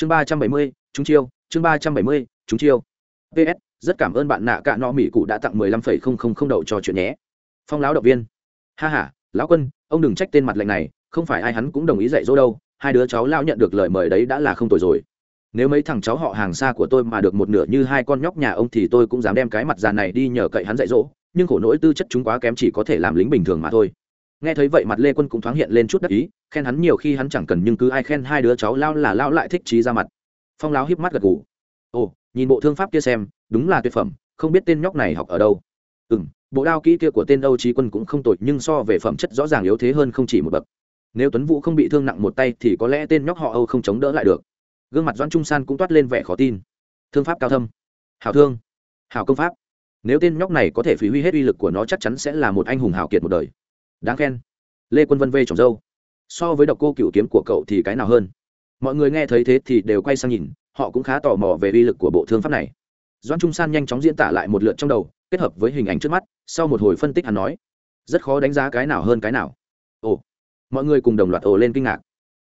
chương ba trăm bảy mươi chúng chiêu, chương ba trăm bảy mươi chúng chiêu. Ps rất cảm ơn bạn nạ cạ nọ mỹ cụ đã tặng mười lăm phẩy không không không đậu cho chuyện nhé. Phong lão động viên. Ha h a lão quân, ông đừng trách tên mặt lệnh này, không phải ai hắn cũng đồng ý dạy dỗ đâu, hai đứa cháu lao nhận được lời mời đấy đã là không tồi rồi. Nếu mấy thằng cháu họ hàng xa của tôi mà được một nửa như hai con nhóc nhà ông thì tôi cũng dám đem cái mặt già này đi nhờ cậy hắn dạy dỗ, nhưng khổ nỗi tư chất chúng quá kém chỉ có thể làm lính bình thường mà thôi nghe thấy vậy mặt lê quân cũng thoáng hiện lên chút đắc ý, khen hắn nhiều khi hắn chẳng cần nhưng cứ ai khen hai đứa cháu lao là lao lại thích trí ra mặt. Phong láo híp mắt gật gù. Ồ, nhìn bộ thương pháp kia xem, đúng là tuyệt phẩm, không biết tên nhóc này học ở đâu. Ừ m bộ đao kỹ kia của tên âu trí quân cũng không tồi, nhưng so về phẩm chất rõ ràng yếu thế hơn không chỉ một bậc. Nếu tuấn vũ không bị thương nặng một tay thì có lẽ tên nhóc họ âu không chống đỡ lại được. Gương mặt doãn trung san cũng toát lên vẻ khó tin. Thương pháp cao thâm. Hảo thương. Hảo công pháp. Nếu tên nhóc này có thể phí huy hết uy lực của nó chắc chắn sẽ là một anh hùng hảo kiệt một đời đáng khen. Lê quân vân vê trồng dâu. So với độc cô cựu kiếm của cậu thì cái nào hơn? Mọi người nghe thấy thế thì đều quay sang nhìn, họ cũng khá tò mò về uy lực của bộ thương pháp này. Doan trung san nhanh chóng diễn tả lại một lượt trong đầu, kết hợp với hình ảnh trước mắt, sau một hồi phân tích hắn nói, rất khó đánh giá cái nào hơn cái nào. Ồ, mọi người cùng đồng loạt ồ lên kinh ngạc.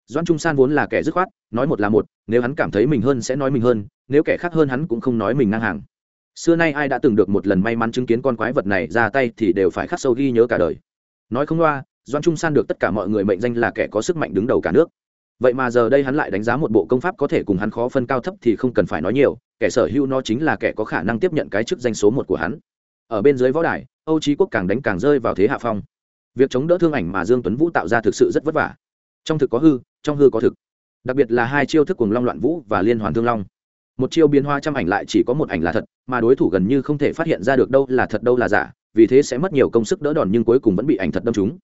Doan trung san vốn là kẻ dứt khoát, nói một là một, nếu hắn cảm thấy mình hơn sẽ nói mình hơn, nếu kẻ khác hơn hắn cũng không nói mình ngang hàng. Xưa nay ai đã từng được một lần may mắn chứng kiến con quái vật này ra tay thì đều phải khắc sâu ghi nhớ cả đời nói không loa doan trung san được tất cả mọi người mệnh danh là kẻ có sức mạnh đứng đầu cả nước. Vậy mà giờ đây hắn lại đánh giá một bộ công pháp có thể cùng hắn khó phân cao thấp thì không cần phải nói nhiều, kẻ sở hữu nó chính là kẻ có khả năng tiếp nhận cái chức danh số một của hắn. Ở bên dưới võ đài, âu trí quốc càng đánh càng rơi vào thế hạ phong. Việc chống đỡ thương ảnh mà dương tuấn vũ tạo ra thực sự rất vất vả. Trong thực có hư, trong hư có thực. Đặc biệt là hai chiêu thức cùng long loạn vũ và liên hoàn thương long. Một chiêu biến hoa trăm ảnh lại chỉ có một ảnh là thật, mà đối thủ gần như không thể phát hiện ra được đâu là thật đâu là giả vì thế sẽ mất nhiều công sức đỡ đòn nhưng cuối cùng vẫn bị ảnh thật đâm trúng.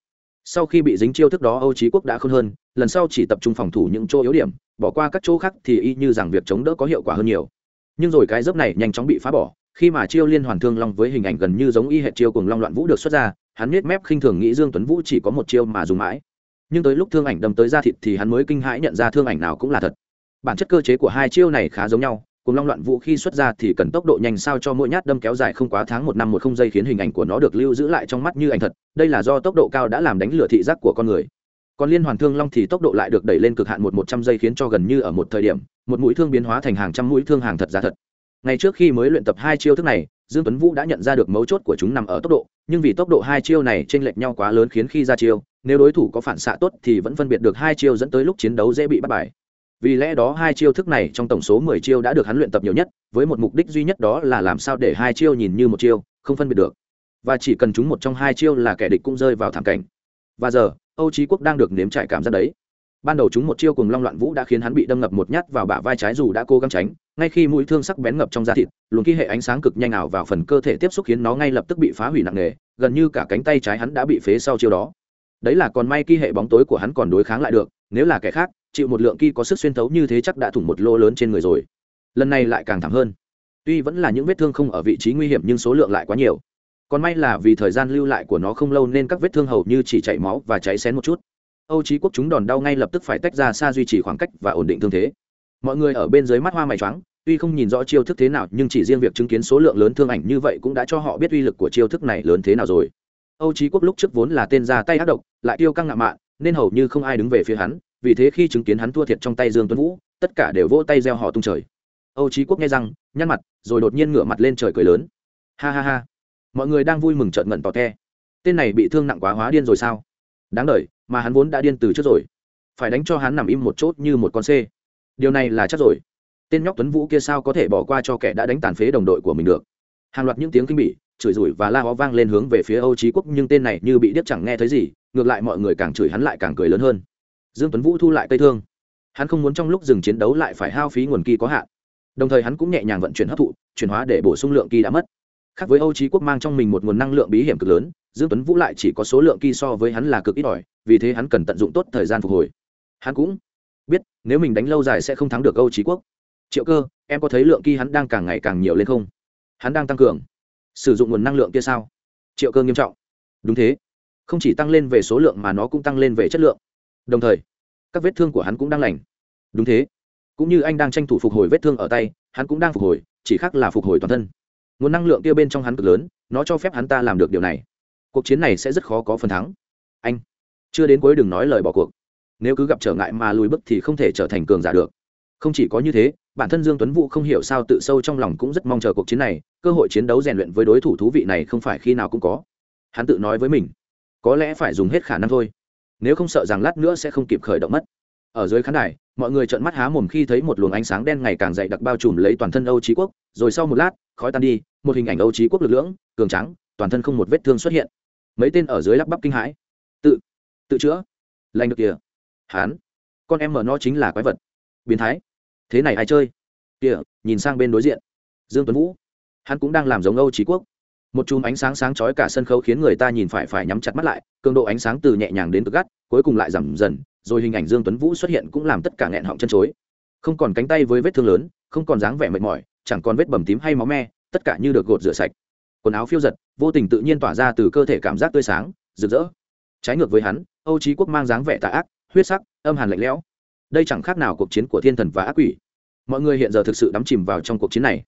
Sau khi bị dính chiêu thức đó, âu trí quốc đã khôn hơn, lần sau chỉ tập trung phòng thủ những chỗ yếu điểm, bỏ qua các chỗ khác thì y như rằng việc chống đỡ có hiệu quả hơn nhiều. Nhưng rồi cái dốc này nhanh chóng bị phá bỏ, khi mà chiêu liên hoàn thương long với hình ảnh gần như giống y hệ chiêu cùng long loạn vũ được xuất ra, hắn biết mép khinh thường nghĩ dương tuấn vũ chỉ có một chiêu mà dùng mãi. Nhưng tới lúc thương ảnh đâm tới da thịt thì hắn mới kinh hãi nhận ra thương ảnh nào cũng là thật. Bản chất cơ chế của hai chiêu này khá giống nhau cùng long loạn vũ khi xuất ra thì cần tốc độ nhanh sao cho mỗi nhát đâm kéo dài không quá tháng một năm một không giây khiến hình ảnh của nó được lưu giữ lại trong mắt như ảnh thật. Đây là do tốc độ cao đã làm đánh lửa thị giác của con người. Còn liên hoàn thương long thì tốc độ lại được đẩy lên cực hạn một một trăm giây khiến cho gần như ở một thời điểm, một mũi thương biến hóa thành hàng trăm mũi thương hàng thật giá thật. Ngay trước khi mới luyện tập hai chiêu thức này, dương tuấn vũ đã nhận ra được mấu chốt của chúng nằm ở tốc độ, nhưng vì tốc độ hai chiêu này chênh lệch nhau quá lớn khiến khi ra chiêu, nếu đối thủ có phản xạ tốt thì vẫn phân biệt được hai chiêu dẫn tới lúc chiến đấu dễ bị bắt bài vì lẽ đó hai chiêu thức này trong tổng số mười chiêu đã được hắn luyện tập nhiều nhất, với một mục đích duy nhất đó là làm sao để hai chiêu nhìn như một chiêu, không phân biệt được. Và chỉ cần chúng một trong hai chiêu là kẻ địch cũng rơi vào thảm cảnh. Và giờ, âu trí quốc đang được nếm trải cảm giác đấy. Ban đầu chúng một chiêu cùng long loạn vũ đã khiến hắn bị đâm ngập một nhát vào bả vai trái dù đã cố gắng tránh, ngay khi mũi thương sắc bén ngập trong da thịt, luồng khí hệ ánh sáng cực nhanh ảo vào phần cơ thể tiếp xúc khiến nó ngay lập tức bị phá hủy nặng nề, gần như cả cánh tay trái hắn đã bị phế sau chiêu đó. Đấy là còn may kỳ hệ bóng tối của hắn còn đối kháng lại được, nếu là kẻ khác chịu một lượng kỳ có sức xuyên thấu như thế chắc đã thủng một lỗ lớn trên người rồi. Lần này lại càng thảm hơn. Tuy vẫn là những vết thương không ở vị trí nguy hiểm nhưng số lượng lại quá nhiều. Còn may là vì thời gian lưu lại của nó không lâu nên các vết thương hầu như chỉ chảy máu và cháy xén một chút. Âu trí quốc chúng đòn đau ngay lập tức phải tách ra xa duy trì khoảng cách và ổn định thương thế. Mọi người ở bên dưới mắt hoa mày trắng tuy không nhìn rõ chiêu thức thế nào nhưng chỉ riêng việc chứng kiến số lượng lớn thương ảnh như vậy cũng đã cho họ biết uy lực của chiêu thức này lớn thế nào rồi. Âu trí quốc lúc trước vốn là tên ra tay ác độc, lại tiêu căng ngạo mạn, nên hầu như không ai đứng về phía hắn vì thế khi chứng kiến hắn thua thiệt trong tay dương tuấn vũ tất cả đều vỗ tay reo hò tung trời. Âu trí quốc nghe rằng nhăn mặt rồi đột nhiên ngửa mặt lên trời cười lớn. Ha ha ha. Mọi người đang vui mừng trợn ngẩn tỏ the tên này bị thương nặng quá hóa điên rồi sao? Đáng đời, mà hắn vốn đã điên từ trước rồi. Phải đánh cho hắn nằm im một chốt như một con c điều này là chắc rồi. Tên nhóc tuấn vũ kia sao có thể bỏ qua cho kẻ đã đánh tàn phế đồng đội của mình được? Hàng loạt những tiếng kinh bỉ chửi rủi và la ó vang lên hướng về phía âu trí quốc nhưng tên này như bị điếc chẳng nghe thấy gì ngược lại mọi người càng chửi hắn lại càng cười lớn hơn dương tuấn vũ thu lại cây thương. Hắn không muốn trong lúc dừng chiến đấu lại phải hao phí nguồn kỳ có hạn. Đồng thời hắn cũng nhẹ nhàng vận chuyển hấp thụ, chuyển hóa để bổ sung lượng kỳ đã mất. Khác với âu trí quốc mang trong mình một nguồn năng lượng bí hiểm cực lớn, dương tuấn vũ lại chỉ có số lượng kỳ so với hắn là cực ít ỏi, vì thế hắn cần tận dụng tốt thời gian phục hồi. Hắn cũng biết, nếu mình đánh lâu dài sẽ không thắng được âu trí quốc. Triệu cơ, em có thấy lượng kỳ hắn đang càng ngày càng nhiều lên không? Hắn đang tăng cường. Sử dụng nguồn năng lượng kia sao? Triệu cơ nghiêm trọng. Đúng thế. Không chỉ tăng lên về số lượng mà nó cũng tăng lên về chất lượng đồng thời, các vết thương của hắn cũng đang lành. Đúng thế. Cũng như anh đang tranh thủ phục hồi vết thương ở tay, hắn cũng đang phục hồi, chỉ khác là phục hồi toàn thân. Nguồn năng lượng kia bên trong hắn cực lớn, nó cho phép hắn ta làm được điều này. Cuộc chiến này sẽ rất khó có phần thắng. Anh, chưa đến cuối đừng nói lời bỏ cuộc. Nếu cứ gặp trở ngại mà lùi bước thì không thể trở thành cường giả được. Không chỉ có như thế, bản thân dương tuấn vũ không hiểu sao tự sâu trong lòng cũng rất mong chờ cuộc chiến này, cơ hội chiến đấu rèn luyện với đối thủ thú vị này không phải khi nào cũng có. Hắn tự nói với mình, có lẽ phải dùng hết khả năng thôi nếu không sợ rằng lát nữa sẽ không kịp khởi động mất. Ở dưới khán đài, mọi người trợn mắt há mồm khi thấy một luồng ánh sáng đen ngày càng dày đặc bao trùm lấy toàn thân âu trí quốc. Rồi sau một lát, khói tan đi, một hình ảnh âu trí quốc lực lưỡng, cường trắng toàn thân không một vết thương xuất hiện. Mấy tên ở dưới lắp bắp kinh hãi. Tự tự chữa. Lành được kìa. Hán. Con em mở nó chính là quái vật. Biến thái. Thế này ai chơi? Kìa, nhìn sang bên đối diện. Dương tuấn vũ. Hắn cũng đang làm giống âu trí quốc một chùm ánh sáng sáng chói cả sân khấu khiến người ta nhìn phải phải nhắm chặt mắt lại, cường độ ánh sáng từ nhẹ nhàng đến cực gắt, cuối cùng lại giảm dần, rồi hình ảnh dương tuấn vũ xuất hiện cũng làm tất cả nghẹn họng chân chối. Không còn cánh tay với vết thương lớn, không còn dáng vẻ mệt mỏi, chẳng còn vết bầm tím hay máu me, tất cả như được gột rửa sạch. Quần áo phiêu giật, vô tình tự nhiên tỏa ra từ cơ thể cảm giác tươi sáng, rực rỡ. Trái ngược với hắn, âu trí quốc mang dáng vẻ tà ác, huyết sắc, âm hàn lạnh lẽo. Đây chẳng khác nào cuộc chiến của thiên thần và ác quỷ. Mọi người hiện giờ thực sự đắm chìm vào trong cuộc chiến này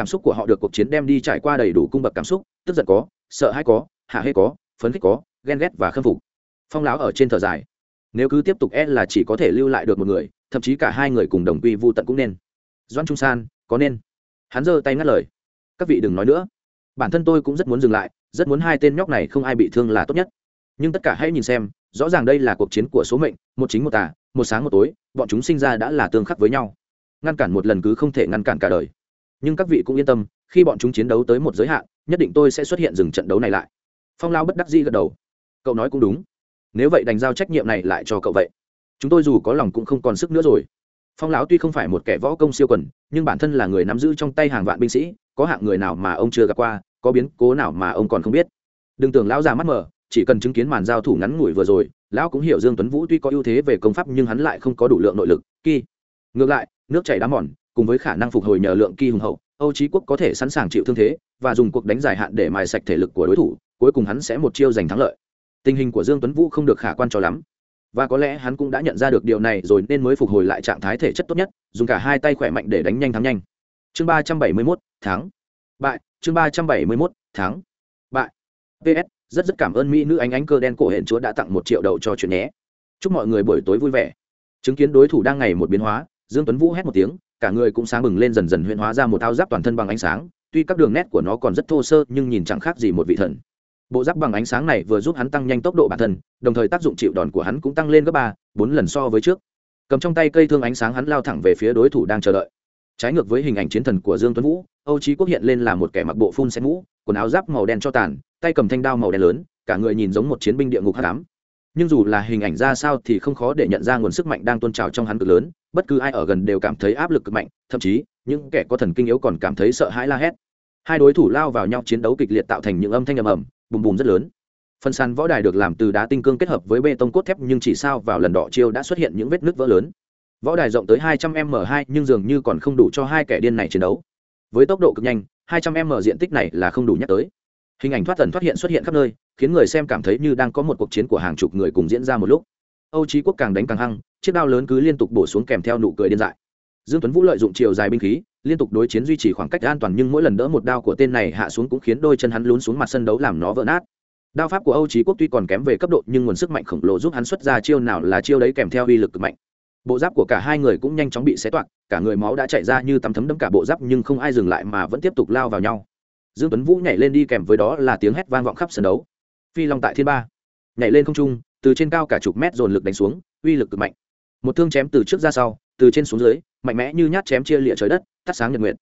cảm xúc của họ được cuộc chiến đem đi trải qua đầy đủ cung bậc cảm xúc, tức giận có, sợ hãi có, hạ hê có, phấn khích có, ghen ghét và khâm phục. Phong láo ở trên thở dài. Nếu cứ tiếp tục e là chỉ có thể lưu lại được một người, thậm chí cả hai người cùng đồng quy vô tận cũng nên. Doan trung san, có nên? Hắn giơ tay ngắt lời. Các vị đừng nói nữa. Bản thân tôi cũng rất muốn dừng lại, rất muốn hai tên nhóc này không ai bị thương là tốt nhất. Nhưng tất cả hãy nhìn xem, rõ ràng đây là cuộc chiến của số mệnh, một chính một tà, một sáng một tối, bọn chúng sinh ra đã là tương khắc với nhau. Ngăn cản một lần cứ không thể ngăn cản cả đời nhưng các vị cũng yên tâm, khi bọn chúng chiến đấu tới một giới hạn, nhất định tôi sẽ xuất hiện dừng trận đấu này lại. Phong lao bất đắc dĩ gật đầu. Cậu nói cũng đúng. Nếu vậy đành giao trách nhiệm này lại cho cậu vậy. Chúng tôi dù có lòng cũng không còn sức nữa rồi. Phong lão tuy không phải một kẻ võ công siêu quần, nhưng bản thân là người nắm giữ trong tay hàng vạn binh sĩ, có hạng người nào mà ông chưa gặp qua, có biến cố nào mà ông còn không biết. Đừng tưởng lão già mắt mờ, chỉ cần chứng kiến màn giao thủ ngắn ngủi vừa rồi, lão cũng hiểu dương tuấn vũ tuy có ưu thế về công pháp nhưng hắn lại không có đủ lượng nội lực. Kỳ. Ngược lại, nước chảy đá mòn cùng với khả năng phục hồi nhờ lượng kỳ hùng hậu âu trí quốc có thể sẵn sàng chịu thương thế và dùng cuộc đánh dài hạn để mài sạch thể lực của đối thủ cuối cùng hắn sẽ một chiêu giành thắng lợi. Tình hình của dương tuấn vũ không được khả quan cho lắm. Và có lẽ hắn cũng đã nhận ra được điều này rồi nên mới phục hồi lại trạng thái thể chất tốt nhất dùng cả hai tay khỏe mạnh để đánh nhanh thắng nhanh. Chương ba trăm bảy mươi 371, tháng bại chương ba trăm bảy mươi 371, tháng bại. Ps rất rất cảm ơn mỹ nữ ánh ánh cơ đen cổ hẹn chúa đã tặng một triệu đậu cho chuyện nhé. Chúc mọi người buổi tối vui vẻ. Chứng kiến đối thủ đang ngày một biến hóa dương tuấn vũ hét một tiếng cả người cũng sáng bừng lên dần dần huyễn hóa ra một áo giáp toàn thân bằng ánh sáng, tuy các đường nét của nó còn rất thô sơ nhưng nhìn chẳng khác gì một vị thần. Bộ giáp bằng ánh sáng này vừa giúp hắn tăng nhanh tốc độ bản thân, đồng thời tác dụng chịu đòn của hắn cũng tăng lên gấp ba, bốn lần so với trước. Cầm trong tay cây thương ánh sáng hắn lao thẳng về phía đối thủ đang chờ đợi. Trái ngược với hình ảnh chiến thần của dương tuấn vũ, âu trí quốc hiện lên là một kẻ mặc bộ phun xe mũ, quần áo giáp màu đen cho tàn, tay cầm thanh đao màu đen lớn, cả người nhìn giống một chiến binh địa ngục hắc ám nhưng dù là hình ảnh ra sao thì không khó để nhận ra nguồn sức mạnh đang tuôn trào trong hắn cực lớn, bất cứ ai ở gần đều cảm thấy áp lực cực mạnh, thậm chí, những kẻ có thần kinh yếu còn cảm thấy sợ hãi la hét. Hai đối thủ lao vào nhau chiến đấu kịch liệt tạo thành những âm thanh ầm ầm, bùm bùm rất lớn. Phần sàn võ đài được làm từ đá tinh cương kết hợp với bê tông cốt thép nhưng chỉ sao vào lần đỏ chiêu đã xuất hiện những vết nứt vỡ lớn. Võ đài rộng tới 200 m 2 nhưng dường như còn không đủ cho hai kẻ điên này chiến đấu. Với tốc độ cực nhanh 200 m diện tích này là không đủ nhắc tới hình ảnh thoát tần thoát hiện xuất hiện khắp nơi, khiến người xem cảm thấy như đang có một cuộc chiến của hàng chục người cùng diễn ra một lúc. Âu trí quốc càng đánh càng hăng, chiếc đao lớn cứ liên tục bổ xuống kèm theo nụ cười điên dại. Dương tuấn vũ lợi dụng chiều dài binh khí, liên tục đối chiến duy trì khoảng cách an toàn nhưng mỗi lần đỡ một đao của tên này hạ xuống cũng khiến đôi chân hắn lún xuống mặt sân đấu làm nó vỡ nát. Đao pháp của âu trí quốc tuy còn kém về cấp độ nhưng nguồn sức mạnh khổng lồ giúp hắn xuất ra chiêu nào là chiêu đấy kèm theo uy lực cực mạnh. Bộ giáp của cả hai người cũng nhanh chóng bị xé toạc, cả người máu đã chạy ra như tắm thấm đẫm cả bộ giáp nhưng không ai dừng lại mà vẫn tiếp tục lao vào nhau dương tuấn vũ nhảy lên đi kèm với đó là tiếng hét vang vọng khắp sân đấu. Phi long tại thiên ba. Nhảy lên không trung, từ trên cao cả chục mét dồn lực đánh xuống, uy lực cực mạnh. Một thương chém từ trước ra sau, từ trên xuống dưới, mạnh mẽ như nhát chém chia lịa trời đất, tắt sáng nhật nguyệt.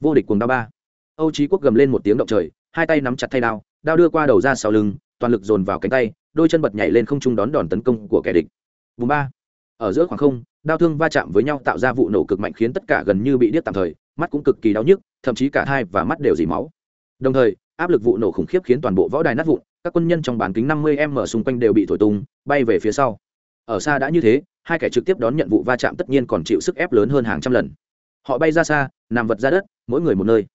Vô địch cuồng đao ba. Âu trí quốc gầm lên một tiếng động trời, hai tay nắm chặt thay đao đao đưa qua đầu ra sau lưng, toàn lực dồn vào cánh tay, đôi chân bật nhảy lên không trung đón đòn tấn công của kẻ địch. Vùng ba. Ở giữa khoảng không, đao thương va chạm với nhau tạo ra vụ nổ cực mạnh khiến tất cả gần như bị điếc tạm thời, mắt cũng cực kỳ đau nhức, thậm chí cả hai và mắt đều dì máu đồng thời áp lực vụ nổ khủng khiếp khiến toàn bộ võ đài nát vụn các quân nhân trong bán kính năm mươi m xung quanh đều bị thổi tung bay về phía sau. Ở xa đã như thế hai kẻ trực tiếp đón nhận vụ va chạm tất nhiên còn chịu sức ép lớn hơn hàng trăm lần. Họ bay ra xa nằm vật ra đất mỗi người một nơi.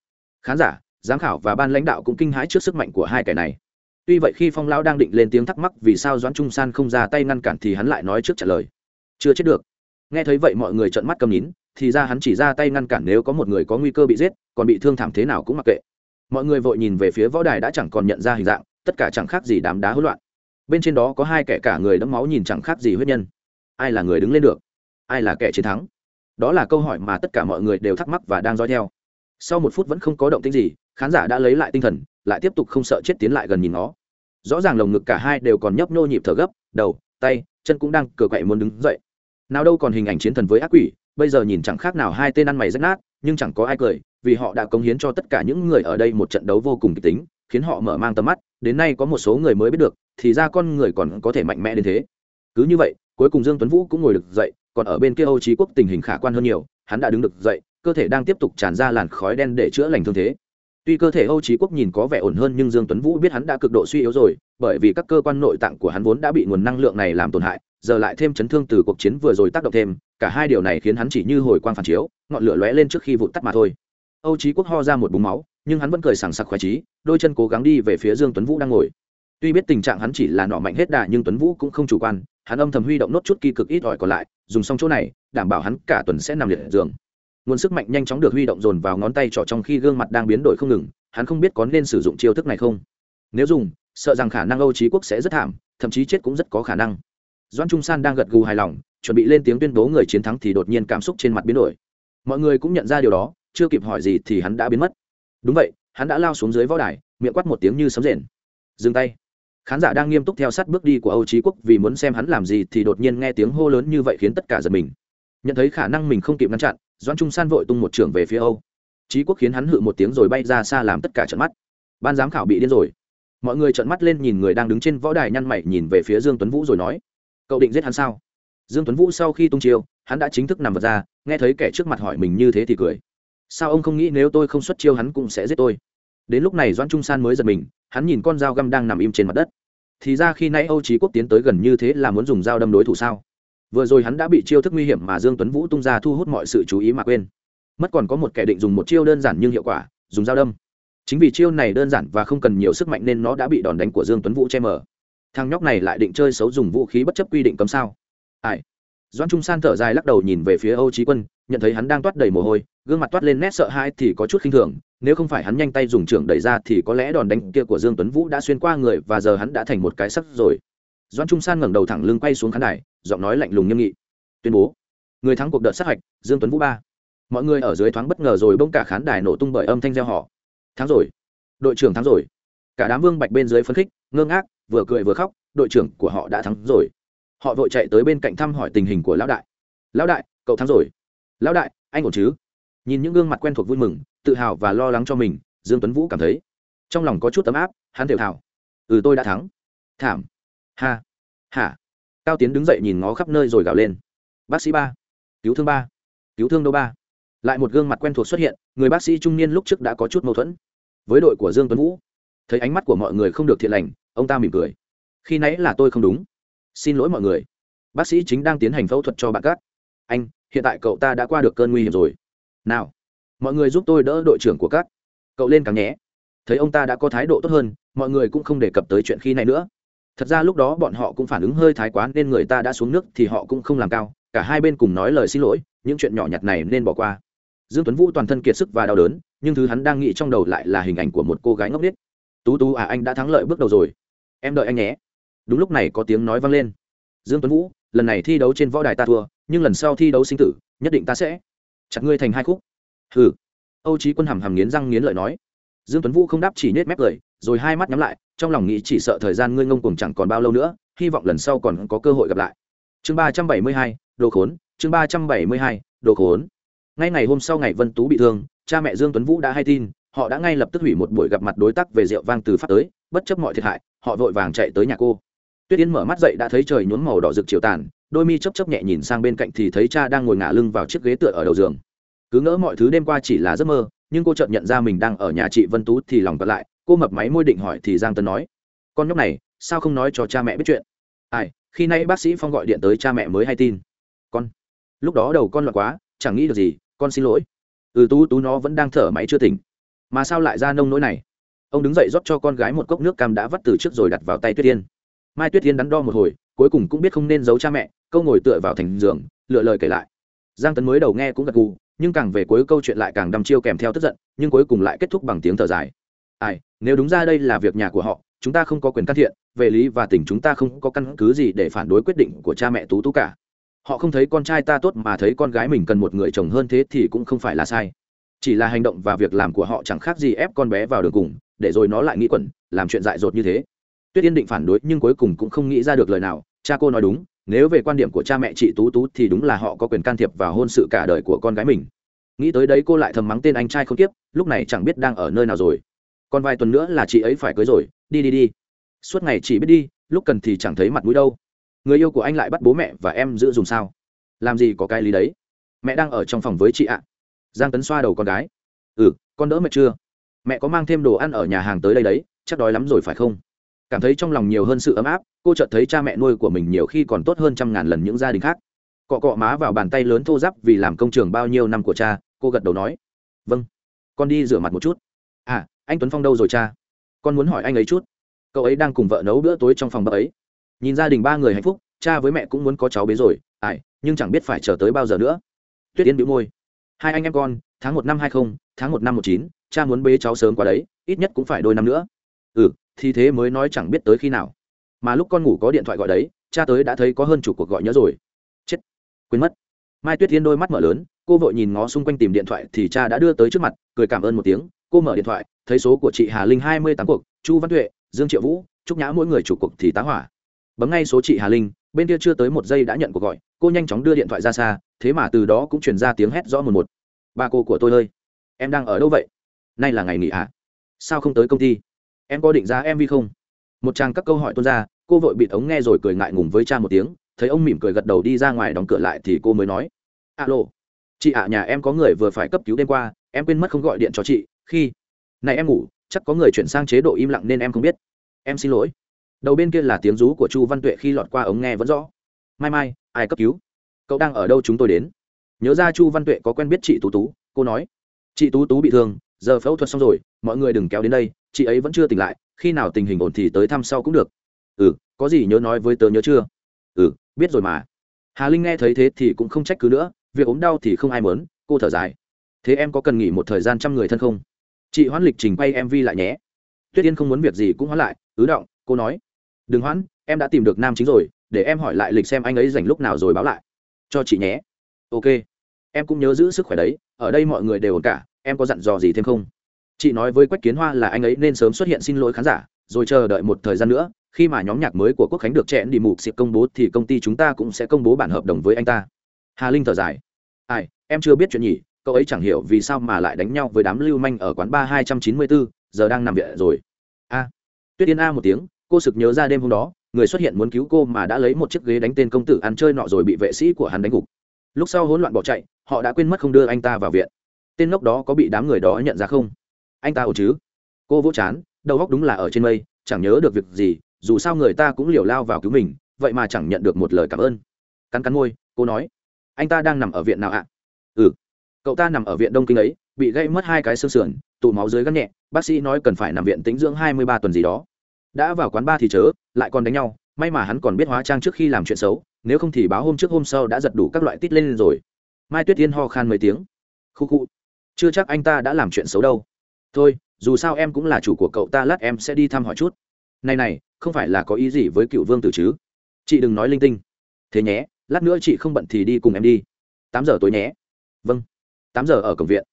Khán giả giám khảo và ban lãnh đạo cũng kinh hãi trước sức mạnh của hai kẻ này. Tuy vậy khi phong lão đang định lên tiếng thắc mắc vì sao doãn trung san không ra tay ngăn cản thì hắn lại nói trước trả lời. Chưa chết được. Nghe thấy vậy mọi người trợn mắt cầm nín, thì ra hắn chỉ ra tay ngăn cản nếu có một người có nguy cơ bị giết còn bị thương thảm thế nào cũng mặc kệ mọi người vội nhìn về phía võ đài đã chẳng còn nhận ra hình dạng, tất cả chẳng khác gì đám đá hỗn loạn. Bên trên đó có hai kẻ cả người đẫm máu nhìn chẳng khác gì huyết nhân. Ai là người đứng lên được? Ai là kẻ chiến thắng? Đó là câu hỏi mà tất cả mọi người đều thắc mắc và đang dõi theo. Sau một phút vẫn không có động tĩnh gì, khán giả đã lấy lại tinh thần, lại tiếp tục không sợ chết tiến lại gần nhìn nó. Rõ ràng lồng ngực cả hai đều còn nhấp nô nhịp thở gấp, đầu, tay, chân cũng đang cờ quậy muốn đứng dậy. Nào đâu còn hình ảnh chiến thần với ác quỷ, bây giờ nhìn chẳng khác nào hai tên ăn mày rách nát, nhưng chẳng có ai cười vì họ đã cống hiến cho tất cả những người ở đây một trận đấu vô cùng kịch tính, khiến họ mở mang tầm mắt, đến nay có một số người mới biết được, thì ra con người còn có thể mạnh mẽ đến thế. Cứ như vậy, cuối cùng dương tuấn vũ cũng ngồi được dậy, còn ở bên kia âu trí quốc tình hình khả quan hơn nhiều, hắn đã đứng được dậy, cơ thể đang tiếp tục tràn ra làn khói đen để chữa lành thương thế. Tuy cơ thể âu trí quốc nhìn có vẻ ổn hơn nhưng dương tuấn vũ biết hắn đã cực độ suy yếu rồi, bởi vì các cơ quan nội tạng của hắn vốn đã bị nguồn năng lượng này làm tổn hại, giờ lại thêm chấn thương từ cuộc chiến vừa rồi tác động thêm, cả hai điều này khiến hắn chỉ như hồi quang phản chiếu, ngọn lửa lóe lên trước khi vụt tắt mà thôi âu trí quốc ho ra một búng máu, nhưng hắn vẫn cười sảng sặc khoái trí đôi chân cố gắng đi về phía dương tuấn vũ đang ngồi. Tuy biết tình trạng hắn chỉ là nọ mạnh hết đà nhưng tuấn vũ cũng không chủ quan, hắn âm thầm huy động nốt chút kỳ cực ít ỏi còn lại, dùng xong chỗ này, đảm bảo hắn cả tuần sẽ nằm liệt giường. Nguồn sức mạnh nhanh chóng được huy động dồn vào ngón tay trỏ trong khi gương mặt đang biến đổi không ngừng, hắn không biết có nên sử dụng chiêu thức này không. Nếu dùng, sợ rằng khả năng âu trí quốc sẽ rất thảm, thậm chí chết cũng rất có khả năng. Doan trung san đang gật gù hài lòng, chuẩn bị lên tiếng tuyên bố người chiến thắng thì đột nhiên cảm xúc trên mặt biến đổi. Mọi người cũng nhận ra điều đó chưa kịp hỏi gì thì hắn đã biến mất. Đúng vậy, hắn đã lao xuống dưới võ đài, miệng quát một tiếng như sấm rền. Dừng tay. Khán giả đang nghiêm túc theo sát bước đi của âu trí quốc vì muốn xem hắn làm gì thì đột nhiên nghe tiếng hô lớn như vậy khiến tất cả giật mình. Nhận thấy khả năng mình không kịp ngăn chặn doan trung san vội tung một trường về phía âu. Trí quốc khiến hắn hự một tiếng rồi bay ra xa làm tất cả trận mắt. Ban giám khảo bị điên rồi. Mọi người trợn mắt lên nhìn người đang đứng trên võ đài nhăn mày nhìn về phía dương tuấn vũ rồi nói, cậu định giết hắn sao? Dương tuấn vũ sau khi tung chiêu, hắn đã chính thức nằm vật ra, nghe thấy kẻ trước mặt hỏi mình như thế thì cười sao ông không nghĩ nếu tôi không xuất chiêu hắn cũng sẽ giết tôi? Đến lúc này doan trung san mới giật mình, hắn nhìn con dao găm đang nằm im trên mặt đất. Thì ra khi nãy âu trí quốc tiến tới gần như thế là muốn dùng dao đâm đối thủ sao? Vừa rồi hắn đã bị chiêu thức nguy hiểm mà dương tuấn vũ tung ra thu hút mọi sự chú ý mà quên. Mất còn có một kẻ định dùng một chiêu đơn giản nhưng hiệu quả, dùng dao đâm. Chính vì chiêu này đơn giản và không cần nhiều sức mạnh nên nó đã bị đòn đánh của dương tuấn vũ che mờ. Thằng nhóc này lại định chơi xấu dùng vũ khí bất chấp quy định cấm sao? Ai? Doan trung san thở dài lắc đầu nhìn về phía âu trí quân nhận thấy hắn đang toát đầy mồ hôi, gương mặt toát lên nét sợ hãi thì có chút khinh thường, nếu không phải hắn nhanh tay dùng trưởng đẩy ra thì có lẽ đòn đánh kia của dương tuấn vũ đã xuyên qua người và giờ hắn đã thành một cái sắc rồi. Doan trung san ngẩng đầu thẳng lưng quay xuống khán đài, giọng nói lạnh lùng nghiêm nghị. Tuyên bố, người thắng cuộc đợt sát hạch, dương tuấn vũ ba. Mọi người ở dưới thoáng bất ngờ rồi bỗng cả khán đài nổ tung bởi âm thanh reo họ thắng rồi. Đội trưởng thắng rồi. Cả đám vương bạch bên dưới phấn khích, ngơ ngác, vừa cười vừa khóc, đội trưởng của họ đã thắng rồi. Họ vội chạy tới bên cạnh thăm hỏi tình hình của lão đại. Lão đại, cậu thắng rồi lão đại, anh ổn chứ? Nhìn những gương mặt quen thuộc vui mừng, tự hào và lo lắng cho mình, dương tuấn vũ cảm thấy. Trong lòng có chút tấm áp, hắn thều thào. Ừ tôi đã thắng. Thảm. Ha. Hả cao tiến đứng dậy nhìn ngó khắp nơi rồi gào lên. Bác sĩ ba. Cứu thương ba. Cứu thương đâu ba? Lại một gương mặt quen thuộc xuất hiện, người bác sĩ trung niên lúc trước đã có chút mâu thuẫn. Với đội của dương tuấn vũ, thấy ánh mắt của mọi người không được thiện lành, ông ta mỉm cười. Khi nãy là tôi không đúng. Xin lỗi mọi người. Bác sĩ chính đang tiến hành phẫu thuật cho bạn cát anh hiện tại cậu ta đã qua được cơn nguy hiểm rồi. Nào, mọi người giúp tôi đỡ đội trưởng của các. Cậu lên càng nhé thấy ông ta đã có thái độ tốt hơn, mọi người cũng không đề cập tới chuyện khi này nữa. Thật ra lúc đó bọn họ cũng phản ứng hơi thái quá nên người ta đã xuống nước thì họ cũng không làm cao. Cả hai bên cùng nói lời xin lỗi, những chuyện nhỏ nhặt này nên bỏ qua. Dương tuấn vũ toàn thân kiệt sức và đau đớn, nhưng thứ hắn đang nghĩ trong đầu lại là hình ảnh của một cô gái ngốc nghếch. Tú tú à anh đã thắng lợi bước đầu rồi. Em đợi anh nhé. Đúng lúc này có tiếng nói vang lên. Dương tuấn vũ, lần này thi đấu trên võ đài ta thua nhưng lần sau thi đấu sinh tử, nhất định ta sẽ chặt ngươi thành hai khúc. Hừ. Âu trí quân hầm hầm nghiến răng nghiến lợi nói. Dương tuấn vũ không đáp chỉ nết mép cười, rồi hai mắt nhắm lại, trong lòng nghĩ chỉ sợ thời gian ngươi ngông cuồng chẳng còn bao lâu nữa, hy vọng lần sau còn có cơ hội gặp lại. Chương ba trăm bảy mươi hai, đồ khốn, chương ba trăm bảy mươi hai, đồ khốn. Ngay ngày hôm sau ngày vân tú bị thương, cha mẹ dương tuấn vũ đã hay tin, họ đã ngay lập tức hủy một buổi gặp mặt đối tác về rượu vang từ phát tới, bất chấp mọi thiệt hại, họ vội vàng chạy tới nhà cô tuyết yến mở mắt dậy đã thấy trời nhuốm màu đỏ rực chiều tàn, đôi mi chấp chấp nhẹ nhìn sang bên cạnh thì thấy cha đang ngồi ngả lưng vào chiếc ghế tựa ở đầu giường. Cứ ngỡ mọi thứ đêm qua chỉ là giấc mơ, nhưng cô chợt nhận ra mình đang ở nhà chị vân tú thì lòng cật lại, cô mập máy môi định hỏi thì giang tân nói, con nhóc này, sao không nói cho cha mẹ biết chuyện? Ai, khi nay bác sĩ phong gọi điện tới cha mẹ mới hay tin. Con, lúc đó đầu con loạn quá, chẳng nghĩ được gì, con xin lỗi. Ừ tú tú nó vẫn đang thở máy chưa tỉnh. Mà sao lại ra nông nỗi này? Ông đứng dậy rót cho con gái một cốc nước cam đã vắt từ trước rồi đặt vào tay tuyết yên mai tuyết thiên đắn đo một hồi, cuối cùng cũng biết không nên giấu cha mẹ, câu ngồi tựa vào thành giường, lựa lời kể lại. Giang tấn mới đầu nghe cũng gật gù, nhưng càng về cuối câu chuyện lại càng đăm chiêu kèm theo tức giận, nhưng cuối cùng lại kết thúc bằng tiếng thở dài. Ai, nếu đúng ra đây là việc nhà của họ, chúng ta không có quyền can thiện về lý và tình chúng ta không có căn cứ gì để phản đối quyết định của cha mẹ tú tú cả. Họ không thấy con trai ta tốt mà thấy con gái mình cần một người chồng hơn thế thì cũng không phải là sai. Chỉ là hành động và việc làm của họ chẳng khác gì ép con bé vào đường cùng, để rồi nó lại nghĩ quẩn, làm chuyện dại dột như thế tuyết yên định phản đối nhưng cuối cùng cũng không nghĩ ra được lời nào. Cha cô nói đúng, nếu về quan điểm của cha mẹ chị tú tú thì đúng là họ có quyền can thiệp vào hôn sự cả đời của con gái mình. Nghĩ tới đấy cô lại thầm mắng tên anh trai không tiếp lúc này chẳng biết đang ở nơi nào rồi. Còn vài tuần nữa là chị ấy phải cưới rồi, đi đi đi. Suốt ngày chỉ biết đi, lúc cần thì chẳng thấy mặt mũi đâu. Người yêu của anh lại bắt bố mẹ và em giữ dùng sao? Làm gì có cái lý đấy? Mẹ đang ở trong phòng với chị ạ. Giang tấn xoa đầu con gái. Ừ con đỡ mẹ chưa? Mẹ có mang thêm đồ ăn ở nhà hàng tới đây đấy, chắc đói lắm rồi phải không? Cảm thấy trong lòng nhiều hơn sự ấm áp, cô chợt thấy cha mẹ nuôi của mình nhiều khi còn tốt hơn trăm ngàn lần những gia đình khác. Cọ cọ má vào bàn tay lớn thô giáp vì làm công trường bao nhiêu năm của cha, cô gật đầu nói vâng con đi rửa mặt một chút. À anh tuấn phong đâu rồi cha? Con muốn hỏi anh ấy chút. Cậu ấy đang cùng vợ nấu bữa tối trong phòng bậc ấy. Nhìn gia đình ba người hạnh phúc, cha với mẹ cũng muốn có cháu bế rồi ải nhưng chẳng biết phải chờ tới bao giờ nữa. Tuyết yên bĩu môi. Hai anh em con, tháng một năm hai không, tháng một năm một chín, cha muốn bế cháu sớm quá đấy, ít nhất cũng phải đôi năm nữa. Ừ thì thế mới nói chẳng biết tới khi nào. Mà lúc con ngủ có điện thoại gọi đấy, cha tới đã thấy có hơn chục cuộc gọi nhớ rồi. Chết. Quên mất. Mai tuyết yên đôi mắt mở lớn, cô vội nhìn ngó xung quanh tìm điện thoại thì cha đã đưa tới trước mặt, cười cảm ơn một tiếng, cô mở điện thoại, thấy số của chị hà linh hai mươi tám cuộc, chu văn tuệ, dương triệu vũ, trúc nhã mỗi người chủ cuộc thì tá hỏa. Bấm ngay số chị hà linh, bên kia chưa tới một giây đã nhận cuộc gọi, cô nhanh chóng đưa điện thoại ra xa, thế mà từ đó cũng truyền ra tiếng hét rõ một một. Ba cô của tôi ơi, em đang ở đâu vậy? Nay là ngày nghỉ ạ à? sao không tới công ty? Em có định ra mv không? Một trang các câu hỏi tuôn ra, cô vội bịt ống nghe rồi cười ngại ngùng với cha một tiếng, thấy ông mỉm cười gật đầu đi ra ngoài đóng cửa lại thì cô mới nói, alo, chị ạ, nhà em có người vừa phải cấp cứu đêm qua, em quên mất không gọi điện cho chị, khi này em ngủ, chắc có người chuyển sang chế độ im lặng nên em không biết. Em xin lỗi. Đầu bên kia là tiếng rú của chu văn tuệ khi lọt qua ống nghe vẫn rõ. Mai mai, ai cấp cứu? Cậu đang ở đâu chúng tôi đến? Nhớ ra chu văn tuệ có quen biết chị tú tú, cô nói, chị tú tú bị thương, giờ phẫu thuật xong rồi, mọi người đừng kéo đến đây chị ấy vẫn chưa tỉnh lại, khi nào tình hình ổn thì tới thăm sau cũng được. Ừ có gì nhớ nói với tớ nhớ chưa? Ừ biết rồi mà. Hà linh nghe thấy thế thì cũng không trách cứ nữa, việc ốm đau thì không ai mớn cô thở dài. Thế em có cần nghỉ một thời gian chăm người thân không? Chị hoãn lịch trình quay mv lại nhé. Tuyết yên không muốn việc gì cũng hoãn lại, ứ động, cô nói. Đừng hoãn, em đã tìm được nam chính rồi, để em hỏi lại lịch xem anh ấy dành lúc nào rồi báo lại. Cho chị nhé. Ok. Em cũng nhớ giữ sức khỏe đấy, ở đây mọi người đều ổn cả, em có dặn dò gì thêm không? Chị nói với quách kiến hoa là anh ấy nên sớm xuất hiện xin lỗi khán giả, rồi chờ đợi một thời gian nữa, khi mà nhóm nhạc mới của quốc khánh được trẻ đi mục xịp công bố thì công ty chúng ta cũng sẽ công bố bản hợp đồng với anh ta. Hà linh thở dài. Ai, em chưa biết chuyện nhỉ, cậu ấy chẳng hiểu vì sao mà lại đánh nhau với đám lưu manh ở quán ba hai trăm chín mươi bốn giờ đang nằm viện rồi. A. Tuyết yên a một tiếng, cô sực nhớ ra đêm hôm đó, người xuất hiện muốn cứu cô mà đã lấy một chiếc ghế đánh tên công tử ăn chơi nọ rồi bị vệ sĩ của hắn đánh gục. Lúc sau hỗn loạn bỏ chạy, họ đã quên mất không đưa anh ta vào viện. Tên ngốc đó có bị đám người đó nhận ra không? Anh ta ổn chứ? Cô vỗ chán, đầu góc đúng là ở trên mây, chẳng nhớ được việc gì, dù sao người ta cũng liều lao vào cứu mình, vậy mà chẳng nhận được một lời cảm ơn. Cắn cắn môi, cô nói, anh ta đang nằm ở viện nào ạ? Ừ. Cậu ta nằm ở viện đông kinh ấy, bị gây mất hai cái xương sườn, tụ máu dưới gắn nhẹ, bác sĩ nói cần phải nằm viện tính dưỡng hai mươi ba tuần gì đó. Đã vào quán ba thì chớ, lại còn đánh nhau, may mà hắn còn biết hóa trang trước khi làm chuyện xấu, nếu không thì báo hôm trước hôm sau đã giật đủ các loại tít lên rồi. Mai tuyết tiên ho khan mấy tiếng. Khu khu, chưa chắc anh ta đã làm chuyện xấu đâu thôi, dù sao em cũng là chủ của cậu ta, lát em sẽ đi thăm hỏi chút. Này này, không phải là có ý gì với cựu vương tử chứ? Chị đừng nói linh tinh. Thế nhé, lát nữa chị không bận thì đi cùng em đi. Tám giờ tối nhé. Vâng. Tám giờ ở cổng viện.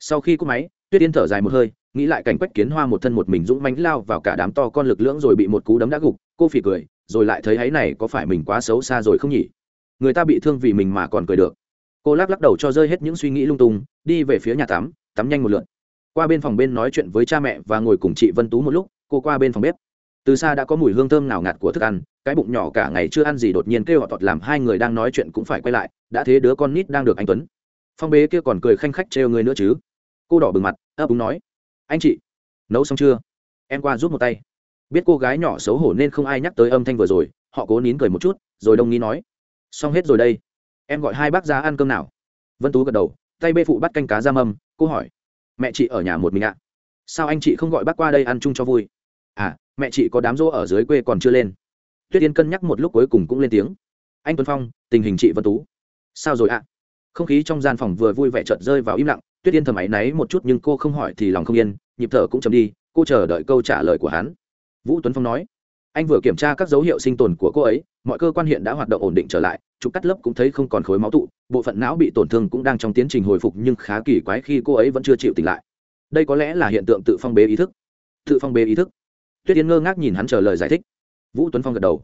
Sau khi cúp máy, tuyết yên thở dài một hơi, nghĩ lại cảnh quách kiến hoa một thân một mình dũng mánh lao vào cả đám to con lực lưỡng rồi bị một cú đấm đã gục. Cô phỉ cười, rồi lại thấy ấy này có phải mình quá xấu xa rồi không nhỉ? Người ta bị thương vì mình mà còn cười được. Cô lắc lắc đầu cho rơi hết những suy nghĩ lung tung, đi về phía nhà tắm tắm nhanh một lượt qua bên phòng bên nói chuyện với cha mẹ và ngồi cùng chị vân tú một lúc, cô qua bên phòng bếp. Từ xa đã có mùi hương thơm nào ngạt của thức ăn, cái bụng nhỏ cả ngày chưa ăn gì đột nhiên kêu họ tọt làm hai người đang nói chuyện cũng phải quay lại, đã thế đứa con nít đang được anh tuấn. Phong bế kia còn cười khanh khách trêu người nữa chứ. Cô đỏ bừng mặt, ấp úng nói, anh chị, nấu xong chưa? Em qua giúp một tay. Biết cô gái nhỏ xấu hổ nên không ai nhắc tới âm thanh vừa rồi, họ cố nín cười một chút, rồi đông nghĩ nói, xong hết rồi đây. Em gọi hai bác ra ăn cơm nào. Vân tú gật đầu, tay bê phụ bắt canh cá ra mâm, cô hỏi mẹ chị ở nhà một mình ạ. Sao anh chị không gọi bác qua đây ăn chung cho vui? À mẹ chị có đám rỗ ở dưới quê còn chưa lên. Tuyết yên cân nhắc một lúc cuối cùng cũng lên tiếng. Anh tuấn phong, tình hình chị vân tú. Sao rồi ạ? Không khí trong gian phòng vừa vui vẻ chợt rơi vào im lặng. Tuyết yên thầm áy náy một chút nhưng cô không hỏi thì lòng không yên, nhịp thở cũng chấm đi, cô chờ đợi câu trả lời của hắn. Vũ tuấn phong nói, anh vừa kiểm tra các dấu hiệu sinh tồn của cô ấy mọi cơ quan hiện đã hoạt động ổn định trở lại chụp cắt lớp cũng thấy không còn khối máu tụ, bộ phận não bị tổn thương cũng đang trong tiến trình hồi phục nhưng khá kỳ quái khi cô ấy vẫn chưa chịu tỉnh lại. Đây có lẽ là hiện tượng tự phong bế ý thức. Tự phong bế ý thức. Tuyết yên ngơ ngác nhìn hắn chờ lời giải thích. Vũ tuấn phong gật đầu.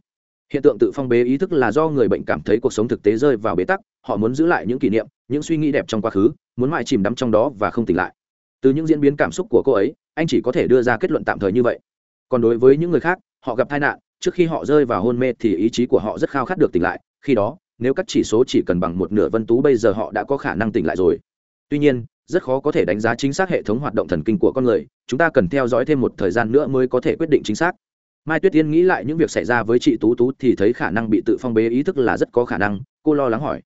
Hiện tượng tự phong bế ý thức là do người bệnh cảm thấy cuộc sống thực tế rơi vào bế tắc, họ muốn giữ lại những kỷ niệm, những suy nghĩ đẹp trong quá khứ, muốn mãi chìm đắm trong đó và không tỉnh lại. Từ những diễn biến cảm xúc của cô ấy, anh chỉ có thể đưa ra kết luận tạm thời như vậy. Còn đối với những người khác, họ gặp tai nạn trước khi họ rơi vào hôn mê thì ý chí của họ rất khao khát được tỉnh lại, khi đó, nếu các chỉ số chỉ cần bằng một nửa vân tú bây giờ họ đã có khả năng tỉnh lại rồi. Tuy nhiên, rất khó có thể đánh giá chính xác hệ thống hoạt động thần kinh của con người, chúng ta cần theo dõi thêm một thời gian nữa mới có thể quyết định chính xác. Mai tuyết tiên nghĩ lại những việc xảy ra với chị tú tú thì thấy khả năng bị tự phong bế ý thức là rất có khả năng, cô lo lắng hỏi.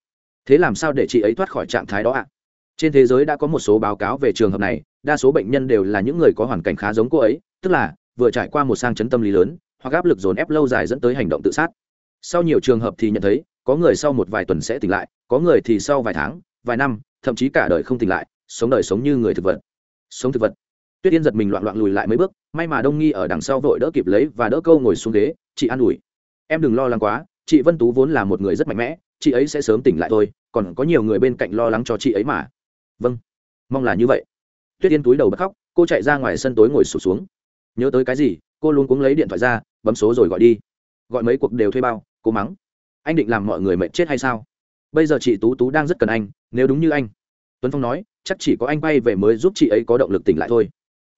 Thế làm sao để chị ấy thoát khỏi trạng thái đó ạ? Trên thế giới đã có một số báo cáo về trường hợp này, đa số bệnh nhân đều là những người có hoàn cảnh khá giống cô ấy, tức là, vừa trải qua một sang chấn tâm lý lớn hoặc áp lực dồn ép lâu dài dẫn tới hành động tự sát. Sau nhiều trường hợp thì nhận thấy, có người sau một vài tuần sẽ tỉnh lại, có người thì sau vài tháng, vài năm, thậm chí cả đời không tỉnh lại, sống đời sống như người thực vật. Sống thực vật. Tuyết yên giật mình loạn loạn lùi lại mấy bước, may mà đông nghi ở đằng sau vội đỡ kịp lấy và đỡ câu ngồi xuống ghế, chị an ủi. Em đừng lo lắng quá, chị vân tú vốn là một người rất mạnh mẽ, chị ấy sẽ sớm tỉnh lại thôi, còn có nhiều người bên cạnh lo lắng cho chị ấy mà. Vâng mong là như vậy. Tuyết yên túi đầu bật khóc, cô chạy ra ngoài sân tối ngồi sụp xuống. Nhớ tới cái gì? Cô luôn cuống lấy điện thoại ra bấm số rồi gọi đi. Gọi mấy cuộc đều thuê bao cô mắng. Anh định làm mọi người mệt chết hay sao? Bây giờ chị tú tú đang rất cần anh, nếu đúng như anh. Tuấn phong nói, chắc chỉ có anh bay về mới giúp chị ấy có động lực tỉnh lại thôi.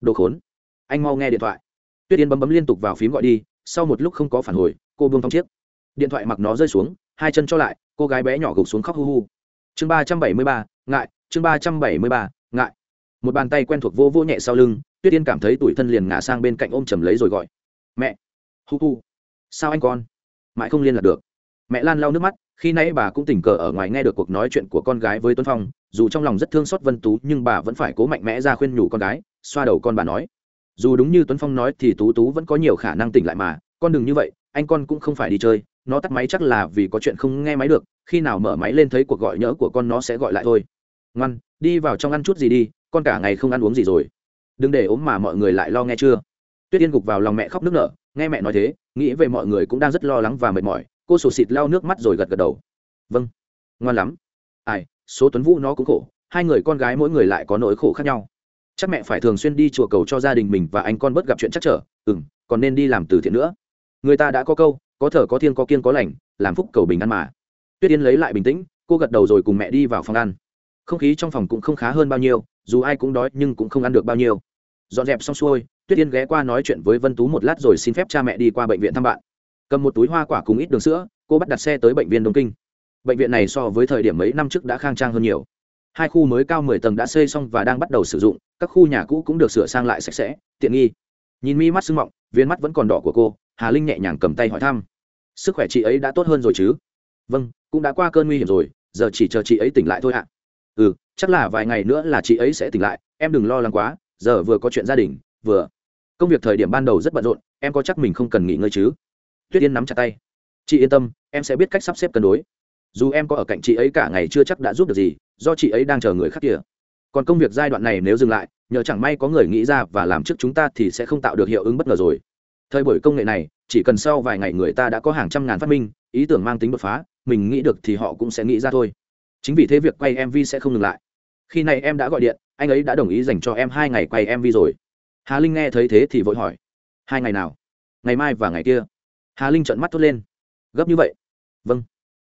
Đồ khốn. Anh mau nghe điện thoại. Tuyết yên bấm bấm liên tục vào phím gọi đi, sau một lúc không có phản hồi, cô buông thong chiếc. Điện thoại mặc nó rơi xuống, hai chân cho lại, cô gái bé nhỏ gục xuống khóc hu hu. Chương ba trăm bảy mươi ba, ngại, chương ba trăm bảy mươi ba, ngại. Một bàn tay quen thuộc vô vô nhẹ sau lưng, tuyết yên cảm thấy tủi thân liền ngả sang bên cạnh ôm chầm lấy rồi gọi. Mẹ hu hu. Sao anh con? Mãi không liên lạc được. Mẹ lan lau nước mắt, khi nãy bà cũng tình cờ ở ngoài nghe được cuộc nói chuyện của con gái với tuấn phong, dù trong lòng rất thương xót vân tú, nhưng bà vẫn phải cố mạnh mẽ ra khuyên nhủ con gái, xoa đầu con bà nói. Dù đúng như tuấn phong nói thì tú tú vẫn có nhiều khả năng tỉnh lại mà, con đừng như vậy, anh con cũng không phải đi chơi, nó tắt máy chắc là vì có chuyện không nghe máy được, khi nào mở máy lên thấy cuộc gọi nhỡ của con nó sẽ gọi lại thôi. Ngoan, đi vào trong ăn chút gì đi, con cả ngày không ăn uống gì rồi. Đừng để ốm mà mọi người lại lo nghe chưa. Tuyết yên gục vào lòng mẹ khóc nức nở nghe mẹ nói thế, nghĩ về mọi người cũng đang rất lo lắng và mệt mỏi. Cô sổ xịt lau nước mắt rồi gật gật đầu. Vâng. Ngoan lắm. Ai, số tuấn vũ nó cũng khổ. Hai người con gái mỗi người lại có nỗi khổ khác nhau. Chắc mẹ phải thường xuyên đi chùa cầu cho gia đình mình và anh con bớt gặp chuyện chắc trở. Ừ m còn nên đi làm từ thiện nữa. Người ta đã có câu, có thở có thiên có kiên có lành, làm phúc cầu bình ăn mà. Tuyết yên lấy lại bình tĩnh, cô gật đầu rồi cùng mẹ đi vào phòng ăn. Không khí trong phòng cũng không khá hơn bao nhiêu, dù ai cũng đói nhưng cũng không ăn được bao nhiêu. Dọn dẹp xong xuôi tuyết yên ghé qua nói chuyện với vân tú một lát rồi xin phép cha mẹ đi qua bệnh viện thăm bạn. Cầm một túi hoa quả cùng ít đường sữa, cô bắt đặt xe tới bệnh viện đông kinh. Bệnh viện này so với thời điểm mấy năm trước đã khang trang hơn nhiều. Hai khu mới cao mười tầng đã xây xong và đang bắt đầu sử dụng, các khu nhà cũ cũng được sửa sang lại sạch sẽ, tiện nghi. Nhìn mi mắt sưng mọng, viên mắt vẫn còn đỏ của cô, hà linh nhẹ nhàng cầm tay hỏi thăm. Sức khỏe chị ấy đã tốt hơn rồi chứ? Vâng cũng đã qua cơn nguy hiểm rồi, giờ chỉ chờ chị ấy tỉnh lại thôi ạ. Ừ chắc là vài ngày nữa là chị ấy sẽ tỉnh lại, em đừng lo lắng quá, giờ vừa có chuyện gia đình, vừa công việc thời điểm ban đầu rất bận rộn, em có chắc mình không cần nghỉ ngơi chứ? Tuyết yên nắm chặt tay. Chị yên tâm, em sẽ biết cách sắp xếp cân đối. Dù em có ở cạnh chị ấy cả ngày chưa chắc đã giúp được gì, do chị ấy đang chờ người khác kia còn công việc giai đoạn này nếu dừng lại, nhờ chẳng may có người nghĩ ra và làm trước chúng ta thì sẽ không tạo được hiệu ứng bất ngờ rồi. Thời buổi công nghệ này, chỉ cần sau vài ngày người ta đã có hàng trăm ngàn phát minh, ý tưởng mang tính đột phá, mình nghĩ được thì họ cũng sẽ nghĩ ra thôi. Chính vì thế việc quay mv sẽ không ngừng lại. Khi này em đã gọi điện, anh ấy đã đồng ý dành cho em hai ngày quay mv rồi hà linh nghe thấy thế thì vội hỏi, hai ngày nào? Ngày mai và ngày kia? Hà linh trợn mắt thốt lên, gấp như vậy? Vâng.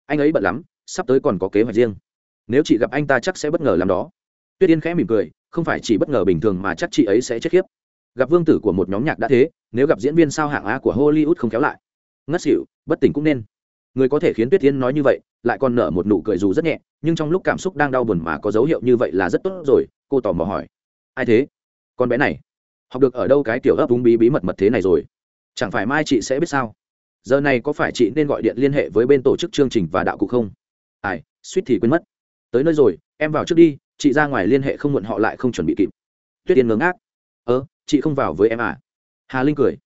Anh ấy bận lắm, sắp tới còn có kế hoạch riêng. Nếu chị gặp anh ta chắc sẽ bất ngờ làm đó. Tuyết yên khẽ mỉm cười, không phải chỉ bất ngờ bình thường mà chắc chị ấy sẽ chết khiếp. Gặp vương tử của một nhóm nhạc đã thế, nếu gặp diễn viên sao hạng a của hollywood không kéo lại. Ngất xỉu, bất tỉnh cũng nên. Người có thể khiến tuyết yên nói như vậy, lại còn nở một nụ cười dù rất nhẹ, nhưng trong lúc cảm xúc đang đau buồn mà có dấu hiệu như vậy là rất tốt rồi, cô tò mò hỏi, ai thế? Con bé này? Học được ở đâu cái tiểu ấp đúng bí bí mật mật thế này rồi? Chẳng phải mai chị sẽ biết sao? Giờ này có phải chị nên gọi điện liên hệ với bên tổ chức chương trình và đạo cụ không? Ai, suýt thì quên mất. Tới nơi rồi, em vào trước đi, chị ra ngoài liên hệ không muộn họ lại không chuẩn bị kịp. Tuyết tiên ngớ ngác. Ơ, chị không vào với em à? Hà linh cười.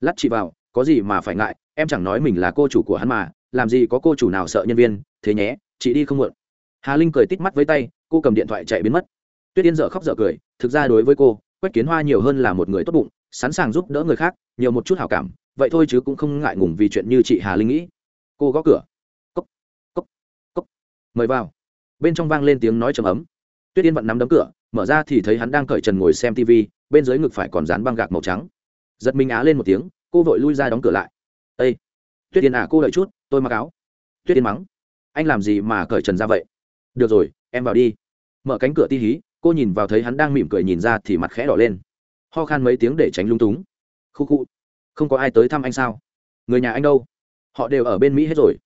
Lắt chị vào, có gì mà phải ngại, em chẳng nói mình là cô chủ của hắn mà, làm gì có cô chủ nào sợ nhân viên, thế nhé, chị đi không muộn. Hà linh cười tít mắt với tay, cô cầm điện thoại chạy biến mất. Tuyết yên dở khóc dở cười, thực ra đối với cô quách kiến hoa nhiều hơn là một người tốt bụng, sẵn sàng giúp đỡ người khác, nhiều một chút hào cảm, vậy thôi chứ cũng không ngại ngùng vì chuyện như chị hà linh nghĩ. Cô gõ cửa. Cốc cốc cốc. Mời vào. Bên trong vang lên tiếng nói trầm ấm. Tuyết yên vẫn nắm đấm cửa, mở ra thì thấy hắn đang cởi trần ngồi xem tv bên dưới ngực phải còn dán băng gạc màu trắng. Giật mình á lên một tiếng, cô vội lui ra đóng cửa lại. Ây tuyết yên à cô đợi chút, tôi mặc áo. Tuyết yên mắng. Anh làm gì mà cởi trần ra vậy? Được rồi, em vào đi. Mở cánh cửa ti hí cô nhìn vào thấy hắn đang mỉm cười nhìn ra thì mặt khẽ đỏ lên. Ho khan mấy tiếng để tránh lung túng. Khu khu, không có ai tới thăm anh sao? Người nhà anh đâu? Họ đều ở bên mỹ hết rồi.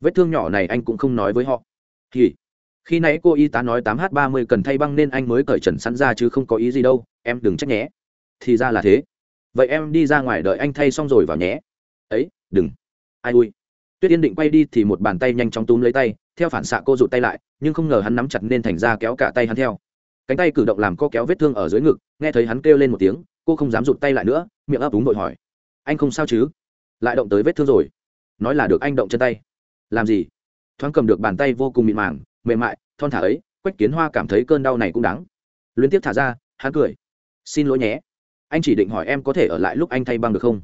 Vết thương nhỏ này anh cũng không nói với họ. Thì khi nãy cô y tá nói tám h ba mươi cần thay băng nên anh mới cởi trần sẵn ra chứ không có ý gì đâu, em đừng trách nhé. Thì ra là thế. Vậy em đi ra ngoài đợi anh thay xong rồi vào nhé. Ấy, đừng. Ai ui. Tuyết yên định quay đi thì một bàn tay nhanh chóng túm lấy tay, theo phản xạ cô rụt tay lại, nhưng không ngờ hắn nắm chặt nên thành ra kéo cả tay hắn theo cánh tay cử động làm cô kéo vết thương ở dưới ngực, nghe thấy hắn kêu lên một tiếng, cô không dám rụt tay lại nữa, miệng ấp úng vội hỏi. Anh không sao chứ? Lại động tới vết thương rồi. Nói là được anh động chân tay. Làm gì? Thoáng cầm được bàn tay vô cùng mịn màng, mềm mại, thon thả ấy, quách kiến hoa cảm thấy cơn đau này cũng đáng. Liên tiếp thả ra, hắn cười. Xin lỗi nhé. Anh chỉ định hỏi em có thể ở lại lúc anh thay băng được không?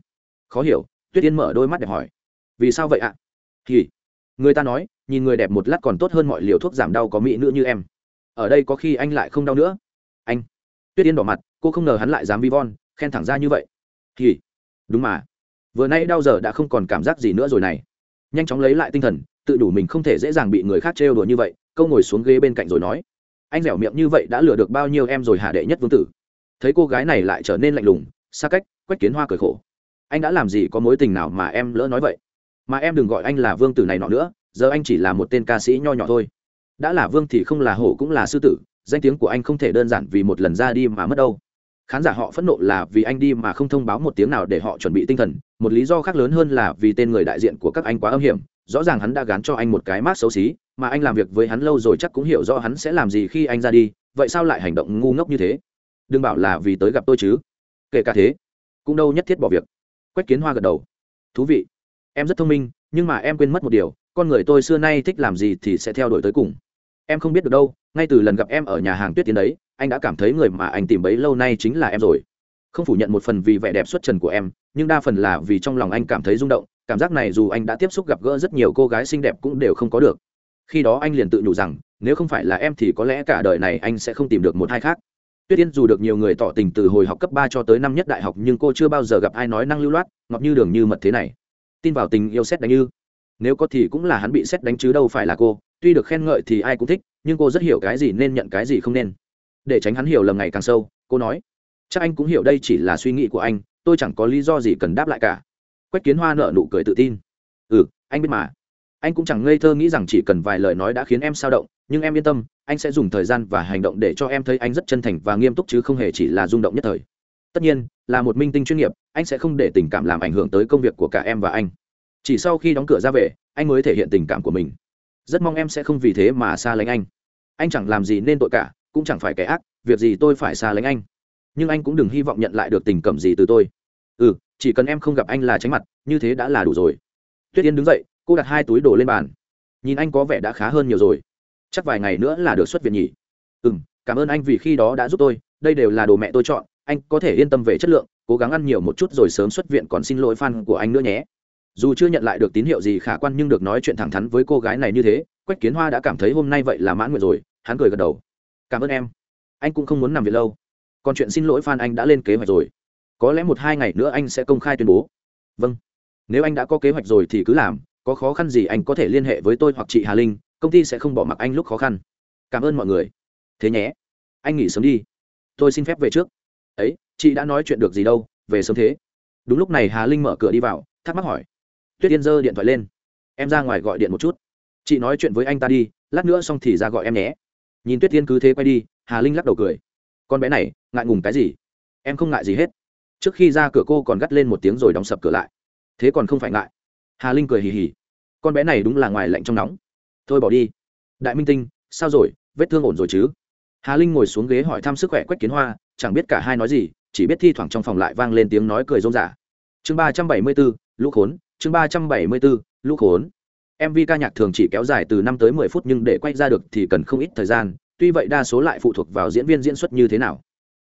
Khó hiểu, tuyết yên mở đôi mắt để hỏi. Vì sao vậy ạ? Thì, người ta nói, nhìn người đẹp một lát còn tốt hơn mọi liều thuốc giảm đau có mỹ nữa như em ở đây có khi anh lại không đau nữa. Anh. Tuyết yên đỏ mặt, cô không ngờ hắn lại dám vi von, khen thẳng ra như vậy. Thì đúng mà. Vừa nay đau giờ đã không còn cảm giác gì nữa rồi này. Nhanh chóng lấy lại tinh thần, tự đủ mình không thể dễ dàng bị người khác trêu đùa như vậy, câu ngồi xuống ghế bên cạnh rồi nói. Anh dẻo miệng như vậy đã lừa được bao nhiêu em rồi hạ đệ nhất vương tử? Thấy cô gái này lại trở nên lạnh lùng, xa cách, quách kiến hoa cười khổ. Anh đã làm gì có mối tình nào mà em lỡ nói vậy? Mà em đừng gọi anh là vương tử này nọ nữa, giờ anh chỉ là một tên ca sĩ nho nhỏ thôi đã là vương thì không là hổ cũng là sư tử, danh tiếng của anh không thể đơn giản vì một lần ra đi mà mất đâu. Khán giả họ phẫn nộ là vì anh đi mà không thông báo một tiếng nào để họ chuẩn bị tinh thần, một lý do khác lớn hơn là vì tên người đại diện của các anh quá âm hiểm, rõ ràng hắn đã gán cho anh một cái mát xấu xí, mà anh làm việc với hắn lâu rồi chắc cũng hiểu rõ hắn sẽ làm gì khi anh ra đi, vậy sao lại hành động ngu ngốc như thế? Đừng bảo là vì tới gặp tôi chứ. Kể cả thế, cũng đâu nhất thiết bỏ việc. Quách kiến hoa gật đầu. Thú vị. Em rất thông minh, nhưng mà em quên mất một điều, con người tôi xưa nay thích làm gì thì sẽ theo đuổi tới cùng em không biết được đâu, ngay từ lần gặp em ở nhà hàng tuyết tiến đấy, anh đã cảm thấy người mà anh tìm bấy lâu nay chính là em rồi. Không phủ nhận một phần vì vẻ đẹp xuất trần của em, nhưng đa phần là vì trong lòng anh cảm thấy rung động, cảm giác này dù anh đã tiếp xúc gặp gỡ rất nhiều cô gái xinh đẹp cũng đều không có được. Khi đó anh liền tự nhủ rằng, nếu không phải là em thì có lẽ cả đời này anh sẽ không tìm được một hai khác. Tuyết yên dù được nhiều người tỏ tình từ hồi học cấp ba cho tới năm nhất đại học nhưng cô chưa bao giờ gặp ai nói năng lưu loát ngọt như đường như mật thế này. Tin vào tình yêu xét đánh như nếu có thì cũng là hắn bị xét đánh chứ đâu phải là cô tuy được khen ngợi thì ai cũng thích, nhưng cô rất hiểu cái gì nên nhận cái gì không nên. Để tránh hắn hiểu lầm ngày càng sâu, cô nói, chắc anh cũng hiểu đây chỉ là suy nghĩ của anh, tôi chẳng có lý do gì cần đáp lại cả. Quách kiến hoa nợ nụ cười tự tin. Ừ anh biết mà. Anh cũng chẳng ngây thơ nghĩ rằng chỉ cần vài lời nói đã khiến em sao động, nhưng em yên tâm, anh sẽ dùng thời gian và hành động để cho em thấy anh rất chân thành và nghiêm túc chứ không hề chỉ là rung động nhất thời. Tất nhiên, là một minh tinh chuyên nghiệp, anh sẽ không để tình cảm làm ảnh hưởng tới công việc của cả em và anh. Chỉ sau khi đóng cửa ra về, anh mới thể hiện tình cảm của mình rất mong em sẽ không vì thế mà xa lánh anh. Anh chẳng làm gì nên tội cả, cũng chẳng phải kẻ ác, việc gì tôi phải xa lánh anh. Nhưng anh cũng đừng hy vọng nhận lại được tình cảm gì từ tôi. Ừ chỉ cần em không gặp anh là tránh mặt, như thế đã là đủ rồi. Tuyết yên đứng dậy, cô đặt hai túi đồ lên bàn. Nhìn anh có vẻ đã khá hơn nhiều rồi. Chắc vài ngày nữa là được xuất viện nhỉ? Ừ m cảm ơn anh vì khi đó đã giúp tôi, đây đều là đồ mẹ tôi chọn, anh có thể yên tâm về chất lượng, cố gắng ăn nhiều một chút rồi sớm xuất viện còn xin lỗi fan của anh nữa nhé dù chưa nhận lại được tín hiệu gì khả quan nhưng được nói chuyện thẳng thắn với cô gái này như thế, quách kiến hoa đã cảm thấy hôm nay vậy là mãn nguyện rồi, hắn cười gật đầu. Cảm ơn em. Anh cũng không muốn nằm việc lâu. Còn chuyện xin lỗi fan anh đã lên kế hoạch rồi. Có lẽ một hai ngày nữa anh sẽ công khai tuyên bố. Vâng. Nếu anh đã có kế hoạch rồi thì cứ làm. Có khó khăn gì anh có thể liên hệ với tôi hoặc chị hà linh, công ty sẽ không bỏ mặc anh lúc khó khăn. Cảm ơn mọi người. Thế nhé. Anh nghỉ sớm đi. Tôi xin phép về trước. Ấy, chị đã nói chuyện được gì đâu. Về sớm thế. Đúng lúc này hà linh mở cửa đi vào, thắc mắc hỏi tuyết yên giơ điện thoại lên. Em ra ngoài gọi điện một chút. Chị nói chuyện với anh ta đi, lát nữa xong thì ra gọi em nhé. Nhìn tuyết yên cứ thế quay đi, hà linh lắc đầu cười. Con bé này, ngại ngùng cái gì? Em không ngại gì hết. Trước khi ra cửa cô còn gắt lên một tiếng rồi đóng sập cửa lại. Thế còn không phải ngại. Hà linh cười hì hì. Con bé này đúng là ngoài lạnh trong nóng. Thôi bỏ đi. Đại minh tinh, sao rồi? Vết thương ổn rồi chứ? Hà linh ngồi xuống ghế hỏi thăm sức khỏe quách kiến hoa, chẳng biết cả hai nói gì, chỉ biết thi thoảng trong phòng lại vang lên tiếng nói cười rôm rả. Chương ba trăm bảy mươi bốn, lũ khốn chương ba trăm bảy mươi bốn, lũ khốn. Mv ca nhạc thường chỉ kéo dài từ năm tới mười phút nhưng để quay ra được thì cần không ít thời gian, tuy vậy đa số lại phụ thuộc vào diễn viên diễn xuất như thế nào.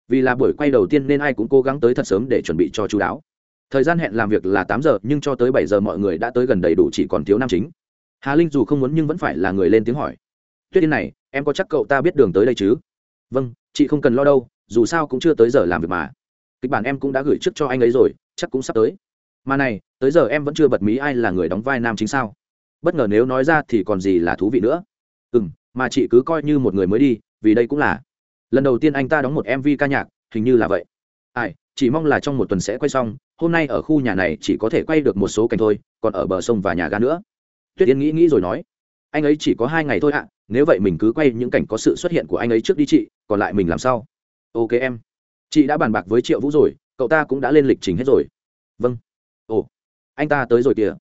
Vì là buổi quay đầu tiên nên ai cũng cố gắng tới thật sớm để chuẩn bị cho chú đáo. Thời gian hẹn làm việc là tám giờ, nhưng cho tới bảy giờ mọi người đã tới gần đầy đủ chỉ còn thiếu nam chính. Hà linh dù không muốn nhưng vẫn phải là người lên tiếng hỏi. Tuyết yên này, em có chắc cậu ta biết đường tới đây chứ? Vâng chị không cần lo đâu, dù sao cũng chưa tới giờ làm việc mà. Kịch bản em cũng đã gửi trước cho anh ấy rồi, chắc cũng sắp tới mà này, tới giờ em vẫn chưa bật mí ai là người đóng vai nam chính sao? Bất ngờ nếu nói ra thì còn gì là thú vị nữa. Ừ m mà chị cứ coi như một người mới đi, vì đây cũng là. Lần đầu tiên anh ta đóng một mv ca nhạc, hình như là vậy. Ai, chỉ mong là trong một tuần sẽ quay xong, hôm nay ở khu nhà này chỉ có thể quay được một số cảnh thôi, còn ở bờ sông và nhà ga nữa. Tuyết yên nghĩ nghĩ rồi nói. Anh ấy chỉ có hai ngày thôi ạ, nếu vậy mình cứ quay những cảnh có sự xuất hiện của anh ấy trước đi chị, còn lại mình làm sao? Ok em. Chị đã bàn bạc với triệu vũ rồi, cậu ta cũng đã lên lịch trình hết rồi. Vâng anh ta tới rồi kìa.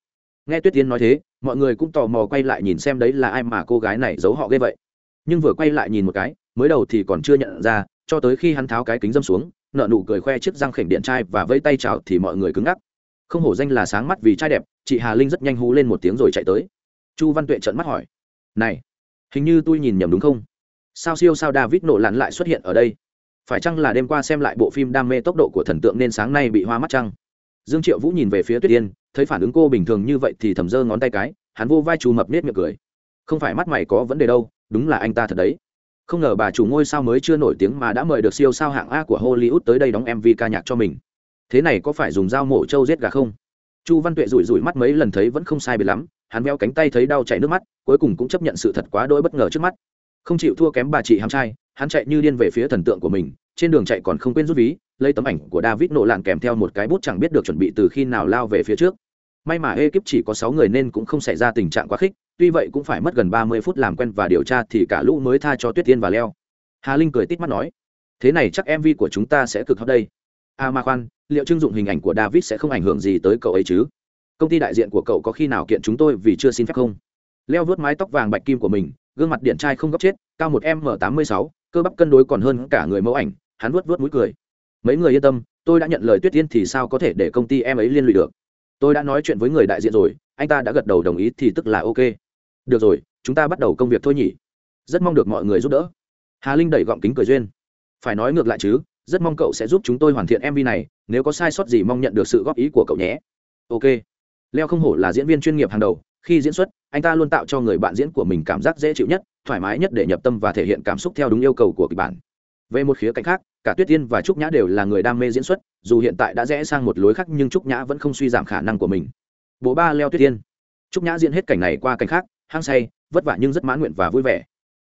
Nghe tuyết tiên nói thế, mọi người cũng tò mò quay lại nhìn xem đấy là ai mà cô gái này giấu họ ghê vậy. Nhưng vừa quay lại nhìn một cái, mới đầu thì còn chưa nhận ra, cho tới khi hắn tháo cái kính dâm xuống, nợ nụ cười khoe chiếc răng khểnh điện trai và vẫy tay chào thì mọi người cứng ngắc. Không hổ danh là sáng mắt vì trai đẹp, chị hà linh rất nhanh hú lên một tiếng rồi chạy tới. Chu văn tuệ trợn mắt hỏi, này, hình như tôi nhìn nhầm đúng không? Sao siêu sao david nổ lặn lại xuất hiện ở đây? Phải chăng là đêm qua xem lại bộ phim đam mê tốc độ của thần tượng nên sáng nay bị hoa mắt chăng? Dương triệu vũ nhìn về phía tuyết yên, thấy phản ứng cô bình thường như vậy thì thầm dơ ngón tay cái, hắn vô vai chú mập nết miệng cười. Không phải mắt mày có vấn đề đâu, đúng là anh ta thật đấy. Không ngờ bà chủ ngôi sao mới chưa nổi tiếng mà đã mời được siêu sao hạng a của hollywood tới đây đóng mv ca nhạc cho mình. Thế này có phải dùng dao mổ trâu giết gà không? Chu văn tuệ rủi rủi mắt mấy lần thấy vẫn không sai biệt lắm, hắn veo cánh tay thấy đau chảy nước mắt, cuối cùng cũng chấp nhận sự thật quá đỗi bất ngờ trước mắt. Không chịu thua kém bà chị ham trai, hắn chạy như điên về phía thần tượng của mình trên đường chạy còn không quên rút ví, lấy tấm ảnh của david nổ lạn kèm theo một cái bút chẳng biết được chuẩn bị từ khi nào lao về phía trước. May mà ekip chỉ có sáu người nên cũng không xảy ra tình trạng quá khích, tuy vậy cũng phải mất gần ba mươi phút làm quen và điều tra thì cả lũ mới tha cho tuyết tiên và leo. Hà linh cười tít mắt nói, thế này chắc mv của chúng ta sẽ cực hot đây. À mà khoan, liệu trưng dụng hình ảnh của david sẽ không ảnh hưởng gì tới cậu ấy chứ? Công ty đại diện của cậu có khi nào kiện chúng tôi vì chưa xin phép không? Leo vớt mái tóc vàng bạch kim của mình, gương mặt điện trai không góc chết, cao một m tám mươi sáu, cơ bắp cân đối còn hơn cả người mẫu ảnh hắn vuốt vuốt mũi cười. Mấy người yên tâm, tôi đã nhận lời tuyết tiên thì sao có thể để công ty em ấy liên lụy được? Tôi đã nói chuyện với người đại diện rồi, anh ta đã gật đầu đồng ý thì tức là ok. Được rồi, chúng ta bắt đầu công việc thôi nhỉ. Rất mong được mọi người giúp đỡ. Hà linh đẩy gọng kính cười duyên. Phải nói ngược lại chứ, rất mong cậu sẽ giúp chúng tôi hoàn thiện mv này, nếu có sai sót gì mong nhận được sự góp ý của cậu nhé. Ok. Leo không hổ là diễn viên chuyên nghiệp hàng đầu, khi diễn xuất, anh ta luôn tạo cho người bạn diễn của mình cảm giác dễ chịu nhất, thoải mái nhất để nhập tâm và thể hiện cảm xúc theo đúng yêu cầu của kịch bản về một khía cạnh khác, cả tuyết tiên và trúc nhã đều là người đam mê diễn xuất, dù hiện tại đã rẽ sang một lối khác nhưng trúc nhã vẫn không suy giảm khả năng của mình. Bộ ba leo tuyết tiên trúc nhã diễn hết cảnh này qua cảnh khác, hăng say, vất vả nhưng rất mãn nguyện và vui vẻ.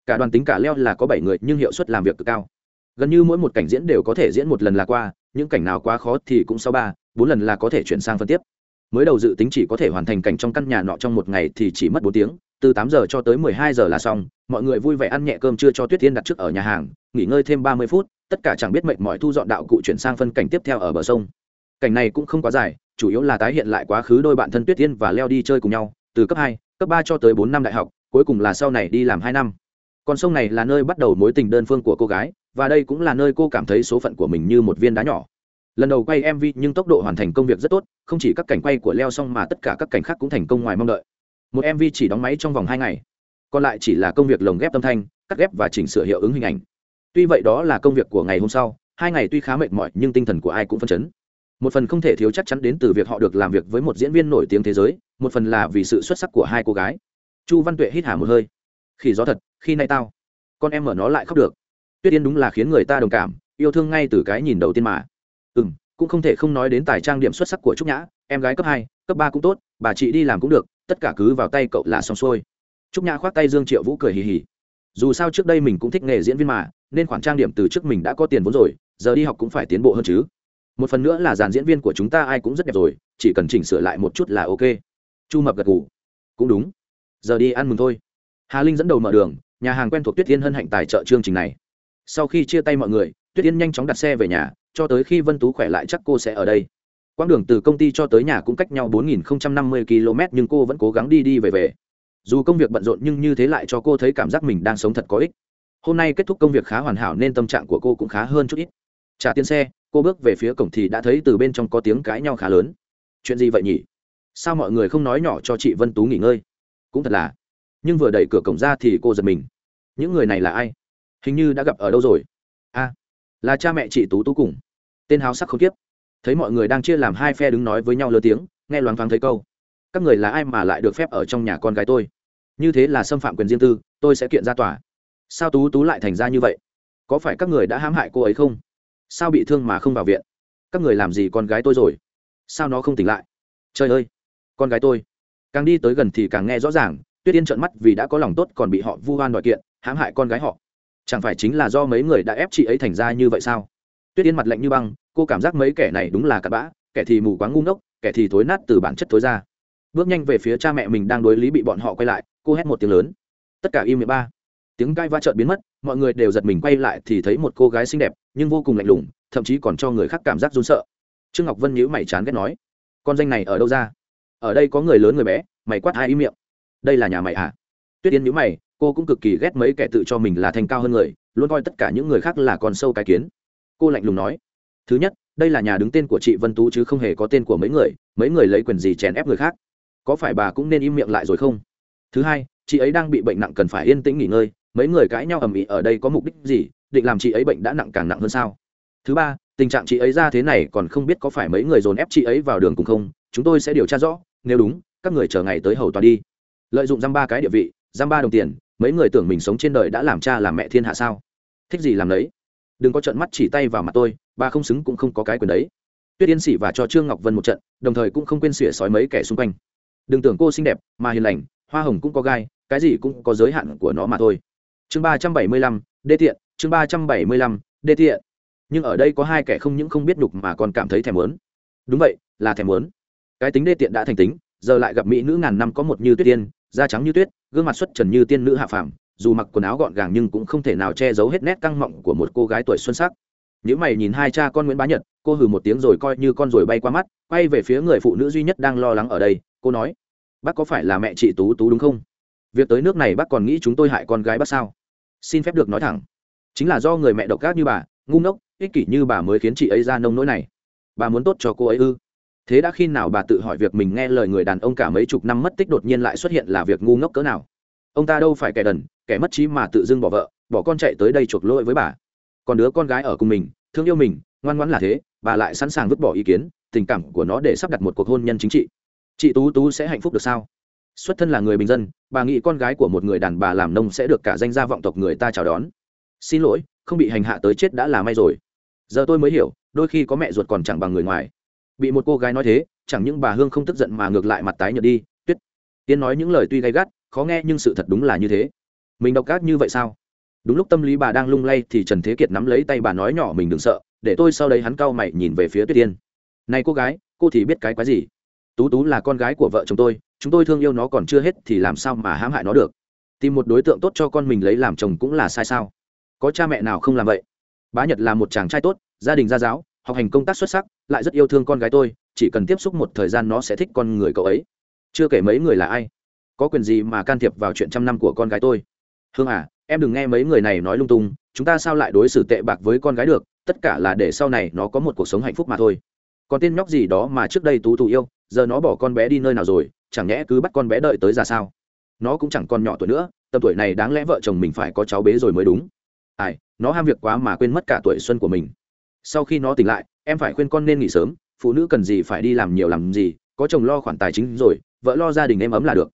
Cả đoàn tính cả leo là có bảy người nhưng hiệu suất làm việc cực cao. Gần như mỗi một cảnh diễn đều có thể diễn một lần là qua, những cảnh nào quá khó thì cũng sau ba, bốn lần là có thể chuyển sang phân tiếp. Mới đầu dự tính chỉ có thể hoàn thành cảnh trong căn nhà nọ trong một ngày thì chỉ mất bốn tiếng từ tám giờ cho tới mười hai giờ là xong, mọi người vui vẻ ăn nhẹ cơm trưa cho tuyết tiên đặt trước ở nhà hàng, nghỉ ngơi thêm ba mươi phút, tất cả chẳng biết mệt mỏi thu dọn đạo cụ chuyển sang phân cảnh tiếp theo ở bờ sông. Cảnh này cũng không quá dài, chủ yếu là tái hiện lại quá khứ đôi bạn thân tuyết tiên và leo đi chơi cùng nhau, từ cấp hai, cấp ba cho tới bốn năm đại học, cuối cùng là sau này đi làm hai năm. Con sông này là nơi bắt đầu mối tình đơn phương của cô gái, và đây cũng là nơi cô cảm thấy số phận của mình như một viên đá nhỏ. Lần đầu quay mv nhưng tốc độ hoàn thành công việc rất tốt, không chỉ các cảnh quay của leo xong mà tất cả các cảnh khác cũng thành công ngoài mong đợi một mv chỉ đóng máy trong vòng hai ngày còn lại chỉ là công việc lồng ghép âm thanh cắt ghép và chỉnh sửa hiệu ứng hình ảnh tuy vậy đó là công việc của ngày hôm sau hai ngày tuy khá mệt mỏi nhưng tinh thần của ai cũng phân chấn một phần không thể thiếu chắc chắn đến từ việc họ được làm việc với một diễn viên nổi tiếng thế giới một phần là vì sự xuất sắc của hai cô gái chu văn tuệ hít hà một hơi khi gió thật khi nay tao con em mở nó lại khóc được tuyết yên đúng là khiến người ta đồng cảm yêu thương ngay từ cái nhìn đầu tiên mà ừ m cũng không thể không nói đến tài trang điểm xuất sắc của trúc nhã em gái cấp hai, cấp ba cũng tốt bà chị đi làm cũng được, tất cả cứ vào tay cậu là xong xuôi. Trúc nhã khoác tay dương triệu vũ cười hì hì. Dù sao trước đây mình cũng thích nghề diễn viên mà, nên khoản trang điểm từ trước mình đã có tiền vốn rồi, giờ đi học cũng phải tiến bộ hơn chứ. Một phần nữa là dàn diễn viên của chúng ta ai cũng rất đẹp rồi, chỉ cần chỉnh sửa lại một chút là ok. Chu mập gật ngủ cũng đúng. Giờ đi ăn mừng thôi. Hà linh dẫn đầu mở đường, nhà hàng quen thuộc tuyết tiên hân hạnh tài trợ chương trình này. Sau khi chia tay mọi người, tuyết yên nhanh chóng đặt xe về nhà, cho tới khi vân tú khỏe lại chắc cô sẽ ở đây quãng đường từ công ty cho tới nhà cũng cách nhau 4.050 km nhưng cô vẫn cố gắng đi đi về về. Dù công việc bận rộn nhưng như thế lại cho cô thấy cảm giác mình đang sống thật có ích. Hôm nay kết thúc công việc khá hoàn hảo nên tâm trạng của cô cũng khá hơn chút ít. Trả tiền xe, cô bước về phía cổng thì đã thấy từ bên trong có tiếng cãi nhau khá lớn. Chuyện gì vậy nhỉ? Sao mọi người không nói nhỏ cho chị vân tú nghỉ ngơi? Cũng thật là. Nhưng vừa đẩy cửa cổng ra thì cô giật mình. Những người này là ai? Hình như đã gặp ở đâu rồi? A là cha mẹ chị tú tú cùng. Tên háo sắc không tiếp thấy mọi người đang chia làm hai phe đứng nói với nhau lơ tiếng, nghe loáng thoáng thấy câu, các người là ai mà lại được phép ở trong nhà con gái tôi? Như thế là xâm phạm quyền riêng tư, tôi sẽ kiện ra tòa. Sao tú tú lại thành ra như vậy? Có phải các người đã hãm hại cô ấy không? Sao bị thương mà không vào viện? Các người làm gì con gái tôi rồi? Sao nó không tỉnh lại? Trời ơi! Con gái tôi! Càng đi tới gần thì càng nghe rõ ràng, tuyết yên trợn mắt vì đã có lòng tốt còn bị họ vu oan đòi kiện, hãm hại con gái họ. Chẳng phải chính là do mấy người đã ép chị ấy thành ra như vậy sao? Tuyết yên mặt lạnh như băng cô cảm giác mấy kẻ này đúng là cặn bã, kẻ thì mù quáng ngu ngốc, kẻ thì thối nát từ bản chất thối ra. Bước nhanh về phía cha mẹ mình đang đối lý bị bọn họ quay lại, cô hét một tiếng lớn. Tất cả im miệng ba. Tiếng gai va trợn biến mất, mọi người đều giật mình quay lại thì thấy một cô gái xinh đẹp, nhưng vô cùng lạnh lùng, thậm chí còn cho người khác cảm giác run sợ. Trương ngọc vân nhíu mày chán ghét nói, con danh này ở đâu ra? Ở đây có người lớn người bé, mày quát hai im miệng? Đây là nhà mày à? Tuyết yên nhíu mày, cô cũng cực kỳ ghét mấy kẻ tự cho mình là thành cao hơn người, luôn coi tất cả những người khác là con sâu cái kiến. Cô lạnh lùng nói thứ nhất, đây là nhà đứng tên của chị vân tú chứ không hề có tên của mấy người mấy người lấy quyền gì chèn ép người khác? Có phải bà cũng nên im miệng lại rồi không? Thứ hai, chị ấy đang bị bệnh nặng cần phải yên tĩnh nghỉ ngơi, mấy người cãi nhau ầm ĩ ở đây có mục đích gì, định làm chị ấy bệnh đã nặng càng nặng hơn sao? Thứ ba, tình trạng chị ấy ra thế này còn không biết có phải mấy người dồn ép chị ấy vào đường cùng không, chúng tôi sẽ điều tra rõ, nếu đúng, các người chờ ngày tới hầu tòa đi. Lợi dụng dăm ba cái địa vị dăm ba đồng tiền, mấy người tưởng mình sống trên đời đã làm cha làm mẹ thiên hạ sao? Thích gì làm đấy đừng có trận mắt chỉ tay vào mặt tôi, bà không xứng cũng không có cái quyền đấy. Tuyết yên sĩ và cho trương ngọc vân một trận, đồng thời cũng không quên xỉa sói mấy kẻ xung quanh. Đừng tưởng cô xinh đẹp, mà hiền lành, hoa hồng cũng có gai, cái gì cũng có giới hạn của nó mà thôi. Chương ba trăm bảy mươi lăm, đê tiện, chương ba trăm bảy mươi lăm, đê tiện. Nhưng ở đây có hai kẻ không những không biết nhục mà còn cảm thấy thèm muốn. Đúng vậy, là thèm muốn. Cái tính đê tiện đã thành tính, giờ lại gặp mỹ nữ ngàn năm có một như tuyết tiên da trắng như tuyết, gương mặt xuất trần như tiên nữ hạ phàm dù mặc quần áo gọn gàng nhưng cũng không thể nào che giấu hết nét căng mọng của một cô gái tuổi xuân sắc. Nếu mày nhìn hai cha con nguyễn bá nhật, cô hừ một tiếng rồi coi như con rồi bay qua mắt, quay về phía người phụ nữ duy nhất đang lo lắng ở đây, cô nói, bác có phải là mẹ chị tú tú đúng không? Việc tới nước này bác còn nghĩ chúng tôi hại con gái bác sao? Xin phép được nói thẳng, chính là do người mẹ độc ác như bà, ngu ngốc, ích kỷ như bà mới khiến chị ấy ra nông nỗi này. Bà muốn tốt cho cô ấy ư? Thế đã khi nào bà tự hỏi việc mình nghe lời người đàn ông cả mấy chục năm mất tích đột nhiên lại xuất hiện là việc ngu ngốc cỡ nào? Ông ta đâu phải kẻ đần, kẻ mất trí mà tự dưng bỏ vợ, bỏ con chạy tới đây chuộc lỗi với bà. Còn đứa con gái ở cùng mình, thương yêu mình, ngoan ngoãn là thế, bà lại sẵn sàng vứt bỏ ý kiến, tình cảm của nó để sắp đặt một cuộc hôn nhân chính trị. Chị tú tú sẽ hạnh phúc được sao? Xuất thân là người bình dân, bà nghĩ con gái của một người đàn bà làm nông sẽ được cả danh gia vọng tộc người ta chào đón. Xin lỗi, không bị hành hạ tới chết đã là may rồi. Giờ tôi mới hiểu, đôi khi có mẹ ruột còn chẳng bằng người ngoài. Bị một cô gái nói thế, chẳng những bà hương không tức giận mà ngược lại mặt tái nhợt đi, tuyết. Tiên nói những lời tuy gay gắt khó nghe nhưng sự thật đúng là như thế. Mình độc ác như vậy sao? Đúng lúc tâm lý bà đang lung lay thì trần thế kiệt nắm lấy tay bà nói nhỏ mình đừng sợ, để tôi sau đấy hắn cau mày nhìn về phía tuyết tiên này cô gái, cô thì biết cái quái gì? Tú tú là con gái của vợ chồng tôi, chúng tôi thương yêu nó còn chưa hết thì làm sao mà hãm hại nó được? Tìm một đối tượng tốt cho con mình lấy làm chồng cũng là sai sao? Có cha mẹ nào không làm vậy? Bá nhật là một chàng trai tốt, gia đình gia giáo, học hành công tác xuất sắc, lại rất yêu thương con gái tôi, chỉ cần tiếp xúc một thời gian nó sẽ thích con người cậu ấy. Chưa kể mấy người là ai? Có quyền gì mà can thiệp vào chuyện trăm năm của con gái tôi? Hương à em đừng nghe mấy người này nói lung tung, chúng ta sao lại đối xử tệ bạc với con gái được, tất cả là để sau này nó có một cuộc sống hạnh phúc mà thôi. Còn tên nhóc gì đó mà trước đây tú tù yêu, giờ nó bỏ con bé đi nơi nào rồi, chẳng nhẽ cứ bắt con bé đợi tới ra sao? Nó cũng chẳng còn nhỏ tuổi nữa, tầm tuổi này đáng lẽ vợ chồng mình phải có cháu bế rồi mới đúng. Ai, nó ham việc quá mà quên mất cả tuổi xuân của mình. Sau khi nó tỉnh lại, em phải khuyên con nên nghỉ sớm, phụ nữ cần gì phải đi làm nhiều làm gì, có chồng lo khoản tài chính rồi, vợ lo gia đình em ấm là được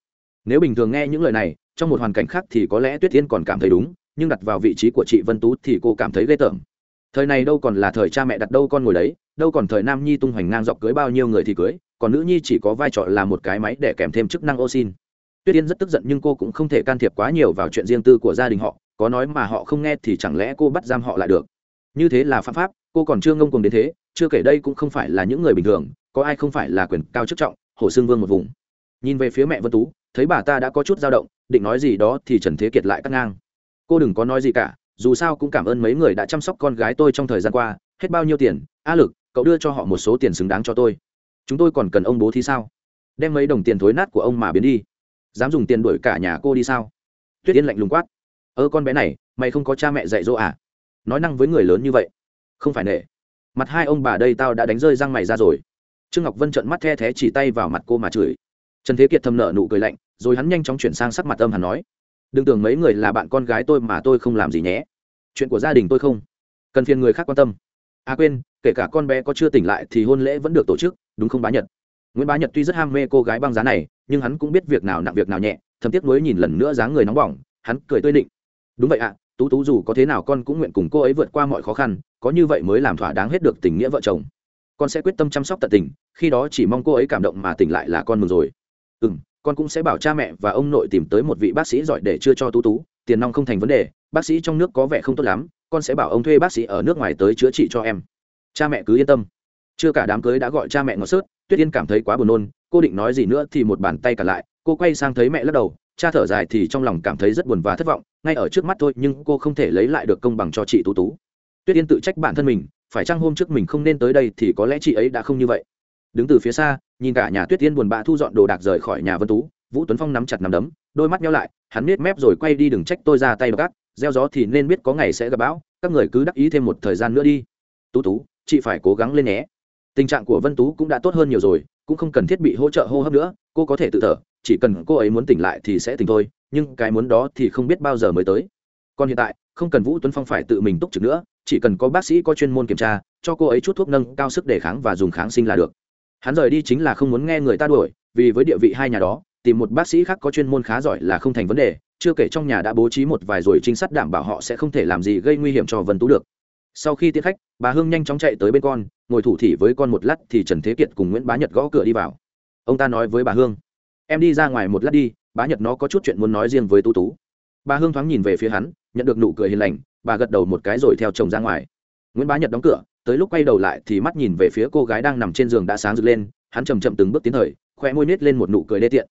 nếu bình thường nghe những lời này, trong một hoàn cảnh khác thì có lẽ tuyết thiên còn cảm thấy đúng, nhưng đặt vào vị trí của chị vân tú thì cô cảm thấy ghê tởm. Thời này đâu còn là thời cha mẹ đặt đâu con ngồi đấy, đâu còn thời nam nhi tung hoành ngang dọc cưới bao nhiêu người thì cưới, còn nữ nhi chỉ có vai trò là một cái máy để kèm thêm chức năng ô xin. Tuyết yên rất tức giận nhưng cô cũng không thể can thiệp quá nhiều vào chuyện riêng tư của gia đình họ, có nói mà họ không nghe thì chẳng lẽ cô bắt giam họ lại được? Như thế là phạm pháp, cô còn chưa ngông cùng đến thế, chưa kể đây cũng không phải là những người bình thường, có ai không phải là quyền cao chức trọng hồ xương vương một vùng. Nhìn về phía mẹ vân tú thấy bà ta đã có chút dao động, định nói gì đó thì trần thế kiệt lại cắt ngang. Cô đừng có nói gì cả, dù sao cũng cảm ơn mấy người đã chăm sóc con gái tôi trong thời gian qua, hết bao nhiêu tiền, a lực, cậu đưa cho họ một số tiền xứng đáng cho tôi. Chúng tôi còn cần ông bố thì sao? Đem mấy đồng tiền thối nát của ông mà biến đi. Dám dùng tiền đuổi cả nhà cô đi sao? Tuyết yên lạnh lùng quát. Ơ, con bé này, mày không có cha mẹ dạy dỗ à? Nói năng với người lớn như vậy. Không phải nể mặt hai ông bà đây tao đã đánh rơi răng mày ra rồi. Trương ngọc vân trợn mắt the thé chỉ tay vào mặt cô mà chửi trần thế kiệt thầm nợ nụ cười lạnh, rồi hắn nhanh chóng chuyển sang sắc mặt âm hắn nói, đừng tưởng mấy người là bạn con gái tôi mà tôi không làm gì nhé. Chuyện của gia đình tôi không cần phiền người khác quan tâm. À quên, kể cả con bé có chưa tỉnh lại thì hôn lễ vẫn được tổ chức, đúng không bá nhật? Nguyễn bá nhật tuy rất ham mê cô gái băng giá này, nhưng hắn cũng biết việc nào nặng việc nào nhẹ, thầm tiếc nuối nhìn lần nữa dáng người nóng bỏng, hắn cười tươi định đúng vậy ạ, tú tú dù có thế nào con cũng nguyện cùng cô ấy vượt qua mọi khó khăn, có như vậy mới làm thỏa đáng hết được tình nghĩa vợ chồng. Con sẽ quyết tâm chăm sóc tận tình, khi đó chỉ mong cô ấy cảm động mà tỉnh lại là con mừng rồi ừ m con cũng sẽ bảo cha mẹ và ông nội tìm tới một vị bác sĩ giỏi để chưa cho tú tú, tiền nong không thành vấn đề, bác sĩ trong nước có vẻ không tốt lắm, con sẽ bảo ông thuê bác sĩ ở nước ngoài tới chữa trị cho em. Cha mẹ cứ yên tâm. Chưa cả đám cưới đã gọi cha mẹ ngọt sớt, tuyết yên cảm thấy quá buồn nôn, cô định nói gì nữa thì một bàn tay cả lại, cô quay sang thấy mẹ lắc đầu, cha thở dài thì trong lòng cảm thấy rất buồn và thất vọng, ngay ở trước mắt thôi nhưng cô không thể lấy lại được công bằng cho chị tú tú. Tuyết yên tự trách bản thân mình, phải chăng hôm trước mình không nên tới đây thì có lẽ chị ấy đã không như vậy. Đứng từ phía xa nhìn cả nhà tuyết tiên buồn bã thu dọn đồ đạc rời khỏi nhà vân tú, vũ tuấn phong nắm chặt nắm đấm, đôi mắt nhau lại, hắn nết mép rồi quay đi đừng trách tôi ra tay gác gieo gió thì nên biết có ngày sẽ gặp bão, các người cứ đắc ý thêm một thời gian nữa đi. Tú tú, chị phải cố gắng lên nhé. Tình trạng của vân tú cũng đã tốt hơn nhiều rồi, cũng không cần thiết bị hỗ trợ hô hấp nữa, cô có thể tự thở, chỉ cần cô ấy muốn tỉnh lại thì sẽ tỉnh thôi, nhưng cái muốn đó thì không biết bao giờ mới tới. Còn hiện tại, không cần vũ tuấn phong phải tự mình túc trực nữa, chỉ cần có bác sĩ có chuyên môn kiểm tra, cho cô ấy chút thuốc nâng cao sức đề kháng và dùng kháng sinh là được hắn rời đi chính là không muốn nghe người ta đuổi, vì với địa vị hai nhà đó, tìm một bác sĩ khác có chuyên môn khá giỏi là không thành vấn đề, chưa kể trong nhà đã bố trí một vài rồi trinh sát đảm bảo họ sẽ không thể làm gì gây nguy hiểm cho vân tú được. Sau khi tiễn khách, bà hương nhanh chóng chạy tới bên con, ngồi thủ thị với con một lát thì trần thế kiệt cùng nguyễn bá nhật gõ cửa đi vào. Ông ta nói với bà hương, em đi ra ngoài một lát đi, bá nhật nó có chút chuyện muốn nói riêng với tú tú. Bà hương thoáng nhìn về phía hắn, nhận được nụ cười hiền lành, bà gật đầu một cái rồi theo chồng ra ngoài. Nguyễn bá nhật đóng cửa tới lúc quay đầu lại thì mắt nhìn về phía cô gái đang nằm trên giường đã sáng rực lên, hắn chầm chậm từng bước tiến thời, khoe môi nết lên một nụ cười đê tiện.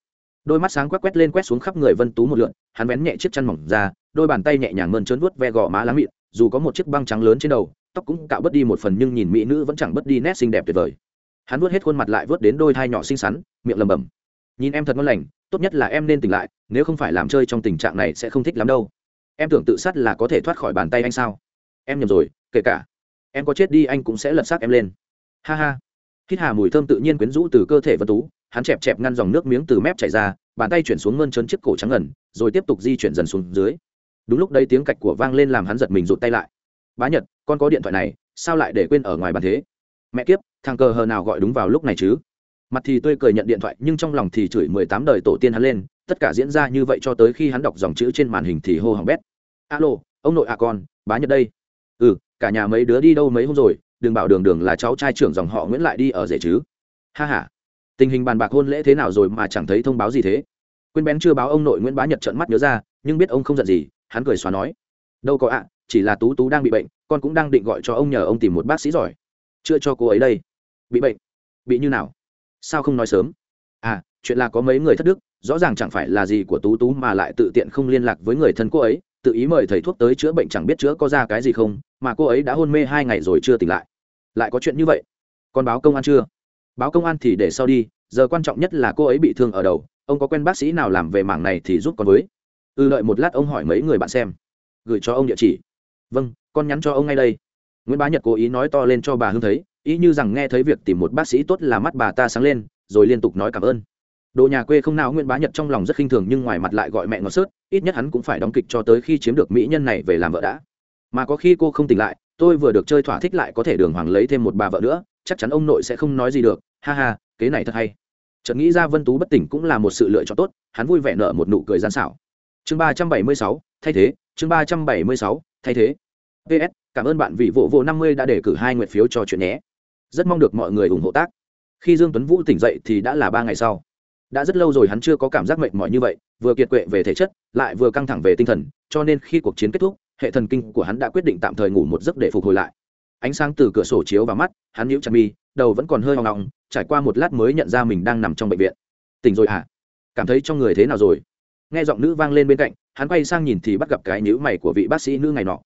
Đôi mắt sáng quét quét lên quét xuống khắp người vân tú một lượn, hắn vén nhẹ chiếc chăn mỏng ra, đôi bàn tay nhẹ nhàng mơn trớn vuốt ve gò má lá mịn, dù có một chiếc băng trắng lớn trên đầu, tóc cũng cạo bớt đi một phần nhưng nhìn mỹ nữ vẫn chẳng bớt đi nét xinh đẹp tuyệt vời. Hắn vuốt hết khuôn mặt lại vuốt đến đôi thai nhỏ xinh xắn, miệng lầm bầm nhìn em thật ngon lành, tốt nhất là em nên tỉnh lại, nếu không phải làm chơi trong tình trạng này sẽ không thích lắm đâu. Em tưởng tự sát là có thể thoát khỏi bàn tay anh sao? Em nhầm rồi, kể cả em có chết đi, anh cũng sẽ lật xác em lên. Ha ha. Hít hà mùi thơm tự nhiên quyến rũ từ cơ thể vân tú, hắn chẹp chẹp ngăn dòng nước miếng từ mép chảy ra, bàn tay chuyển xuống mơn trớn chiếc cổ trắng ngần, rồi tiếp tục di chuyển dần xuống dưới. Đúng lúc đây tiếng cạch của vang lên làm hắn giật mình rụt tay lại. Bá nhật, con có điện thoại này, sao lại để quên ở ngoài bàn thế? Mẹ kiếp, thằng cờ hờ nào gọi đúng vào lúc này chứ? Mặt thì tươi cười nhận điện thoại, nhưng trong lòng thì chửi mười tám đời tổ tiên hắn lên, tất cả diễn ra như vậy cho tới khi hắn đọc dòng chữ trên màn hình thì hô hỏng bét. Alo, ông nội à con, bá nhật đây cả nhà mấy đứa đi đâu mấy hôm rồi, đừng bảo đường đường là cháu trai trưởng dòng họ nguyễn lại đi ở rể chứ. Ha h a tình hình bàn bạc hôn lễ thế nào rồi mà chẳng thấy thông báo gì thế. Quên bén chưa báo ông nội nguyễn bá nhật trợn mắt nhớ ra, nhưng biết ông không giận gì, hắn cười xóa nói. Đâu có ạ, chỉ là tú tú đang bị bệnh, con cũng đang định gọi cho ông nhờ ông tìm một bác sĩ giỏi. Chưa cho cô ấy đây. Bị bệnh. Bị như nào? Sao không nói sớm? À chuyện là có mấy người thất đức, rõ ràng chẳng phải là gì của tú tú mà lại tự tiện không liên lạc với người thân cô ấy, tự ý mời thầy thuốc tới chữa bệnh chẳng biết chữa có ra cái gì không mà cô ấy đã hôn mê hai ngày rồi chưa tỉnh lại. Lại có chuyện như vậy? Còn báo công an chưa? Báo công an thì để sau đi giờ quan trọng nhất là cô ấy bị thương ở đầu ông có quen bác sĩ nào làm về mảng này thì giúp con với. Ư ừ, đợi một lát ông hỏi mấy người bạn xem. Gửi cho ông địa chỉ. Vâng con nhắn cho ông ngay đây. Nguyễn bá nhật cố ý nói to lên cho bà hương thấy ý như rằng nghe thấy việc tìm một bác sĩ tốt là mắt bà ta sáng lên rồi liên tục nói cảm ơn. Đồ nhà quê không nào nguyễn bá nhật trong lòng rất khinh thường nhưng ngoài mặt lại gọi mẹ ngọt sớt ít nhất hắn cũng phải đóng kịch cho tới khi chiếm được mỹ nhân này về làm vợ đã mà có khi cô không tỉnh lại, tôi vừa được chơi thỏa thích lại có thể đường hoàng lấy thêm một bà vợ nữa, chắc chắn ông nội sẽ không nói gì được. Ha ha, kế này thật hay. Chợt nghĩ ra vân tú bất tỉnh cũng là một sự lựa chọn tốt, hắn vui vẻ nở một nụ cười gian xảo. Chương ba trăm bảy mươi sáu, thay thế, chương ba trăm bảy mươi sáu, thay thế. Ps cảm ơn bạn vị vụ vỗ năm mươi đã đề cử hai nguyện phiếu cho chuyện nhé. Rất mong được mọi người ủng hộ tác. Khi dương tuấn vũ tỉnh dậy thì đã là ba ngày sau. Đã rất lâu rồi hắn chưa có cảm giác mệt mỏi như vậy, vừa kiệt quệ về thể chất, lại vừa căng thẳng về tinh thần, cho nên khi cuộc chiến kết thúc hệ thần kinh của hắn đã quyết định tạm thời ngủ một giấc để phục hồi lại. Ánh sáng từ cửa sổ chiếu vào mắt, hắn nhíu chặt mi, đầu vẫn còn hơi hoang ngọng trải qua một lát mới nhận ra mình đang nằm trong bệnh viện. Tỉnh rồi hả à? cảm thấy trong người thế nào rồi? Nghe giọng nữ vang lên bên cạnh, hắn quay sang nhìn thì bắt gặp cái nhíu mày của vị bác sĩ nữ ngày nọ.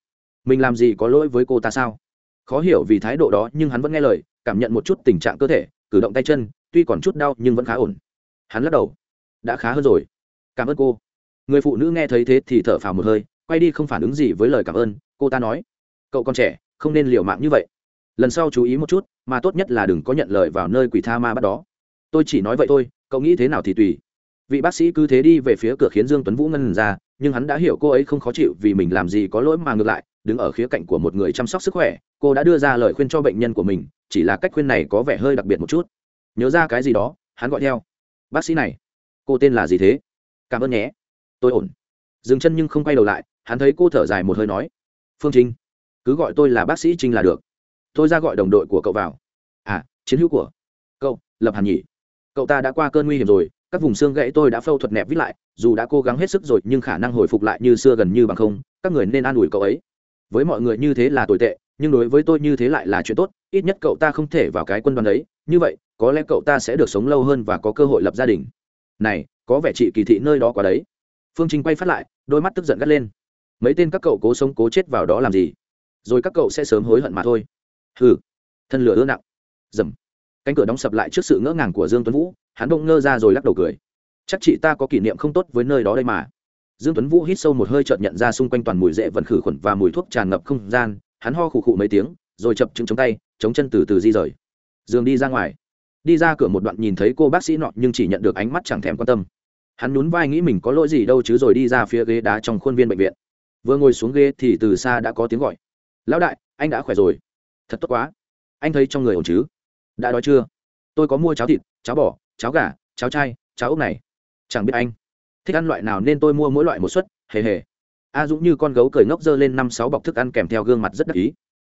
Mình làm gì có lỗi với cô ta sao? Khó hiểu vì thái độ đó nhưng hắn vẫn nghe lời, cảm nhận một chút tình trạng cơ thể, cử động tay chân, tuy còn chút đau nhưng vẫn khá ổn. Hắn lắc đầu. Đã khá hơn rồi. Cảm ơn cô. Người phụ nữ nghe thấy thế thì thở phào một hơi quay đi không phản ứng gì với lời cảm ơn, cô ta nói. Cậu còn trẻ, không nên liều mạng như vậy. Lần sau chú ý một chút, mà tốt nhất là đừng có nhận lời vào nơi quỷ tha ma bắt đó. Tôi chỉ nói vậy thôi, cậu nghĩ thế nào thì tùy. Vị bác sĩ cứ thế đi về phía cửa khiến dương tuấn vũ ngân ra, nhưng hắn đã hiểu cô ấy không khó chịu vì mình làm gì có lỗi mà ngược lại, đứng ở khía cạnh của một người chăm sóc sức khỏe, cô đã đưa ra lời khuyên cho bệnh nhân của mình, chỉ là cách khuyên này có vẻ hơi đặc biệt một chút. Nhớ ra cái gì đó, hắn gọi theo. Bác sĩ này, cô tên là gì thế? Cảm ơn nhé. Tôi ổn. Dừng chân nhưng không quay đầu lại hắn thấy cô thở dài một hơi nói, phương trinh, cứ gọi tôi là bác sĩ trinh là được. Tôi ra gọi đồng đội của cậu vào. À chiến hữu của cậu, lập hàn nhỉ cậu ta đã qua cơn nguy hiểm rồi, các vùng xương gãy tôi đã phẫu thuật nẹp vít lại, dù đã cố gắng hết sức rồi nhưng khả năng hồi phục lại như xưa gần như bằng không, các người nên an ủi cậu ấy. Với mọi người như thế là tồi tệ, nhưng đối với tôi như thế lại là chuyện tốt, ít nhất cậu ta không thể vào cái quân đoàn ấy như vậy, có lẽ cậu ta sẽ được sống lâu hơn và có cơ hội lập gia đình. Này, có vẻ chị kỳ thị nơi đó quá đấy. Phương trinh quay phát lại, đôi mắt tức giận gắt lên mấy tên các cậu cố sống cố chết vào đó làm gì? Rồi các cậu sẽ sớm hối hận mà thôi. Hừ, thân lửa ưa nặng. Dầm. Cánh cửa đóng sập lại trước sự ngỡ ngàng của dương tuấn vũ, hắn bỗng ngơ ra rồi lắc đầu cười. Chắc chị ta có kỷ niệm không tốt với nơi đó đây mà. Dương tuấn vũ hít sâu một hơi chợt nhận ra xung quanh toàn mùi rễ vẫn khử khuẩn và mùi thuốc tràn ngập không gian, hắn ho khụ khụ mấy tiếng, rồi chập chững chống tay, chống chân từ từ di rời. Dương đi ra ngoài. Đi ra cửa một đoạn nhìn thấy cô bác sĩ nọ nhưng chỉ nhận được ánh mắt chẳng thèm quan tâm. Hắn nhún vai nghĩ mình có lỗi gì đâu chứ rồi đi ra phía ghế đá trong khuôn viên bệnh viện vừa ngồi xuống ghế thì từ xa đã có tiếng gọi. Lão đại, anh đã khỏe rồi. Thật tốt quá. Anh thấy trong người ổn chứ? Đã đói chưa? Tôi có mua cháo thịt, cháo bò, cháo gà, cháo chay cháo ốc này. Chẳng biết anh. Thích ăn loại nào nên tôi mua mỗi loại một suất, hề hề. A dũng như con gấu cười ngốc dơ lên năm sáu bọc thức ăn kèm theo gương mặt rất đắc ý.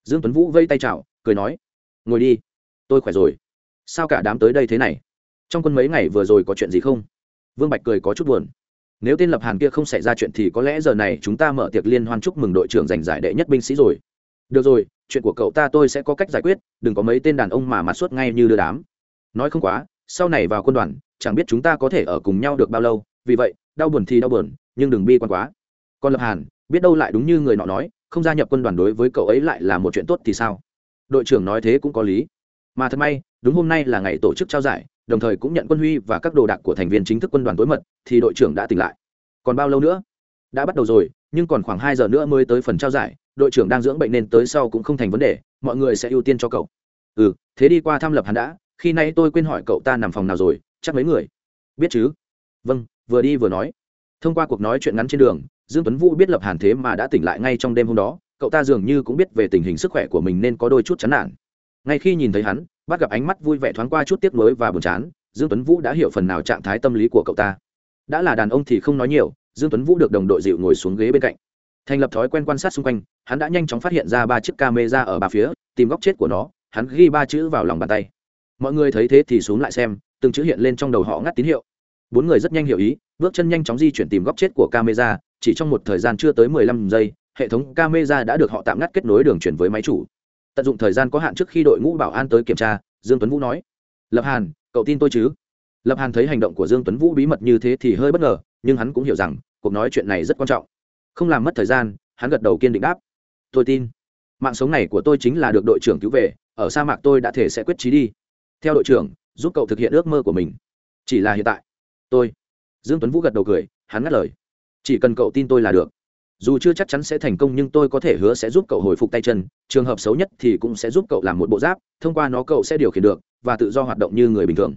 Dương tuấn vũ vây tay chào, cười nói, ngồi đi, tôi khỏe rồi. Sao cả đám tới đây thế này? Trong quân mấy ngày vừa rồi có chuyện gì không? Vương bạch cười có chút buồn nếu tên lập hàn kia không xảy ra chuyện thì có lẽ giờ này chúng ta mở tiệc liên hoan chúc mừng đội trưởng giành giải đệ nhất binh sĩ rồi. Được rồi, chuyện của cậu ta tôi sẽ có cách giải quyết, đừng có mấy tên đàn ông mà mặt suốt ngay như đưa đám. Nói không quá, sau này vào quân đoàn, chẳng biết chúng ta có thể ở cùng nhau được bao lâu, vì vậy, đau buồn thì đau buồn, nhưng đừng bi quan quá. Còn lập hàn, biết đâu lại đúng như người nọ nói, không gia nhập quân đoàn đối với cậu ấy lại là một chuyện tốt thì sao? Đội trưởng nói thế cũng có lý. Mà thật may, đúng hôm nay là ngày tổ chức trao giải đồng thời cũng nhận quân huy và các đồ đạc của thành viên chính thức quân đoàn tối mật, thì đội trưởng đã tỉnh lại. Còn bao lâu nữa? Đã bắt đầu rồi, nhưng còn khoảng hai giờ nữa mới tới phần trao giải, đội trưởng đang dưỡng bệnh nên tới sau cũng không thành vấn đề, mọi người sẽ ưu tiên cho cậu. Ừ thế đi qua thăm lập hắn đã, khi nay tôi quên hỏi cậu ta nằm phòng nào rồi, chắc mấy người? Biết chứ? Vâng vừa đi vừa nói. Thông qua cuộc nói chuyện ngắn trên đường, dương tuấn vũ biết lập hàn thế mà đã tỉnh lại ngay trong đêm hôm đó, cậu ta dường như cũng biết về tình hình sức khỏe của mình nên có đôi chút chán nản. Ngay khi nhìn thấy hắn bắt gặp ánh mắt vui vẻ thoáng qua chút tiếc nuối và buồn chán, dương tuấn vũ đã hiểu phần nào trạng thái tâm lý của cậu ta. Đã là đàn ông thì không nói nhiều, dương tuấn vũ được đồng đội dịu ngồi xuống ghế bên cạnh. Thành lập thói quen quan sát xung quanh, hắn đã nhanh chóng phát hiện ra ba chiếc camera ở ba phía, tìm góc chết của nó, hắn ghi ba chữ vào lòng bàn tay. Mọi người thấy thế thì xuống lại xem, từng chữ hiện lên trong đầu họ ngắt tín hiệu. Bốn người rất nhanh hiểu ý, bước chân nhanh chóng di chuyển tìm góc chết của camera, chỉ trong một thời gian chưa tới 15 giây, hệ thống camera đã được họ tạm ngắt kết nối đường chuyển với máy chủ tận dụng thời gian có hạn trước khi đội ngũ bảo an tới kiểm tra, dương tuấn vũ nói. Lập hàn, cậu tin tôi chứ? Lập hàn thấy hành động của dương tuấn vũ bí mật như thế thì hơi bất ngờ, nhưng hắn cũng hiểu rằng, cuộc nói chuyện này rất quan trọng. Không làm mất thời gian, hắn gật đầu kiên định đáp. Tôi tin. Mạng sống này của tôi chính là được đội trưởng cứu về, ở sa mạc tôi đã thể sẽ quyết trí đi. Theo đội trưởng, giúp cậu thực hiện ước mơ của mình. Chỉ là hiện tại. Tôi. Dương tuấn vũ gật đầu cười, hắn ngắt lời. Chỉ cần cậu tin tôi là được dù chưa chắc chắn sẽ thành công nhưng tôi có thể hứa sẽ giúp cậu hồi phục tay chân, trường hợp xấu nhất thì cũng sẽ giúp cậu làm một bộ giáp, thông qua nó cậu sẽ điều khiển được và tự do hoạt động như người bình thường.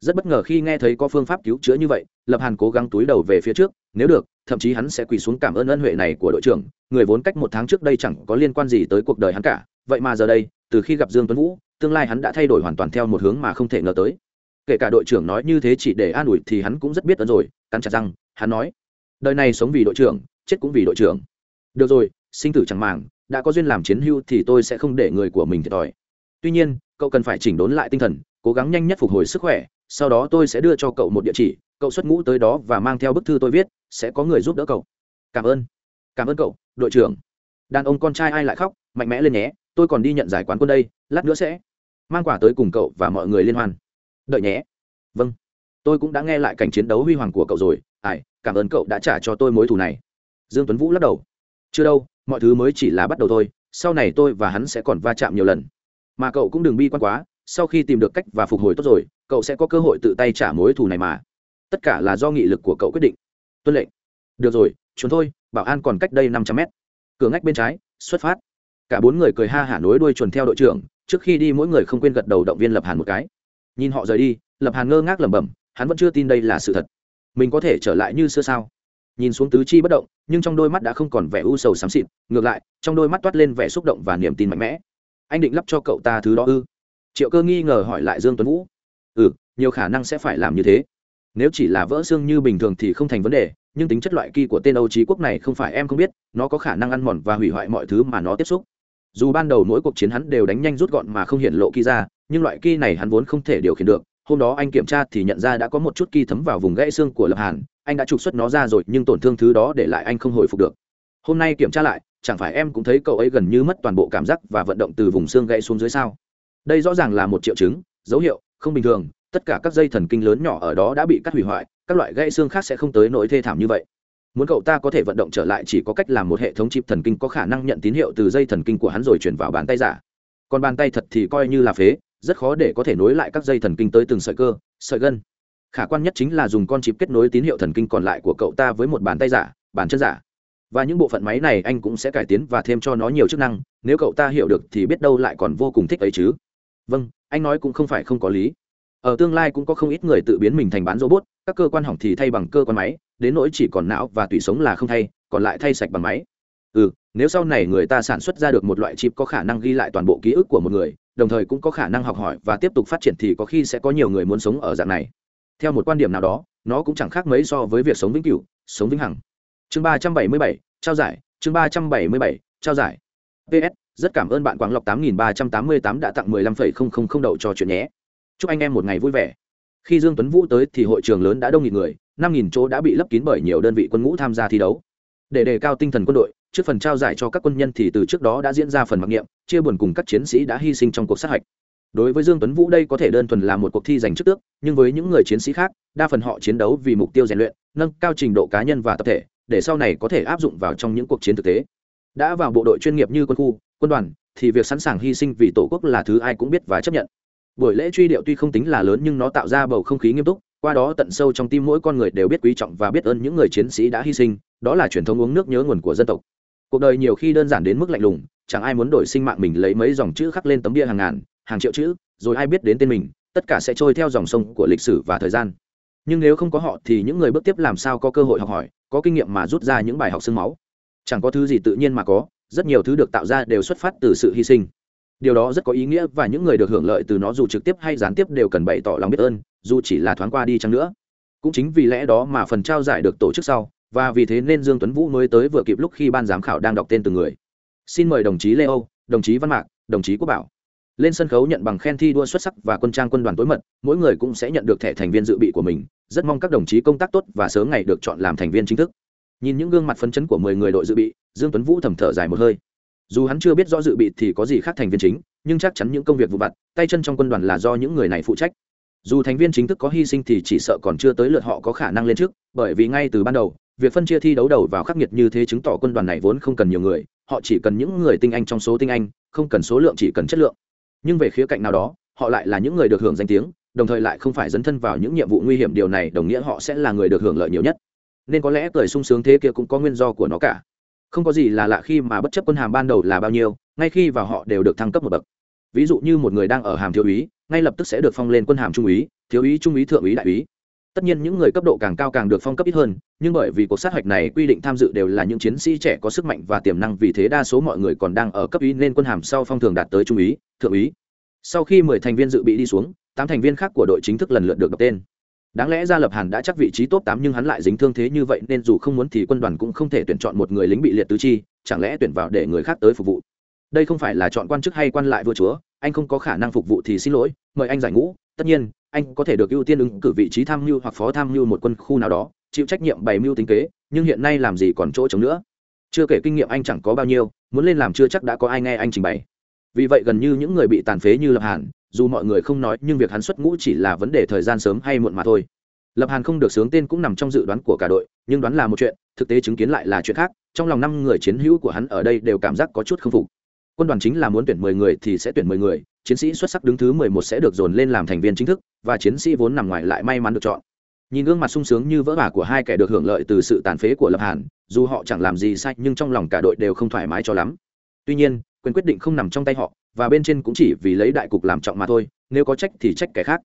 Rất bất ngờ khi nghe thấy có phương pháp cứu chữa như vậy, lập hàn cố gắng túi đầu về phía trước, nếu được, thậm chí hắn sẽ quỳ xuống cảm ơn ân huệ này của đội trưởng, người vốn cách một tháng trước đây chẳng có liên quan gì tới cuộc đời hắn cả, vậy mà giờ đây, từ khi gặp dương tuấn vũ, tương lai hắn đã thay đổi hoàn toàn theo một hướng mà không thể ngờ tới. Kể cả đội trưởng nói như thế chỉ để an ủi thì hắn cũng rất biết ơn rồi, cắn chặt răng, hắn nói, đời này sống vì đội trưởng chết cũng vì đội trưởng. Được rồi sinh tử chẳng màng đã có duyên làm chiến hưu thì tôi sẽ không để người của mình thiệt thòi. Tuy nhiên cậu cần phải chỉnh đốn lại tinh thần cố gắng nhanh nhất phục hồi sức khỏe sau đó tôi sẽ đưa cho cậu một địa chỉ cậu xuất ngũ tới đó và mang theo bức thư tôi viết sẽ có người giúp đỡ cậu. Cảm ơn. Cảm ơn cậu đội trưởng. Đàn ông con trai ai lại khóc mạnh mẽ lên nhé tôi còn đi nhận giải quán quân đây lát nữa sẽ mang quả tới cùng cậu và mọi người liên hoan. Đợi nhé. Vâng. Tôi cũng đã nghe lại cảnh chiến đấu huy hoàng của cậu rồi Ải, cảm ơn cậu đã trả cho tôi mối thù này dương tuấn vũ lắc đầu. Chưa đâu, mọi thứ mới chỉ là bắt đầu thôi, sau này tôi và hắn sẽ còn va chạm nhiều lần. Mà cậu cũng đừng bi quan quá, sau khi tìm được cách và phục hồi tốt rồi, cậu sẽ có cơ hội tự tay trả mối thù này mà. Tất cả là do nghị lực của cậu quyết định. Tuân lệnh. Được rồi chúng thôi, bảo an còn cách đây năm trăm mét. Cửa ngách bên trái, xuất phát. Cả bốn người cười ha hả nối đuôi chuồn theo đội trưởng, trước khi đi mỗi người không quên gật đầu động viên lập hàn một cái. Nhìn họ rời đi, lập hàn ngơ ngác lẩm bẩm, hắn vẫn chưa tin đây là sự thật. Mình có thể trở lại như xưa sao? Nhìn xuống tứ chi bất động, nhưng trong đôi mắt đã không còn vẻ u sầu xám xịt, ngược lại, trong đôi mắt toát lên vẻ xúc động và niềm tin mạnh mẽ. Anh định lắp cho cậu ta thứ đó ư? Triệu cơ nghi ngờ hỏi lại dương tuấn vũ. Ừ nhiều khả năng sẽ phải làm như thế. Nếu chỉ là vỡ xương như bình thường thì không thành vấn đề, nhưng tính chất loại kỳ của tên âu trí quốc này không phải em không biết, nó có khả năng ăn mòn và hủy hoại mọi thứ mà nó tiếp xúc. Dù ban đầu mỗi cuộc chiến hắn đều đánh nhanh rút gọn mà không hiện lộ kỳ ra, nhưng loại kỳ này hắn vốn không thể điều khiển được hôm đó anh kiểm tra thì nhận ra đã có một chút kỳ thấm vào vùng gãy xương của lập hàn, anh đã trục xuất nó ra rồi, nhưng tổn thương thứ đó để lại anh không hồi phục được. Hôm nay kiểm tra lại, chẳng phải em cũng thấy cậu ấy gần như mất toàn bộ cảm giác và vận động từ vùng xương gãy xuống dưới sao? Đây rõ ràng là một triệu chứng, dấu hiệu, không bình thường, tất cả các dây thần kinh lớn nhỏ ở đó đã bị cắt hủy hoại, các loại gãy xương khác sẽ không tới nỗi thê thảm như vậy. Muốn cậu ta có thể vận động trở lại chỉ có cách làm một hệ thống chip thần kinh có khả năng nhận tín hiệu từ dây thần kinh của hắn rồi chuyển vào bàn tay giả. Còn bàn tay thật thì coi như là phế rất khó để có thể nối lại các dây thần kinh tới từng sợi cơ, sợi gân. Khả quan nhất chính là dùng con chip kết nối tín hiệu thần kinh còn lại của cậu ta với một bàn tay giả, bàn chân giả. Và những bộ phận máy này anh cũng sẽ cải tiến và thêm cho nó nhiều chức năng, nếu cậu ta hiểu được thì biết đâu lại còn vô cùng thích ấy chứ. Vâng anh nói cũng không phải không có lý. Ở tương lai cũng có không ít người tự biến mình thành bán robot, các cơ quan hỏng thì thay bằng cơ quan máy, đến nỗi chỉ còn não và tủy sống là không thay, còn lại thay sạch bằng máy. Ừ nếu sau này người ta sản xuất ra được một loại chip có khả năng ghi lại toàn bộ ký ức của một người đồng thời cũng có khả năng học hỏi và tiếp tục phát triển thì có khi sẽ có nhiều người muốn sống ở dạng này. Theo một quan điểm nào đó, nó cũng chẳng khác mấy so với việc sống vĩnh cửu, sống vĩnh hằng. Chương ba trăm bảy mươi bảy, trao giải, chương ba trăm bảy mươi bảy, trao giải. Ps rất cảm ơn bạn quảng lộc tám nghìn ba trăm tám mươi tám đã tặng mười lăm phẩy không không không đậu cho chuyện nhé. Chúc anh em một ngày vui vẻ. Khi dương tuấn vũ tới thì hội trường lớn đã đông nghịt người, năm nghìn chỗ đã bị lấp kín bởi nhiều đơn vị quân ngũ tham gia thi đấu. Để đề cao tinh thần quân đội trước phần trao giải cho các quân nhân thì từ trước đó đã diễn ra phần mặc niệm, chia buồn cùng các chiến sĩ đã hy sinh trong cuộc sát hạch. Đối với dương tuấn vũ đây có thể đơn thuần là một cuộc thi giành chức tước, nhưng với những người chiến sĩ khác, đa phần họ chiến đấu vì mục tiêu rèn luyện, nâng cao trình độ cá nhân và tập thể, để sau này có thể áp dụng vào trong những cuộc chiến thực tế. Đã vào bộ đội chuyên nghiệp như quân khu, quân đoàn, thì việc sẵn sàng hy sinh vì tổ quốc là thứ ai cũng biết và chấp nhận. Buổi lễ truy điệu tuy không tính là lớn nhưng nó tạo ra bầu không khí nghiêm túc, qua đó tận sâu trong tim mỗi con người đều biết quý trọng và biết ơn những người chiến sĩ đã hy sinh, đó là truyền thống uống nước nhớ nguồn của dân tộc cuộc đời nhiều khi đơn giản đến mức lạnh lùng, chẳng ai muốn đổi sinh mạng mình lấy mấy dòng chữ khắc lên tấm bia hàng ngàn, hàng triệu chữ, rồi ai biết đến tên mình, tất cả sẽ trôi theo dòng sông của lịch sử và thời gian. Nhưng nếu không có họ thì những người bước tiếp làm sao có cơ hội học hỏi, có kinh nghiệm mà rút ra những bài học sương máu. Chẳng có thứ gì tự nhiên mà có, rất nhiều thứ được tạo ra đều xuất phát từ sự hy sinh. Điều đó rất có ý nghĩa và những người được hưởng lợi từ nó dù trực tiếp hay gián tiếp đều cần bày tỏ lòng biết ơn, dù chỉ là thoáng qua đi chăng nữa. Cũng chính vì lẽ đó mà phần trao giải được tổ chức sau và vì thế nên dương tuấn vũ mới tới vừa kịp lúc khi ban giám khảo đang đọc tên từng người. Xin mời đồng chí lê âu, đồng chí văn mạc, đồng chí quốc bảo. Lên sân khấu nhận bằng khen thi đua xuất sắc và quân trang quân đoàn tối mật, mỗi người cũng sẽ nhận được thẻ thành viên dự bị của mình. Rất mong các đồng chí công tác tốt và sớm ngày được chọn làm thành viên chính thức. Nhìn những gương mặt phấn chấn của mười người đội dự bị, dương tuấn vũ thầm thở dài một hơi. Dù hắn chưa biết rõ dự bị thì có gì khác thành viên chính, nhưng chắc chắn những công việc vụ vặt, tay chân trong quân đoàn là do những người này phụ trách. Dù thành viên chính thức có hy sinh thì chỉ sợ còn chưa tới lượt họ có khả năng lên trước, bởi vì ngay từ ban đầu việc phân chia thi đấu đầu vào khắc nghiệt như thế chứng tỏ quân đoàn này vốn không cần nhiều người, họ chỉ cần những người tinh anh trong số tinh anh, không cần số lượng chỉ cần chất lượng. Nhưng về khía cạnh nào đó, họ lại là những người được hưởng danh tiếng, đồng thời lại không phải dấn thân vào những nhiệm vụ nguy hiểm điều này, đồng nghĩa họ sẽ là người được hưởng lợi nhiều nhất. Nên có lẽ cười sung sướng thế kia cũng có nguyên do của nó cả. Không có gì là lạ khi mà bất chấp quân hàm ban đầu là bao nhiêu, ngay khi vào họ đều được thăng cấp một bậc. Ví dụ như một người đang ở hàm thiếu úy, ngay lập tức sẽ được phong lên quân hàm trung úy, thiếu úy trung úy thượng úy đại úy tất nhiên những người cấp độ càng cao càng được phong cấp ít hơn, nhưng bởi vì cuộc sát hạch này quy định tham dự đều là những chiến sĩ trẻ có sức mạnh và tiềm năng, vì thế đa số mọi người còn đang ở cấp ý nên quân hàm sau phong thường đạt tới trung úy thượng úy sau khi mười thành viên dự bị đi xuống, tám thành viên khác của đội chính thức lần lượt được đọc tên. Đáng lẽ ra lập hàn đã chắc vị trí top tám nhưng hắn lại dính thương thế như vậy nên dù không muốn thì quân đoàn cũng không thể tuyển chọn một người lính bị liệt tứ chi, chẳng lẽ tuyển vào để người khác tới phục vụ? Đây không phải là chọn quan chức hay quan lại vua chúa, anh không có khả năng phục vụ thì xin lỗi, mời anh giải ngũ. Tất nhiên anh có thể được ưu tiên ứng cử vị trí tham mưu hoặc phó tham mưu một quân khu nào đó, chịu trách nhiệm bày mưu tính kế, nhưng hiện nay làm gì còn chỗ chống nữa. Chưa kể kinh nghiệm anh chẳng có bao nhiêu, muốn lên làm chưa chắc đã có ai nghe anh trình bày. Vì vậy gần như những người bị tàn phế như lập hàn, dù mọi người không nói, nhưng việc hắn xuất ngũ chỉ là vấn đề thời gian sớm hay muộn mà thôi. Lập hàn không được sướng tên cũng nằm trong dự đoán của cả đội, nhưng đoán là một chuyện, thực tế chứng kiến lại là chuyện khác, trong lòng năm người chiến hữu của hắn ở đây đều cảm giác có chút k phục. Quân đoàn chính là muốn tuyển mười người thì sẽ tuyển mười người chiến sĩ xuất sắc đứng thứ mười một sẽ được dồn lên làm thành viên chính thức, và chiến sĩ vốn nằm ngoài lại may mắn được chọn. Nhìn gương mặt sung sướng như vỡ vả của hai kẻ được hưởng lợi từ sự tàn phế của lập hàn, dù họ chẳng làm gì sai, nhưng trong lòng cả đội đều không thoải mái cho lắm. Tuy nhiên, quyền quyết định không nằm trong tay họ, và bên trên cũng chỉ vì lấy đại cục làm trọng mà thôi, nếu có trách thì trách kẻ khác.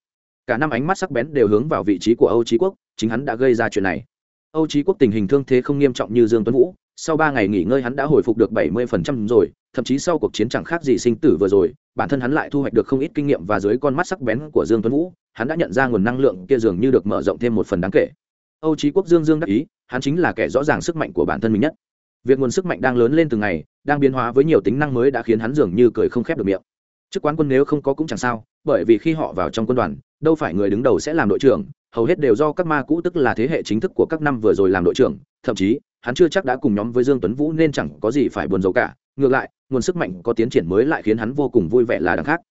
Cả năm ánh mắt sắc bén đều hướng vào vị trí của âu trí quốc, chính hắn đã gây ra chuyện này. Âu trí quốc tình hình thương thế không nghiêm trọng như dương tuấn vũ sau ba ngày nghỉ ngơi hắn đã hồi phục được bảy 70% rồi, thậm chí sau cuộc chiến chẳng khác gì sinh tử vừa rồi, bản thân hắn lại thu hoạch được không ít kinh nghiệm và dưới con mắt sắc bén của dương tuấn vũ, hắn đã nhận ra nguồn năng lượng kia dường như được mở rộng thêm một phần đáng kể. Âu Chí quốc dương dương đắc ý, hắn chính là kẻ rõ ràng sức mạnh của bản thân mình nhất. Việc nguồn sức mạnh đang lớn lên từng ngày, đang biến hóa với nhiều tính năng mới đã khiến hắn dường như cười không khép được miệng. Chức quán quân nếu không có cũng chẳng sao, bởi vì khi họ vào trong quân đoàn, đâu phải người đứng đầu sẽ làm đội trưởng, hầu hết đều do các ma cũ tức là thế hệ chính thức của các năm vừa rồi làm đội trưởng, thậm chí hắn chưa chắc đã cùng nhóm với dương tuấn vũ nên chẳng có gì phải buồn rầu cả. Ngược lại, nguồn sức mạnh có tiến triển mới lại khiến hắn vô cùng vui vẻ là đằng khác.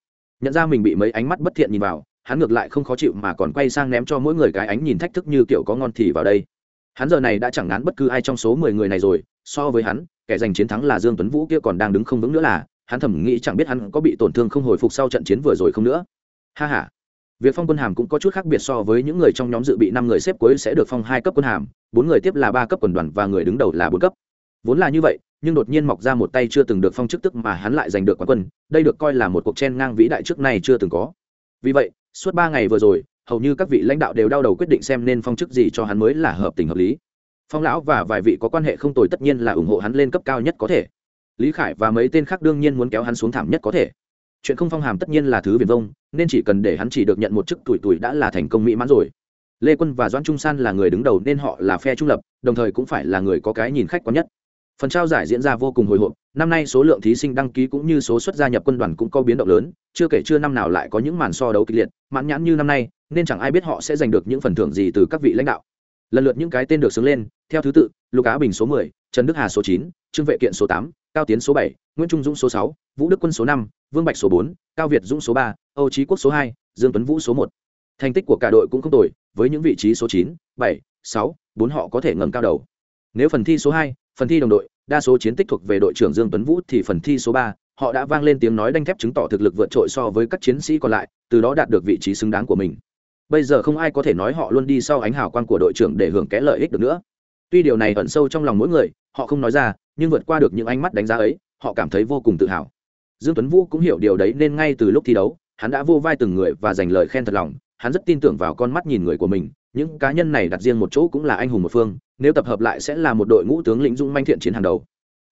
Nhận ra mình bị mấy ánh mắt bất thiện nhìn vào, hắn ngược lại không khó chịu mà còn quay sang ném cho mỗi người cái ánh nhìn thách thức như kiểu có ngon thì vào đây. Hắn giờ này đã chẳng ngán bất cứ ai trong số mười người này rồi, so với hắn, kẻ giành chiến thắng là dương tuấn vũ kia còn đang đứng không vững nữa là, hắn thầm nghĩ chẳng biết hắn có bị tổn thương không hồi phục sau trận chiến vừa rồi không nữa. Ha ha việc phong quân hàm cũng có chút khác biệt so với những người trong nhóm dự bị năm người xếp cuối sẽ được phong hai cấp quân hàm, bốn người tiếp là ba cấp quần đoàn và người đứng đầu là bốn cấp. Vốn là như vậy, nhưng đột nhiên mọc ra một tay chưa từng được phong chức tức mà hắn lại giành được quán quân, đây được coi là một cuộc chen ngang vĩ đại trước nay chưa từng có. Vì vậy, suốt ba ngày vừa rồi, hầu như các vị lãnh đạo đều đau đầu quyết định xem nên phong chức gì cho hắn mới là hợp tình hợp lý. Phong lão và vài vị có quan hệ không tồi tất nhiên là ủng hộ hắn lên cấp cao nhất có thể. Lý khải và mấy tên khác đương nhiên muốn kéo hắn xuống thảm nhất có thể chuyện không phong hàm tất nhiên là thứ viền vông, nên chỉ cần để hắn chỉ được nhận một chức tuổi tuổi đã là thành công mỹ mãn rồi. Lê quân và doãn trung san là người đứng đầu nên họ là phe trung lập, đồng thời cũng phải là người có cái nhìn khách quan nhất. Phần trao giải diễn ra vô cùng hồi hộp, năm nay số lượng thí sinh đăng ký cũng như số xuất gia nhập quân đoàn cũng có biến động lớn, chưa kể chưa năm nào lại có những màn so đấu kịch liệt, mãn nhãn như năm nay, nên chẳng ai biết họ sẽ giành được những phần thưởng gì từ các vị lãnh đạo lần lượt những cái tên được xướng lên theo thứ tự lục á bình số 10, trần đức hà số 9, trương vệ kiện số 8, cao tiến số 7, nguyễn trung dũng số 6, vũ đức quân số 5, vương bạch số 4, cao việt dũng số 3, âu trí quốc số 2, dương tuấn vũ số 1. thành tích của cả đội cũng không tồi với những vị trí số 9, 7, 6, 4 họ có thể ngẩng cao đầu nếu phần thi số 2, phần thi đồng đội đa số chiến tích thuộc về đội trưởng dương tuấn vũ thì phần thi số 3, họ đã vang lên tiếng nói đanh thép chứng tỏ thực lực vượt trội so với các chiến sĩ còn lại từ đó đạt được vị trí xứng đáng của mình bây giờ không ai có thể nói họ luôn đi sau ánh hào quang của đội trưởng để hưởng cái lợi ích được nữa. Tuy điều này ẩn sâu trong lòng mỗi người, họ không nói ra, nhưng vượt qua được những ánh mắt đánh giá ấy, họ cảm thấy vô cùng tự hào. Dương tuấn vũ cũng hiểu điều đấy nên ngay từ lúc thi đấu, hắn đã vô vai từng người và dành lời khen thật lòng. Hắn rất tin tưởng vào con mắt nhìn người của mình, những cá nhân này đặt riêng một chỗ cũng là anh hùng một phương, nếu tập hợp lại sẽ là một đội ngũ tướng lĩnh dũng manh thiện chiến hàng đầu.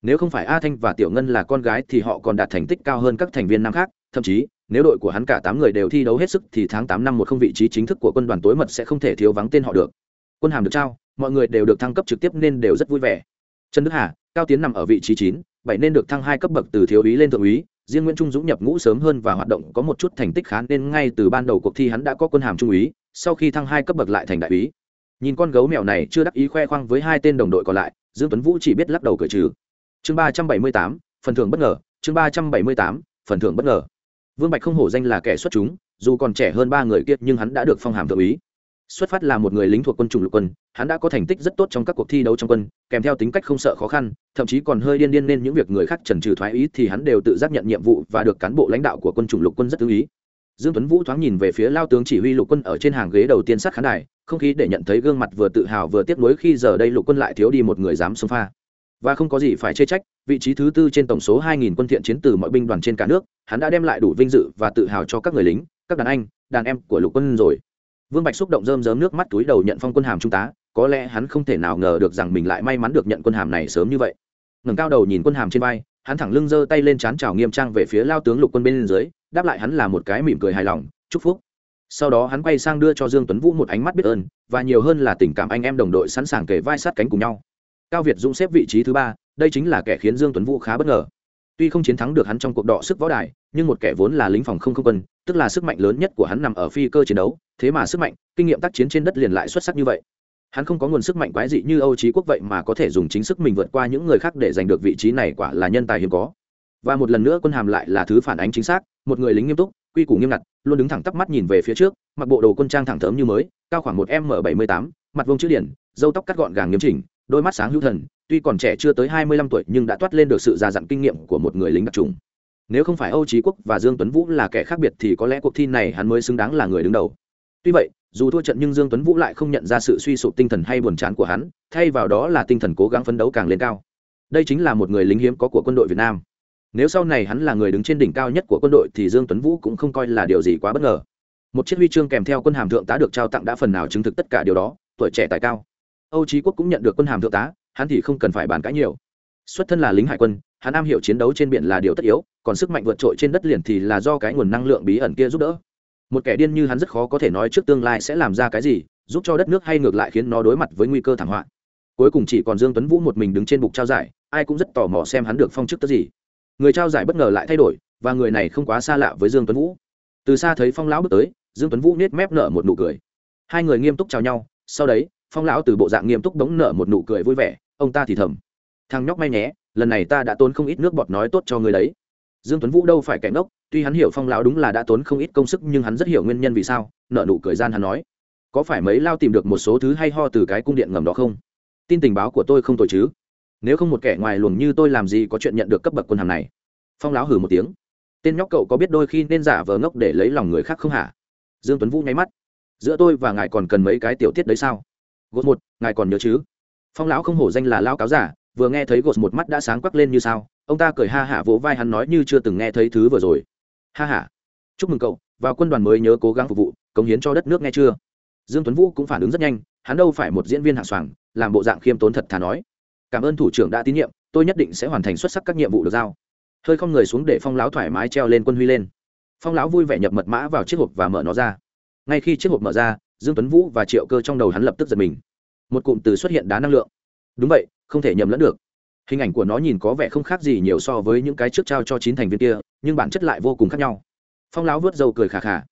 Nếu không phải a thanh và tiểu ngân là con gái thì họ còn đạt thành tích cao hơn các thành viên nam khác, thậm chí nếu đội của hắn cả tám người đều thi đấu hết sức thì tháng tám năm một không vị trí chính thức của quân đoàn tối mật sẽ không thể thiếu vắng tên họ được. Quân hàm được trao, mọi người đều được thăng cấp trực tiếp nên đều rất vui vẻ. Trần đức hà, cao tiến nằm ở vị trí chín, bảy nên được thăng hai cấp bậc từ thiếu úy lên thượng úy. Riêng nguyễn trung dũng nhập ngũ sớm hơn và hoạt động có một chút thành tích khá nên ngay từ ban đầu cuộc thi hắn đã có quân hàm trung úy, sau khi thăng hai cấp bậc lại thành đại úy. Nhìn con gấu mèo này chưa đắc ý khoe khoang với hai tên đồng đội còn lại, dương tuấn vũ chỉ biết lắc đầu cởi trừ. Chương ba trăm bảy mươi tám, phần thưởng bất ngờ, chương ba trăm bảy mươi tám, phần thưởng bất ngờ vương bạch không hổ danh là kẻ xuất chúng, dù còn trẻ hơn ba người kia, nhưng hắn đã được phong hàm thượng úy. Xuất phát là một người lính thuộc quân chủng lục quân, hắn đã có thành tích rất tốt trong các cuộc thi đấu trong quân, kèm theo tính cách không sợ khó khăn, thậm chí còn hơi điên điên nên những việc người khác trần trừ thoái ý thì hắn đều tự giác nhận nhiệm vụ và được cán bộ lãnh đạo của quân chủng lục quân rất ưng ý. Dương tuấn vũ thoáng nhìn về phía lao tướng chỉ huy lục quân ở trên hàng ghế đầu tiên sát khán đài, không khí để nhận thấy gương mặt vừa tự hào vừa tiếc nuối khi giờ đây lục quân lại thiếu đi một người dám xông pha và không có gì phải chê trách, vị trí thứ tư trên tổng số 2.000 quân thiện chiến từ mọi binh đoàn trên cả nước, hắn đã đem lại đủ vinh dự và tự hào cho các người lính, các đàn anh, đàn em của lục quân rồi. Vương bạch xúc động rơm rớm nước mắt túi đầu nhận phong quân hàm trung tá, có lẽ hắn không thể nào ngờ được rằng mình lại may mắn được nhận quân hàm này sớm như vậy. Ngẩng cao đầu nhìn quân hàm trên vai, hắn thẳng lưng giơ tay lên chán chào nghiêm trang về phía lao tướng lục quân bên dưới, đáp lại hắn là một cái mỉm cười hài lòng, chúc phúc. Sau đó hắn quay sang đưa cho dương tuấn vũ một ánh mắt biết ơn, và nhiều hơn là tình cảm anh em đồng đội sẵn sàng kề vai sát cánh cùng nhau cao việt dũng xếp vị trí thứ ba, đây chính là kẻ khiến dương tuấn vũ khá bất ngờ. Tuy không chiến thắng được hắn trong cuộc đọ sức võ đài, nhưng một kẻ vốn là lính phòng không không quân, tức là sức mạnh lớn nhất của hắn nằm ở phi cơ chiến đấu, thế mà sức mạnh, kinh nghiệm tác chiến trên đất liền lại xuất sắc như vậy. Hắn không có nguồn sức mạnh quái dị như âu trí quốc vậy mà có thể dùng chính sức mình vượt qua những người khác để giành được vị trí này quả là nhân tài hiếm có. Và một lần nữa quân hàm lại là thứ phản ánh chính xác, một người lính nghiêm túc, quy củ nghiêm ngặt, luôn đứng thẳng tắp mắt nhìn về phía trước, mặc bộ đồ quân trang thẳng thớm như mới, cao khoảng một m bảy mươi tám, mặt vông chữ điển dâu tóc cắt gọn gàng nghiêm chỉnh đôi mắt sáng hữu thần, tuy còn trẻ chưa tới hai mươi lăm tuổi nhưng đã toát lên được sự già dặn kinh nghiệm của một người lính đặc trùng. Nếu không phải âu trí quốc và dương tuấn vũ là kẻ khác biệt thì có lẽ cuộc thi này hắn mới xứng đáng là người đứng đầu. Tuy vậy, dù thua trận nhưng dương tuấn vũ lại không nhận ra sự suy sụp tinh thần hay buồn chán của hắn, thay vào đó là tinh thần cố gắng phấn đấu càng lên cao. Đây chính là một người lính hiếm có của quân đội việt nam. Nếu sau này hắn là người đứng trên đỉnh cao nhất của quân đội thì dương tuấn vũ cũng không coi là điều gì quá bất ngờ. Một chiếc huy chương kèm theo quân hàm thượng tá được trao tặng đã phần nào chứng thực tất cả điều đó, tuổi trẻ tài cao âu trí quốc cũng nhận được quân hàm thượng tá, hắn thì không cần phải bàn cãi nhiều. Xuất thân là lính hải quân, hắn am hiểu chiến đấu trên biển là điều tất yếu, còn sức mạnh vượt trội trên đất liền thì là do cái nguồn năng lượng bí ẩn kia giúp đỡ. Một kẻ điên như hắn rất khó có thể nói trước tương lai sẽ làm ra cái gì, giúp cho đất nước hay ngược lại khiến nó đối mặt với nguy cơ thảm họa. Cuối cùng chỉ còn dương tuấn vũ một mình đứng trên bục trao giải, ai cũng rất tò mò xem hắn được phong chức tới gì. Người trao giải bất ngờ lại thay đổi, và người này không quá xa lạ với dương tuấn vũ. Từ xa thấy phong lão bước tới, dương tuấn vũ nết mép nở một nụ cười. Hai người nghiêm túc chào nhau, sau đấy phong lão từ bộ dạng nghiêm túc đống nở một nụ cười vui vẻ, ông ta thì thầm. Thằng nhóc may nhé, lần này ta đã tốn không ít nước bọt nói tốt cho người đấy. Dương tuấn vũ đâu phải kẻ ngốc, tuy hắn hiểu phong lão đúng là đã tốn không ít công sức nhưng hắn rất hiểu nguyên nhân vì sao nợ nụ cười gian hắn nói. Có phải mấy lao tìm được một số thứ hay ho từ cái cung điện ngầm đó không? Tin tình báo của tôi không tồi chứ. Nếu không một kẻ ngoài luồng như tôi làm gì có chuyện nhận được cấp bậc quân hàm này? Phong lão hử một tiếng. Tên nhóc cậu có biết đôi khi nên giả vờ ngốc để lấy lòng người khác không hả? Dương tuấn vũ nháy mắt. Giữa tôi và ngài còn cần mấy cái tiểu tiết đấy sao? Gột một, ngài còn nhớ chứ? Phong lão không hổ danh là lao cáo giả, vừa nghe thấy gột một mắt đã sáng quắc lên như sao, ông ta cười ha hả vỗ vai hắn nói như chưa từng nghe thấy thứ vừa rồi. Ha hả chúc mừng cậu, vào quân đoàn mới nhớ cố gắng phục vụ, cống hiến cho đất nước nghe chưa? Dương tuấn vũ cũng phản ứng rất nhanh, hắn đâu phải một diễn viên hạng soàng, làm bộ dạng khiêm tốn thật thà nói. Cảm ơn thủ trưởng đã tín nhiệm, tôi nhất định sẽ hoàn thành xuất sắc các nhiệm vụ được giao. Hơi không người xuống để phong lão thoải mái treo lên quân huy lên. Phong lão vui vẻ nhập mật mã vào chiếc hộp và mở nó ra. Ngay khi chiếc hộp mở ra dương tuấn vũ và triệu cơ trong đầu hắn lập tức giật mình. Một cụm từ xuất hiện đá năng lượng. Đúng vậy, không thể nhầm lẫn được. Hình ảnh của nó nhìn có vẻ không khác gì nhiều so với những cái trước trao cho chín thành viên kia, nhưng bản chất lại vô cùng khác nhau. Phong Láo vớt dầu cười khà khà.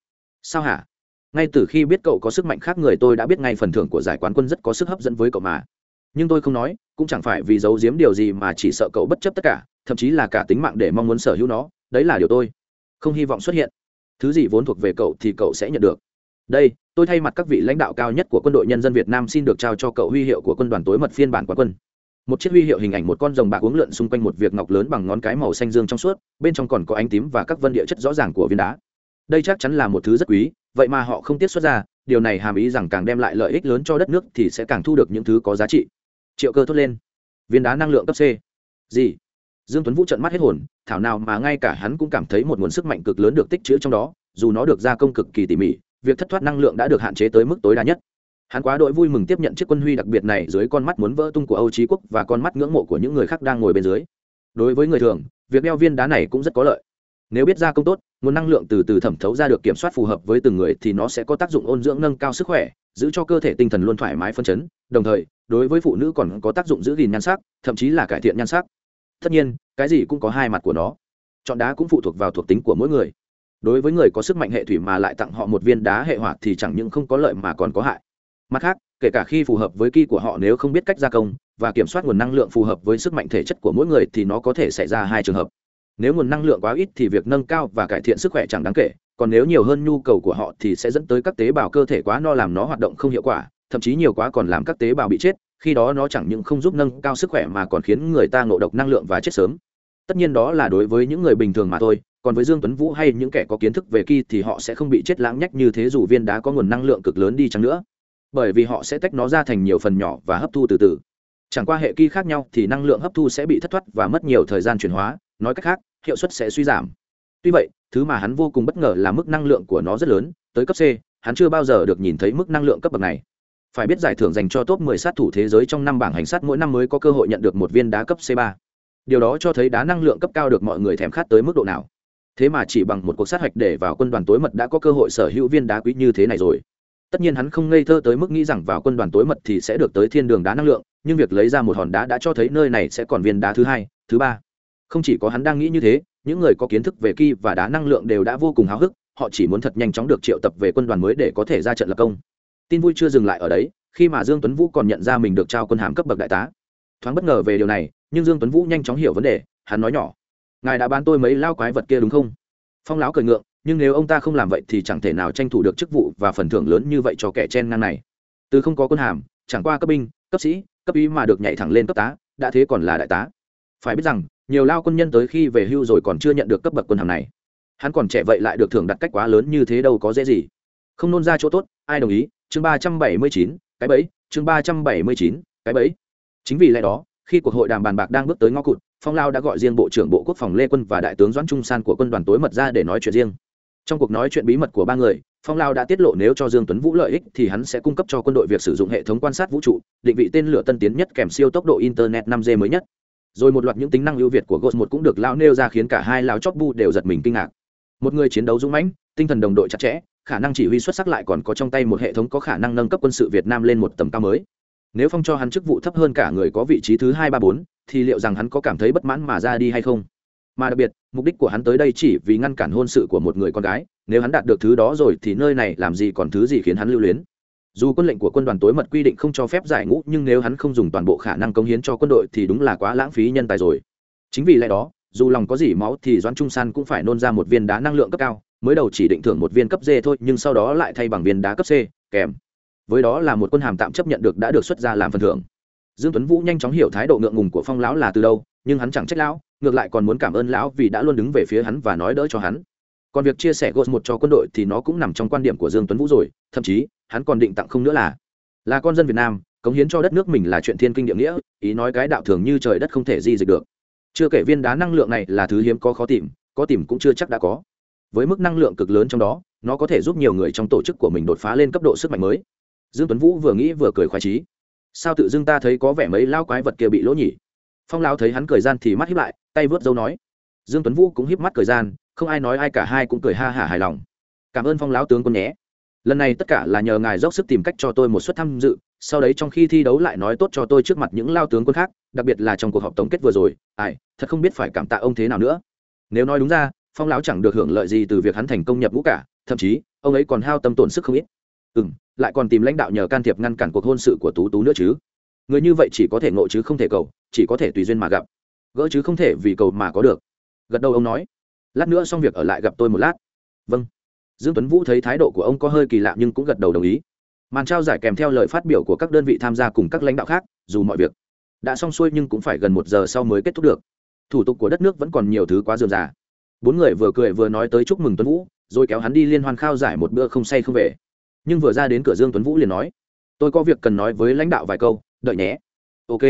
Sao hả? Ngay từ khi biết cậu có sức mạnh khác người tôi đã biết ngay phần thưởng của giải quán quân rất có sức hấp dẫn với cậu mà. Nhưng tôi không nói, cũng chẳng phải vì giấu giếm điều gì mà chỉ sợ cậu bất chấp tất cả, thậm chí là cả tính mạng để mong muốn sở hữu nó, đấy là điều tôi không hy vọng xuất hiện. Thứ gì vốn thuộc về cậu thì cậu sẽ nhận được đây, tôi thay mặt các vị lãnh đạo cao nhất của quân đội nhân dân việt nam xin được trao cho cậu huy hiệu của quân đoàn tối mật phiên bản quán quân. Một chiếc huy hiệu hình ảnh một con rồng bạc uống lượn xung quanh một việc ngọc lớn bằng ngón cái màu xanh dương trong suốt, bên trong còn có ánh tím và các vân địa chất rõ ràng của viên đá. Đây chắc chắn là một thứ rất quý, vậy mà họ không tiết xuất ra, điều này hàm ý rằng càng đem lại lợi ích lớn cho đất nước thì sẽ càng thu được những thứ có giá trị. Triệu cơ thốt lên. Viên đá năng lượng cấp c. Gì? Dương tuấn vũ trận mắt hết hồn, thảo nào mà ngay cả hắn cũng cảm thấy một nguồn sức mạnh cực lớn được tích trữ trong đó, dù nó được gia công cực kỳ tỉ mỉ việc thất thoát năng lượng đã được hạn chế tới mức tối đa nhất. Hắn quá đội vui mừng tiếp nhận chiếc quân huy đặc biệt này dưới con mắt muốn vỡ tung của âu trí quốc và con mắt ngưỡng mộ của những người khác đang ngồi bên dưới. Đối với người thường, việc đeo viên đá này cũng rất có lợi. Nếu biết gia công tốt, nguồn năng lượng từ từ thẩm thấu ra được kiểm soát phù hợp với từng người thì nó sẽ có tác dụng ôn dưỡng nâng cao sức khỏe, giữ cho cơ thể tinh thần luôn thoải mái phân chấn. Đồng thời, đối với phụ nữ còn có tác dụng giữ gìn nhan sắc, thậm chí là cải thiện nhan sắc. Tất nhiên, cái gì cũng có hai mặt của nó. Chọn đá cũng phụ thuộc vào thuộc tính của mỗi người đối với người có sức mạnh hệ thủy mà lại tặng họ một viên đá hệ hỏa thì chẳng những không có lợi mà còn có hại. Mặt khác, kể cả khi phù hợp với kỳ của họ nếu không biết cách gia công và kiểm soát nguồn năng lượng phù hợp với sức mạnh thể chất của mỗi người thì nó có thể xảy ra hai trường hợp. Nếu nguồn năng lượng quá ít thì việc nâng cao và cải thiện sức khỏe chẳng đáng kể, còn nếu nhiều hơn nhu cầu của họ thì sẽ dẫn tới các tế bào cơ thể quá no làm nó hoạt động không hiệu quả, thậm chí nhiều quá còn làm các tế bào bị chết, khi đó nó chẳng những không giúp nâng cao sức khỏe mà còn khiến người ta ngộ độc năng lượng và chết sớm. Tất nhiên đó là đối với những người bình thường mà thôi còn với dương tuấn vũ hay những kẻ có kiến thức về kỳ thì họ sẽ không bị chết lãng nhách như thế dù viên đá có nguồn năng lượng cực lớn đi chăng nữa bởi vì họ sẽ tách nó ra thành nhiều phần nhỏ và hấp thu từ từ chẳng qua hệ kỳ khác nhau thì năng lượng hấp thu sẽ bị thất thoát và mất nhiều thời gian chuyển hóa, nói cách khác, hiệu suất sẽ suy giảm tuy vậy, thứ mà hắn vô cùng bất ngờ là mức năng lượng của nó rất lớn, tới cấp c, hắn chưa bao giờ được nhìn thấy mức năng lượng cấp bậc này phải biết giải thưởng dành cho top 10 sát thủ thế giới trong năm bảng hành sát mỗi năm mới có cơ hội nhận được một viên đá cấp C3. Điều đó cho thấy đá năng lượng cấp cao được mọi người thèm khát tới mức độ nào. Thế mà chỉ bằng một cuộc sát hạch để vào quân đoàn tối mật đã có cơ hội sở hữu viên đá quý như thế này rồi. Tất nhiên hắn không ngây thơ tới mức nghĩ rằng vào quân đoàn tối mật thì sẽ được tới thiên đường đá năng lượng, nhưng việc lấy ra một hòn đá đã cho thấy nơi này sẽ còn viên đá thứ hai, thứ ba. Không chỉ có hắn đang nghĩ như thế, những người có kiến thức về kỳ và đá năng lượng đều đã vô cùng háo hức, họ chỉ muốn thật nhanh chóng được triệu tập về quân đoàn mới để có thể ra trận lập công tin vui chưa dừng lại ở đấy khi mà dương tuấn vũ còn nhận ra mình được trao quân hàm cấp bậc đại tá thoáng bất ngờ về điều này nhưng dương tuấn vũ nhanh chóng hiểu vấn đề hắn nói nhỏ ngài đã bán tôi mấy lao quái vật kia đúng không? Phong lão cười ngượng, nhưng nếu ông ta không làm vậy thì chẳng thể nào tranh thủ được chức vụ và phần thưởng lớn như vậy cho kẻ chen ngang này. Từ không có quân hàm, chẳng qua cấp binh, cấp sĩ, cấp ý mà được nhảy thẳng lên cấp tá, đã thế còn là đại tá. Phải biết rằng, nhiều lao quân nhân tới khi về hưu rồi còn chưa nhận được cấp bậc quân hàm này. Hắn còn trẻ vậy lại được thưởng đặt cách quá lớn như thế đâu có dễ gì. Không nôn ra chỗ tốt, ai đồng ý? Chương ba trăm bảy mươi chín, cái bẫy. Chương ba trăm bảy mươi chín, cái bẫy. Chính vì lẽ đó khi cuộc hội đàm bàn bạc đang bước tới ngõ cụt, phong lao đã gọi riêng bộ trưởng bộ quốc phòng lê quân và đại tướng doãn trung san của quân đoàn tối mật ra để nói chuyện riêng. Trong cuộc nói chuyện bí mật của ba người, phong lao đã tiết lộ nếu cho dương tuấn vũ lợi ích thì hắn sẽ cung cấp cho quân đội việc sử dụng hệ thống quan sát vũ trụ, định vị tên lửa tân tiến nhất kèm siêu tốc độ internet 5 g mới nhất. Rồi một loạt những tính năng ưu việt của gos một cũng được lao nêu ra khiến cả hai lao chóp bu đều giật mình kinh ngạc. Một người chiến đấu dũng mãnh, tinh thần đồng đội chặt chẽ, khả năng chỉ huy xuất sắc lại còn có trong tay một hệ thống có khả năng nâng cấp quân sự việt nam lên một tầm cao mới nếu phong cho hắn chức vụ thấp hơn cả người có vị trí thứ hai ba bốn, thì liệu rằng hắn có cảm thấy bất mãn mà ra đi hay không? Mà đặc biệt, mục đích của hắn tới đây chỉ vì ngăn cản hôn sự của một người con gái, nếu hắn đạt được thứ đó rồi thì nơi này làm gì còn thứ gì khiến hắn lưu luyến? Dù quân lệnh của quân đoàn tối mật quy định không cho phép giải ngũ, nhưng nếu hắn không dùng toàn bộ khả năng cống hiến cho quân đội thì đúng là quá lãng phí nhân tài rồi. Chính vì lẽ đó, dù lòng có gì máu thì doãn trung san cũng phải nôn ra một viên đá năng lượng cấp cao, mới đầu chỉ định thưởng một viên cấp d thôi, nhưng sau đó lại thay bằng viên đá cấp c, kèm với đó là một quân hàm tạm chấp nhận được đã được xuất ra làm phần thưởng. Dương tuấn vũ nhanh chóng hiểu thái độ ngượng ngùng của phong lão là từ đâu, nhưng hắn chẳng trách lão, ngược lại còn muốn cảm ơn lão vì đã luôn đứng về phía hắn và nói đỡ cho hắn. Còn việc chia sẻ gos một cho quân đội thì nó cũng nằm trong quan điểm của dương tuấn vũ rồi, thậm chí, hắn còn định tặng không nữa là là con dân việt nam, cống hiến cho đất nước mình là chuyện thiên kinh địa nghĩa, ý nói cái đạo thường như trời đất không thể di dịch được. Chưa kể viên đá năng lượng này là thứ hiếm có khó tìm, có tìm cũng chưa chắc đã có. Với mức năng lượng cực lớn trong đó, nó có thể giúp nhiều người trong tổ chức của mình đột phá lên cấp độ sức mạnh mới dương tuấn vũ vừa nghĩ vừa cười khoái trí sao tự dưng ta thấy có vẻ mấy lao quái vật kia bị lỗ nhỉ? Phong lao thấy hắn cười gian thì mắt hiếp lại, tay vớt dâu nói. Dương tuấn vũ cũng hiếp mắt cười gian, không ai nói ai cả hai cũng cười ha hả hài lòng. Cảm ơn phong lão tướng quân nhé. Lần này tất cả là nhờ ngài dốc sức tìm cách cho tôi một suất tham dự, sau đấy trong khi thi đấu lại nói tốt cho tôi trước mặt những lao tướng quân khác, đặc biệt là trong cuộc họp tổng kết vừa rồi. Ai, thật không biết phải cảm tạ ông thế nào nữa. Nếu nói đúng ra, phong lão chẳng được hưởng lợi gì từ việc hắn thành công nhập ngũ cả, thậm chí, ông ấy còn hao tâm tổn sức không ít. Ừ lại còn tìm lãnh đạo nhờ can thiệp ngăn cản cuộc hôn sự của tú tú nữa chứ? Người như vậy chỉ có thể ngộ chứ không thể cầu, chỉ có thể tùy duyên mà gặp. Gỡ chứ không thể vì cầu mà có được. Gật đầu ông nói. Lát nữa xong việc ở lại gặp tôi một lát. Vâng. Dương tuấn vũ thấy thái độ của ông có hơi kỳ lạ nhưng cũng gật đầu đồng ý. Màn trao giải kèm theo lời phát biểu của các đơn vị tham gia cùng các lãnh đạo khác, dù mọi việc đã xong xuôi nhưng cũng phải gần một giờ sau mới kết thúc được. Thủ tục của đất nước vẫn còn nhiều thứ quá dườm già. Bốn người vừa cười vừa nói tới chúc mừng tuấn vũ, rồi kéo hắn đi liên hoan khao giải một bữa không say không về nhưng vừa ra đến cửa dương tuấn vũ liền nói, tôi có việc cần nói với lãnh đạo vài câu, đợi nhé. Ok,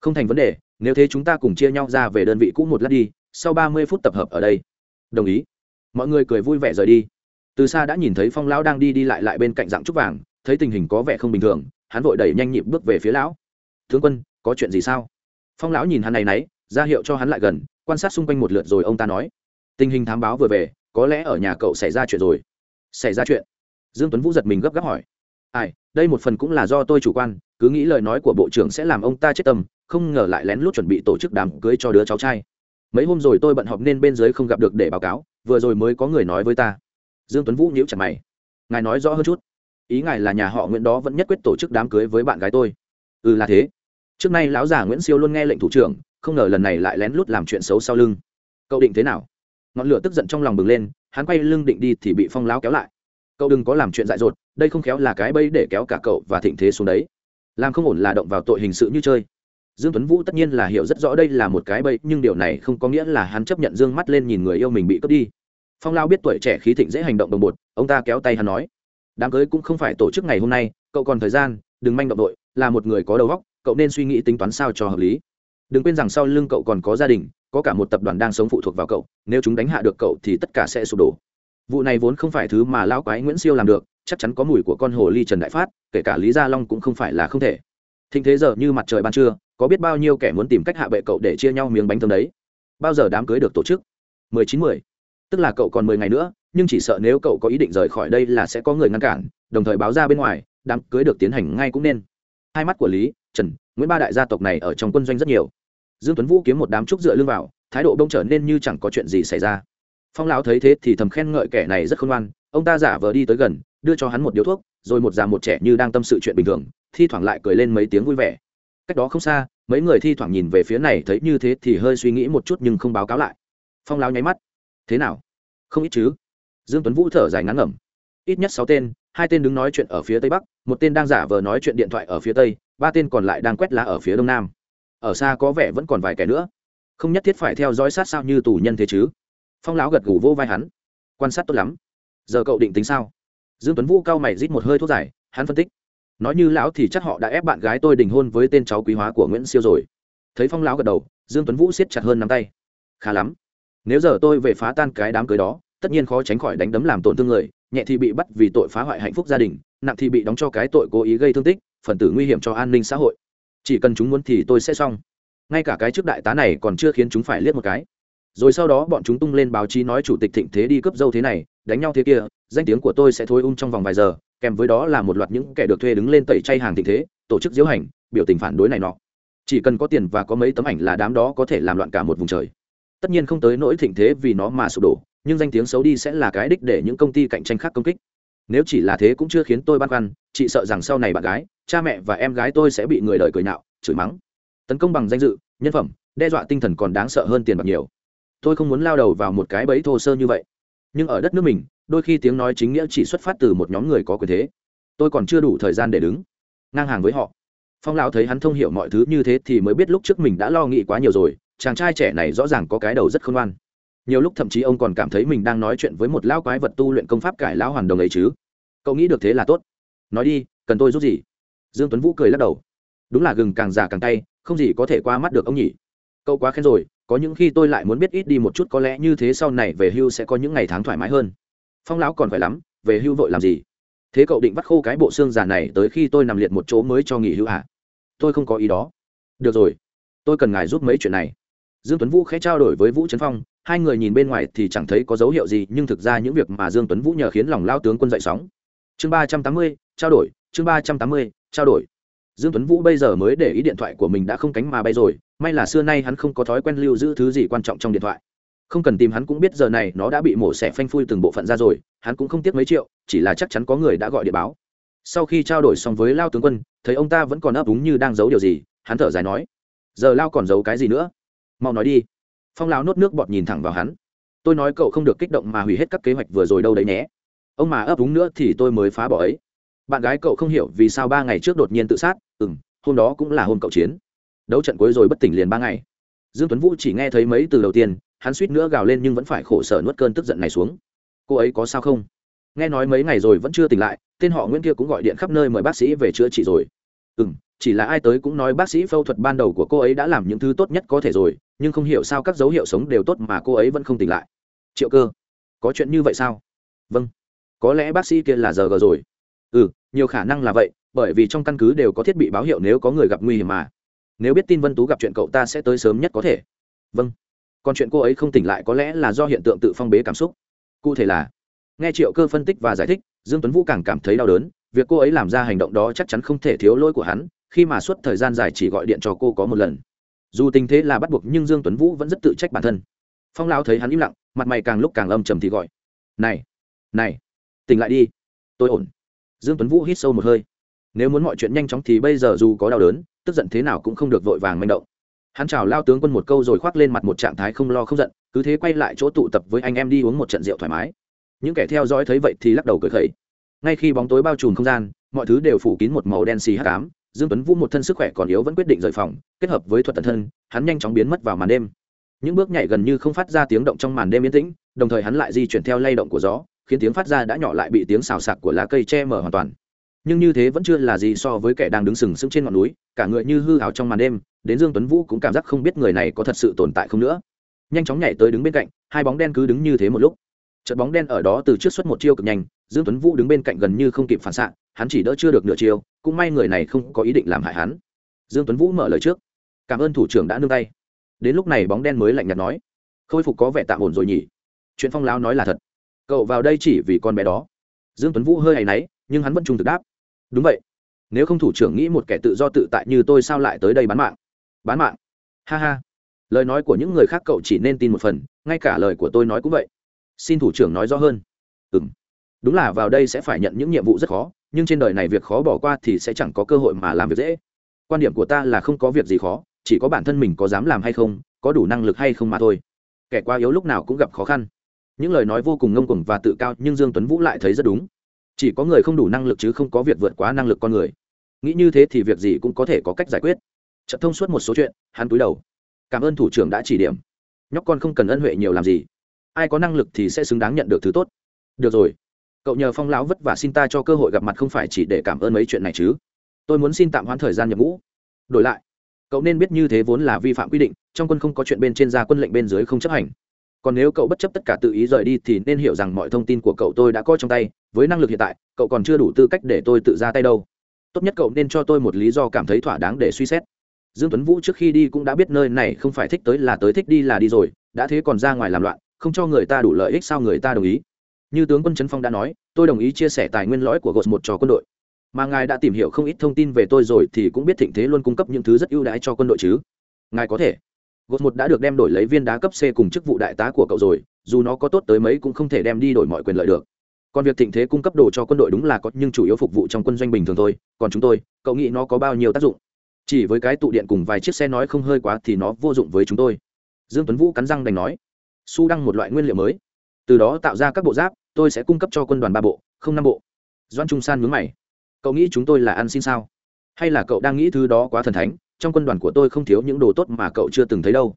không thành vấn đề, nếu thế chúng ta cùng chia nhau ra về đơn vị cũ một lát đi, sau ba mươi phút tập hợp ở đây. Đồng ý. Mọi người cười vui vẻ rời đi. Từ xa đã nhìn thấy phong lão đang đi đi lại lại bên cạnh dạng trúc vàng, thấy tình hình có vẻ không bình thường, hắn vội đẩy nhanh nhịp bước về phía lão. Tướng quân, có chuyện gì sao? Phong lão nhìn hắn này nấy, ra hiệu cho hắn lại gần, quan sát xung quanh một lượt rồi ông ta nói, tình hình thám báo vừa về, có lẽ ở nhà cậu xảy ra chuyện rồi. Xảy ra chuyện? Dương tuấn vũ giật mình gấp gáp hỏi. Ai, đây một phần cũng là do tôi chủ quan, cứ nghĩ lời nói của bộ trưởng sẽ làm ông ta chết tâm, không ngờ lại lén lút chuẩn bị tổ chức đám cưới cho đứa cháu trai. Mấy hôm rồi tôi bận họp nên bên dưới không gặp được để báo cáo, vừa rồi mới có người nói với ta. Dương tuấn vũ nhíu chặt mày. Ngài nói rõ hơn chút. Ý ngài là nhà họ nguyễn đó vẫn nhất quyết tổ chức đám cưới với bạn gái tôi. Ừ là thế. Trước nay lão già nguyễn siêu luôn nghe lệnh thủ trưởng, không ngờ lần này lại lén lút làm chuyện xấu sau lưng. Cậu định thế nào? Ngọn lửa tức giận trong lòng bừng lên, hắn quay lưng định đi thì bị phong lão kéo lại cậu đừng có làm chuyện dại dột, đây không khéo là cái bẫy để kéo cả cậu và thịnh thế xuống đấy. Làm không ổn là động vào tội hình sự như chơi. Dương tuấn vũ tất nhiên là hiểu rất rõ đây là một cái bẫy, nhưng điều này không có nghĩa là hắn chấp nhận dương mắt lên nhìn người yêu mình bị cướp đi. Phong lao biết tuổi trẻ khí thịnh dễ hành động đồng bột, ông ta kéo tay hắn nói, đám cưới cũng không phải tổ chức ngày hôm nay, cậu còn thời gian, đừng manh động đội là một người có đầu óc, cậu nên suy nghĩ tính toán sao cho hợp lý. Đừng quên rằng sau lưng cậu còn có gia đình, có cả một tập đoàn đang sống phụ thuộc vào cậu, nếu chúng đánh hạ được cậu thì tất cả sẽ sụp đổ vụ này vốn không phải thứ mà lão quái nguyễn siêu làm được, chắc chắn có mùi của con hồ ly trần đại phát, kể cả lý gia long cũng không phải là không thể. Thinh thế giờ như mặt trời ban trưa, có biết bao nhiêu kẻ muốn tìm cách hạ bệ cậu để chia nhau miếng bánh thơm đấy? Bao giờ đám cưới được tổ chức? Mười chín mười. Tức là cậu còn mười ngày nữa, nhưng chỉ sợ nếu cậu có ý định rời khỏi đây là sẽ có người ngăn cản, đồng thời báo ra bên ngoài, đám cưới được tiến hành ngay cũng nên. Hai mắt của lý, trần, nguyễn ba đại gia tộc này ở trong quân doanh rất nhiều. Dương tuấn vũ kiếm một đám trúc dựa lưng vào, thái độ đông trở nên như chẳng có chuyện gì xảy ra phong lão thấy thế thì thầm khen ngợi kẻ này rất khôn ngoan, ông ta giả vờ đi tới gần, đưa cho hắn một điếu thuốc, rồi một già một trẻ như đang tâm sự chuyện bình thường, thi thoảng lại cười lên mấy tiếng vui vẻ. Cách đó không xa, mấy người thi thoảng nhìn về phía này thấy như thế thì hơi suy nghĩ một chút nhưng không báo cáo lại. Phong lão nháy mắt. Thế nào? Không ít chứ? Dương tuấn vũ thở dài ngắn ngẩm. Ít nhất sáu tên, hai tên đứng nói chuyện ở phía tây bắc, một tên đang giả vờ nói chuyện điện thoại ở phía tây, ba tên còn lại đang quét lá ở phía đông nam. Ở xa có vẻ vẫn còn vài kẻ nữa. Không nhất thiết phải theo dõi sát sao như tù nhân thế chứ? Phong lão gật gù vô vai hắn. Quan sát tốt lắm. Giờ cậu định tính sao? Dương tuấn vũ cao mày rít một hơi thuốc dài, hắn phân tích. Nói như lão thì chắc họ đã ép bạn gái tôi đình hôn với tên cháu quý hóa của nguyễn siêu rồi. Thấy phong lão gật đầu dương tuấn vũ siết chặt hơn nắm tay. Khá lắm. Nếu giờ tôi về phá tan cái đám cưới đó tất nhiên khó tránh khỏi đánh đấm làm tổn thương người nhẹ thì bị bắt vì tội phá hoại hạnh phúc gia đình nặng thì bị đóng cho cái tội cố ý gây thương tích phần tử nguy hiểm cho an ninh xã hội. Chỉ cần chúng muốn thì tôi sẽ xong. Ngay cả cái trước đại tá này còn chưa khiến chúng phải liếc một cái rồi sau đó bọn chúng tung lên báo chí nói chủ tịch thịnh thế đi cướp dâu thế này, đánh nhau thế kia, danh tiếng của tôi sẽ thôi um trong vòng vài giờ, kèm với đó là một loạt những kẻ được thuê đứng lên tẩy chay hàng thịnh thế, tổ chức diễu hành, biểu tình phản đối này nọ. Chỉ cần có tiền và có mấy tấm ảnh là đám đó có thể làm loạn cả một vùng trời. Tất nhiên không tới nỗi thịnh thế vì nó mà sụp đổ, nhưng danh tiếng xấu đi sẽ là cái đích để những công ty cạnh tranh khác công kích. Nếu chỉ là thế cũng chưa khiến tôi băn khoăn, chị sợ rằng sau này bạn gái, cha mẹ và em gái tôi sẽ bị người đời cười nhạo, chửi mắng. Tấn công bằng danh dự, nhân phẩm, đe dọa tinh thần còn đáng sợ hơn tiền bạc nhiều tôi không muốn lao đầu vào một cái bẫy thô sơ như vậy. Nhưng ở đất nước mình, đôi khi tiếng nói chính nghĩa chỉ xuất phát từ một nhóm người có quyền thế. Tôi còn chưa đủ thời gian để đứng, ngang hàng với họ. Phong lão thấy hắn thông hiểu mọi thứ như thế thì mới biết lúc trước mình đã lo nghĩ quá nhiều rồi, chàng trai trẻ này rõ ràng có cái đầu rất khôn ngoan. Nhiều lúc thậm chí ông còn cảm thấy mình đang nói chuyện với một lão quái vật tu luyện công pháp cải lão hoàn đồng ấy chứ. Cậu nghĩ được thế là tốt. Nói đi, cần tôi giúp gì? Dương tuấn vũ cười lắc đầu. Đúng là gừng càng già càng tay không gì có thể qua mắt được ông nhỉ cậu quá khen rồi, có những khi tôi lại muốn biết ít đi một chút có lẽ như thế sau này về hưu sẽ có những ngày tháng thoải mái hơn. Phong lão còn phải lắm, về hưu vội làm gì? Thế cậu định vắt khô cái bộ xương già này tới khi tôi nằm liệt một chỗ mới cho nghỉ hưu à? tôi không có ý đó. Được rồi, tôi cần ngài giúp mấy chuyện này. Dương tuấn vũ khẽ trao đổi với vũ trấn phong, hai người nhìn bên ngoài thì chẳng thấy có dấu hiệu gì, nhưng thực ra những việc mà dương tuấn vũ nhờ khiến lòng lao tướng quân dậy sóng. Chương ba trăm tám mươi, trao đổi, chương ba trăm tám mươi, trao đổi dương tuấn vũ bây giờ mới để ý điện thoại của mình đã không cánh mà bay rồi, may là xưa nay hắn không có thói quen lưu giữ thứ gì quan trọng trong điện thoại. Không cần tìm hắn cũng biết giờ này nó đã bị mổ xẻ phanh phui từng bộ phận ra rồi, hắn cũng không tiếc mấy triệu, chỉ là chắc chắn có người đã gọi điện báo. Sau khi trao đổi xong với lao tướng quân, thấy ông ta vẫn còn ấp úng như đang giấu điều gì, hắn thở dài nói, giờ lao còn giấu cái gì nữa? Mau nói đi. Phong lao nốt nước bọt nhìn thẳng vào hắn. Tôi nói cậu không được kích động mà hủy hết các kế hoạch vừa rồi đâu đấy nhé. Ông mà ấp úng nữa thì tôi mới phá bỏ ấy. Bạn gái cậu không hiểu vì sao ba ngày trước đột nhiên tự sát ừ m hôm đó cũng là hôm cậu chiến. Đấu trận cuối rồi bất tỉnh liền ba ngày. Dương tuấn vũ chỉ nghe thấy mấy từ đầu tiên, hắn suýt nữa gào lên nhưng vẫn phải khổ sở nuốt cơn tức giận này xuống. Cô ấy có sao không? Nghe nói mấy ngày rồi vẫn chưa tỉnh lại, tên họ nguyễn kia cũng gọi điện khắp nơi mời bác sĩ về chữa trị rồi. Ừ m chỉ là ai tới cũng nói bác sĩ phẫu thuật ban đầu của cô ấy đã làm những thứ tốt nhất có thể rồi, nhưng không hiểu sao các dấu hiệu sống đều tốt mà cô ấy vẫn không tỉnh lại. Triệu cơ, có chuyện như vậy sao? Vâng có lẽ bác sĩ kia là giờ gờ rồi. Ừ nhiều khả năng là vậy bởi vì trong căn cứ đều có thiết bị báo hiệu nếu có người gặp nguy hiểm mà. Nếu biết tin vân tú gặp chuyện cậu ta sẽ tới sớm nhất có thể. Vâng. Còn chuyện cô ấy không tỉnh lại có lẽ là do hiện tượng tự phong bế cảm xúc. Cụ thể là, nghe triệu cơ phân tích và giải thích, dương tuấn vũ càng cảm thấy đau đớn, việc cô ấy làm ra hành động đó chắc chắn không thể thiếu lỗi của hắn, khi mà suốt thời gian dài chỉ gọi điện cho cô có một lần. Dù tình thế là bắt buộc nhưng dương tuấn vũ vẫn rất tự trách bản thân. Phong lao thấy hắn im lặng, mặt mày càng lúc càng âm trầm thì gọi, này này, tỉnh lại đi, tôi ổn. Dương tuấn vũ hít sâu một hơi nếu muốn mọi chuyện nhanh chóng thì bây giờ dù có đau đớn, tức giận thế nào cũng không được vội vàng manh động. Hắn chào lao tướng quân một câu rồi khoác lên mặt một trạng thái không lo không giận, cứ thế quay lại chỗ tụ tập với anh em đi uống một trận rượu thoải mái. Những kẻ theo dõi thấy vậy thì lắc đầu cười khẩy. Ngay khi bóng tối bao trùm không gian, mọi thứ đều phủ kín một màu đen xì hắc ám, dương tuấn vũ một thân sức khỏe còn yếu vẫn quyết định rời phòng, kết hợp với thuật tận thân, hắn nhanh chóng biến mất vào màn đêm. Những bước nhảy gần như không phát ra tiếng động trong màn đêm yên tĩnh, đồng thời hắn lại di chuyển theo lay động của gió, khiến tiếng phát ra đã nhỏ lại bị tiếng xào xạc của lá cây che mở hoàn toàn nhưng như thế vẫn chưa là gì so với kẻ đang đứng sừng sững trên ngọn núi, cả người như hư hào trong màn đêm, đến dương tuấn vũ cũng cảm giác không biết người này có thật sự tồn tại không nữa. Nhanh chóng nhảy tới đứng bên cạnh, hai bóng đen cứ đứng như thế một lúc. Trận bóng đen ở đó từ trước xuất một chiêu cực nhanh, dương tuấn vũ đứng bên cạnh gần như không kịp phản xạ, hắn chỉ đỡ chưa được nửa chiêu, cũng may người này không có ý định làm hại hắn. Dương tuấn vũ mở lời trước. Cảm ơn thủ trưởng đã nương tay. Đến lúc này bóng đen mới lạnh nhạt nói. Khôi phục có vẻ tạm ổn rồi nhỉ? Chuyện phong láo nói là thật. Cậu vào đây chỉ vì con bé đó. Dương tuấn vũ hơi hay náy, nhưng hắn vẫn trung thực đáp đúng vậy. Nếu không thủ trưởng nghĩ một kẻ tự do tự tại như tôi sao lại tới đây bán mạng? Bán mạng? Ha ha. Lời nói của những người khác cậu chỉ nên tin một phần, ngay cả lời của tôi nói cũng vậy. Xin thủ trưởng nói rõ hơn. Ừ m đúng là vào đây sẽ phải nhận những nhiệm vụ rất khó, nhưng trên đời này việc khó bỏ qua thì sẽ chẳng có cơ hội mà làm việc dễ. Quan điểm của ta là không có việc gì khó, chỉ có bản thân mình có dám làm hay không, có đủ năng lực hay không mà thôi. Kẻ quá yếu lúc nào cũng gặp khó khăn. Những lời nói vô cùng ngông cuồng và tự cao, nhưng dương tuấn vũ lại thấy rất đúng chỉ có người không đủ năng lực chứ không có việc vượt quá năng lực con người. Nghĩ như thế thì việc gì cũng có thể có cách giải quyết. Trận thông suốt một số chuyện, hắn túi đầu. Cảm ơn thủ trưởng đã chỉ điểm. Nhóc con không cần ân huệ nhiều làm gì. Ai có năng lực thì sẽ xứng đáng nhận được thứ tốt. Được rồi. Cậu nhờ phong lão vất vả xin ta cho cơ hội gặp mặt không phải chỉ để cảm ơn mấy chuyện này chứ. Tôi muốn xin tạm hoãn thời gian nhập ngũ. Đổi lại, cậu nên biết như thế vốn là vi phạm quy định, trong quân không có chuyện bên trên ra quân lệnh bên dưới không chấp hành. Còn nếu cậu bất chấp tất cả tự ý rời đi thì nên hiểu rằng mọi thông tin của cậu tôi đã coi trong tay với năng lực hiện tại, cậu còn chưa đủ tư cách để tôi tự ra tay đâu. Tốt nhất cậu nên cho tôi một lý do cảm thấy thỏa đáng để suy xét. Dương tuấn vũ trước khi đi cũng đã biết nơi này không phải thích tới là tới thích đi là đi rồi, đã thế còn ra ngoài làm loạn, không cho người ta đủ lợi ích sao người ta đồng ý. Như tướng quân trấn phong đã nói, tôi đồng ý chia sẻ tài nguyên lõi của gột một cho quân đội. Mà ngài đã tìm hiểu không ít thông tin về tôi rồi thì cũng biết thịnh thế luôn cung cấp những thứ rất ưu đãi cho quân đội chứ. Ngài có thể. Gột một đã được đem đổi lấy viên đá cấp c cùng chức vụ đại tá của cậu rồi, dù nó có tốt tới mấy cũng không thể đem đi đổi mọi quyền lợi được còn việc thịnh thế cung cấp đồ cho quân đội đúng là có, nhưng chủ yếu phục vụ trong quân doanh bình thường thôi. Còn chúng tôi, cậu nghĩ nó có bao nhiêu tác dụng? Chỉ với cái tụ điện cùng vài chiếc xe nói không hơi quá thì nó vô dụng với chúng tôi. Dương tuấn vũ cắn răng đành nói. Su đăng một loại nguyên liệu mới. Từ đó tạo ra các bộ giáp, tôi sẽ cung cấp cho quân đoàn ba bộ, không năm bộ. Doan trung san mướn mày. Cậu nghĩ chúng tôi là ăn xin sao? Hay là cậu đang nghĩ thứ đó quá thần thánh, trong quân đoàn của tôi không thiếu những đồ tốt mà cậu chưa từng thấy đâu?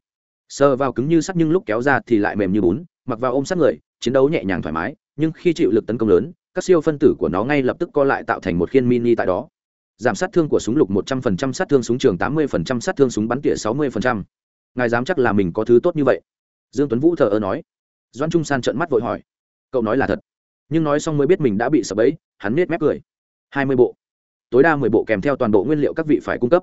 Sờ vào cứng như sắt nhưng lúc kéo ra thì lại mềm như bún, mặc vào ôm sát người, chiến đấu nhẹ nhàng thoải mái nhưng khi chịu lực tấn công lớn, các siêu phân tử của nó ngay lập tức co lại tạo thành một khiên mini tại đó. Giảm sát thương của súng lục 100% sát thương súng trường 80% sát thương súng bắn tỉa 60%. ngài dám chắc là mình có thứ tốt như vậy? Dương tuấn vũ thờ ơ nói. Doan trung san trợn mắt vội hỏi. Cậu nói là thật. Nhưng nói xong mới biết mình đã bị sập bẫy, hắn nết mép cười. Hai mươi bộ. Tối đa mười bộ kèm theo toàn bộ nguyên liệu các vị phải cung cấp.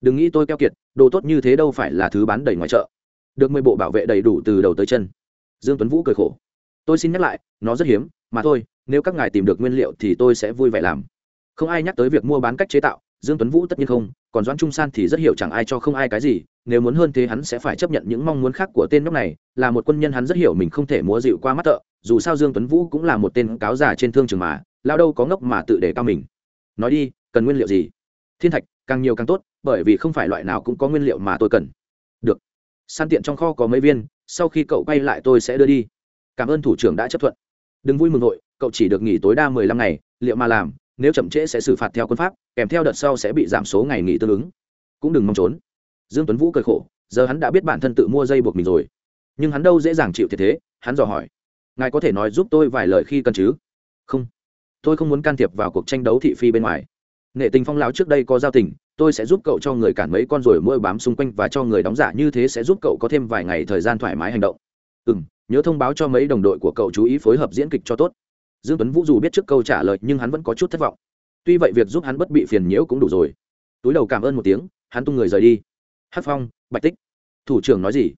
Đừng nghĩ tôi keo kiệt, đồ tốt như thế đâu phải là thứ bán đầy ngoài chợ. Được mười bộ bảo vệ đầy đủ từ đầu tới chân. Dương tuấn vũ cười khổ tôi xin nhắc lại, nó rất hiếm, mà thôi, nếu các ngài tìm được nguyên liệu thì tôi sẽ vui vẻ làm. Không ai nhắc tới việc mua bán cách chế tạo, dương tuấn vũ tất nhiên không, còn doãn trung san thì rất hiểu chẳng ai cho không ai cái gì, nếu muốn hơn thế hắn sẽ phải chấp nhận những mong muốn khác của tên nhóc này, là một quân nhân hắn rất hiểu mình không thể múa dịu qua mắt thợ, dù sao dương tuấn vũ cũng là một tên cáo già trên thương trường mà lao đâu có ngốc mà tự để cao mình. Nói đi, cần nguyên liệu gì? Thiên thạch, càng nhiều càng tốt, bởi vì không phải loại nào cũng có nguyên liệu mà tôi cần. Được. San tiện trong kho có mấy viên, sau khi cậu quay lại tôi sẽ đưa đi cảm ơn thủ trưởng đã chấp thuận. Đừng vui mừng nội, cậu chỉ được nghỉ tối đa mười lăm ngày, liệu mà làm, nếu chậm trễ sẽ xử phạt theo quân pháp, kèm theo đợt sau sẽ bị giảm số ngày nghỉ tương ứng. Cũng đừng mong trốn. Dương tuấn vũ cười khổ, giờ hắn đã biết bản thân tự mua dây buộc mình rồi. Nhưng hắn đâu dễ dàng chịu thiệt thế, hắn dò hỏi. Ngài có thể nói giúp tôi vài lời khi cần chứ? Không. Tôi không muốn can thiệp vào cuộc tranh đấu thị phi bên ngoài. Nghệ tình phong láo trước đây có giao tình, tôi sẽ giúp cậu cho người cản mấy con rồi mỗi bám xung quanh và cho người đóng giả như thế sẽ giúp cậu có thêm vài ngày thời gian thoải mái hành động. Ừ m nhớ thông báo cho mấy đồng đội của cậu chú ý phối hợp diễn kịch cho tốt. Dương tuấn vũ dù biết trước câu trả lời, nhưng hắn vẫn có chút thất vọng. Tuy vậy việc giúp hắn bất bị phiền nhiễu cũng đủ rồi. Túi đầu cảm ơn một tiếng, hắn tung người rời đi. Hát phong, bạch tích. Thủ trưởng nói gì?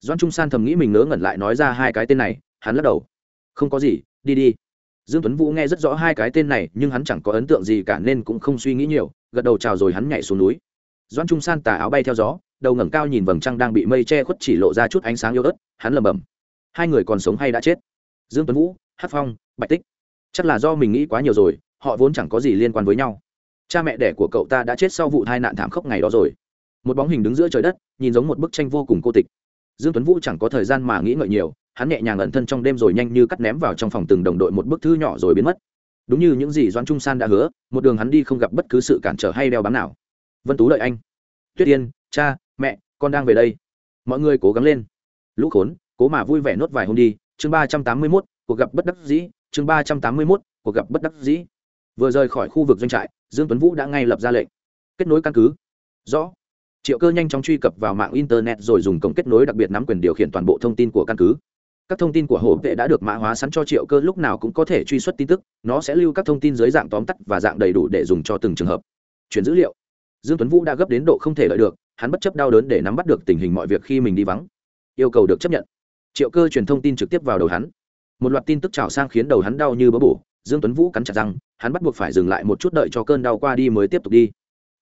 Doan trung san thầm nghĩ mình ngớ ngẩn lại nói ra hai cái tên này, hắn lắc đầu. Không có gì, đi đi. Dương tuấn vũ nghe rất rõ hai cái tên này, nhưng hắn chẳng có ấn tượng gì cả nên cũng không suy nghĩ nhiều, gật đầu chào rồi hắn nhảy xuống núi. Doan trung san tà áo bay theo gió, đầu ngẩng cao nhìn vầng trăng đang bị mây che khuất chỉ lộ ra chút ánh sáng yếu ớt, hắn lẩm bẩm hai người còn sống hay đã chết? Dương tuấn vũ hát phong, bạch tích. Chắc là do mình nghĩ quá nhiều rồi, họ vốn chẳng có gì liên quan với nhau. Cha mẹ đẻ của cậu ta đã chết sau vụ tai nạn thảm khốc ngày đó rồi. Một bóng hình đứng giữa trời đất, nhìn giống một bức tranh vô cùng cô tịch. Dương tuấn vũ chẳng có thời gian mà nghĩ ngợi nhiều, hắn nhẹ nhàng ẩn thân trong đêm rồi nhanh như cắt ném vào trong phòng từng đồng đội một bức thư nhỏ rồi biến mất. Đúng như những gì doãn trung san đã hứa, một đường hắn đi không gặp bất cứ sự cản trở hay đeo bám nào. Vân tú đợi anh. Tuyết yên, cha, mẹ, con đang về đây. Mọi người cố gắng lên. Lũ khốn cố mà vui vẻ nốt vài hôm đi, chương ba trăm tám mươi mốt, cuộc gặp bất đắc dĩ, chương ba trăm tám mươi mốt, cuộc gặp bất đắc dĩ. Vừa rời khỏi khu vực doanh trại, dương tuấn vũ đã ngay lập ra lệnh. Kết nối căn cứ. Rõ. Triệu cơ nhanh chóng truy cập vào mạng internet rồi dùng cổng kết nối đặc biệt nắm quyền điều khiển toàn bộ thông tin của căn cứ. Các thông tin của hổ vệ đã được mã hóa sẵn cho triệu cơ, lúc nào cũng có thể truy xuất tin tức, nó sẽ lưu các thông tin dưới dạng tóm tắt và dạng đầy đủ để dùng cho từng trường hợp. Chuyển dữ liệu. Dương tuấn vũ đã gấp đến độ không thể lợi được, hắn bất chấp đau đớn để nắm bắt được tình hình mọi việc khi mình đi vắng. Yêu cầu được chấp nhận triệu cơ truyền thông tin trực tiếp vào đầu hắn. Một loạt tin tức trào sang khiến đầu hắn đau như bỡ bổ, dương tuấn vũ cắn chặt răng, hắn bắt buộc phải dừng lại một chút đợi cho cơn đau qua đi mới tiếp tục đi.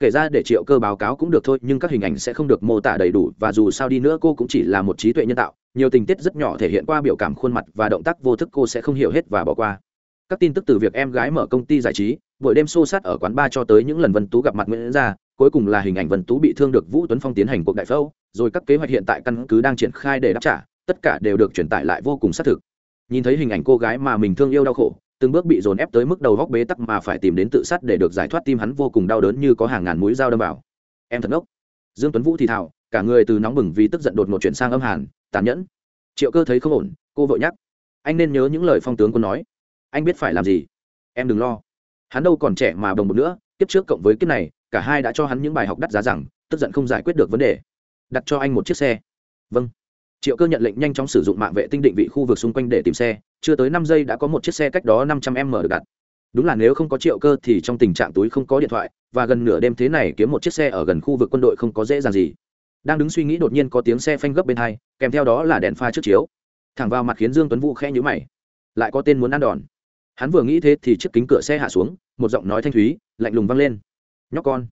Kể ra để triệu cơ báo cáo cũng được thôi, nhưng các hình ảnh sẽ không được mô tả đầy đủ, và dù sao đi nữa cô cũng chỉ là một trí tuệ nhân tạo, nhiều tình tiết rất nhỏ thể hiện qua biểu cảm khuôn mặt và động tác vô thức cô sẽ không hiểu hết và bỏ qua. Các tin tức từ việc em gái mở công ty giải trí, buổi đêm xô sát ở quán bar cho tới những lần vân tú gặp mặt nguyễn ra cuối cùng là hình ảnh vân tú bị thương được vũ tuấn phong tiến hành cuộc đại phẫu, rồi các kế hoạch hiện tại căn cứ đang triển khai để đáp trả tất cả đều được truyền tải lại vô cùng xác thực. Nhìn thấy hình ảnh cô gái mà mình thương yêu đau khổ, từng bước bị dồn ép tới mức đầu góc bế tắc mà phải tìm đến tự sát để được giải thoát tim hắn vô cùng đau đớn như có hàng ngàn mũi dao đâm vào. Em thật ngốc. Dương tuấn vũ thì thào, cả người từ nóng bừng vì tức giận đột ngột chuyển sang âm hàn, tàn nhẫn. Triệu cơ thấy không ổn, cô vội nhắc. Anh nên nhớ những lời phong tướng quân nói. Anh biết phải làm gì? Em đừng lo. Hắn đâu còn trẻ mà bồng một nữa, kiếp trước cộng với kiếp này, cả hai đã cho hắn những bài học đắt giá rằng, tức giận không giải quyết được vấn đề. Đặt cho anh một chiếc xe. Vâng triệu cơ nhận lệnh nhanh chóng sử dụng mạng vệ tinh định vị khu vực xung quanh để tìm xe, chưa tới năm giây đã có một chiếc xe cách đó năm trăm m được đặt. Đúng là nếu không có triệu cơ thì trong tình trạng túi không có điện thoại, và gần nửa đêm thế này kiếm một chiếc xe ở gần khu vực quân đội không có dễ dàng gì. Đang đứng suy nghĩ đột nhiên có tiếng xe phanh gấp bên hai, kèm theo đó là đèn pha trước chiếu. Thẳng vào mặt khiến dương tuấn vũ khẽ nhíu mày. Lại có tên muốn ăn đòn. Hắn vừa nghĩ thế thì chiếc kính cửa xe hạ xuống, một giọng nói thanh thúy, lạnh lùng vang lên. Nhóc con,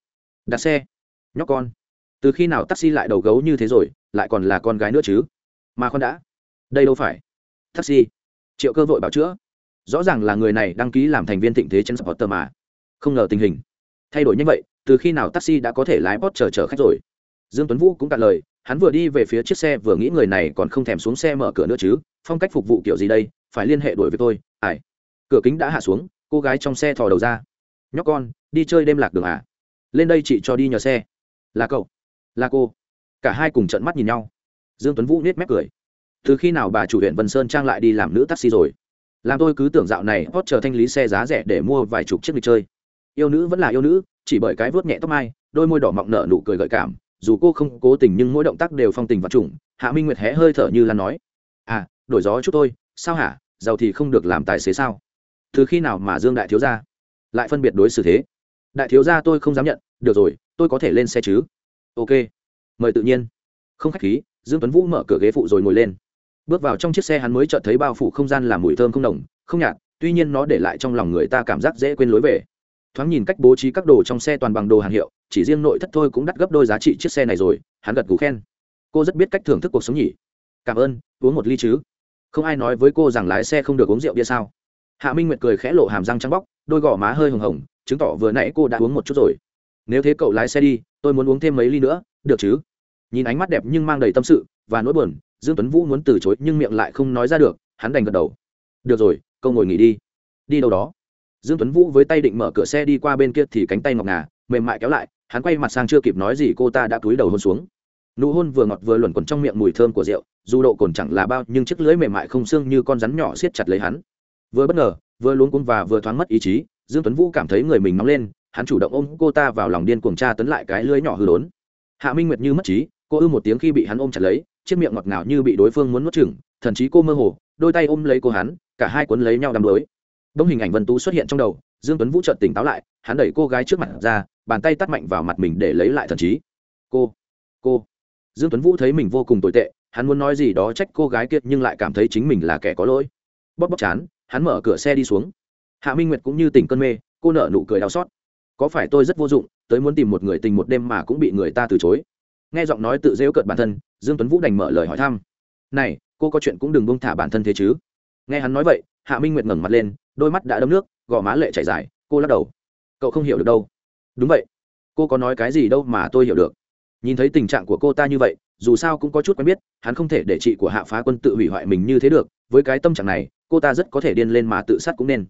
đặt xe. Nhóc con. Từ khi nào taxi lại đầu gấu như thế rồi, lại còn là con gái nữa chứ? Mà con đã. Đây đâu phải? Taxi. Triệu cơ vội bảo chữa. Rõ ràng là người này đăng ký làm thành viên thịnh thế chân supporter mà. Không ngờ tình hình. Thay đổi như vậy, từ khi nào taxi đã có thể lái bot chờ chở khách rồi? Dương tuấn vũ cũng cạn lời, hắn vừa đi về phía chiếc xe vừa nghĩ người này còn không thèm xuống xe mở cửa nữa chứ, phong cách phục vụ kiểu gì đây, phải liên hệ đuổi với tôi ải cửa kính đã hạ xuống, cô gái trong xe thò đầu ra. Nhóc con, đi chơi đêm lạc đường à? Lên đây chị cho đi nhờ xe. Là cậu. Là cô. Cả hai cùng trận mắt nhìn nhau dương tuấn vũ nết mép cười. Từ khi nào bà chủ huyện vân sơn trang lại đi làm nữ taxi rồi? Làm tôi cứ tưởng dạo này hot chờ thanh lý xe giá rẻ để mua vài chục chiếc đi chơi. Yêu nữ vẫn là yêu nữ, chỉ bởi cái vớt nhẹ tóc mai, đôi môi đỏ mọng nở nụ cười gợi cảm. Dù cô không cố tình nhưng mỗi động tác đều phong tình và trùng. Hạ minh nguyệt hé hơi thở như là nói à đổi gió chút tôi sao hả? Giàu thì không được làm tài xế sao? Từ khi nào mà dương đại thiếu gia lại phân biệt đối xử thế? Đại thiếu gia tôi không dám nhận. Được rồi, tôi có thể lên xe chứ. Ok, mời tự nhiên. Không khách khí dương tuấn vũ mở cửa ghế phụ rồi ngồi lên. Bước vào trong chiếc xe hắn mới chợt thấy bao phủ không gian làm mùi thơm không đồng, không nhạt, tuy nhiên nó để lại trong lòng người ta cảm giác dễ quên lối về. Thoáng nhìn cách bố trí các đồ trong xe toàn bằng đồ hàng hiệu, chỉ riêng nội thất thôi cũng đắt gấp đôi giá trị chiếc xe này rồi, hắn gật gù khen. Cô rất biết cách thưởng thức cuộc sống nhỉ. Cảm ơn, uống một ly chứ. Không ai nói với cô rằng lái xe không được uống rượu bia sao. Hạ minh nguyệt cười khẽ lộ hàm răng trắng bóc, đôi gò má hơi hồng hồng, chứng tỏ vừa nãy cô đã uống một chút rồi. Nếu thế cậu lái xe đi, tôi muốn uống thêm mấy ly nữa, được chứ? Nhìn ánh mắt đẹp nhưng mang đầy tâm sự và nỗi buồn, dương tuấn vũ muốn từ chối nhưng miệng lại không nói ra được, hắn đành gật đầu. Được rồi câu ngồi nghỉ đi. Đi đâu đó? Dương tuấn vũ với tay định mở cửa xe đi qua bên kia thì cánh tay ngọc ngà mềm mại kéo lại, hắn quay mặt sang chưa kịp nói gì cô ta đã cúi đầu hôn xuống. Nụ hôn vừa ngọt vừa luẩn quẩn trong miệng mùi thơm của rượu, dù độ cồn chẳng là bao nhưng chiếc lưỡi mềm mại không xương như con rắn nhỏ siết chặt lấy hắn. Vừa bất ngờ, vừa luống cuống và vừa thoáng mất ý chí, dương tuấn vũ cảm thấy người mình nóng lên, hắn chủ động ôm cô ta vào lòng điên cuồng tra tấn lại cái lưỡi nhỏ hư đốn. Hạ minh nguyệt như mất trí cô ư một tiếng khi bị hắn ôm chặt lấy, chiếc miệng ngọt ngào như bị đối phương muốn nuốt chửng thần chí cô mơ hồ, đôi tay ôm lấy cô hắn, cả hai cuốn lấy nhau đắm đuối. Đông hình ảnh vân tú xuất hiện trong đầu, dương tuấn vũ chợt tỉnh táo lại, hắn đẩy cô gái trước mặt ra, bàn tay tắt mạnh vào mặt mình để lấy lại thần trí. Cô cô. Dương tuấn vũ thấy mình vô cùng tồi tệ, hắn muốn nói gì đó trách cô gái kia nhưng lại cảm thấy chính mình là kẻ có lỗi. Bóp bóp chán, hắn mở cửa xe đi xuống. Hạ minh nguyệt cũng như tỉnh cơn mê, cô nở nụ cười đau xót. Có phải tôi rất vô dụng, tới muốn tìm một người tình một đêm mà cũng bị người ta từ chối? Nghe giọng nói tự dễu cợt bản thân, dương tuấn vũ đành mở lời hỏi thăm. Này, cô có chuyện cũng đừng buông thả bản thân thế chứ? Nghe hắn nói vậy, hạ minh nguyệt ngẩng mặt lên, đôi mắt đã đấm nước, gò má lệ chảy dài, cô lắc đầu. Cậu không hiểu được đâu. Đúng vậy. Cô có nói cái gì đâu mà tôi hiểu được. Nhìn thấy tình trạng của cô ta như vậy, dù sao cũng có chút quen biết, hắn không thể để chị của hạ phá quân tự hủy hoại mình như thế được, với cái tâm trạng này, cô ta rất có thể điên lên mà tự sát cũng nên.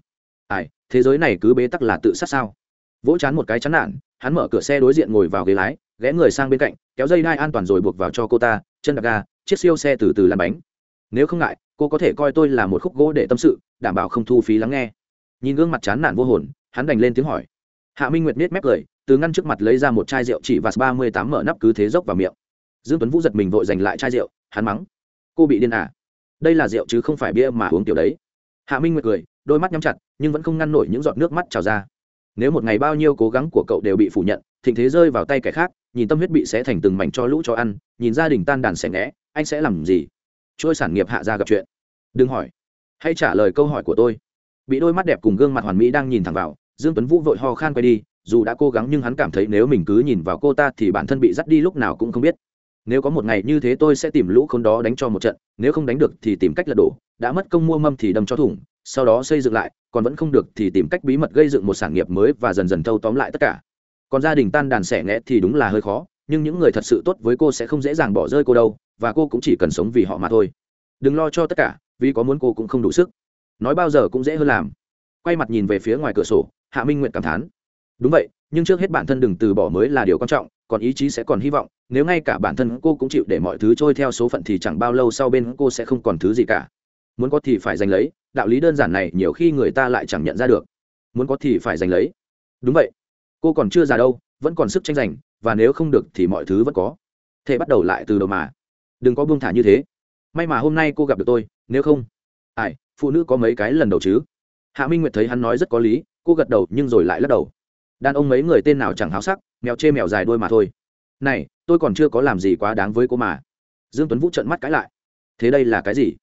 Ai, thế giới này cứ bế tắc là tự sát sao? Vỗ chán một cái chán nản, hắn mở cửa xe đối diện ngồi vào ghế lái ghé người sang bên cạnh, kéo dây đai an toàn rồi buộc vào cho cô ta, chân đạp ga, chiếc siêu xe từ từ làm bánh. Nếu không ngại, cô có thể coi tôi là một khúc gỗ để tâm sự, đảm bảo không thu phí lắng nghe. Nhìn gương mặt chán nản vô hồn, hắn đành lên tiếng hỏi. Hạ minh nguyệt biết mép cười, từ ngăn trước mặt lấy ra một chai rượu chỉ và ba mươi tám mở nắp cứ thế dốc vào miệng. Dương tuấn vũ giật mình vội giành lại chai rượu, hắn mắng. Cô bị điên à? Đây là rượu chứ không phải bia mà uống tiểu đấy. Hạ minh nguyệt cười, đôi mắt nhắm chặt, nhưng vẫn không ngăn nổi những giọt nước mắt trào ra. Nếu một ngày bao nhiêu cố gắng của cậu đều bị phủ nhận thịnh thế rơi vào tay kẻ khác, nhìn tâm huyết bị xé thành từng mảnh cho lũ cho ăn, nhìn gia đình tan đàn xẻ ngẽ anh sẽ làm gì? Trôi sản nghiệp hạ ra gặp chuyện. Đừng hỏi. Hãy trả lời câu hỏi của tôi. Bị đôi mắt đẹp cùng gương mặt hoàn mỹ đang nhìn thẳng vào, dương tuấn vũ vội ho khan quay đi, dù đã cố gắng nhưng hắn cảm thấy nếu mình cứ nhìn vào cô ta thì bản thân bị dắt đi lúc nào cũng không biết. Nếu có một ngày như thế tôi sẽ tìm lũ khốn đó đánh cho một trận, nếu không đánh được thì tìm cách lật đổ, đã mất công mua mâm thì đâm cho thủng, sau đó xây dựng lại, còn vẫn không được thì tìm cách bí mật gây dựng một sản nghiệp mới và dần dần thâu tóm lại tất cả còn gia đình tan đàn xẻ nghẽ thì đúng là hơi khó, nhưng những người thật sự tốt với cô sẽ không dễ dàng bỏ rơi cô đâu, và cô cũng chỉ cần sống vì họ mà thôi. Đừng lo cho tất cả, vì có muốn cô cũng không đủ sức. Nói bao giờ cũng dễ hơn làm. Quay mặt nhìn về phía ngoài cửa sổ, hạ minh nguyện cảm thán. Đúng vậy, nhưng trước hết bản thân đừng từ bỏ mới là điều quan trọng, còn ý chí sẽ còn hy vọng, nếu ngay cả bản thân cô cũng chịu để mọi thứ trôi theo số phận thì chẳng bao lâu sau bên cô sẽ không còn thứ gì cả. Muốn có thì phải giành lấy, đạo lý đơn giản này nhiều khi người ta lại chẳng nhận ra được. Muốn có thì phải giành lấy. Đúng vậy cô còn chưa già đâu, vẫn còn sức tranh giành, và nếu không được thì mọi thứ vẫn có. Thể bắt đầu lại từ đầu mà. Đừng có buông thả như thế. May mà hôm nay cô gặp được tôi, nếu không. Ai, phụ nữ có mấy cái lần đầu chứ? Hạ minh nguyệt thấy hắn nói rất có lý, cô gật đầu nhưng rồi lại lắc đầu. Đàn ông mấy người tên nào chẳng háo sắc, mèo chê mèo dài đôi mà thôi. Này, tôi còn chưa có làm gì quá đáng với cô mà. Dương tuấn vũ trợn mắt cãi lại. Thế đây là cái gì?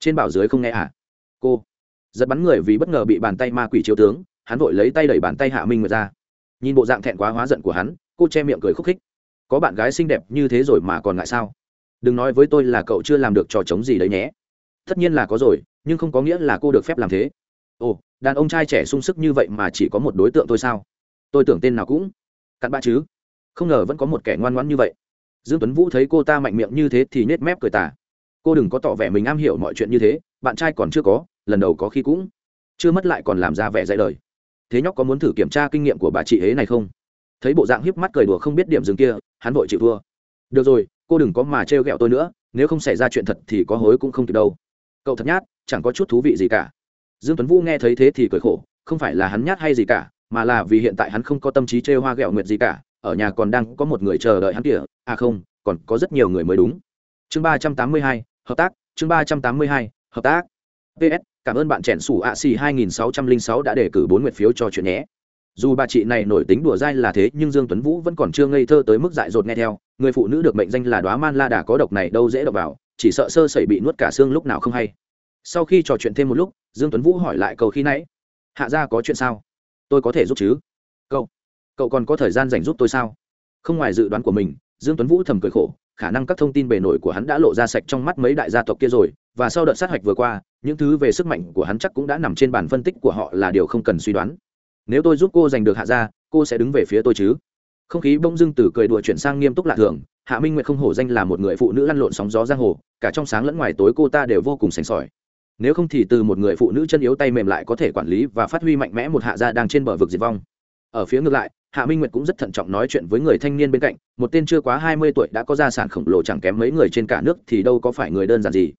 Trên bảo dưới không nghe à? Cô. Giật bắn người vì bất ngờ bị bàn tay ma quỷ chiếu tướng, hắn vội lấy tay đẩy bàn tay hạ minh nguyệt ra nhìn bộ dạng thẹn quá hóa giận của hắn, cô che miệng cười khúc khích. Có bạn gái xinh đẹp như thế rồi mà còn ngại sao? Đừng nói với tôi là cậu chưa làm được trò chống gì đấy nhé. Tất nhiên là có rồi, nhưng không có nghĩa là cô được phép làm thế. Ồ, đàn ông trai trẻ sung sức như vậy mà chỉ có một đối tượng tôi sao? Tôi tưởng tên nào cũng. Cặn bã chứ. Không ngờ vẫn có một kẻ ngoan ngoãn như vậy. Dương tuấn vũ thấy cô ta mạnh miệng như thế thì nhếch mép cười tả cô đừng có tỏ vẻ mình am hiểu mọi chuyện như thế, bạn trai còn chưa có, lần đầu có khi cũng chưa mất lại còn làm ra vẻ dạy đời thế nhóc có muốn thử kiểm tra kinh nghiệm của bà chị ấy này không? Thấy bộ dạng hiếp mắt cười đùa không biết điểm dừng kia, hắn vội chịu thua. Được rồi, cô đừng có mà trêu ghẹo tôi nữa, nếu không xảy ra chuyện thật thì có hối cũng không kịp đâu. Cậu thật nhát, chẳng có chút thú vị gì cả. Dương tuấn vũ nghe thấy thế thì cười khổ, không phải là hắn nhát hay gì cả, mà là vì hiện tại hắn không có tâm trí trêu hoa ghẹo nguyệt gì cả, ở nhà còn đang có một người chờ đợi hắn kìa. À không, còn có rất nhiều người mới đúng. Chương ba trăm tám mươi hai, hợp tác, chương ba trăm tám mươi hai, hợp tác ps cảm ơn bạn chèn sủ ạ xì hai nghìn sáu trăm linh sáu đã đề cử bốn nguyệt phiếu cho chuyện nhé. Dù bà chị này nổi tính đùa dai là thế, nhưng dương tuấn vũ vẫn còn chưa ngây thơ tới mức dại dột nghe theo. Người phụ nữ được mệnh danh là đoá man la đà có độc này đâu dễ độc vào, chỉ sợ sơ sẩy bị nuốt cả xương lúc nào không hay. Sau khi trò chuyện thêm một lúc, dương tuấn vũ hỏi lại cầu khi nãy, hạ ra có chuyện sao? Tôi có thể giúp chứ? Cậu cậu còn có thời gian dành giúp tôi sao? Không ngoài dự đoán của mình, dương tuấn vũ thầm cười khổ khả năng các thông tin bề nổi của hắn đã lộ ra sạch trong mắt mấy đại gia tộc kia rồi, và sau đợt sát hạch vừa qua, những thứ về sức mạnh của hắn chắc cũng đã nằm trên bàn phân tích của họ là điều không cần suy đoán. Nếu tôi giúp cô giành được hạ gia, cô sẽ đứng về phía tôi chứ? Không khí bỗng dưng từ cười đùa chuyển sang nghiêm túc lạ thường, hạ minh nguyệt không hổ danh là một người phụ nữ lăn lộn sóng gió giang hồ, cả trong sáng lẫn ngoài tối cô ta đều vô cùng sành sỏi. Nếu không thì từ một người phụ nữ chân yếu tay mềm lại có thể quản lý và phát huy mạnh mẽ một hạ gia đang trên bờ vực diệt vong. Ở phía ngược lại hạ minh nguyệt cũng rất thận trọng nói chuyện với người thanh niên bên cạnh, một tên chưa quá hai mươi tuổi đã có gia sản khổng lồ chẳng kém mấy người trên cả nước thì đâu có phải người đơn giản gì.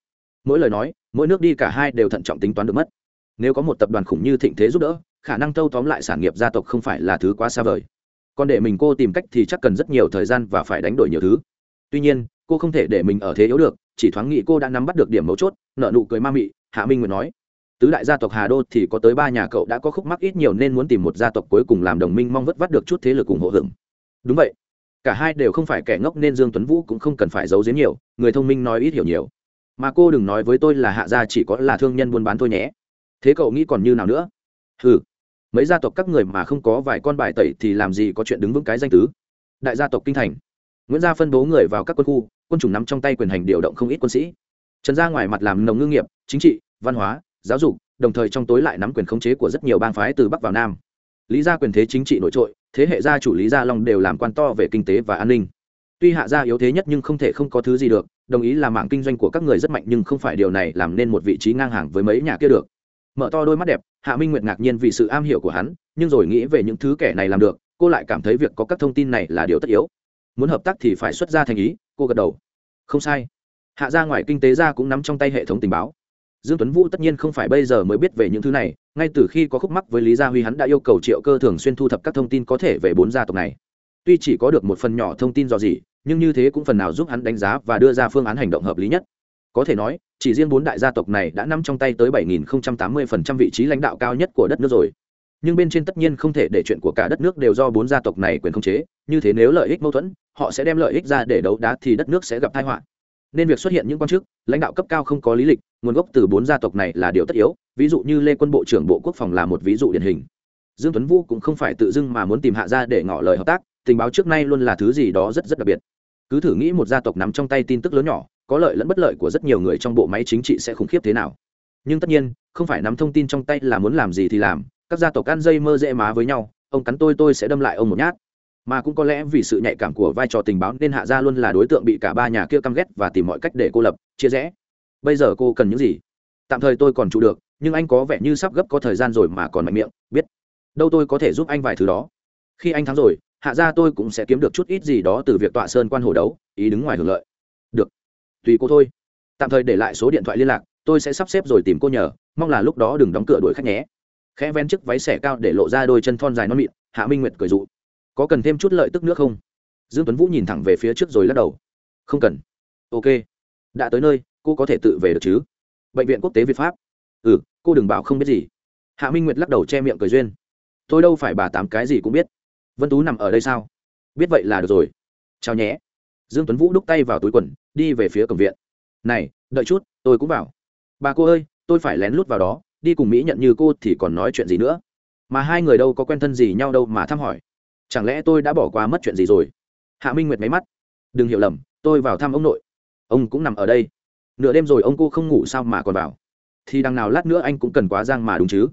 Mỗi lời nói, mỗi nước đi cả hai đều thận trọng tính toán được mất. Nếu có một tập đoàn khủng như thịnh thế giúp đỡ, khả năng thâu tóm lại sản nghiệp gia tộc không phải là thứ quá xa vời. Còn để mình cô tìm cách thì chắc cần rất nhiều thời gian và phải đánh đổi nhiều thứ. Tuy nhiên, cô không thể để mình ở thế yếu được, chỉ thoáng nghĩ cô đã nắm bắt được điểm mấu chốt, nợ nụ cười ma mị, hạ minh nguyệt nói tứ đại gia tộc hà đô thì có tới ba nhà cậu đã có khúc mắc ít nhiều nên muốn tìm một gia tộc cuối cùng làm đồng minh mong vất vắt được chút thế lực ủng hộ hưởng. Đúng vậy. Cả hai đều không phải kẻ ngốc nên dương tuấn vũ cũng không cần phải giấu giếm nhiều, người thông minh nói ít hiểu nhiều. Mà cô đừng nói với tôi là hạ gia chỉ có là thương nhân buôn bán thôi nhé. Thế cậu nghĩ còn như nào nữa? Ừ mấy gia tộc các người mà không có vài con bài tẩy thì làm gì có chuyện đứng vững cái danh tứ? Đại gia tộc kinh thành. Nguyễn gia phân bố người vào các quân khu, quân chủng nắm trong tay quyền hành điều động không ít quân sĩ. Trần gia ngoài mặt làm nồng ngư nghiệp, chính trị, văn hóa giáo dục, đồng thời trong tối lại nắm quyền khống chế của rất nhiều bang phái từ bắc vào nam. Lý gia quyền thế chính trị nổi trội, thế hệ gia chủ lý gia long đều làm quan to về kinh tế và an ninh. Tuy hạ gia yếu thế nhất nhưng không thể không có thứ gì được, đồng ý là mạng kinh doanh của các người rất mạnh nhưng không phải điều này làm nên một vị trí ngang hàng với mấy nhà kia được. Mở to đôi mắt đẹp, hạ minh nguyệt ngạc nhiên vì sự am hiểu của hắn, nhưng rồi nghĩ về những thứ kẻ này làm được, cô lại cảm thấy việc có các thông tin này là điều tất yếu. Muốn hợp tác thì phải xuất ra thành ý, cô gật đầu. Không sai. Hạ gia ngoài kinh tế ra cũng nắm trong tay hệ thống tình báo dương tuấn vũ tất nhiên không phải bây giờ mới biết về những thứ này, ngay từ khi có khúc mắc với lý gia huy hắn đã yêu cầu triệu cơ thường xuyên thu thập các thông tin có thể về bốn gia tộc này. Tuy chỉ có được một phần nhỏ thông tin do gì nhưng như thế cũng phần nào giúp hắn đánh giá và đưa ra phương án hành động hợp lý nhất. Có thể nói, chỉ riêng bốn đại gia tộc này đã nắm trong tay tới 7.080% vị trí lãnh đạo cao nhất của đất nước rồi. Nhưng bên trên tất nhiên không thể để chuyện của cả đất nước đều do bốn gia tộc này quyền khống chế, như thế nếu lợi ích mâu thuẫn, họ sẽ đem lợi ích ra để đấu đá thì đất nước sẽ gặp tai họa nên việc xuất hiện những quan chức, lãnh đạo cấp cao không có lý lịch, nguồn gốc từ bốn gia tộc này là điều tất yếu, ví dụ như lê quân bộ trưởng bộ quốc phòng là một ví dụ điển hình. Dương tuấn vũ cũng không phải tự dưng mà muốn tìm hạ gia để ngỏ lời hợp tác, tình báo trước nay luôn là thứ gì đó rất rất đặc biệt. Cứ thử nghĩ một gia tộc nắm trong tay tin tức lớn nhỏ, có lợi lẫn bất lợi của rất nhiều người trong bộ máy chính trị sẽ khủng khiếp thế nào. Nhưng tất nhiên, không phải nắm thông tin trong tay là muốn làm gì thì làm, các gia tộc ăn dây mơ dễ má với nhau, ông cắn tôi tôi sẽ đâm lại ông một nhát mà cũng có lẽ vì sự nhạy cảm của vai trò tình báo nên hạ gia luôn là đối tượng bị cả ba nhà kia căm ghét và tìm mọi cách để cô lập, chia rẽ. Bây giờ cô cần những gì? Tạm thời tôi còn trụ được, nhưng anh có vẻ như sắp gấp có thời gian rồi mà còn mạnh miệng, biết. Đâu tôi có thể giúp anh vài thứ đó. Khi anh thắng rồi, hạ gia tôi cũng sẽ kiếm được chút ít gì đó từ việc tọa sơn quan hồ đấu, ý đứng ngoài hưởng lợi. Được. Tùy cô thôi. Tạm thời để lại số điện thoại liên lạc, tôi sẽ sắp xếp rồi tìm cô nhờ, mong là lúc đó đừng đóng cửa đuổi khách nhé. Khẽ ven chiếc váy xẻ cao để lộ ra đôi chân thon dài non mịn, hạ minh nguyệt cười dụ có cần thêm chút lợi tức nữa không? Dương tuấn vũ nhìn thẳng về phía trước rồi lắc đầu. Không cần. Ok. Đã tới nơi, cô có thể tự về được chứ? Bệnh viện quốc tế việt pháp. Ừ cô đừng bảo không biết gì. Hạ minh nguyệt lắc đầu che miệng cười duyên. Tôi đâu phải bà tám cái gì cũng biết. Vân tú nằm ở đây sao? Biết vậy là được rồi. Chào nhé. Dương tuấn vũ đúc tay vào túi quần, đi về phía cổng viện. Này, đợi chút, tôi cũng vào. Bà cô ơi, tôi phải lén lút vào đó, đi cùng mỹ nhận như cô thì còn nói chuyện gì nữa? Mà hai người đâu có quen thân gì nhau đâu mà thăm hỏi chẳng lẽ tôi đã bỏ qua mất chuyện gì rồi? Hạ minh nguyệt máy mắt. Đừng hiểu lầm, tôi vào thăm ông nội. Ông cũng nằm ở đây. Nửa đêm rồi ông cô không ngủ sao mà còn vào? Thì đằng nào lát nữa anh cũng cần quá giang mà đúng chứ?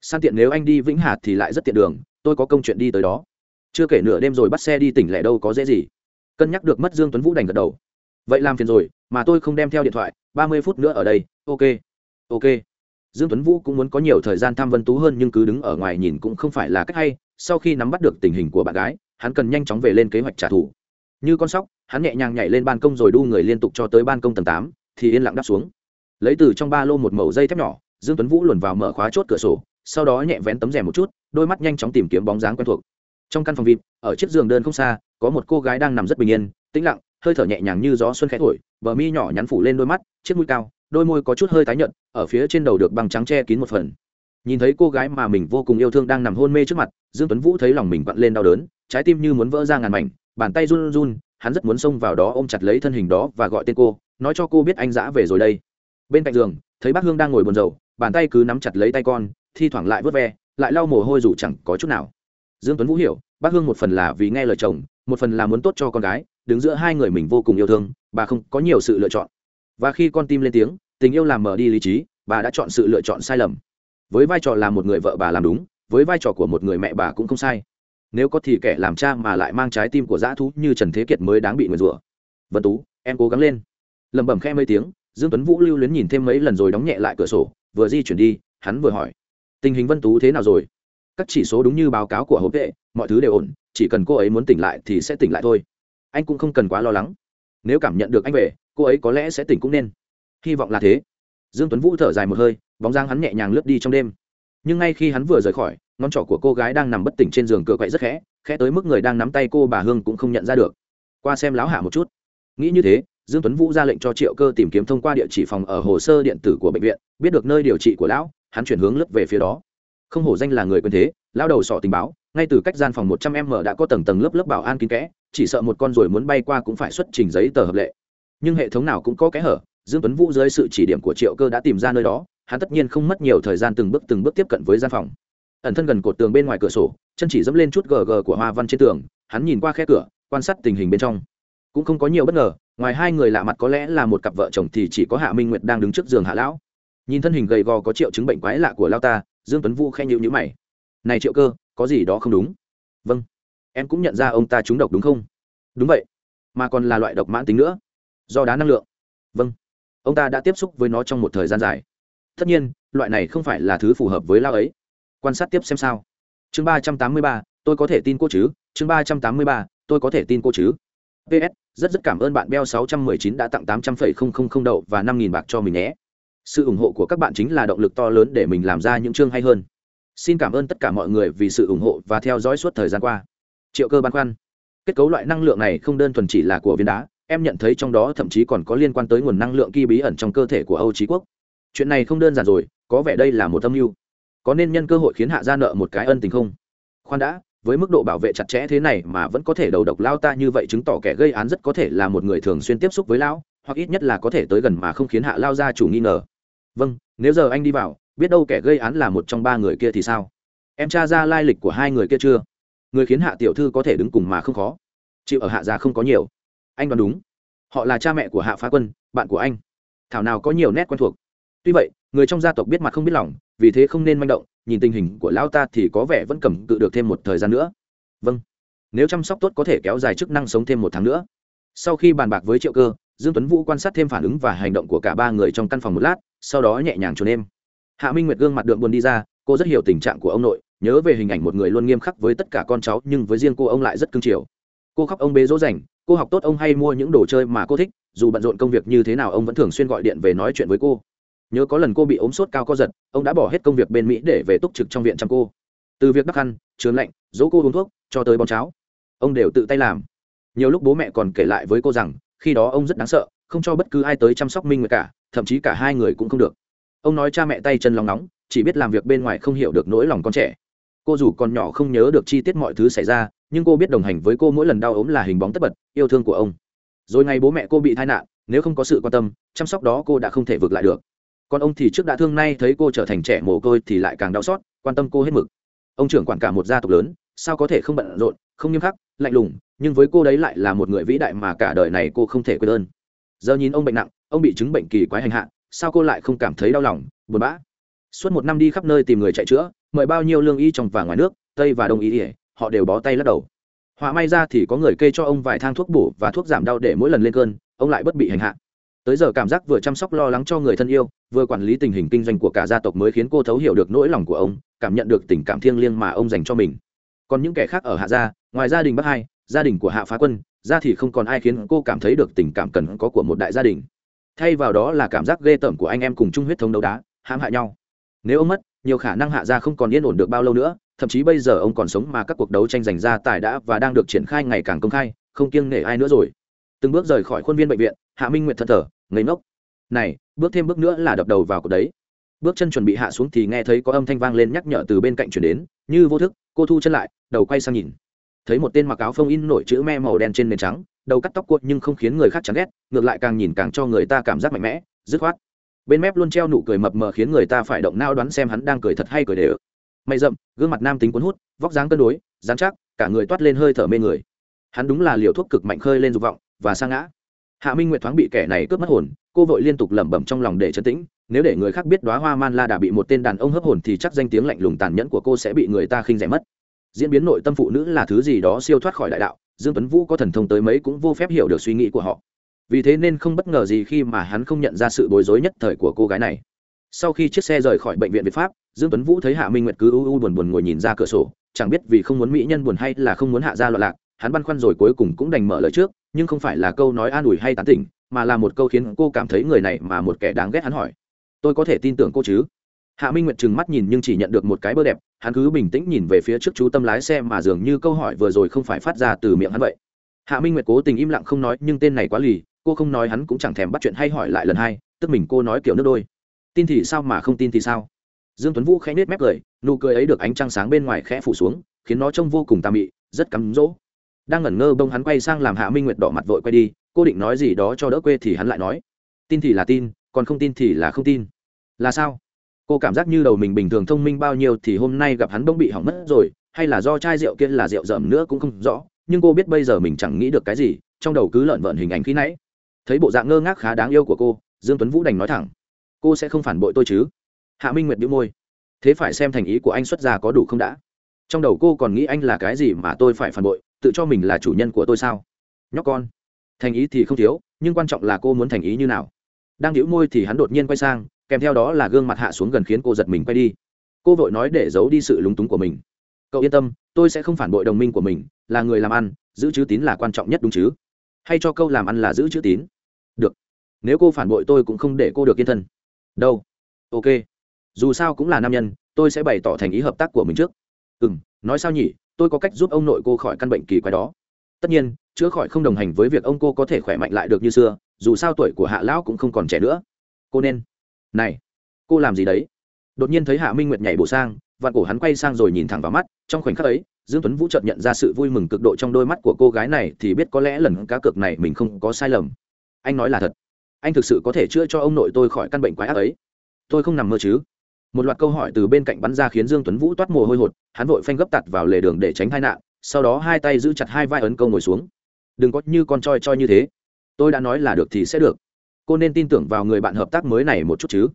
San tiện nếu anh đi vĩnh hà thì lại rất tiện đường, tôi có công chuyện đi tới đó. Chưa kể nửa đêm rồi bắt xe đi tỉnh lẻ đâu có dễ gì. Cân nhắc được mất dương tuấn vũ đành gật đầu. Vậy làm phiền rồi, mà tôi không đem theo điện thoại, ba mươi phút nữa ở đây, ok. Ok. Dương tuấn vũ cũng muốn có nhiều thời gian thăm vân tú hơn nhưng cứ đứng ở ngoài nhìn cũng không phải là cách hay sau khi nắm bắt được tình hình của bạn gái, hắn cần nhanh chóng về lên kế hoạch trả thù. Như con sóc, hắn nhẹ nhàng nhảy lên ban công rồi đu người liên tục cho tới ban công tầng tám, thì yên lặng đáp xuống. Lấy từ trong ba lô một mẩu dây thép nhỏ, dương tuấn vũ luồn vào mở khóa chốt cửa sổ, sau đó nhẹ vén tấm rèm một chút, đôi mắt nhanh chóng tìm kiếm bóng dáng quen thuộc. Trong căn phòng vip ở chiếc giường đơn không xa, có một cô gái đang nằm rất bình yên, tĩnh lặng, hơi thở nhẹ nhàng như gió xuân khẽ thổi, bờ mi nhỏ nhắn phủ lên đôi mắt, chiếc mũi cao, đôi môi có chút hơi tái nhợt, ở phía trên đầu được bằng trắng che kín một phần nhìn thấy cô gái mà mình vô cùng yêu thương đang nằm hôn mê trước mặt, dương tuấn vũ thấy lòng mình vặn lên đau đớn, trái tim như muốn vỡ ra ngàn mảnh, bàn tay run run, hắn rất muốn xông vào đó ôm chặt lấy thân hình đó và gọi tên cô, nói cho cô biết anh dã về rồi đây. Bên cạnh giường, thấy bác hương đang ngồi buồn rầu, bàn tay cứ nắm chặt lấy tay con, thi thoảng lại vớt ve, lại lau mồ hôi dù chẳng có chút nào. Dương tuấn vũ hiểu, bác hương một phần là vì nghe lời chồng, một phần là muốn tốt cho con gái, đứng giữa hai người mình vô cùng yêu thương, bà không có nhiều sự lựa chọn. Và khi con tim lên tiếng, tình yêu làm mờ đi lý trí, bà đã chọn sự lựa chọn sai lầm với vai trò là một người vợ bà làm đúng, với vai trò của một người mẹ bà cũng không sai. Nếu có thì kẻ làm cha mà lại mang trái tim của dã thú như trần thế kiệt mới đáng bị nguyền rủa. Vân tú, em cố gắng lên. Lẩm bẩm khe mấy tiếng, dương tuấn vũ lưu luyến nhìn thêm mấy lần rồi đóng nhẹ lại cửa sổ, vừa di chuyển đi, hắn vừa hỏi, tình hình vân tú thế nào rồi? Các chỉ số đúng như báo cáo của hộp vệ, mọi thứ đều ổn, chỉ cần cô ấy muốn tỉnh lại thì sẽ tỉnh lại thôi. Anh cũng không cần quá lo lắng. Nếu cảm nhận được anh về, cô ấy có lẽ sẽ tỉnh cũng nên. Hy vọng là thế. Dương tuấn vũ thở dài một hơi bóng dáng hắn nhẹ nhàng lướt đi trong đêm. Nhưng ngay khi hắn vừa rời khỏi, ngón trỏ của cô gái đang nằm bất tỉnh trên giường cửa quậy rất khẽ khẽ tới mức người đang nắm tay cô bà hương cũng không nhận ra được. Qua xem láo hạ một chút. Nghĩ như thế, dương tuấn vũ ra lệnh cho triệu cơ tìm kiếm thông qua địa chỉ phòng ở hồ sơ điện tử của bệnh viện, biết được nơi điều trị của lão, hắn chuyển hướng lướt về phía đó. Không hổ danh là người quyền thế lao đầu sọ tình báo, ngay từ cách gian phòng một trăm m đã có tầng tầng lớp lớp bảo an kín kẽ, chỉ sợ một con rồi muốn bay qua cũng phải xuất trình giấy tờ hợp lệ. Nhưng hệ thống nào cũng có kẽ hở, dương tuấn vũ dưới sự chỉ điểm của triệu cơ đã tìm ra nơi đó hắn tất nhiên không mất nhiều thời gian từng bước từng bước tiếp cận với gian phòng. Ẩn thân gần cột tường bên ngoài cửa sổ, chân chỉ dẫm lên chút gờ gờ của hoa văn trên tường, hắn nhìn qua khe cửa, quan sát tình hình bên trong. Cũng không có nhiều bất ngờ, ngoài hai người lạ mặt có lẽ là một cặp vợ chồng thì chỉ có hạ minh nguyệt đang đứng trước giường hạ lão. Nhìn thân hình gầy gò có triệu chứng bệnh quái lạ của lao ta, dương tuấn vũ khen nhịu nhữ mày. Này triệu cơ, có gì đó không đúng? Vâng em cũng nhận ra ông ta trúng độc đúng không? Đúng vậy, mà còn là loại độc mãn tính nữa, do đá năng lượng. Vâng ông ta đã tiếp xúc với nó trong một thời gian dài tất nhiên, loại này không phải là thứ phù hợp với lao ấy. Quan sát tiếp xem sao. Chương ba trăm tám mươi ba, tôi có thể tin cô chứ? Chương ba trăm tám mươi ba, tôi có thể tin cô chứ? Ps rất rất cảm ơn bạn beo sáu trăm mười chín đã tặng tám trăm phẩy không không không đậu và năm nghìn bạc cho mình nhé. Sự ủng hộ của các bạn chính là động lực to lớn để mình làm ra những chương hay hơn. Xin cảm ơn tất cả mọi người vì sự ủng hộ và theo dõi suốt thời gian qua. Triệu cơ băn khoăn. Kết cấu loại năng lượng này không đơn thuần chỉ là của viên đá, em nhận thấy trong đó thậm chí còn có liên quan tới nguồn năng lượng kỳ bí ẩn trong cơ thể của âu trí quốc chuyện này không đơn giản rồi, có vẻ đây là một âm mưu. Có nên nhân cơ hội khiến hạ gia nợ một cái ân tình không? Khoan đã, với mức độ bảo vệ chặt chẽ thế này mà vẫn có thể đầu độc lao ta như vậy chứng tỏ kẻ gây án rất có thể là một người thường xuyên tiếp xúc với lão, hoặc ít nhất là có thể tới gần mà không khiến hạ lao gia chủ nghi ngờ. Vâng nếu giờ anh đi vào, biết đâu kẻ gây án là một trong ba người kia thì sao? Em tra ra lai lịch của hai người kia chưa? Người khiến hạ tiểu thư có thể đứng cùng mà không khó. Chịu ở hạ gia không có nhiều. Anh đoán đúng. Họ là cha mẹ của hạ phá quân, bạn của anh. Thảo nào có nhiều nét quen thuộc tuy vậy, người trong gia tộc biết mặt không biết lòng, vì thế không nên manh động, nhìn tình hình của lão ta thì có vẻ vẫn cầm cự được thêm một thời gian nữa. Vâng. Nếu chăm sóc tốt có thể kéo dài chức năng sống thêm một tháng nữa. Sau khi bàn bạc với triệu cơ, dương tuấn vũ quan sát thêm phản ứng và hành động của cả ba người trong căn phòng một lát, sau đó nhẹ nhàng trốn em hạ minh nguyệt gương mặt đượm buồn đi ra, cô rất hiểu tình trạng của ông nội, nhớ về hình ảnh một người luôn nghiêm khắc với tất cả con cháu, nhưng với riêng cô ông lại rất cưng chiều. Cô khóc ông bế dỗ dành cô học tốt ông hay mua những đồ chơi mà cô thích, dù bận rộn công việc như thế nào ông vẫn thường xuyên gọi điện về nói chuyện với cô nhớ có lần cô bị ốm sốt cao co giật, ông đã bỏ hết công việc bên mỹ để về túc trực trong viện chăm cô. Từ việc đắp khăn trướng lạnh dỗ cô uống thuốc, cho tới bón cháo. Ông đều tự tay làm. Nhiều lúc bố mẹ còn kể lại với cô rằng, khi đó ông rất đáng sợ, không cho bất cứ ai tới chăm sóc minh nguyệt cả, thậm chí cả hai người cũng không được. Ông nói cha mẹ tay chân lòng nóng, chỉ biết làm việc bên ngoài không hiểu được nỗi lòng con trẻ. Cô dù còn nhỏ không nhớ được chi tiết mọi thứ xảy ra, nhưng cô biết đồng hành với cô mỗi lần đau ốm là hình bóng tất bật, yêu thương của ông. Rồi ngày bố mẹ cô bị tai nạn, nếu không có sự quan tâm, chăm sóc đó cô đã không thể vượt lại được còn ông thì trước đã thương nay thấy cô trở thành trẻ mồ côi thì lại càng đau xót, quan tâm cô hết mực. Ông trưởng quản cả một gia tộc lớn, sao có thể không bận rộn, không nghiêm khắc, lạnh lùng, nhưng với cô đấy lại là một người vĩ đại mà cả đời này cô không thể quên ơn. Giờ nhìn ông bệnh nặng, ông bị chứng bệnh kỳ quái hành hạ, sao cô lại không cảm thấy đau lòng, buồn bã? Suốt một năm đi khắp nơi tìm người chạy chữa, mời bao nhiêu lương y trong và ngoài nước, tây và đông y ỉa họ đều bó tay lắc đầu. Họa may ra thì có người kê cho ông vài thang thuốc bổ và thuốc giảm đau để mỗi lần lên cơn, ông lại bất bị hành hạ tới giờ cảm giác vừa chăm sóc lo lắng cho người thân yêu, vừa quản lý tình hình kinh doanh của cả gia tộc mới khiến cô thấu hiểu được nỗi lòng của ông, cảm nhận được tình cảm thiêng liêng mà ông dành cho mình. Còn những kẻ khác ở hạ gia, ngoài gia đình bắc hai, gia đình của hạ phá quân, ra thì không còn ai khiến cô cảm thấy được tình cảm cần có của một đại gia đình. Thay vào đó là cảm giác ghê tởm của anh em cùng chung huyết thống đấu đá, hãm hại nhau. Nếu ông mất, nhiều khả năng hạ gia không còn yên ổn được bao lâu nữa, thậm chí bây giờ ông còn sống mà các cuộc đấu tranh giành gia tài đã và đang được triển khai ngày càng công khai, không kiêng nể ai nữa rồi. Từng bước rời khỏi khuôn viên bệnh viện, hạ minh nguyệt thân thở ngây ngốc. Này, bước thêm bước nữa là đập đầu vào cột đấy. Bước chân chuẩn bị hạ xuống thì nghe thấy có âm thanh vang lên nhắc nhở từ bên cạnh chuyển đến, như vô thức, cô thu chân lại, đầu quay sang nhìn. Thấy một tên mặc áo phông in nổi chữ me màu đen trên nền trắng, đầu cắt tóc cuộn nhưng không khiến người khác chán ghét, ngược lại càng nhìn càng cho người ta cảm giác mạnh mẽ, dứt khoát. Bên mép luôn treo nụ cười mập mờ khiến người ta phải động nao đoán xem hắn đang cười thật hay cười đều. Mày rậm, gương mặt nam tính cuốn hút, vóc dáng cân đối, dán chắc, cả người toát lên hơi thở mê người. Hắn đúng là liều thuốc cực mạnh khơi lên dục vọng, và sa ngã hạ minh nguyệt thoáng bị kẻ này cướp mất hồn, cô vội liên tục lẩm bẩm trong lòng để chấn tĩnh, nếu để người khác biết đoá hoa man la đã bị một tên đàn ông hấp hồn thì chắc danh tiếng lạnh lùng tàn nhẫn của cô sẽ bị người ta khinh rẻ mất. Diễn biến nội tâm phụ nữ là thứ gì đó siêu thoát khỏi đại đạo, dương tuấn vũ có thần thông tới mấy cũng vô phép hiểu được suy nghĩ của họ. Vì thế nên không bất ngờ gì khi mà hắn không nhận ra sự bối rối nhất thời của cô gái này. Sau khi chiếc xe rời khỏi bệnh viện việt pháp, dương tuấn vũ thấy hạ minh nguyệt cứ u u buồn buồn ngồi nhìn ra cửa sổ, chẳng biết vì không muốn mỹ nhân buồn hay là không muốn hạ ra loạn lạc, hắn băn khoăn rồi cuối cùng cũng đành mở lời trước nhưng không phải là câu nói an ủi hay tán tỉnh, mà là một câu khiến cô cảm thấy người này mà một kẻ đáng ghét hắn hỏi. Tôi có thể tin tưởng cô chứ? Hạ minh nguyệt trừng mắt nhìn nhưng chỉ nhận được một cái bơ đẹp, hắn cứ bình tĩnh nhìn về phía trước chú tâm lái xe mà dường như câu hỏi vừa rồi không phải phát ra từ miệng hắn vậy. Hạ minh nguyệt cố tình im lặng không nói, nhưng tên này quá lì, cô không nói hắn cũng chẳng thèm bắt chuyện hay hỏi lại lần hai, tức mình cô nói kiểu nước đôi. Tin thì sao mà không tin thì sao? Dương tuấn vũ khẽ nết mép cười, nụ cười ấy được ánh trăng sáng bên ngoài khẽ phủ xuống, khiến nó trông vô cùng tà mị, rất cắm rỗ đang ngẩn ngơ bông hắn quay sang làm hạ minh nguyệt đỏ mặt vội quay đi, cô định nói gì đó cho đỡ quê thì hắn lại nói, tin thì là tin, còn không tin thì là không tin. Là sao? Cô cảm giác như đầu mình bình thường thông minh bao nhiêu thì hôm nay gặp hắn bông bị hỏng mất rồi, hay là do chai rượu kia là rượu rậm nữa cũng không rõ, nhưng cô biết bây giờ mình chẳng nghĩ được cái gì, trong đầu cứ lợn vợn hình ảnh khi nãy. Thấy bộ dạng ngơ ngác khá đáng yêu của cô, dương tuấn vũ đành nói thẳng, cô sẽ không phản bội tôi chứ? Hạ minh nguyệt bĩu môi, thế phải xem thành ý của anh xuất ra có đủ không đã? Trong đầu cô còn nghĩ anh là cái gì mà tôi phải phản bội? Tự cho mình là chủ nhân của tôi sao? Nhóc con. Thành ý thì không thiếu, nhưng quan trọng là cô muốn thành ý như nào. Đang đĩu môi thì hắn đột nhiên quay sang, kèm theo đó là gương mặt hạ xuống gần khiến cô giật mình quay đi. Cô vội nói để giấu đi sự lúng túng của mình. Cậu yên tâm, tôi sẽ không phản bội đồng minh của mình, là người làm ăn, giữ chữ tín là quan trọng nhất đúng chứ? Hay cho câu làm ăn là giữ chữ tín? Được. Nếu cô phản bội tôi cũng không để cô được yên thân. Đâu? Ok. Dù sao cũng là nam nhân, tôi sẽ bày tỏ thành ý hợp tác của mình trước. Ừ m nói sao nhỉ? Tôi có cách giúp ông nội cô khỏi căn bệnh kỳ quái đó. Tất nhiên, chữa khỏi không đồng hành với việc ông cô có thể khỏe mạnh lại được như xưa, dù sao tuổi của hạ lão cũng không còn trẻ nữa. Cô nên, này, cô làm gì đấy? Đột nhiên thấy hạ minh nguyệt nhảy bổ sang vạn cổ hắn quay sang rồi nhìn thẳng vào mắt, trong khoảnh khắc ấy, dương tuấn vũ chợt nhận ra sự vui mừng cực độ trong đôi mắt của cô gái này thì biết có lẽ lần cá cược này mình không có sai lầm. Anh nói là thật. Anh thực sự có thể chữa cho ông nội tôi khỏi căn bệnh quái ác ấy. Tôi không nằm mơ chứ một loạt câu hỏi từ bên cạnh bắn ra khiến dương tuấn vũ toát mồ hôi hột hắn vội phanh gấp tặt vào lề đường để tránh tai nạn sau đó hai tay giữ chặt hai vai ấn câu ngồi xuống. Đừng có như con choi choi như thế. Tôi đã nói là được thì sẽ được. Cô nên tin tưởng vào người bạn hợp tác mới này một chút chứ.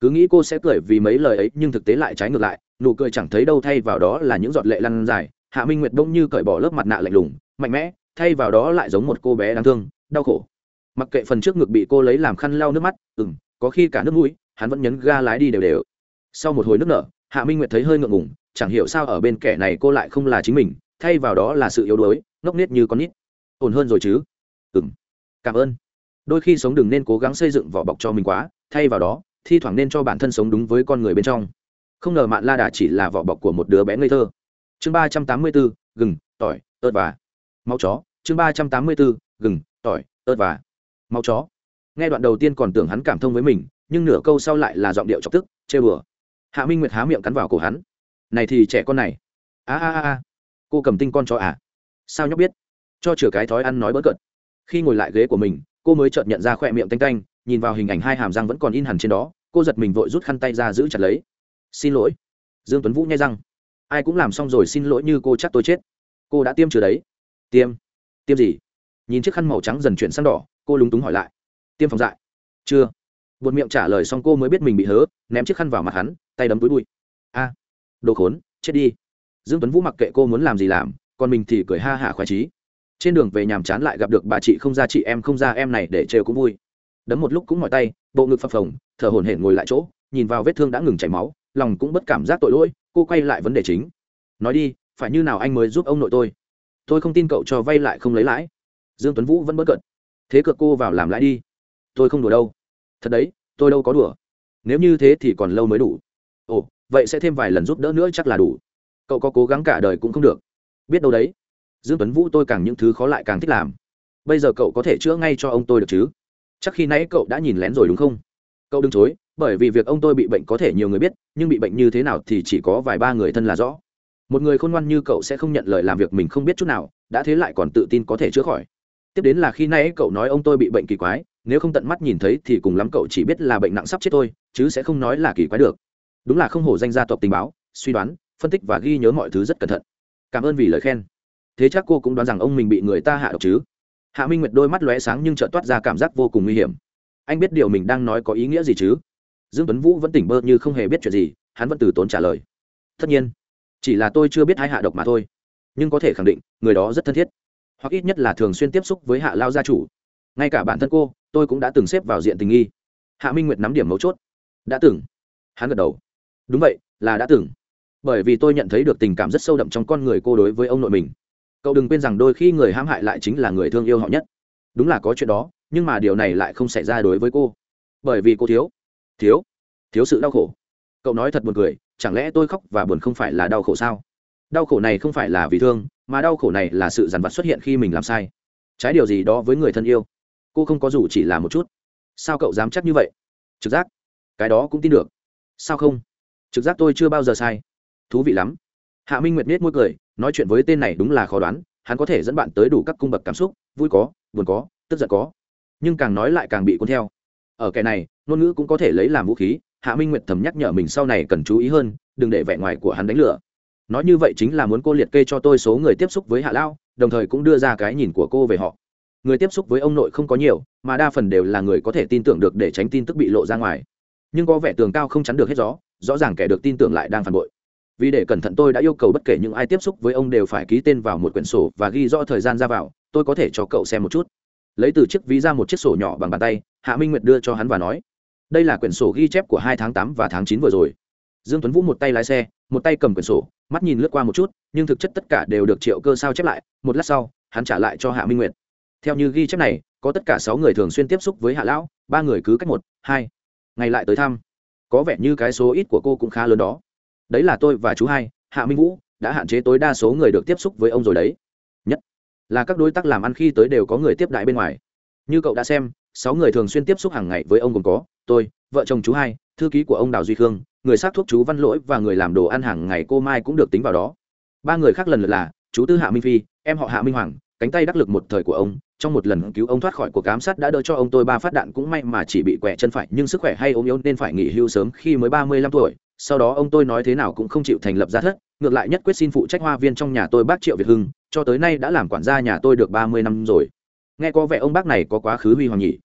Cứ nghĩ cô sẽ cười vì mấy lời ấy nhưng thực tế lại trái ngược lại nụ cười chẳng thấy đâu thay vào đó là những giọt lệ lăn dài. Hạ minh nguyệt bỗng như cởi bỏ lớp mặt nạ lạnh lùng mạnh mẽ thay vào đó lại giống một cô bé đáng thương đau khổ. Mặc kệ phần trước ngực bị cô lấy làm khăn lau nước mắt ừm, có khi cả nước mũi hắn vẫn nhấn ga lái đi đều đều sau một hồi nước nở, hạ minh nguyệt thấy hơi ngượng ngùng, chẳng hiểu sao ở bên kẻ này cô lại không là chính mình, thay vào đó là sự yếu đuối, ngốc nết như con nít. Ổn hơn rồi chứ? Ừ m cảm ơn. Đôi khi sống đừng nên cố gắng xây dựng vỏ bọc cho mình quá, thay vào đó, thi thoảng nên cho bản thân sống đúng với con người bên trong. Không ngờ mạn la đà chỉ là vỏ bọc của một đứa bé ngây thơ. Chương ba trăm tám mươi bốn gừng, tỏi, ớt và. Máu chó, chương ba trăm tám mươi bốn gừng, tỏi, ớt và. Máu chó. Nghe đoạn đầu tiên còn tưởng hắn cảm thông với mình, nhưng nửa câu sau lại là giọng điệu chọc tức, chê bừa hạ minh nguyệt há miệng cắn vào cổ hắn. Này thì trẻ con này. A a a cô cầm tinh con chó à? Sao nhóc biết? Cho chừa cái thói ăn nói bớt cợt. Khi ngồi lại ghế của mình, cô mới chợt nhận ra khỏe miệng tanh tanh, nhìn vào hình ảnh hai hàm răng vẫn còn in hẳn trên đó, cô giật mình vội rút khăn tay ra giữ chặt lấy. Xin lỗi. Dương tuấn vũ nhai răng. Ai cũng làm xong rồi xin lỗi như cô chắc tôi chết. Cô đã tiêm chưa đấy. Tiêm. Tiêm gì? Nhìn chiếc khăn màu trắng dần chuyển sang đỏ, cô lúng túng hỏi lại. Tiêm phòng dại. Chưa. Buột miệng trả lời xong cô mới biết mình bị hớ, ném chiếc khăn vào mặt hắn tay đấm túi bụi. A, đồ khốn, chết đi. Dương tuấn vũ mặc kệ cô muốn làm gì làm, còn mình thì cười ha hả khoái trí trên đường về nhàm chán lại gặp được bà chị không ra chị em không ra em này để trêu cũng vui. Đấm một lúc cũng mỏi tay, bộ ngực phập phồng, thở hổn hển ngồi lại chỗ, nhìn vào vết thương đã ngừng chảy máu, lòng cũng bất cảm giác tội lỗi, cô quay lại vấn đề chính. Nói đi, phải như nào anh mới giúp ông nội tôi? Tôi không tin cậu cho vay lại không lấy lãi. Dương tuấn vũ vẫn bất cận thế cược cô vào làm lãi đi. Tôi không đùa đâu. Thật đấy, tôi đâu có đùa. Nếu như thế thì còn lâu mới đủ ồ, vậy sẽ thêm vài lần giúp đỡ nữa chắc là đủ. Cậu có cố gắng cả đời cũng không được. Biết đâu đấy. Dương tuấn vũ tôi càng những thứ khó lại càng thích làm. Bây giờ cậu có thể chữa ngay cho ông tôi được chứ? Chắc khi nãy cậu đã nhìn lén rồi đúng không? Cậu đừng chối, bởi vì việc ông tôi bị bệnh có thể nhiều người biết, nhưng bị bệnh như thế nào thì chỉ có vài ba người thân là rõ. Một người khôn ngoan như cậu sẽ không nhận lời làm việc mình không biết chút nào, đã thế lại còn tự tin có thể chữa khỏi. Tiếp đến là khi nãy cậu nói ông tôi bị bệnh kỳ quái, nếu không tận mắt nhìn thấy thì cùng lắm cậu chỉ biết là bệnh nặng sắp chết tôi chứ sẽ không nói là kỳ quái được đúng là không hổ danh gia tộc tình báo, suy đoán, phân tích và ghi nhớ mọi thứ rất cẩn thận. Cảm ơn vì lời khen. Thế chắc cô cũng đoán rằng ông mình bị người ta hạ độc chứ? Hạ minh nguyệt đôi mắt lóe sáng nhưng chợt toát ra cảm giác vô cùng nguy hiểm. Anh biết điều mình đang nói có ý nghĩa gì chứ? Dương tuấn vũ vẫn tỉnh bơ như không hề biết chuyện gì, hắn vẫn từ tốn trả lời. Tất nhiên, chỉ là tôi chưa biết hai hạ độc mà thôi. Nhưng có thể khẳng định, người đó rất thân thiết. Hoặc ít nhất là thường xuyên tiếp xúc với hạ lao gia chủ. Ngay cả bản thân cô, tôi cũng đã từng xếp vào diện tình nghi. Hạ minh nguyệt nắm điểm mấu chốt. Đã từng. Hắn gật đầu đúng vậy, là đã từng. Bởi vì tôi nhận thấy được tình cảm rất sâu đậm trong con người cô đối với ông nội mình. Cậu đừng quên rằng đôi khi người hãm hại lại chính là người thương yêu họ nhất. Đúng là có chuyện đó, nhưng mà điều này lại không xảy ra đối với cô. Bởi vì cô thiếu. Thiếu. Thiếu sự đau khổ. Cậu nói thật buồn cười, chẳng lẽ tôi khóc và buồn không phải là đau khổ sao? Đau khổ này không phải là vì thương, mà đau khổ này là sự dằn vặt xuất hiện khi mình làm sai. Trái điều gì đó với người thân yêu? Cô không có dù chỉ là một chút. Sao cậu dám chắc như vậy? Trực giác. Cái đó cũng tin được. Sao không? Trực giác tôi chưa bao giờ sai. Thú vị lắm. Hạ minh nguyệt nết môi cười, nói chuyện với tên này đúng là khó đoán, hắn có thể dẫn bạn tới đủ các cung bậc cảm xúc, vui có, buồn có, tức giận có. Nhưng càng nói lại càng bị cuốn theo. Ở kẻ này, ngôn ngữ cũng có thể lấy làm vũ khí, hạ minh nguyệt thầm nhắc nhở mình sau này cần chú ý hơn, đừng để vẻ ngoài của hắn đánh lửa nói như vậy chính là muốn cô liệt kê cho tôi số người tiếp xúc với hạ lao, đồng thời cũng đưa ra cái nhìn của cô về họ. Người tiếp xúc với ông nội không có nhiều, mà đa phần đều là người có thể tin tưởng được để tránh tin tức bị lộ ra ngoài. Nhưng có vẻ tường cao không chắn được hết gió rõ ràng kẻ được tin tưởng lại đang phản bội. Vì để cẩn thận tôi đã yêu cầu bất kể những ai tiếp xúc với ông đều phải ký tên vào một quyển sổ và ghi rõ thời gian ra vào, tôi có thể cho cậu xem một chút. Lấy từ chiếc ví ra một chiếc sổ nhỏ bằng bàn tay, hạ minh nguyệt đưa cho hắn và nói, đây là quyển sổ ghi chép của hai tháng tám và tháng chín vừa rồi. Dương tuấn vũ một tay lái xe, một tay cầm quyển sổ, mắt nhìn lướt qua một chút, nhưng thực chất tất cả đều được triệu cơ sao chép lại. Một lát sau, hắn trả lại cho hạ minh nguyệt. Theo như ghi chép này, có tất cả sáu người thường xuyên tiếp xúc với hạ lão, ba người cứ cách một, hai ngày lại tới thăm có vẻ như cái số ít của cô cũng khá lớn đó. Đấy là tôi và chú hai, hạ minh vũ, đã hạn chế tối đa số người được tiếp xúc với ông rồi đấy. Nhất là các đối tác làm ăn khi tới đều có người tiếp đại bên ngoài. Như cậu đã xem, sáu người thường xuyên tiếp xúc hàng ngày với ông gồm có tôi, vợ chồng chú hai, thư ký của ông đào duy khương, người sát thuốc chú văn lỗi và người làm đồ ăn hàng ngày cô mai cũng được tính vào đó. Ba người khác lần lượt là, chú tư hạ minh phi, em họ hạ minh hoàng, cánh tay đắc lực một thời của ông trong một lần cứu ông thoát khỏi cuộc ám sát đã đỡ cho ông tôi ba phát đạn cũng may mà chỉ bị quẹ chân phải, nhưng sức khỏe hay ốm yếu nên phải nghỉ hưu sớm khi mới ba mươi lăm tuổi. Sau đó ông tôi nói thế nào cũng không chịu thành lập gia thất, ngược lại nhất quyết xin phụ trách hoa viên trong nhà tôi bác triệu việt hưng, cho tới nay đã làm quản gia nhà tôi được ba mươi năm rồi. Nghe có vẻ ông bác này có quá khứ huy hoàng nhỉ.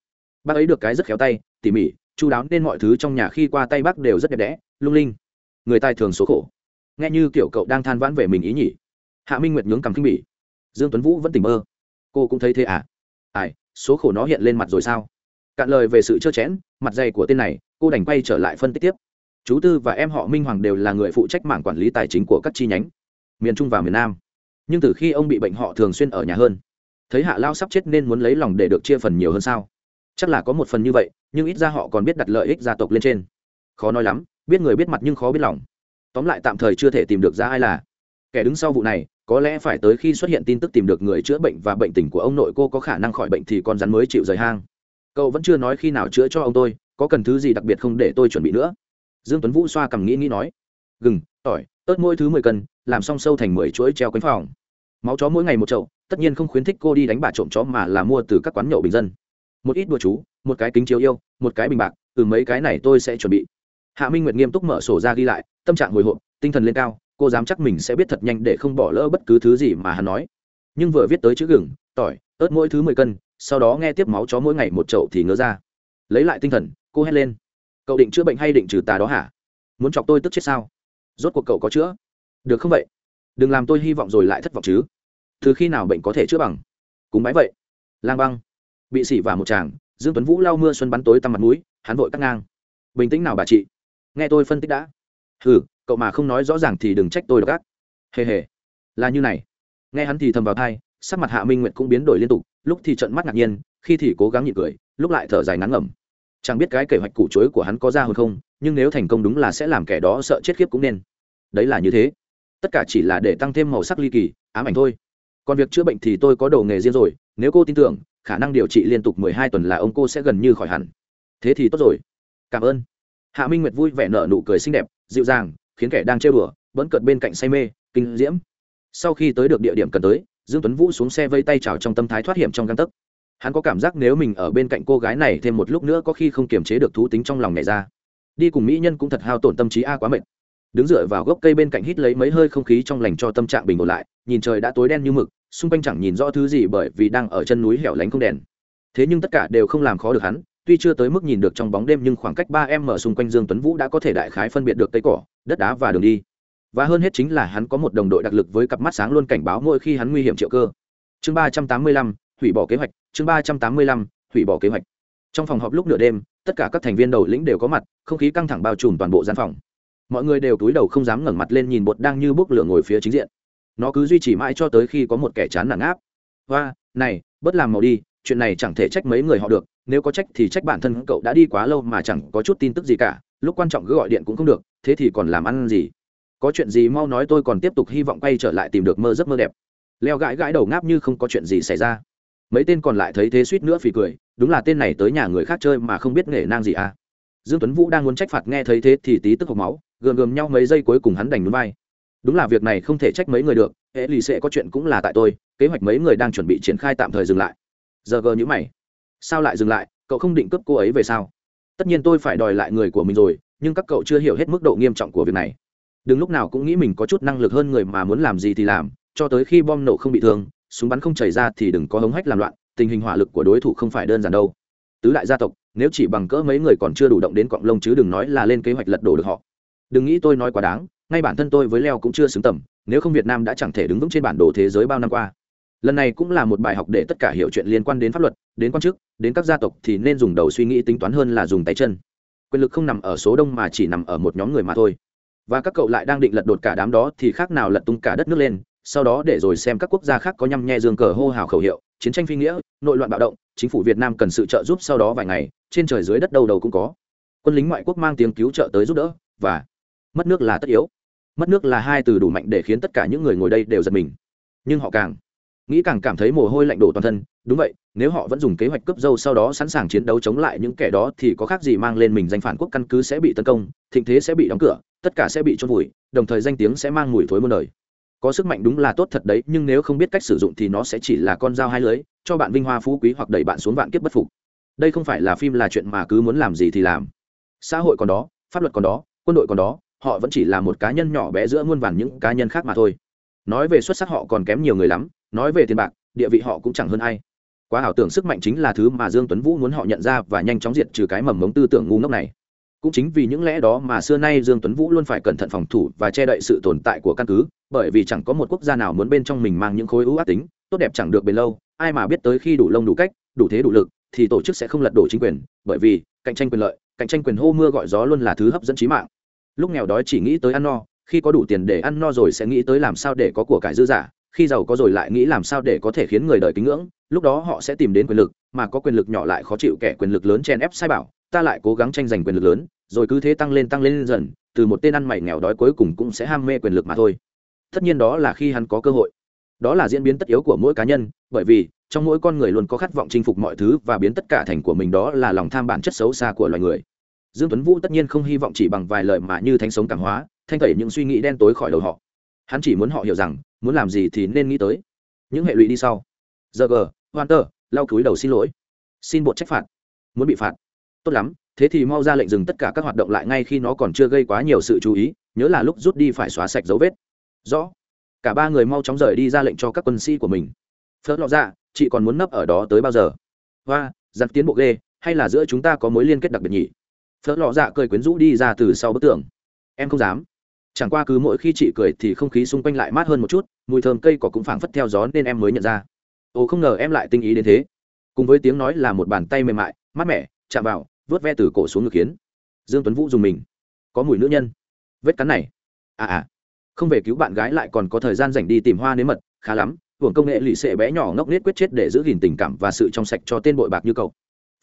Bác ấy được cái rất khéo tay, tỉ mỉ, chu đáo nên mọi thứ trong nhà khi qua tay bác đều rất đẹp đẽ, lung linh. Người tài thường số khổ. Nghe như kiểu cậu đang than vãn về mình ý nhỉ. Hạ minh nguyệt nhướng cằm kinh bỉ. Dương tuấn vũ vẫn tỉnh mơ cô cũng thấy thế à? Ai, số khổ nó hiện lên mặt rồi sao? Cạn lời về sự trơ chẽn, mặt dày của tên này, cô đành quay trở lại phân tích tiếp. Chú tư và em họ minh hoàng đều là người phụ trách mảng quản lý tài chính của các chi nhánh, miền trung và miền nam. Nhưng từ khi ông bị bệnh họ thường xuyên ở nhà hơn. Thấy hạ lao sắp chết nên muốn lấy lòng để được chia phần nhiều hơn sao? Chắc là có một phần như vậy, nhưng ít ra họ còn biết đặt lợi ích gia tộc lên trên. Khó nói lắm, biết người biết mặt nhưng khó biết lòng. Tóm lại tạm thời chưa thể tìm được ra ai là. Kẻ đứng sau vụ này có lẽ phải tới khi xuất hiện tin tức tìm được người chữa bệnh và bệnh tình của ông nội cô có khả năng khỏi bệnh thì con rắn mới chịu rời hang. Cậu vẫn chưa nói khi nào chữa cho ông tôi, có cần thứ gì đặc biệt không để tôi chuẩn bị nữa? Dương tuấn vũ xoa cằm nghĩ nghĩ nói. Gừng, tỏi, ớt mỗi thứ mười cân, làm xong sâu thành mười chuỗi treo quanh phòng. Máu chó mỗi ngày một chậu, tất nhiên không khuyến thích cô đi đánh bà trộm chó mà là mua từ các quán nhậu bình dân. Một ít đùa chú, một cái kính chiếu yêu, một cái bình bạc, từ mấy cái này tôi sẽ chuẩn bị. Hạ minh nguyệt nghiêm túc mở sổ ra ghi lại, tâm trạng hồi hộp, tinh thần lên cao cô dám chắc mình sẽ biết thật nhanh để không bỏ lỡ bất cứ thứ gì mà hắn nói. Nhưng vừa viết tới chữ gừng, tỏi, ớt mỗi thứ mười cân, sau đó nghe tiếp máu chó mỗi ngày một chậu thì ngớ ra. Lấy lại tinh thần, cô hét lên. Cậu định chữa bệnh hay định trừ tà đó hả? Muốn chọc tôi tức chết sao? Rốt cuộc cậu có chữa? Được không vậy? Đừng làm tôi hy vọng rồi lại thất vọng chứ. Từ khi nào bệnh có thể chữa bằng? Cúng bái vậy. Lang băng. Bị xỉ vả một chàng, dương tuấn vũ lau mưa xuân bắn tối tăm mặt mũi, hắn vội cắt ngang. Bình tĩnh nào bà chị? Nghe tôi phân tích đã. Hừ cậu mà không nói rõ ràng thì đừng trách tôi độc ác. Hề hề. Là như này. Nghe hắn thì thầm vào thai, sắc mặt hạ minh nguyệt cũng biến đổi liên tục, lúc thì trận mắt ngạc nhiên, khi thì cố gắng nhịn cười, lúc lại thở dài ngắn ngẩm. Chẳng biết cái kế hoạch củ chuối của hắn có ra hơn không, nhưng nếu thành công đúng là sẽ làm kẻ đó sợ chết khiếp cũng nên. Đấy là như thế. Tất cả chỉ là để tăng thêm màu sắc ly kỳ, ám ảnh thôi. Còn việc chữa bệnh thì tôi có đồ nghề riêng rồi, nếu cô tin tưởng, khả năng điều trị liên tục mười hai tuần là ông cô sẽ gần như khỏi hẳn. Thế thì tốt rồi. Cảm ơn. Hạ minh nguyệt vui vẻ nở nụ cười xinh đẹp, dịu dàng khiến kẻ đang trêu đùa vẫn cợt bên cạnh say mê, kinh diễm. Sau khi tới được địa điểm cần tới, dương tuấn vũ xuống xe vây tay chào trong tâm thái thoát hiểm trong găng tấc. Hắn có cảm giác nếu mình ở bên cạnh cô gái này thêm một lúc nữa có khi không kiềm chế được thú tính trong lòng này ra. Đi cùng mỹ nhân cũng thật hao tổn tâm trí a quá mệt. Đứng dựa vào gốc cây bên cạnh hít lấy mấy hơi không khí trong lành cho tâm trạng bình ổn lại, nhìn trời đã tối đen như mực, xung quanh chẳng nhìn rõ thứ gì bởi vì đang ở chân núi hẻo lánh không đèn. Thế nhưng tất cả đều không làm khó được hắn, tuy chưa tới mức nhìn được trong bóng đêm nhưng khoảng cách ba em ở xung quanh dương tuấn vũ đã có thể đại khái phân biệt được cây cỏ đất đá và đường đi. Và hơn hết chính là hắn có một đồng đội đặc lực với cặp mắt sáng luôn cảnh báo mỗi khi hắn nguy hiểm triệu cơ. Chương ba trăm tám mươi lăm, hủy bỏ kế hoạch, chương ba trăm tám mươi lăm, hủy bỏ kế hoạch. Trong phòng họp lúc nửa đêm, tất cả các thành viên đầu lĩnh đều có mặt, không khí căng thẳng bao trùm toàn bộ gian phòng. Mọi người đều túi đầu không dám ngẩng mặt lên nhìn bột đang như bốc lửa ngồi phía chính diện. Nó cứ duy trì mãi cho tới khi có một kẻ chán nản áp và này, bớt làm màu đi, chuyện này chẳng thể trách mấy người họ được, nếu có trách thì trách bản thân cậu đã đi quá lâu mà chẳng có chút tin tức gì cả, lúc quan trọng cứ gọi điện cũng không được thế thì còn làm ăn gì? Có chuyện gì mau nói tôi còn tiếp tục hy vọng quay trở lại tìm được mơ giấc mơ đẹp. Leo gãi gãi đầu ngáp như không có chuyện gì xảy ra. Mấy tên còn lại thấy thế suýt nữa phì cười, đúng là tên này tới nhà người khác chơi mà không biết nghề nang gì à. Dương tuấn vũ đang muốn trách phạt nghe thấy thế thì tí tức hộc máu, gườm gườm nhau mấy giây cuối cùng hắn đành núi vai. Đúng là việc này không thể trách mấy người được, hệ lì sẽ có chuyện cũng là tại tôi, kế hoạch mấy người đang chuẩn bị triển khai tạm thời dừng lại. Giờ gờ nhữ mày. Sao lại dừng lại? Cậu không định cướp cô ấy về sao? Tất nhiên tôi phải đòi lại người của mình rồi nhưng các cậu chưa hiểu hết mức độ nghiêm trọng của việc này. Đừng lúc nào cũng nghĩ mình có chút năng lực hơn người mà muốn làm gì thì làm, cho tới khi bom nổ không bị thương, súng bắn không chảy ra thì đừng có hống hách làm loạn, tình hình hỏa lực của đối thủ không phải đơn giản đâu. Tứ đại gia tộc, nếu chỉ bằng cỡ mấy người còn chưa đủ động đến cọng lông chứ đừng nói là lên kế hoạch lật đổ được họ. Đừng nghĩ tôi nói quá đáng, ngay bản thân tôi với leo cũng chưa xứng tầm, nếu không việt nam đã chẳng thể đứng vững trên bản đồ thế giới bao năm qua. Lần này cũng là một bài học để tất cả hiểu chuyện liên quan đến pháp luật, đến quan chức, đến các gia tộc thì nên dùng đầu suy nghĩ tính toán hơn là dùng tay chân quyền lực không nằm ở số đông mà chỉ nằm ở một nhóm người mà thôi. Và các cậu lại đang định lật đột cả đám đó thì khác nào lật tung cả đất nước lên, sau đó để rồi xem các quốc gia khác có nhăm nhe dương cờ hô hào khẩu hiệu, chiến tranh phi nghĩa, nội loạn bạo động, chính phủ việt nam cần sự trợ giúp sau đó vài ngày, trên trời dưới đất đâu đầu cũng có. Quân lính ngoại quốc mang tiếng cứu trợ tới giúp đỡ, và mất nước là tất yếu. Mất nước là hai từ đủ mạnh để khiến tất cả những người ngồi đây đều giật mình. Nhưng họ càng nghĩ càng cảm thấy mồ hôi lạnh đổ toàn thân đúng vậy, nếu họ vẫn dùng kế hoạch cướp dâu sau đó sẵn sàng chiến đấu chống lại những kẻ đó thì có khác gì mang lên mình danh phản quốc căn cứ sẽ bị tấn công, thịnh thế sẽ bị đóng cửa, tất cả sẽ bị trôn vùi, đồng thời danh tiếng sẽ mang mùi thối muôn đời. Có sức mạnh đúng là tốt thật đấy, nhưng nếu không biết cách sử dụng thì nó sẽ chỉ là con dao hai lưới, cho bạn vinh hoa phú quý hoặc đẩy bạn xuống vạn kiếp bất phục. Đây không phải là phim là chuyện mà cứ muốn làm gì thì làm. Xã hội còn đó, pháp luật còn đó, quân đội còn đó, họ vẫn chỉ là một cá nhân nhỏ bé giữa muôn vàn những cá nhân khác mà thôi. Nói về xuất sắc họ còn kém nhiều người lắm, nói về tiền bạc, địa vị họ cũng chẳng hơn ai quá ảo tưởng sức mạnh chính là thứ mà dương tuấn vũ muốn họ nhận ra và nhanh chóng diệt trừ cái mầm mống tư tưởng ngu ngốc này. Cũng chính vì những lẽ đó mà xưa nay dương tuấn vũ luôn phải cẩn thận phòng thủ và che đậy sự tồn tại của căn cứ, bởi vì chẳng có một quốc gia nào muốn bên trong mình mang những khối ưu ác tính, tốt đẹp chẳng được bền lâu, ai mà biết tới khi đủ lông đủ cách, đủ thế đủ lực, thì tổ chức sẽ không lật đổ chính quyền, bởi vì, cạnh tranh quyền lợi, cạnh tranh quyền hô mưa gọi gió luôn là thứ hấp dẫn trí mạng. Lúc nghèo đói chỉ nghĩ tới ăn no, khi có đủ tiền để ăn no rồi sẽ nghĩ tới làm sao để có của cải dư giả, khi giàu có rồi lại nghĩ làm sao để có thể khiến người đời kính ngưỡng lúc đó họ sẽ tìm đến quyền lực, mà có quyền lực nhỏ lại khó chịu kẻ quyền lực lớn chen ép sai bảo, ta lại cố gắng tranh giành quyền lực lớn, rồi cứ thế tăng lên tăng lên dần, từ một tên ăn mày nghèo đói cuối cùng cũng sẽ ham mê quyền lực mà thôi. Tất nhiên đó là khi hắn có cơ hội. Đó là diễn biến tất yếu của mỗi cá nhân, bởi vì, trong mỗi con người luôn có khát vọng chinh phục mọi thứ và biến tất cả thành của mình đó là lòng tham bản chất xấu xa của loài người. Dương tuấn vũ tất nhiên không hy vọng chỉ bằng vài lời mà như thánh sống cảm hóa, thanh tẩy những suy nghĩ đen tối khỏi đầu họ. Hắn chỉ muốn họ hiểu rằng, muốn làm gì thì nên nghĩ tới. Những hệ lụy đi sau. Giờ g hoan tờ lau cúi đầu xin lỗi. Xin bộ trách phạt. Muốn bị phạt. Tốt lắm, thế thì mau ra lệnh dừng tất cả các hoạt động lại ngay khi nó còn chưa gây quá nhiều sự chú ý, nhớ là lúc rút đi phải xóa sạch dấu vết. Rõ. Cả ba người mau chóng rời đi ra lệnh cho các quân sĩ của mình. Phớt lọ ra chị còn muốn nấp ở đó tới bao giờ? Hoa, giặt tiến bộ ghê, hay là giữa chúng ta có mối liên kết đặc biệt nhỉ? Phớt lọ dạ cười quyến rũ đi ra từ sau bức tường. Em không dám. Chẳng qua cứ mỗi khi chị cười thì không khí xung quanh lại mát hơn một chút, mùi thơm cây cỏ cũng phảng phất theo gió nên em mới nhận ra ồ, không ngờ em lại tinh ý đến thế. Cùng với tiếng nói là một bàn tay mềm mại, mát mẻ, chạm vào, vớt ve từ cổ xuống ngực khiến dương tuấn vũ dùng mình. Có mùi nữ nhân. Vết cắn này. À à. Không về cứu bạn gái lại còn có thời gian dành đi tìm hoa nếm mật, khá lắm, hưởng công nghệ lì xệ bé nhỏ ngốc nết quyết chết để giữ gìn tình cảm và sự trong sạch cho tên bội bạc như cậu.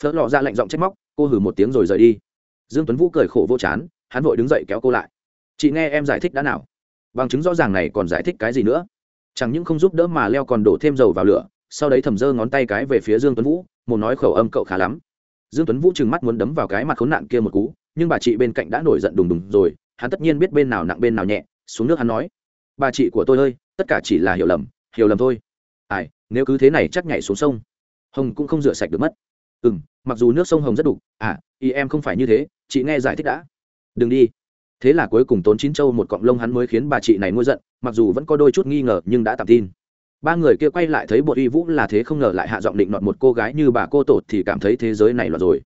Phớt lọ ra lạnh giọng trách móc, cô hử một tiếng rồi rời đi. Dương tuấn vũ cười khổ vô chán, hắn vội đứng dậy kéo cô lại. Chị nghe em giải thích đã nào? Bằng chứng rõ ràng này còn giải thích cái gì nữa? Chẳng những không giúp đỡ mà leo còn đổ thêm dầu vào lửa sau đấy thầm dơ ngón tay cái về phía dương tuấn vũ một nói khẩu âm cậu khá lắm. Dương tuấn vũ trừng mắt muốn đấm vào cái mặt khốn nạn kia một cú, nhưng bà chị bên cạnh đã nổi giận đùng đùng rồi, hắn tất nhiên biết bên nào nặng bên nào nhẹ, xuống nước hắn nói, bà chị của tôi ơi, tất cả chỉ là hiểu lầm hiểu lầm thôi. Ai, nếu cứ thế này chắc nhảy xuống sông. Hồng cũng không rửa sạch được mất. Ừ m mặc dù nước sông hồng rất đục à ý em không phải như thế, chị nghe giải thích đã. Đừng đi. Thế là cuối cùng tốn chín châu một cọng lông hắn mới khiến bà chị này ngôi giận, mặc dù vẫn có đôi chút nghi ngờ nhưng đã tạm tin ba người kia quay lại thấy bột uy vũ là thế không ngờ lại hạ giọng định nọt một cô gái như bà cô tột thì cảm thấy thế giới này loạn rồi.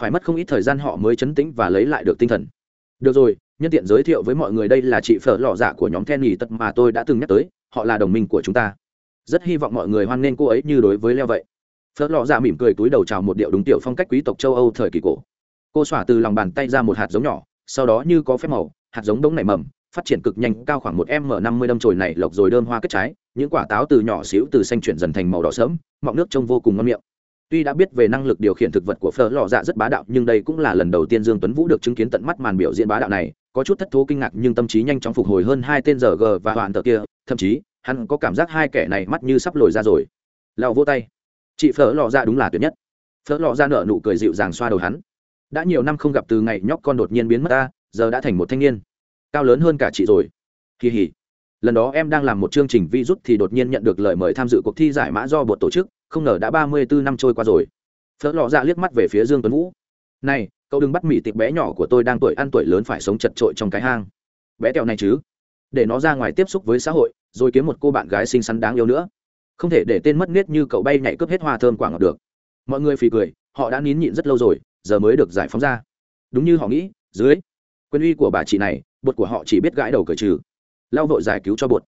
Phải mất không ít thời gian họ mới chấn tĩnh và lấy lại được tinh thần. Được rồi, nhân tiện giới thiệu với mọi người đây là chị phở lò dạ của nhóm then nghỉ tật mà tôi đã từng nhắc tới, họ là đồng minh của chúng ta. Rất hy vọng mọi người hoan nghênh cô ấy như đối với leo vậy. Phở lò dạ mỉm cười túi đầu chào một điệu đúng tiểu phong cách quý tộc châu âu thời kỳ cổ. Cô xỏa từ lòng bàn tay ra một hạt giống nhỏ, sau đó như có phép màu, hạt giống đống nảy mầm, phát triển cực nhanh, cao khoảng một m năm mươi đâm chồi này lộc rồi đơm hoa kết trái những quả táo từ nhỏ xíu từ xanh chuyển dần thành màu đỏ sớm mọng nước trông vô cùng ngon miệng. Tuy đã biết về năng lực điều khiển thực vật của phở lò dạ rất bá đạo, nhưng đây cũng là lần đầu tiên dương tuấn vũ được chứng kiến tận mắt màn biểu diễn bá đạo này, có chút thất thố kinh ngạc nhưng tâm trí nhanh chóng phục hồi hơn hai tên giờ g và hoàn tờ kia, thậm chí, hắn có cảm giác hai kẻ này mắt như sắp lồi ra rồi. Lao vô tay. Chị phở lò dạ đúng là tuyệt nhất. Phở lò dạ nở nụ cười dịu dàng xoa đầu hắn. Đã nhiều năm không gặp từ ngày nhóc con đột nhiên biến mất ta, giờ đã thành một thanh niên. Cao lớn hơn cả chị rồi. Kỳ hỉ lần đó em đang làm một chương trình vi rút thì đột nhiên nhận được lời mời tham dự cuộc thi giải mã do bột tổ chức, không ngờ đã ba mươi bốn năm trôi qua rồi. Phớt lọ ra dạ liếc mắt về phía dương tuấn vũ. Này, cậu đừng bắt mỹ tịch bé nhỏ của tôi đang tuổi ăn tuổi lớn phải sống chật trội trong cái hang. Bé tẹo này chứ? Để nó ra ngoài tiếp xúc với xã hội, rồi kiếm một cô bạn gái xinh xắn đáng yêu nữa. Không thể để tên mất nết như cậu bay nhảy cướp hết hoa thơm quả ngọt được. Mọi người phì cười, họ đã nín nhịn rất lâu rồi, giờ mới được giải phóng ra. Đúng như họ nghĩ, dưới, quyền uy của bà chị này, bột của họ chỉ biết gãi đầu cởi trừ lao vội giải cứu cho bột.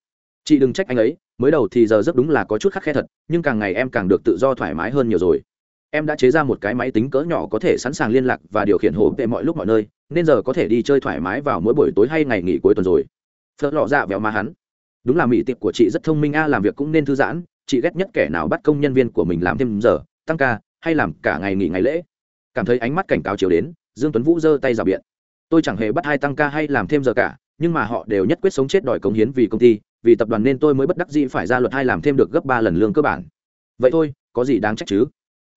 Chị đừng trách anh ấy, mới đầu thì giờ rất đúng là có chút khắc khe thật, nhưng càng ngày em càng được tự do thoải mái hơn nhiều rồi. Em đã chế ra một cái máy tính cỡ nhỏ có thể sẵn sàng liên lạc và điều khiển hổ vệ mọi lúc mọi nơi, nên giờ có thể đi chơi thoải mái vào mỗi buổi tối hay ngày nghỉ cuối tuần rồi. Phớt lọ dạ vẹo ma hắn. Đúng là mỹ tiệp của chị rất thông minh a, làm việc cũng nên thư giãn, chị ghét nhất kẻ nào bắt công nhân viên của mình làm thêm giờ, tăng ca, hay làm cả ngày nghỉ ngày lễ. Cảm thấy ánh mắt cảnh cáo chiều đến, dương tuấn vũ giơ tay rào biện. Tôi chẳng hề bắt hai tăng ca hay làm thêm giờ cả nhưng mà họ đều nhất quyết sống chết đòi cống hiến vì công ty, vì tập đoàn nên tôi mới bất đắc dĩ phải ra luật hai làm thêm được gấp ba lần lương cơ bản. Vậy thôi, có gì đáng trách chứ?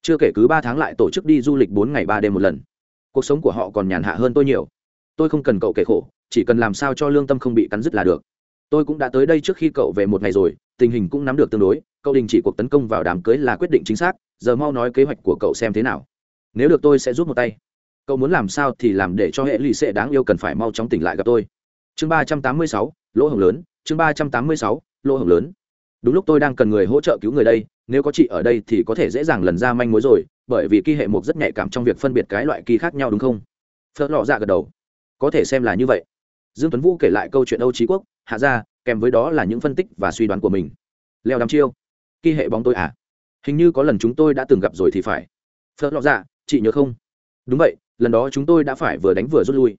Chưa kể cứ ba tháng lại tổ chức đi du lịch bốn ngày ba đêm một lần. Cuộc sống của họ còn nhàn hạ hơn tôi nhiều. Tôi không cần cậu kể khổ, chỉ cần làm sao cho lương tâm không bị cắn dứt là được. Tôi cũng đã tới đây trước khi cậu về một ngày rồi, tình hình cũng nắm được tương đối, cậu đình chỉ cuộc tấn công vào đám cưới là quyết định chính xác, giờ mau nói kế hoạch của cậu xem thế nào. Nếu được tôi sẽ rút một tay. Cậu muốn làm sao thì làm để cho hệ lụy sẽ đáng yêu cần phải mau chóng tỉnh lại gặp tôi chương ba trăm tám mươi sáu, lỗ hồng lớn, chương ba trăm tám mươi sáu, lỗ hồng lớn. Đúng lúc tôi đang cần người hỗ trợ cứu người đây, nếu có chị ở đây thì có thể dễ dàng lần ra manh mối rồi, bởi vì kỳ hệ mục rất nhạy cảm trong việc phân biệt cái loại kỳ khác nhau đúng không? Phớt lọ dạ gật đầu. Có thể xem là như vậy. Dương tuấn vũ kể lại câu chuyện âu trí quốc, hạ ra, kèm với đó là những phân tích và suy đoán của mình. Leo đám chiêu. Kỳ hệ bóng tôi à? Hình như có lần chúng tôi đã từng gặp rồi thì phải. Phớt lọ dạ chị nhớ không? Đúng vậy, lần đó chúng tôi đã phải vừa đánh vừa rút lui.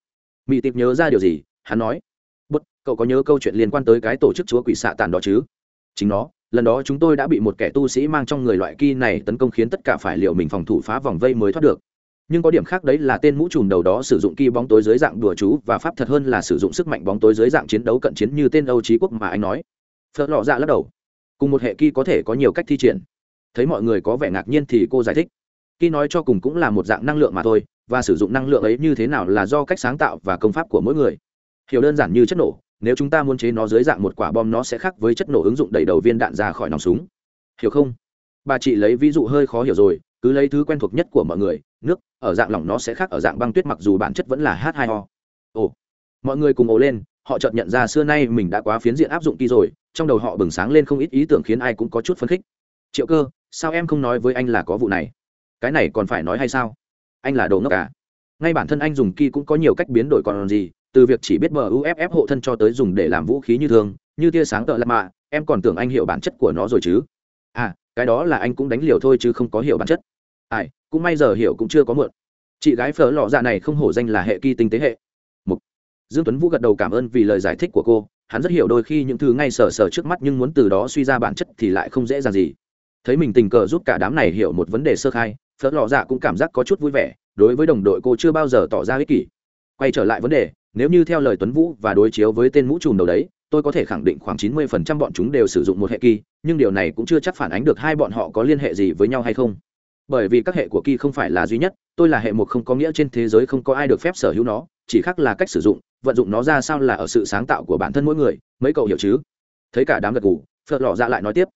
Mỹ tịp nhớ ra điều gì? Hắn nói bất cậu có nhớ câu chuyện liên quan tới cái tổ chức chúa quỷ xạ tàn đó chứ? Chính nó, lần đó chúng tôi đã bị một kẻ tu sĩ mang trong người loại kỳ này tấn công khiến tất cả phải liệu mình phòng thủ phá vòng vây mới thoát được. Nhưng có điểm khác đấy là tên mũ trùm đầu đó sử dụng kỳ bóng tối dưới dạng đùa chú và pháp thật hơn là sử dụng sức mạnh bóng tối dưới dạng chiến đấu cận chiến như tên âu trí quốc mà anh nói. Phớt lọ dạ lắc đầu. Cùng một hệ kỳ có thể có nhiều cách thi triển. Thấy mọi người có vẻ ngạc nhiên thì cô giải thích. Kỳ nói cho cùng cũng là một dạng năng lượng mà thôi, và sử dụng năng lượng ấy như thế nào là do cách sáng tạo và công pháp của mỗi người hiểu đơn giản như chất nổ, nếu chúng ta muốn chế nó dưới dạng một quả bom nó sẽ khác với chất nổ ứng dụng đẩy đầu viên đạn ra khỏi nòng súng. Hiểu không? Bà chị lấy ví dụ hơi khó hiểu rồi, cứ lấy thứ quen thuộc nhất của mọi người, nước, ở dạng lỏng nó sẽ khác ở dạng băng tuyết mặc dù bản chất vẫn là h 2 o. Ồ, mọi người cùng ồ lên, họ chợt nhận ra xưa nay mình đã quá phiến diện áp dụng kỳ rồi, trong đầu họ bừng sáng lên không ít ý tưởng khiến ai cũng có chút phấn khích. Triệu cơ, sao em không nói với anh là có vụ này? Cái này còn phải nói hay sao? Anh là đồ ngốc cả à? ngay bản thân anh dùng kỳ cũng có nhiều cách biến đổi còn gì từ việc chỉ biết muff hộ thân cho tới dùng để làm vũ khí như thường, như tia sáng tợ lạ mạ, em còn tưởng anh hiểu bản chất của nó rồi chứ. À cái đó là anh cũng đánh liều thôi chứ không có hiểu bản chất. Ai, cũng may giờ hiểu cũng chưa có muộn. Chị gái phở lọ dạ này không hổ danh là hệ kỳ tinh tế hệ. Mục. dương tuấn vũ gật đầu cảm ơn vì lời giải thích của cô. Hắn rất hiểu đôi khi những thứ ngay sờ sờ trước mắt nhưng muốn từ đó suy ra bản chất thì lại không dễ dàng gì. Thấy mình tình cờ giúp cả đám này hiểu một vấn đề sơ khai phớt lọ dạ cũng cảm giác có chút vui vẻ, đối với đồng đội cô chưa bao giờ tỏ ra ích kỷ. Quay trở lại vấn đề nếu như theo lời tuấn vũ và đối chiếu với tên mũ trùm đầu đấy, tôi có thể khẳng định khoảng chín mươi phần trăm bọn chúng đều sử dụng một hệ kỳ nhưng điều này cũng chưa chắc phản ánh được hai bọn họ có liên hệ gì với nhau hay không. Bởi vì các hệ của kỳ không phải là duy nhất, tôi là hệ một không có nghĩa trên thế giới không có ai được phép sở hữu nó, chỉ khác là cách sử dụng, vận dụng nó ra sao là ở sự sáng tạo của bản thân mỗi người, mấy cậu hiểu chứ? Thấy cả đám gật gù, phật lọ dạ lại nói tiếp.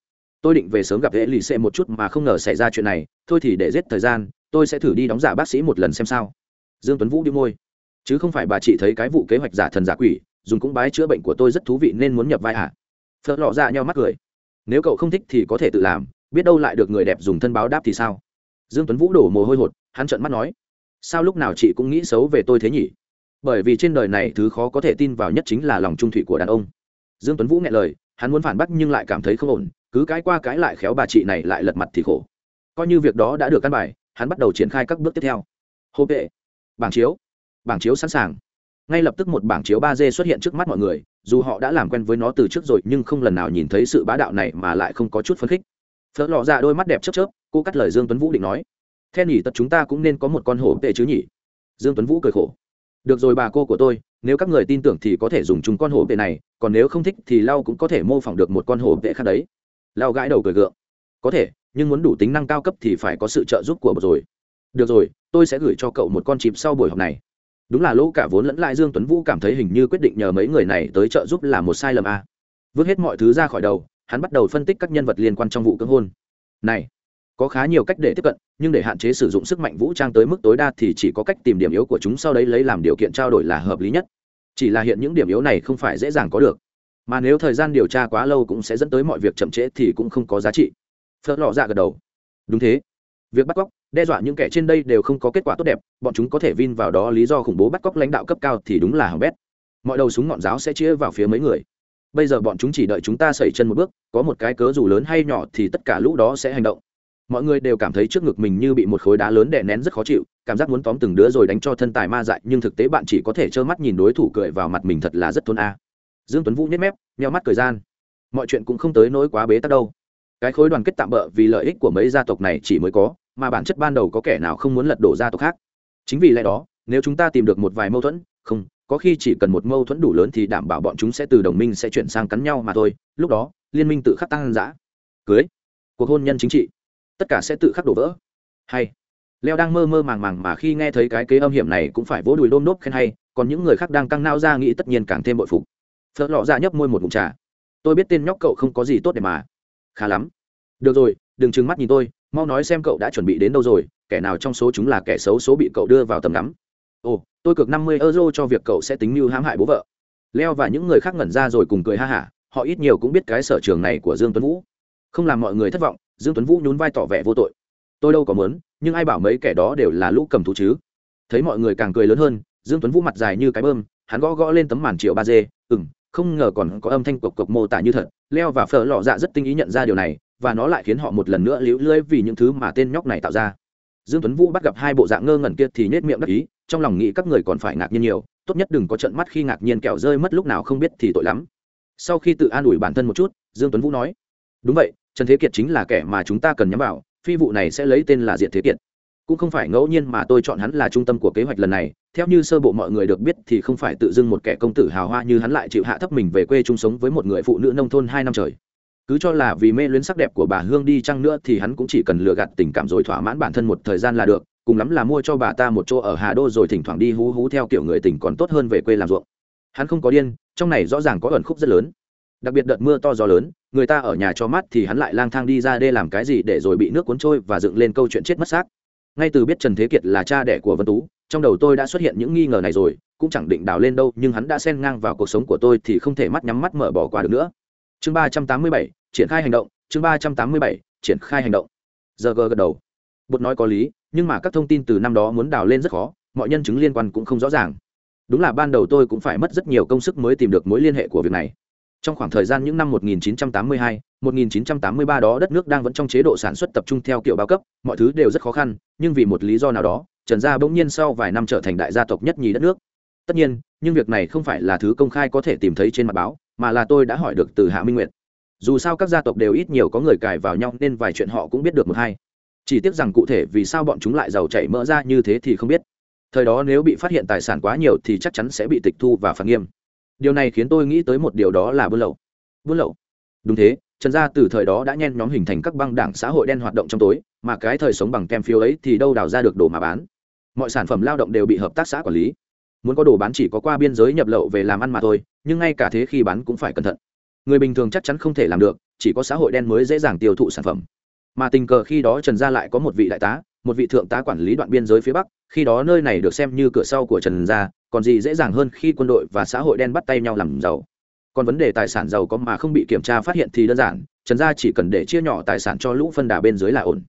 Tôi định về sớm gặp hệ lì xệ một chút mà không ngờ xảy ra chuyện này, thôi thì để giết thời gian, tôi sẽ thử đi đóng giả bác sĩ một lần xem sao. Dương tuấn vũ đi môi chứ không phải bà chị thấy cái vụ kế hoạch giả thần giả quỷ, dùng cũng bái chữa bệnh của tôi rất thú vị nên muốn nhập vai à? Phớt lọ dạ ra nhau mắt cười. Nếu cậu không thích thì có thể tự làm, biết đâu lại được người đẹp dùng thân báo đáp thì sao? Dương tuấn vũ đổ mồ hôi hột, hắn trợn mắt nói. Sao lúc nào chị cũng nghĩ xấu về tôi thế nhỉ? Bởi vì trên đời này thứ khó có thể tin vào nhất chính là lòng trung thủy của đàn ông. Dương tuấn vũ nghe lời, hắn muốn phản bác nhưng lại cảm thấy không ổn, cứ cái qua cái lại khéo bà chị này lại lật mặt thì khổ. Coi như việc đó đã được căn bài, hắn bắt đầu triển khai các bước tiếp theo. Hô vệ. Bảng chiếu bảng chiếu sẵn sàng. Ngay lập tức một bảng chiếu ba d xuất hiện trước mắt mọi người, dù họ đã làm quen với nó từ trước rồi, nhưng không lần nào nhìn thấy sự bá đạo này mà lại không có chút phấn khích. Phớt lọ ra dạ đôi mắt đẹp chớp chớp, cô cắt lời dương tuấn vũ định nói. Theo nhỉ tật chúng ta cũng nên có một con hổ tệ chứ nhỉ? Dương tuấn vũ cười khổ. Được rồi bà cô của tôi, nếu các người tin tưởng thì có thể dùng chúng con hổ tệ này, còn nếu không thích thì lau cũng có thể mô phỏng được một con hổ tệ khác đấy. Lau gãi đầu cười gượng. Có thể, nhưng muốn đủ tính năng cao cấp thì phải có sự trợ giúp của rồi. Được rồi, tôi sẽ gửi cho cậu một con chìm sau buổi học này đúng là lỗ cả vốn lẫn lại dương tuấn vũ cảm thấy hình như quyết định nhờ mấy người này tới trợ giúp là một sai lầm a à. vứt hết mọi thứ ra khỏi đầu, hắn bắt đầu phân tích các nhân vật liên quan trong vụ cưỡng hôn. Này, có khá nhiều cách để tiếp cận, nhưng để hạn chế sử dụng sức mạnh vũ trang tới mức tối đa thì chỉ có cách tìm điểm yếu của chúng sau đấy lấy làm điều kiện trao đổi là hợp lý nhất. Chỉ là hiện những điểm yếu này không phải dễ dàng có được. Mà nếu thời gian điều tra quá lâu cũng sẽ dẫn tới mọi việc chậm trễ thì cũng không có giá trị. Phớt lọ dạ gật đầu. Đúng thế. Việc bắt cóc đe dọa những kẻ trên đây đều không có kết quả tốt đẹp, bọn chúng có thể vin vào đó lý do khủng bố bắt cóc lãnh đạo cấp cao thì đúng là hỏng bét. Mọi đầu súng ngọn giáo sẽ chia vào phía mấy người. Bây giờ bọn chúng chỉ đợi chúng ta xảy chân một bước, có một cái cớ dù lớn hay nhỏ thì tất cả lũ đó sẽ hành động. Mọi người đều cảm thấy trước ngực mình như bị một khối đá lớn đè nén rất khó chịu, cảm giác muốn tóm từng đứa rồi đánh cho thân tài ma dại, nhưng thực tế bạn chỉ có thể trơ mắt nhìn đối thủ cười vào mặt mình thật là rất thôn a. Dương tuấn vũ nhếch mép, nheo mắt cười gian. Mọi chuyện cũng không tới nỗi quá bế tắc đâu. Cái khối đoàn kết tạm bỡ vì lợi ích của mấy gia tộc này chỉ mới có mà bản chất ban đầu có kẻ nào không muốn lật đổ gia tộc khác. Chính vì lẽ đó, nếu chúng ta tìm được một vài mâu thuẫn, không, có khi chỉ cần một mâu thuẫn đủ lớn thì đảm bảo bọn chúng sẽ từ đồng minh sẽ chuyển sang cắn nhau mà thôi, lúc đó, liên minh tự khắc tăng giã cưới. Cuộc hôn nhân chính trị. Tất cả sẽ tự khắc đổ vỡ. Hay. Leo đang mơ mơ màng màng mà khi nghe thấy cái kế âm hiểm này cũng phải vỗ đùi đôm nốt khen hay, còn những người khác đang căng nao ra nghĩ tất nhiên càng thêm bội phục. Phớt lọ ra nhấp môi một ngụm trà. Tôi biết tên nhóc cậu không có gì tốt để mà. Khá lắm. Được rồi, đừng trừng mắt nhìn tôi mau nói xem cậu đã chuẩn bị đến đâu rồi, kẻ nào trong số chúng là kẻ xấu số bị cậu đưa vào tầm ngắm. Ồ, tôi cược năm mươi euro cho việc cậu sẽ tính mưu hãm hại bố vợ. Leo và những người khác ngẩn ra rồi cùng cười ha hả, họ ít nhiều cũng biết cái sở trường này của dương tuấn vũ. Không làm mọi người thất vọng, dương tuấn vũ nhún vai tỏ vẻ vô tội. Tôi đâu có muốn, nhưng ai bảo mấy kẻ đó đều là lũ cầm thú chứ? Thấy mọi người càng cười lớn hơn, dương tuấn vũ mặt dài như cái bơm, hắn gõ gõ lên tấm màn triệu ba d ừng không ngờ còn có âm thanh cộc cộc mô tả như thật. Leo và phở lọ dạ rất tinh ý nhận ra điều này và nó lại khiến họ một lần nữa liễu lưỡi vì những thứ mà tên nhóc này tạo ra. Dương tuấn vũ bắt gặp hai bộ dạng ngơ ngẩn kia thì nết miệng đắc ý, trong lòng nghĩ các người còn phải ngạc nhiên nhiều, tốt nhất đừng có trận mắt khi ngạc nhiên kẹo rơi mất lúc nào không biết thì tội lắm. Sau khi tự an ủi bản thân một chút, dương tuấn vũ nói, đúng vậy, trần thế kiệt chính là kẻ mà chúng ta cần nhắm vào, phi vụ này sẽ lấy tên là diện thế kiệt. Cũng không phải ngẫu nhiên mà tôi chọn hắn là trung tâm của kế hoạch lần này, theo như sơ bộ mọi người được biết thì không phải tự dưng một kẻ công tử hào hoa như hắn lại chịu hạ thấp mình về quê chung sống với một người phụ nữ nông thôn hai năm trời cứ cho là vì mê luyến sắc đẹp của bà hương đi chăng nữa thì hắn cũng chỉ cần lừa gạt tình cảm rồi thỏa mãn bản thân một thời gian là được, cùng lắm là mua cho bà ta một chỗ ở hà đô rồi thỉnh thoảng đi hú hú theo kiểu người tình còn tốt hơn về quê làm ruộng. Hắn không có điên, trong này rõ ràng có ẩn khúc rất lớn. Đặc biệt đợt mưa to gió lớn, người ta ở nhà cho mát thì hắn lại lang thang đi ra đê làm cái gì để rồi bị nước cuốn trôi và dựng lên câu chuyện chết mất xác. Ngay từ biết trần thế kiệt là cha đẻ của vân tú, trong đầu tôi đã xuất hiện những nghi ngờ này rồi, cũng chẳng định đào lên đâu, nhưng hắn đã xen ngang vào cuộc sống của tôi thì không thể mắt nhắm mắt mở bỏ qua được nữa chương ba trăm tám mươi bảy triển khai hành động chương ba trăm tám mươi bảy triển khai hành động. Giờ gờ gật đầu. Bột nói có lý nhưng mà các thông tin từ năm đó muốn đào lên rất khó mọi nhân chứng liên quan cũng không rõ ràng. Đúng là ban đầu tôi cũng phải mất rất nhiều công sức mới tìm được mối liên hệ của việc này. Trong khoảng thời gian những năm 1982, 1983 đó đất nước đang vẫn trong chế độ sản xuất tập trung theo kiểu bao cấp mọi thứ đều rất khó khăn nhưng vì một lý do nào đó trần gia bỗng nhiên sau vài năm trở thành đại gia tộc nhất nhì đất nước. Tất nhiên nhưng việc này không phải là thứ công khai có thể tìm thấy trên mặt báo mà là tôi đã hỏi được từ hạ minh nguyệt. Dù sao các gia tộc đều ít nhiều có người cài vào nhau, nên vài chuyện họ cũng biết được một hai. Chỉ tiếc rằng cụ thể vì sao bọn chúng lại giàu chảy mỡ ra như thế thì không biết. Thời đó nếu bị phát hiện tài sản quá nhiều thì chắc chắn sẽ bị tịch thu và phạt nghiêm. Điều này khiến tôi nghĩ tới một điều đó là buôn lậu. Buôn lậu? Đúng thế, trần gia từ thời đó đã nhen nhóm hình thành các băng đảng xã hội đen hoạt động trong tối, mà cái thời sống bằng kem phiếu ấy thì đâu đào ra được đồ mà bán. Mọi sản phẩm lao động đều bị hợp tác xã quản lý muốn có đồ bán chỉ có qua biên giới nhập lậu về làm ăn mà thôi, nhưng ngay cả thế khi bán cũng phải cẩn thận. Người bình thường chắc chắn không thể làm được, chỉ có xã hội đen mới dễ dàng tiêu thụ sản phẩm. Mà tình cờ khi đó trần gia lại có một vị đại tá, một vị thượng tá quản lý đoạn biên giới phía bắc, khi đó nơi này được xem như cửa sau của trần gia, còn gì dễ dàng hơn khi quân đội và xã hội đen bắt tay nhau làm giàu. Còn vấn đề tài sản giàu có mà không bị kiểm tra phát hiện thì đơn giản, trần gia chỉ cần để chia nhỏ tài sản cho lũ phân đà bên dưới là ổn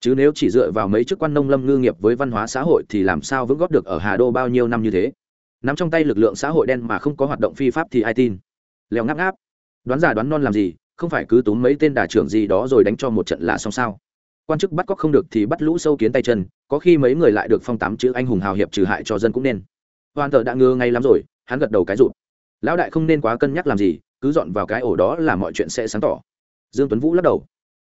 chứ nếu chỉ dựa vào mấy chức quan nông lâm ngư nghiệp với văn hóa xã hội thì làm sao vững góp được ở hà đô bao nhiêu năm như thế? Nắm trong tay lực lượng xã hội đen mà không có hoạt động phi pháp thì ai tin? Leo ngáp ngáp. Đoán giả đoán non làm gì? Không phải cứ túm mấy tên đà trưởng gì đó rồi đánh cho một trận là xong sao? Quan chức bắt cóc không được thì bắt lũ sâu kiến tay chân, có khi mấy người lại được phong tám chữ anh hùng hào hiệp trừ hại cho dân cũng nên. Hoàn thờ đã ngơ ngay lắm rồi, hắn gật đầu cái rụt. Lão đại không nên quá cân nhắc làm gì, cứ dọn vào cái ổ đó là mọi chuyện sẽ sáng tỏ. Dương tuấn vũ lắc đầu.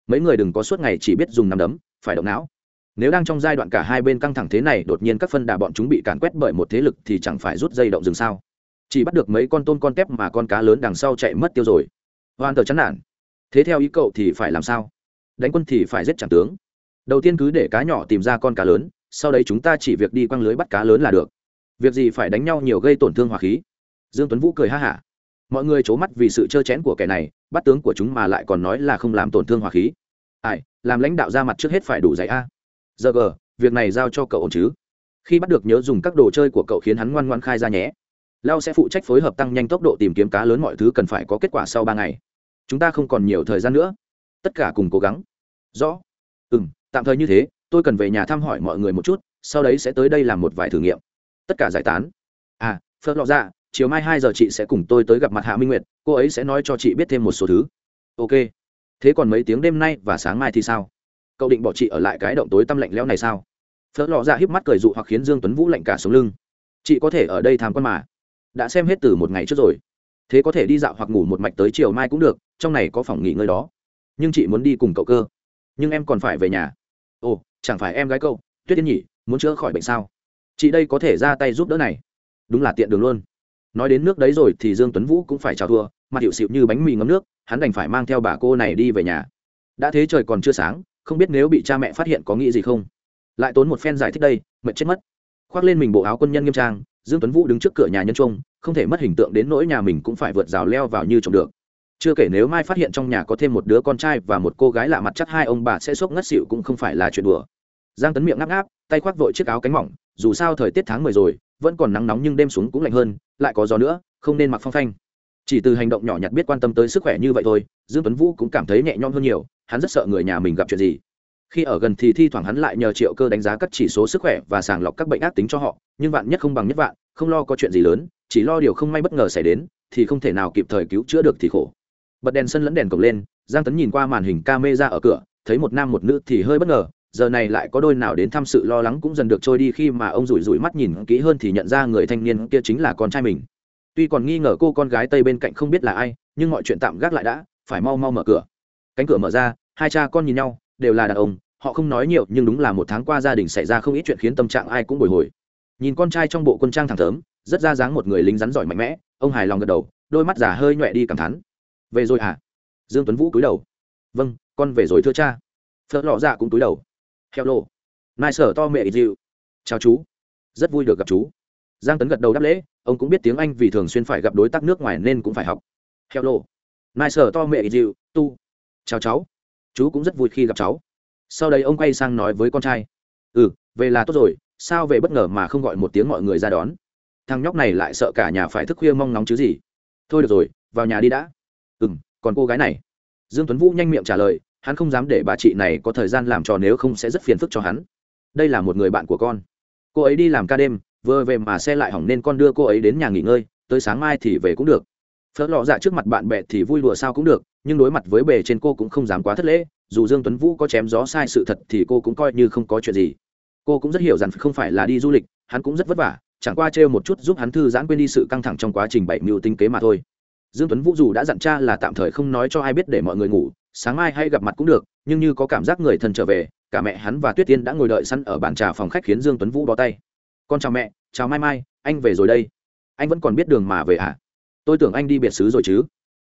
Mấy người đừng có suốt ngày chỉ biết dùng nắm đấm phải động não. Nếu đang trong giai đoạn cả hai bên căng thẳng thế này, đột nhiên các phân đà bọn chúng bị càn quét bởi một thế lực thì chẳng phải rút dây động rừng sao? Chỉ bắt được mấy con tôm con tép mà con cá lớn đằng sau chạy mất tiêu rồi. Hoàn tờ chán nản. Thế theo ý cậu thì phải làm sao? Đánh quân thì phải giết chẳng tướng. Đầu tiên cứ để cá nhỏ tìm ra con cá lớn, sau đấy chúng ta chỉ việc đi quăng lưới bắt cá lớn là được. Việc gì phải đánh nhau nhiều gây tổn thương hòa khí? Dương tuấn vũ cười ha hả. Mọi người c mắt vì sự trơ chẽn của kẻ này, bắt tướng của chúng mà lại còn nói là không làm tổn thương hòa khí ai, làm lãnh đạo ra mặt trước hết phải đủ dạy a. Giờ g việc này giao cho cậu ổn chứ? Khi bắt được nhớ dùng các đồ chơi của cậu khiến hắn ngoan ngoan khai ra nhé. Lao sẽ phụ trách phối hợp tăng nhanh tốc độ tìm kiếm cá lớn mọi thứ cần phải có kết quả sau ba ngày. Chúng ta không còn nhiều thời gian nữa. Tất cả cùng cố gắng. Rõ. Ừ m tạm thời như thế, tôi cần về nhà thăm hỏi mọi người một chút, sau đấy sẽ tới đây làm một vài thử nghiệm. Tất cả giải tán. À phớt lọ ra chiều mai hai giờ chị sẽ cùng tôi tới gặp mặt hạ minh nguyệt, cô ấy sẽ nói cho chị biết thêm một số thứ. Ok thế còn mấy tiếng đêm nay và sáng mai thì sao? Cậu định bỏ chị ở lại cái động tối tăm lạnh lẽo này sao? Phớt lò ra híp mắt cười dụ hoặc khiến dương tuấn vũ lạnh cả sống lưng. Chị có thể ở đây tham quan mà. Đã xem hết từ một ngày trước rồi. Thế có thể đi dạo hoặc ngủ một mạch tới chiều mai cũng được, trong này có phòng nghỉ ngơi đó. Nhưng chị muốn đi cùng cậu cơ. Nhưng em còn phải về nhà. Ồ, chẳng phải em gái cậu, tuyết yên nhỉ muốn chữa khỏi bệnh sao? Chị đây có thể ra tay giúp đỡ này. Đúng là tiện đường luôn. Nói đến nước đấy rồi thì dương tuấn vũ cũng phải chào thua, mặt hiệu xịu như bánh mì ngấm nước hắn đành phải mang theo bà cô này đi về nhà. Đã thế trời còn chưa sáng, không biết nếu bị cha mẹ phát hiện có nghĩ gì không? Lại tốn một phen giải thích đây, mệt chết mất. Khoác lên mình bộ áo quân nhân nghiêm trang, dương tuấn vũ đứng trước cửa nhà nhân trung, không thể mất hình tượng đến nỗi nhà mình cũng phải vượt rào leo vào như trồng được. Chưa kể nếu mai phát hiện trong nhà có thêm một đứa con trai và một cô gái lạ mặt chắc hai ông bà sẽ sốc ngất xỉu cũng không phải là chuyện đùa. Giang tấn miệng ngáp ngáp, tay khoác vội chiếc áo cánh mỏng, dù sao thời tiết tháng mười rồi, vẫn còn nắng nóng nhưng đêm xuống cũng lạnh hơn, lại có gió nữa, không nên mặc phong phanh chỉ từ hành động nhỏ nhặt biết quan tâm tới sức khỏe như vậy thôi, dương tuấn vũ cũng cảm thấy nhẹ nhõm hơn nhiều, hắn rất sợ người nhà mình gặp chuyện gì. Khi ở gần thì thi thoảng hắn lại nhờ triệu cơ đánh giá các chỉ số sức khỏe và sàng lọc các bệnh ác tính cho họ, nhưng vạn nhất không bằng nhất vạn, không lo có chuyện gì lớn, chỉ lo điều không may bất ngờ xảy đến, thì không thể nào kịp thời cứu chữa được thì khổ. Bật đèn sân lẫn đèn cổng lên, giang tấn nhìn qua màn hình ca mê ra ở cửa, thấy một nam một nữ thì hơi bất ngờ, giờ này lại có đôi nào đến thăm sự lo lắng cũng dần được trôi đi khi mà ông rủi rủi mắt nhìn kỹ hơn thì nhận ra người thanh niên kia chính là con trai mình tuy còn nghi ngờ cô con gái tây bên cạnh không biết là ai, nhưng mọi chuyện tạm gác lại đã, phải mau mau mở cửa. Cánh cửa mở ra, hai cha con nhìn nhau, đều là đàn ông, họ không nói nhiều, nhưng đúng là một tháng qua gia đình xảy ra không ít chuyện khiến tâm trạng ai cũng bồi hồi. Nhìn con trai trong bộ quân trang thẳng thớm, rất ra dáng một người lính rắn giỏi mạnh mẽ, ông hài lòng gật đầu, đôi mắt giả hơi nhọe đi cảm thán. Về rồi à dương tuấn vũ cúi đầu. Vâng con về rồi thưa cha. Phớt lọ dạ cũng cúi đầu. Heo lô nai sở to mẹ dịu. Chào chú. Rất vui được gặp chú giang tấn gật đầu đáp lễ, ông cũng biết tiếng anh vì thường xuyên phải gặp đối tác nước ngoài nên cũng phải học. Hello. Lô nai sở to mẹ dịu, tu. Chào cháu. Chú cũng rất vui khi gặp cháu. Sau đấy ông quay sang nói với con trai. Ừ về là tốt rồi, sao về bất ngờ mà không gọi một tiếng mọi người ra đón? Thằng nhóc này lại sợ cả nhà phải thức khuya mong nóng chứ gì. Thôi được rồi, vào nhà đi đã. Ừ m còn cô gái này. Dương tuấn vũ nhanh miệng trả lời, hắn không dám để bà chị này có thời gian làm trò nếu không sẽ rất phiền phức cho hắn. Đây là một người bạn của con. Cô ấy đi làm ca đêm vừa về mà xe lại hỏng nên con đưa cô ấy đến nhà nghỉ ngơi, tới sáng mai thì về cũng được. Phớt lọ dạ trước mặt bạn bè thì vui đùa sao cũng được, nhưng đối mặt với bề trên cô cũng không dám quá thất lễ, dù dương tuấn vũ có chém gió sai sự thật thì cô cũng coi như không có chuyện gì. Cô cũng rất hiểu rằng không phải là đi du lịch, hắn cũng rất vất vả, chẳng qua trêu một chút giúp hắn thư giãn quên đi sự căng thẳng trong quá trình bảy mưu tinh kế mà thôi. Dương tuấn vũ dù đã dặn cha là tạm thời không nói cho ai biết để mọi người ngủ, sáng mai hay gặp mặt cũng được, nhưng như có cảm giác người thân trở về, cả mẹ hắn và tuyết tiên đã ngồi đợi sẵn ở bàn trà phòng khách khiến dương tuấn vũ bó tay con chào mẹ, chào mai mai, anh về rồi đây. Anh vẫn còn biết đường mà về à tôi tưởng anh đi biệt xứ rồi chứ.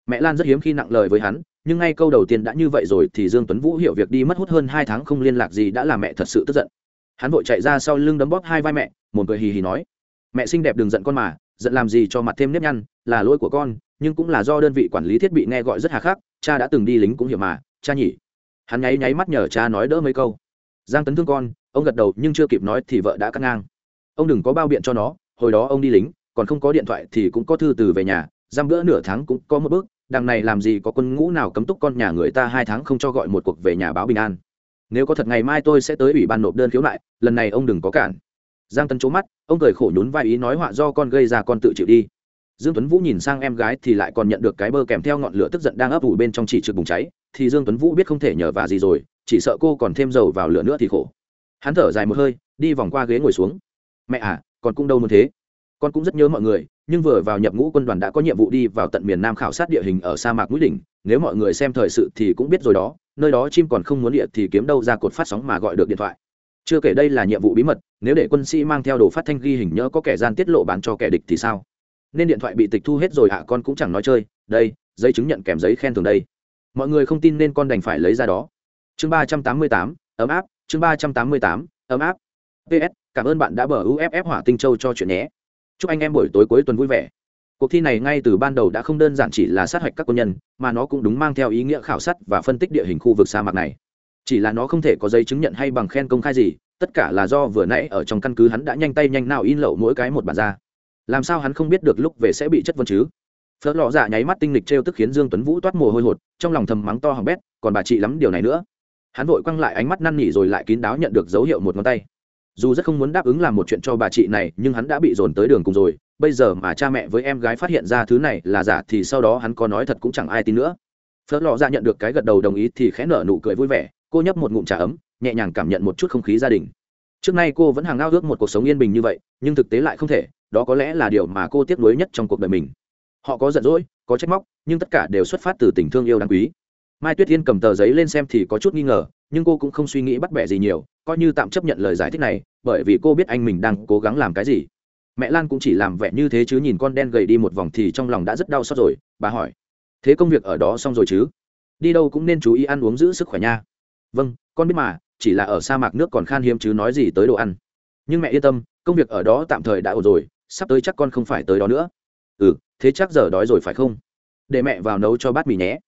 Mẹ lan rất hiếm khi nặng lời với hắn, nhưng ngay câu đầu tiên đã như vậy rồi thì dương tuấn vũ hiểu việc đi mất hút hơn hai tháng không liên lạc gì đã làm mẹ thật sự tức giận. Hắn vội chạy ra sau lưng đấm bóp hai vai mẹ một cười hì hì nói, mẹ xinh đẹp đừng giận con mà, giận làm gì cho mặt thêm nếp nhăn, là lỗi của con, nhưng cũng là do đơn vị quản lý thiết bị nghe gọi rất hà khắc, cha đã từng đi lính cũng hiểu mà, cha nhỉ? Hắn nháy nháy mắt nhờ cha nói đỡ mấy câu. Giang tấn thương con, ông gật đầu nhưng chưa kịp nói thì vợ đã cắt ngang ông đừng có bao biện cho nó, hồi đó ông đi lính, còn không có điện thoại thì cũng có thư từ về nhà, giam bữa nửa tháng cũng có một bước, đằng này làm gì có quân ngũ nào cấm túc con nhà người ta hai tháng không cho gọi một cuộc về nhà báo bình an. Nếu có thật ngày mai tôi sẽ tới ủy ban nộp đơn khiếu nại, lần này ông đừng có cản. Giang tấn c mắt, ông cười khổ nhún vai ý nói họa do con gây ra con tự chịu đi. Dương tuấn vũ nhìn sang em gái thì lại còn nhận được cái bơ kèm theo ngọn lửa tức giận đang ấp ủ bên trong chỉ trực bùng cháy, thì dương tuấn vũ biết không thể nhờ vả gì rồi, chỉ sợ cô còn thêm dầu vào lửa nữa thì khổ. Hắn thở dài một hơi, đi vòng qua ghế ngồi xuống mẹ à con cũng đâu muốn thế. Con cũng rất nhớ mọi người, nhưng vừa vào nhập ngũ quân đoàn đã có nhiệm vụ đi vào tận miền nam khảo sát địa hình ở sa mạc mũi đỉnh. Nếu mọi người xem thời sự thì cũng biết rồi đó, nơi đó chim còn không muốn địa thì kiếm đâu ra cột phát sóng mà gọi được điện thoại. Chưa kể đây là nhiệm vụ bí mật, nếu để quân sĩ mang theo đồ phát thanh ghi hình nhớ có kẻ gian tiết lộ bán cho kẻ địch thì sao? Nên điện thoại bị tịch thu hết rồi ạ, con cũng chẳng nói chơi. Đây, giấy chứng nhận kèm giấy khen thường đây. Mọi người không tin nên con đành phải lấy ra đó. Chương ba trăm tám mươi tám, ấm áp, chương ba trăm tám mươi tám, ấm áp ps cảm ơn bạn đã bờ uff hỏa tinh châu cho chuyện nhé. Chúc anh em buổi tối cuối tuần vui vẻ. Cuộc thi này ngay từ ban đầu đã không đơn giản chỉ là sát hạch các quân nhân, mà nó cũng đúng mang theo ý nghĩa khảo sát và phân tích địa hình khu vực sa mạc này. Chỉ là nó không thể có giấy chứng nhận hay bằng khen công khai gì, tất cả là do vừa nãy ở trong căn cứ hắn đã nhanh tay nhanh nào in lậu mỗi cái một bản ra. Làm sao hắn không biết được lúc về sẽ bị chất vấn chứ? Phớt lọ dạ nháy mắt tinh lịch t r e o tức khiến dương tuấn vũ toát mồ hôi hột, trong lòng thầm mắng to hỏng bét, còn bà chị lắm điều này nữa. Hắn vội quăng lại ánh mắt năn nỉ rồi lại kín đáo nhận được dấu hiệu một ngón tay dù rất không muốn đáp ứng làm một chuyện cho bà chị này, nhưng hắn đã bị dồn tới đường cùng rồi. Bây giờ mà cha mẹ với em gái phát hiện ra thứ này là giả thì sau đó hắn có nói thật cũng chẳng ai tin nữa. Phớt lò ra dạ nhận được cái gật đầu đồng ý thì khẽ nở nụ cười vui vẻ. Cô nhấp một ngụm trà ấm, nhẹ nhàng cảm nhận một chút không khí gia đình. Trước nay cô vẫn hàng ngao ước một cuộc sống yên bình như vậy, nhưng thực tế lại không thể. Đó có lẽ là điều mà cô tiếc nuối nhất trong cuộc đời mình. Họ có giận dỗi, có trách móc, nhưng tất cả đều xuất phát từ tình thương yêu đáng quý mai tuyết yên cầm tờ giấy lên xem thì có chút nghi ngờ, nhưng cô cũng không suy nghĩ bắt bẻ gì nhiều, coi như tạm chấp nhận lời giải thích này, bởi vì cô biết anh mình đang cố gắng làm cái gì. Mẹ lan cũng chỉ làm vẻ như thế chứ nhìn con đen gầy đi một vòng thì trong lòng đã rất đau xót rồi, bà hỏi. Thế công việc ở đó xong rồi chứ? Đi đâu cũng nên chú ý ăn uống giữ sức khỏe nha. Vâng con biết mà, chỉ là ở sa mạc nước còn khan hiếm chứ nói gì tới đồ ăn. Nhưng mẹ yên tâm, công việc ở đó tạm thời đã ổn rồi, sắp tới chắc con không phải tới đó nữa. Ừ thế chắc giờ đói rồi phải không? Để mẹ vào nấu cho bát mì nhé.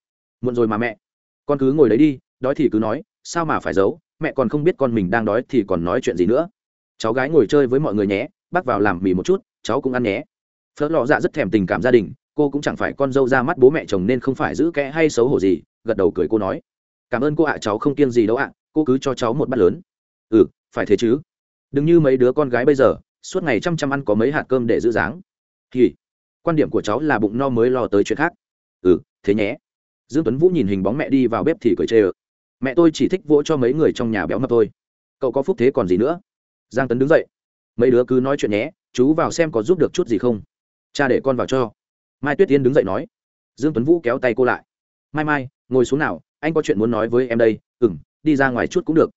Muộn rồi mà mẹ con cứ ngồi đấy đi, đói thì cứ nói, sao mà phải giấu, mẹ còn không biết con mình đang đói thì còn nói chuyện gì nữa. Cháu gái ngồi chơi với mọi người nhé, bác vào làm mì một chút, cháu cũng ăn nhé. Phớt lọ dạ rất thèm tình cảm gia đình, cô cũng chẳng phải con dâu ra mắt bố mẹ chồng nên không phải giữ kẽ hay xấu hổ gì, gật đầu cười cô nói. Cảm ơn cô ạ, cháu không kiêng gì đâu ạ, cô cứ cho cháu một bát lớn. Ừ phải thế chứ. Đừng như mấy đứa con gái bây giờ, suốt ngày chăm chăm ăn có mấy hạt cơm để giữ dáng. Thì quan điểm của cháu là bụng no mới lo tới chuyện khác. Ừ thế nhé dương tuấn vũ nhìn hình bóng mẹ đi vào bếp thì cười chê ơ. Mẹ tôi chỉ thích vỗ cho mấy người trong nhà béo mập thôi. Cậu có phúc thế còn gì nữa? Giang tấn đứng dậy. Mấy đứa cứ nói chuyện nhé, chú vào xem có giúp được chút gì không. Cha để con vào cho. Mai tuyết yên đứng dậy nói. Dương tuấn vũ kéo tay cô lại. Mai mai, ngồi xuống nào, anh có chuyện muốn nói với em đây. Ừ m đi ra ngoài chút cũng được.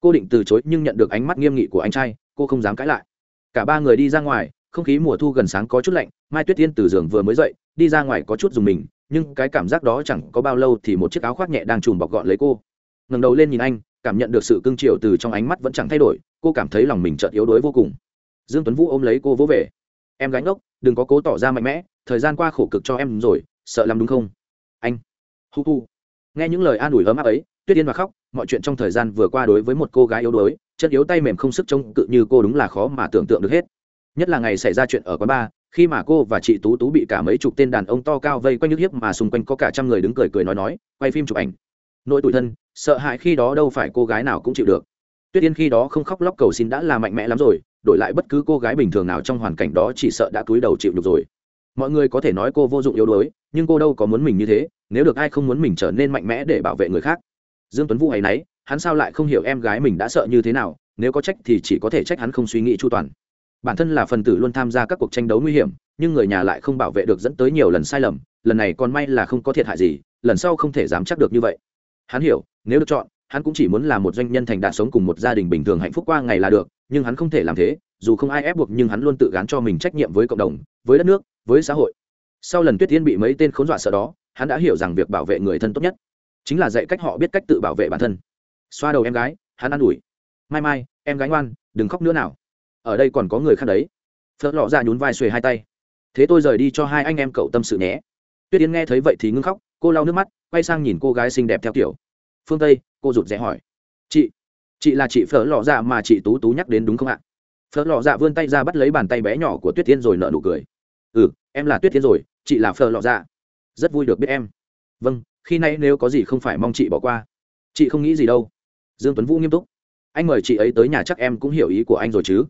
Cô định từ chối nhưng nhận được ánh mắt nghiêm nghị của anh trai, cô không dám cãi lại. Cả ba người đi ra ngoài, không khí mùa thu gần sáng có chút lạnh. Mai tuyết yên từ giường vừa mới dậy, đi ra ngoài có chút dùng mình nhưng cái cảm giác đó chẳng có bao lâu thì một chiếc áo khoác nhẹ đang trùm bọc gọn lấy cô. Ngẩng đầu lên nhìn anh, cảm nhận được sự cưng chiều từ trong ánh mắt vẫn chẳng thay đổi, cô cảm thấy lòng mình chợt yếu đuối vô cùng. Dương tuấn vũ ôm lấy cô vỗ về. Em gánh ốc đừng có cố tỏ ra mạnh mẽ, thời gian qua khổ cực cho em rồi, sợ lắm đúng không? Anh, hu hu. Nghe những lời an ủi ấm áp ấy, tuyết yên và khóc, mọi chuyện trong thời gian vừa qua đối với một cô gái yếu đuối chân yếu tay mềm không sức trông cự như cô đúng là khó mà tưởng tượng được hết. Nhất là ngày xảy ra chuyện ở quán bar khi mà cô và chị tú tú bị cả mấy chục tên đàn ông to cao vây quanh nhức hiếp mà xung quanh có cả trăm người đứng cười cười nói nói, quay phim chụp ảnh. Nỗi tủi thân, sợ hãi khi đó đâu phải cô gái nào cũng chịu được. Tuyết yên khi đó không khóc lóc cầu xin đã là mạnh mẽ lắm rồi, đổi lại bất cứ cô gái bình thường nào trong hoàn cảnh đó chỉ sợ đã cúi đầu chịu được rồi. Mọi người có thể nói cô vô dụng yếu đuối, nhưng cô đâu có muốn mình như thế, nếu được ai không muốn mình trở nên mạnh mẽ để bảo vệ người khác. Dương tuấn vũ hay nấy, hắn sao lại không hiểu em gái mình đã sợ như thế nào, nếu có trách thì chỉ có thể trách hắn không suy nghĩ chu toàn bản thân là phần tử luôn tham gia các cuộc tranh đấu nguy hiểm, nhưng người nhà lại không bảo vệ được dẫn tới nhiều lần sai lầm, lần này còn may là không có thiệt hại gì, lần sau không thể dám chắc được như vậy. Hắn hiểu, nếu được chọn, hắn cũng chỉ muốn là một doanh nhân thành đạt sống cùng một gia đình bình thường hạnh phúc qua ngày là được, nhưng hắn không thể làm thế, dù không ai ép buộc nhưng hắn luôn tự gán cho mình trách nhiệm với cộng đồng, với đất nước, với xã hội. Sau lần tuyết tiên bị mấy tên khốn dọa sợ đó, hắn đã hiểu rằng việc bảo vệ người thân tốt nhất chính là dạy cách họ biết cách tự bảo vệ bản thân. Xoa đầu em gái, hắn an ủi. Mai mai, em gái ngoan, đừng khóc nữa nào ở đây còn có người khác đấy. Phớt lọ ra nhún vai xuề hai tay. Thế tôi rời đi cho hai anh em cậu tâm sự nhé. Tuyết yến nghe thấy vậy thì ngưng khóc, cô lau nước mắt, quay sang nhìn cô gái xinh đẹp theo kiểu. Phương tây, cô rụt rẽ hỏi. Chị chị là chị phở lọ dạ mà chị tú tú nhắc đến đúng không ạ? Phở lọ dạ vươn tay ra bắt lấy bàn tay bé nhỏ của tuyết tiên rồi nợ nụ cười. Ừ em là tuyết tiên rồi, chị là phở lọ dạ rất vui được biết em. Vâng khi nay nếu có gì không phải mong chị bỏ qua. Chị không nghĩ gì đâu. Dương tuấn vũ nghiêm túc. Anh mời chị ấy tới nhà chắc em cũng hiểu ý của anh rồi chứ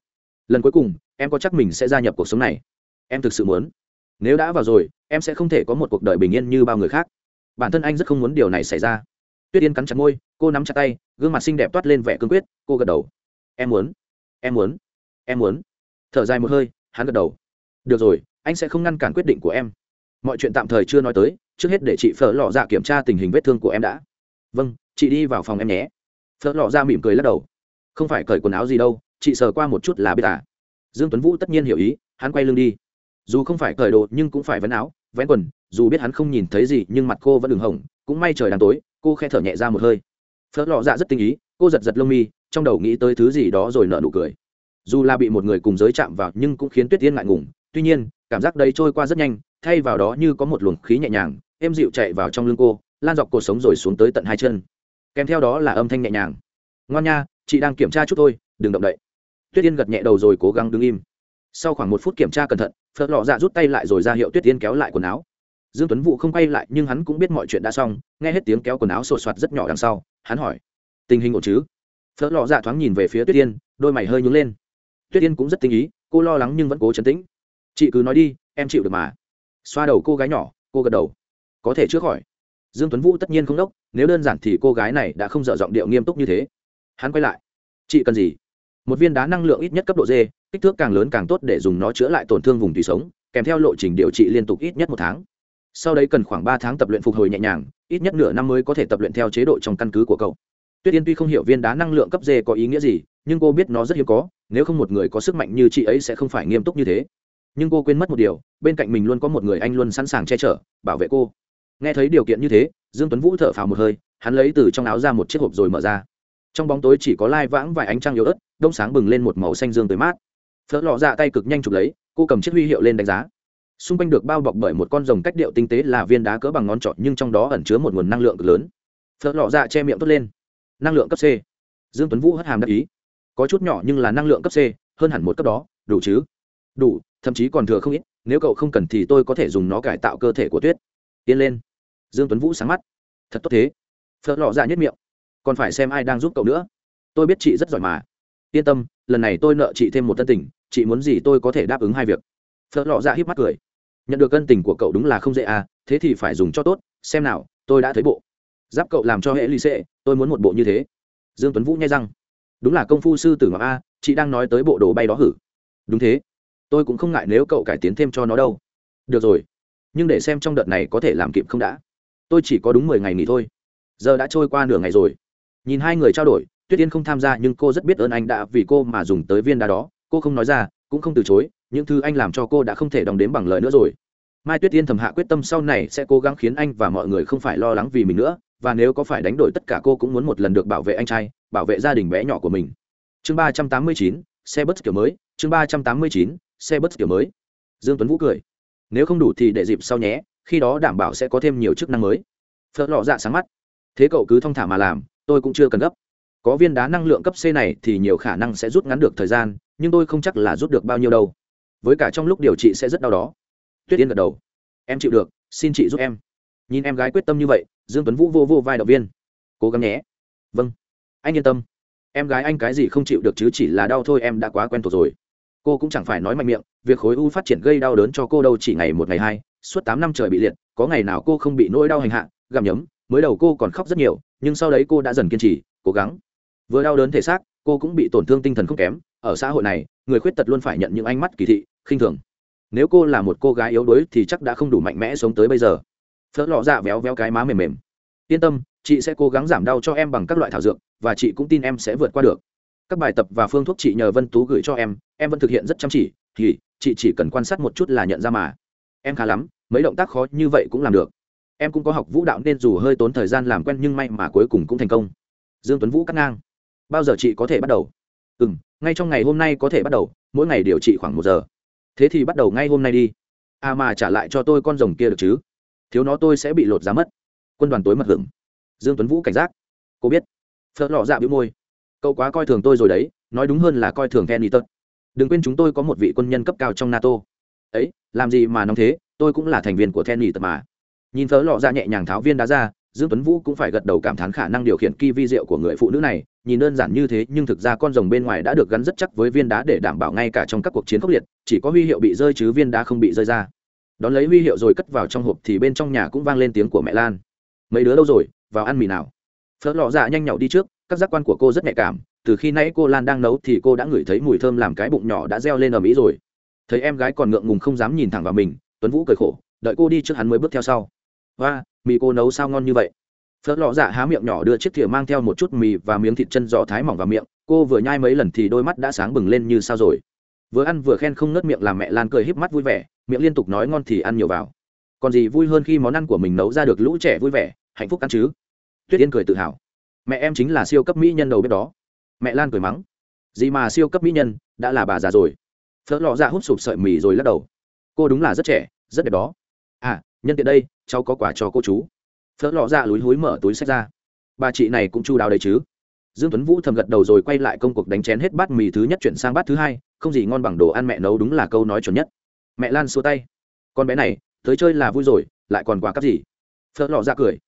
lần cuối cùng, em có chắc mình sẽ gia nhập cuộc sống này? Em thực sự muốn. Nếu đã vào rồi, em sẽ không thể có một cuộc đời bình yên như bao người khác. Bản thân anh rất không muốn điều này xảy ra. Tuyết yên cắn chặt môi, cô nắm chặt tay, gương mặt xinh đẹp toát lên vẻ cương quyết, cô gật đầu. Em muốn. Em muốn. Em muốn. Thở dài một hơi, hắn gật đầu. Được rồi, anh sẽ không ngăn cản quyết định của em. Mọi chuyện tạm thời chưa nói tới, trước hết để chị phở lọ dạ kiểm tra tình hình vết thương của em đã. Vâng chị đi vào phòng em nhé. Phở lọ dạ mỉm cười lắc đầu. Không phải cởi quần áo gì đâu chị sờ qua một chút là biết à. Dương tuấn vũ tất nhiên hiểu ý, hắn quay lưng đi. Dù không phải cởi đồ nhưng cũng phải vén áo, vén quần, dù biết hắn không nhìn thấy gì nhưng mặt cô vẫn đường hồng, cũng may trời đang tối, cô khe thở nhẹ ra một hơi. Phớt lọ dạ rất tinh ý, cô giật giật lông mi, trong đầu nghĩ tới thứ gì đó rồi nở nụ cười. Dù là bị một người cùng giới chạm vào nhưng cũng khiến tuyết tiên ngại ngùng, tuy nhiên, cảm giác đấy trôi qua rất nhanh, thay vào đó như có một luồng khí nhẹ nhàng, êm dịu chạy vào trong lưng cô, lan dọc cuộc sống rồi xuống tới tận hai chân. Kèm theo đó là âm thanh nhẹ nhàng. Ngoan nha, chị đang kiểm tra chút thôi đừng động đậy. Tuyết yên gật nhẹ đầu rồi cố gắng đứng im. Sau khoảng một phút kiểm tra cẩn thận, phật lọ dạ rút tay lại rồi ra hiệu tuyết yên kéo lại quần áo. Dương tuấn vũ không quay lại, nhưng hắn cũng biết mọi chuyện đã xong, nghe hết tiếng kéo quần áo sột soạt rất nhỏ đằng sau, hắn hỏi, tình hình ổn chứ? Phật lọ dạ thoáng nhìn về phía tuyết yên, đôi mày hơi nhướng lên. Tuyết yên cũng rất tinh ý, cô lo lắng nhưng vẫn cố chấn tĩnh. Chị cứ nói đi, em chịu được mà. Xoa đầu cô gái nhỏ, cô gật đầu. Có thể chữa khỏi. Dương tuấn vũ tất nhiên không đốc, nếu đơn giản thì cô gái này đã không dở giọng điệu nghiêm túc như thế. Hắn quay lại. Chị cần gì? Một viên đá năng lượng ít nhất cấp độ d, kích thước càng lớn càng tốt để dùng nó chữa lại tổn thương vùng tùy sống, kèm theo lộ trình điều trị liên tục ít nhất một tháng. Sau đấy cần khoảng ba tháng tập luyện phục hồi nhẹ nhàng, ít nhất nửa năm mới có thể tập luyện theo chế độ trong căn cứ của cậu. Tuyết yên tuy không hiểu viên đá năng lượng cấp d có ý nghĩa gì, nhưng cô biết nó rất hiếm có, nếu không một người có sức mạnh như chị ấy sẽ không phải nghiêm túc như thế. Nhưng cô quên mất một điều, bên cạnh mình luôn có một người anh luôn sẵn sàng che chở, bảo vệ cô. Nghe thấy điều kiện như thế, dương tuấn vũ thở phào một hơi, hắn lấy từ trong áo ra một chiếc hộp rồi mở ra. Trong bóng tối chỉ có lai vãng vài ánh trăng yếu ớt đông sáng bừng lên một màu xanh dương tới mát. Phớt lọ dạ tay cực nhanh chụp lấy, cô cầm chiếc huy hiệu lên đánh giá. Xung quanh được bao bọc bởi một con rồng cách điệu tinh tế là viên đá cỡ bằng ngón trỏ, nhưng trong đó ẩn chứa một nguồn năng lượng cực lớn. Phớt lọ dạ che miệng tốt lên. Năng lượng cấp c. Dương tuấn vũ hất hàm đắc ý. Có chút nhỏ nhưng là năng lượng cấp c, hơn hẳn một cấp đó, đủ chứ? Đủ, thậm chí còn thừa không ít, nếu cậu không cần thì tôi có thể dùng nó cải tạo cơ thể của tuyết. Tiến lên. Dương tuấn vũ sáng mắt. Thật tốt thế. Phớt lọ dạ nhất miệng. Còn phải xem ai đang giúp cậu nữa. Tôi biết chị rất giỏi mà yên tâm, lần này tôi nợ chị thêm một tân tình, chị muốn gì tôi có thể đáp ứng hai việc. Phớt lọ dạ híp mắt cười. Nhận được ân tình của cậu đúng là không dễ à thế thì phải dùng cho tốt, xem nào, tôi đã thấy bộ. Giáp cậu làm cho hệ ly xệ, tôi muốn một bộ như thế. Dương tuấn vũ nhai răng. Đúng là công phu sư tử ngọc a, chị đang nói tới bộ đồ bay đó hử. Đúng thế. Tôi cũng không ngại nếu cậu cải tiến thêm cho nó đâu. Được rồi. Nhưng để xem trong đợt này có thể làm kịp không đã. Tôi chỉ có đúng mười ngày nghỉ thôi. Giờ đã trôi qua nửa ngày rồi. Nhìn hai người trao đổi tuyết yên không tham gia nhưng cô rất biết ơn anh đã vì cô mà dùng tới viên đá đó. Cô không nói ra, cũng không từ chối, những thứ anh làm cho cô đã không thể đong đếm bằng lời nữa rồi. Mai tuyết yên thầm hạ quyết tâm sau này sẽ cố gắng khiến anh và mọi người không phải lo lắng vì mình nữa, và nếu có phải đánh đổi tất cả cô cũng muốn một lần được bảo vệ anh trai, bảo vệ gia đình bé nhỏ của mình. Chương ba trăm tám mươi chín, xe bus kiểu mới, chương ba trăm tám mươi chín, xe bus kiểu mới. Dương tuấn vũ cười. Nếu không đủ thì để dịp sau nhé, khi đó đảm bảo sẽ có thêm nhiều chức năng mới. Phớt lọ dạ sáng mắt. Thế cậu cứ thong thả mà làm, tôi cũng chưa cần gấp có viên đá năng lượng cấp c này thì nhiều khả năng sẽ rút ngắn được thời gian, nhưng tôi không chắc là rút được bao nhiêu đâu. Với cả trong lúc điều trị sẽ rất đau đó. Tuyết yên gật đầu. Em chịu được, xin chị giúp em. Nhìn em gái quyết tâm như vậy, dương tuấn vũ vô vô vai động viên. Cố gắng nhé. Vâng. Anh yên tâm. Em gái anh cái gì không chịu được chứ chỉ là đau thôi, em đã quá quen thuộc rồi. Cô cũng chẳng phải nói mạnh miệng, việc khối u phát triển gây đau đớn cho cô đâu, chỉ ngày một ngày hai, suốt tám năm trời bị liệt, có ngày nào cô không bị nỗi đau hành hạ, gặm nhấm, mới đầu cô còn khóc rất nhiều, nhưng sau đấy cô đã dần kiên trì, cố gắng vừa đau đớn thể xác, cô cũng bị tổn thương tinh thần không kém. Ở xã hội này, người khuyết tật luôn phải nhận những ánh mắt kỳ thị, khinh thường. Nếu cô là một cô gái yếu đuối thì chắc đã không đủ mạnh mẽ sống tới bây giờ. Phớt lọ dạ véo véo cái má mềm mềm. Yên tâm, chị sẽ cố gắng giảm đau cho em bằng các loại thảo dược, và chị cũng tin em sẽ vượt qua được. Các bài tập và phương thuốc chị nhờ vân tú gửi cho em em vẫn thực hiện rất chăm chỉ, thì chị chỉ cần quan sát một chút là nhận ra mà. Em khá lắm, mấy động tác khó như vậy cũng làm được. Em cũng có học vũ đạo nên dù hơi tốn thời gian làm quen nhưng may mà cuối cùng cũng thành công. Dương tuấn vũ cắt ngang bao giờ chị có thể bắt đầu? Ừ m ngay trong ngày hôm nay có thể bắt đầu, mỗi ngày điều trị khoảng một giờ. Thế thì bắt đầu ngay hôm nay đi. À mà trả lại cho tôi con rồng kia được chứ? Thiếu nó tôi sẽ bị lột giá mất. Quân đoàn tối mật hưởng. Dương tuấn vũ cảnh giác. Cô biết. Phớt lọ dạ bĩu môi. Cậu quá coi thường tôi rồi đấy, nói đúng hơn là coi thường kenny tật đừng quên chúng tôi có một vị quân nhân cấp cao trong nato. Ấy, làm gì mà nóng thế, tôi cũng là thành viên của kenny tật mà. Nhìn phớt lọ dạ nhẹ nhàng tháo viên đá ra dương tuấn vũ cũng phải gật đầu cảm thán khả năng điều khiển ki vi diệu của người phụ nữ này, nhìn đơn giản như thế, nhưng thực ra con rồng bên ngoài đã được gắn rất chắc với viên đá để đảm bảo ngay cả trong các cuộc chiến khốc liệt, chỉ có huy hiệu bị rơi chứ viên đá không bị rơi ra. Đón lấy huy hiệu rồi cất vào trong hộp thì bên trong nhà cũng vang lên tiếng của mẹ lan. Mấy đứa đâu rồi, vào ăn mì nào? Phớt lọ dạ nhanh nhậu đi trước, các giác quan của cô rất nhạy cảm, từ khi nãy cô lan đang nấu thì cô đã ngửi thấy mùi thơm làm cái bụng nhỏ đã reo lên ở mỹ rồi. Thấy em gái còn ngượng ngùng không dám nhìn thẳng vào mình, tuấn vũ cười khổ, đợi cô đi trước hắn mới bước theo sau và, mì cô nấu sao ngon như vậy? Phớt lọ dạ há miệng nhỏ đưa chiếc thìa mang theo một chút mì và miếng thịt chân giò thái mỏng vào miệng. Cô vừa nhai mấy lần thì đôi mắt đã sáng bừng lên như sao rồi. Vừa ăn vừa khen không nớt miệng làm mẹ lan cười híp mắt vui vẻ, miệng liên tục nói ngon thì ăn nhiều vào. Còn gì vui hơn khi món ăn của mình nấu ra được lũ trẻ vui vẻ, hạnh phúc ăn chứ? Tuyết yên cười tự hào. Mẹ em chính là siêu cấp mỹ nhân đầu bếp đó. Mẹ lan cười mắng. Gì mà siêu cấp mỹ nhân, đã là bà già rồi. Phớt lọ dạ hút sụp sợi mì rồi lắc đầu. Cô đúng là rất trẻ, rất đẹp đó. À nhân tiện đây, cháu có quà cho cô chú. Phớt lọ ra lúi húi mở túi sách ra. Bà chị này cũng chu đáo đấy chứ. Dương tuấn vũ thầm gật đầu rồi quay lại công cuộc đánh chén hết bát mì thứ nhất chuyển sang bát thứ hai, không gì ngon bằng đồ ăn mẹ nấu đúng là câu nói chuẩn nhất. Mẹ lan xua tay. Con bé này, tới chơi là vui rồi, lại còn quà cắp gì? Phớt lọ ra cười.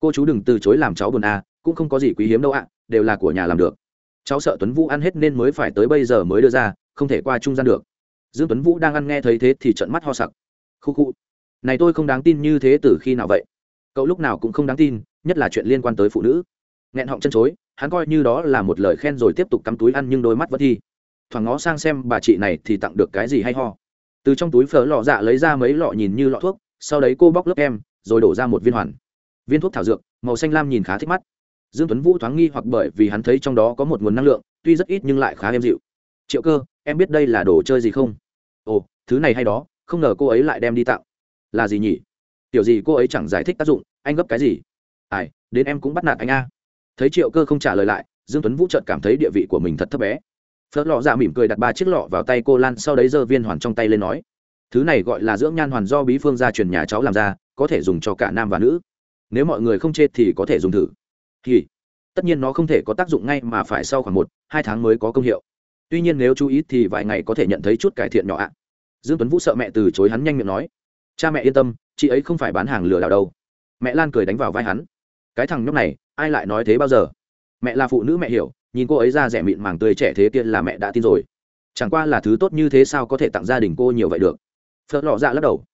Cô chú đừng từ chối làm cháu buồn à cũng không có gì quý hiếm đâu ạ, đều là của nhà làm được. Cháu sợ tuấn vũ ăn hết nên mới phải tới bây giờ mới đưa ra, không thể qua trung gian được. Dương tuấn vũ đang ăn nghe thấy thế thì trận mắt ho sặc. Khu khu này tôi không đáng tin như thế từ khi nào vậy? Cậu lúc nào cũng không đáng tin, nhất là chuyện liên quan tới phụ nữ. Nghẹn họng chân chối, hắn coi như đó là một lời khen rồi tiếp tục cắm túi ăn nhưng đôi mắt vẫn thi. Thoảng ngó sang xem bà chị này thì tặng được cái gì hay ho. Từ trong túi phở lọ dạ lấy ra mấy lọ nhìn như lọ thuốc, sau đấy cô bóc lớp em rồi đổ ra một viên hoàn. Viên thuốc thảo dược, màu xanh lam nhìn khá thích mắt. Dương tuấn vũ thoáng nghi hoặc bởi vì hắn thấy trong đó có một nguồn năng lượng, tuy rất ít nhưng lại khá êm dịu. Triệu cơ, em biết đây là đồ chơi gì không? Ồ, thứ này hay đó, không ngờ cô ấy lại đem đi tặng là gì nhỉ? Tiểu gì cô ấy chẳng giải thích tác dụng, anh gấp cái gì? Ai, đến em cũng bắt nạt anh a. Thấy triệu cơ không trả lời lại, dương tuấn vũ trợt cảm thấy địa vị của mình thật thấp bé. Phớt lọ ra mỉm cười đặt ba chiếc lọ vào tay cô lan, sau đấy giơ viên hoàn trong tay lên nói, thứ này gọi là dưỡng nhan hoàn do bí phương gia truyền nhà cháu làm ra, có thể dùng cho cả nam và nữ. Nếu mọi người không chê thì có thể dùng thử. Thì tất nhiên nó không thể có tác dụng ngay mà phải sau khoảng một, hai tháng mới có công hiệu. Tuy nhiên nếu chú ý thì vài ngày có thể nhận thấy chút cải thiện nhỏ ạ. Dương tuấn vũ sợ mẹ từ chối hắn nhanh miệng nói cha mẹ yên tâm, chị ấy không phải bán hàng lừa đảo đâu. Mẹ lan cười đánh vào vai hắn. Cái thằng nhóc này, ai lại nói thế bao giờ? Mẹ là phụ nữ mẹ hiểu, nhìn cô ấy ra rẻ mịn màng tươi trẻ thế kia là mẹ đã tin rồi. Chẳng qua là thứ tốt như thế sao có thể tặng gia đình cô nhiều vậy được? Phớt lọ dạ lắc đầu.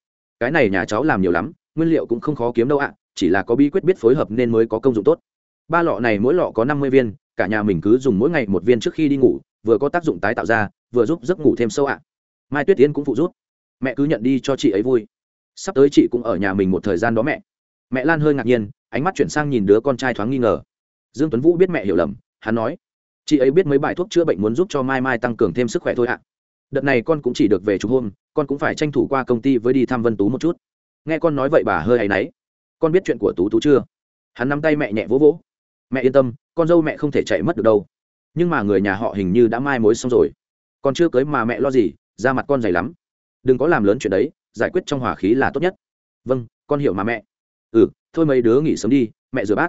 Cái này nhà cháu làm nhiều lắm, nguyên liệu cũng không khó kiếm đâu ạ, chỉ là có bí quyết biết phối hợp nên mới có công dụng tốt. Ba lọ này mỗi lọ có năm mươi viên, cả nhà mình cứ dùng mỗi ngày một viên trước khi đi ngủ, vừa có tác dụng tái tạo ra, vừa giúp giấc ngủ thêm sâu ạ. Mai tuyết tiến cũng phụ giúp. Mẹ cứ nhận đi cho chị ấy vui sắp tới chị cũng ở nhà mình một thời gian đó mẹ. Mẹ lan hơi ngạc nhiên, ánh mắt chuyển sang nhìn đứa con trai thoáng nghi ngờ. Dương tuấn vũ biết mẹ hiểu lầm, hắn nói, chị ấy biết mấy bài thuốc chữa bệnh muốn giúp cho mai mai tăng cường thêm sức khỏe thôi ạ. Đợt này con cũng chỉ được về chục hôm, con cũng phải tranh thủ qua công ty với đi thăm vân tú một chút. Nghe con nói vậy bà hơi hay náy. Con biết chuyện của tú tú chưa? Hắn nắm tay mẹ nhẹ vỗ vỗ. Mẹ yên tâm, con dâu mẹ không thể chạy mất được đâu. Nhưng mà người nhà họ hình như đã mai mối xong rồi. Còn chưa cưới mà mẹ lo gì ra mặt con dày lắm. Đừng có làm lớn chuyện đấy giải quyết trong hỏa khí là tốt nhất. Vâng con hiểu mà mẹ. Ừ thôi mấy đứa nghỉ sớm đi, mẹ rửa bát.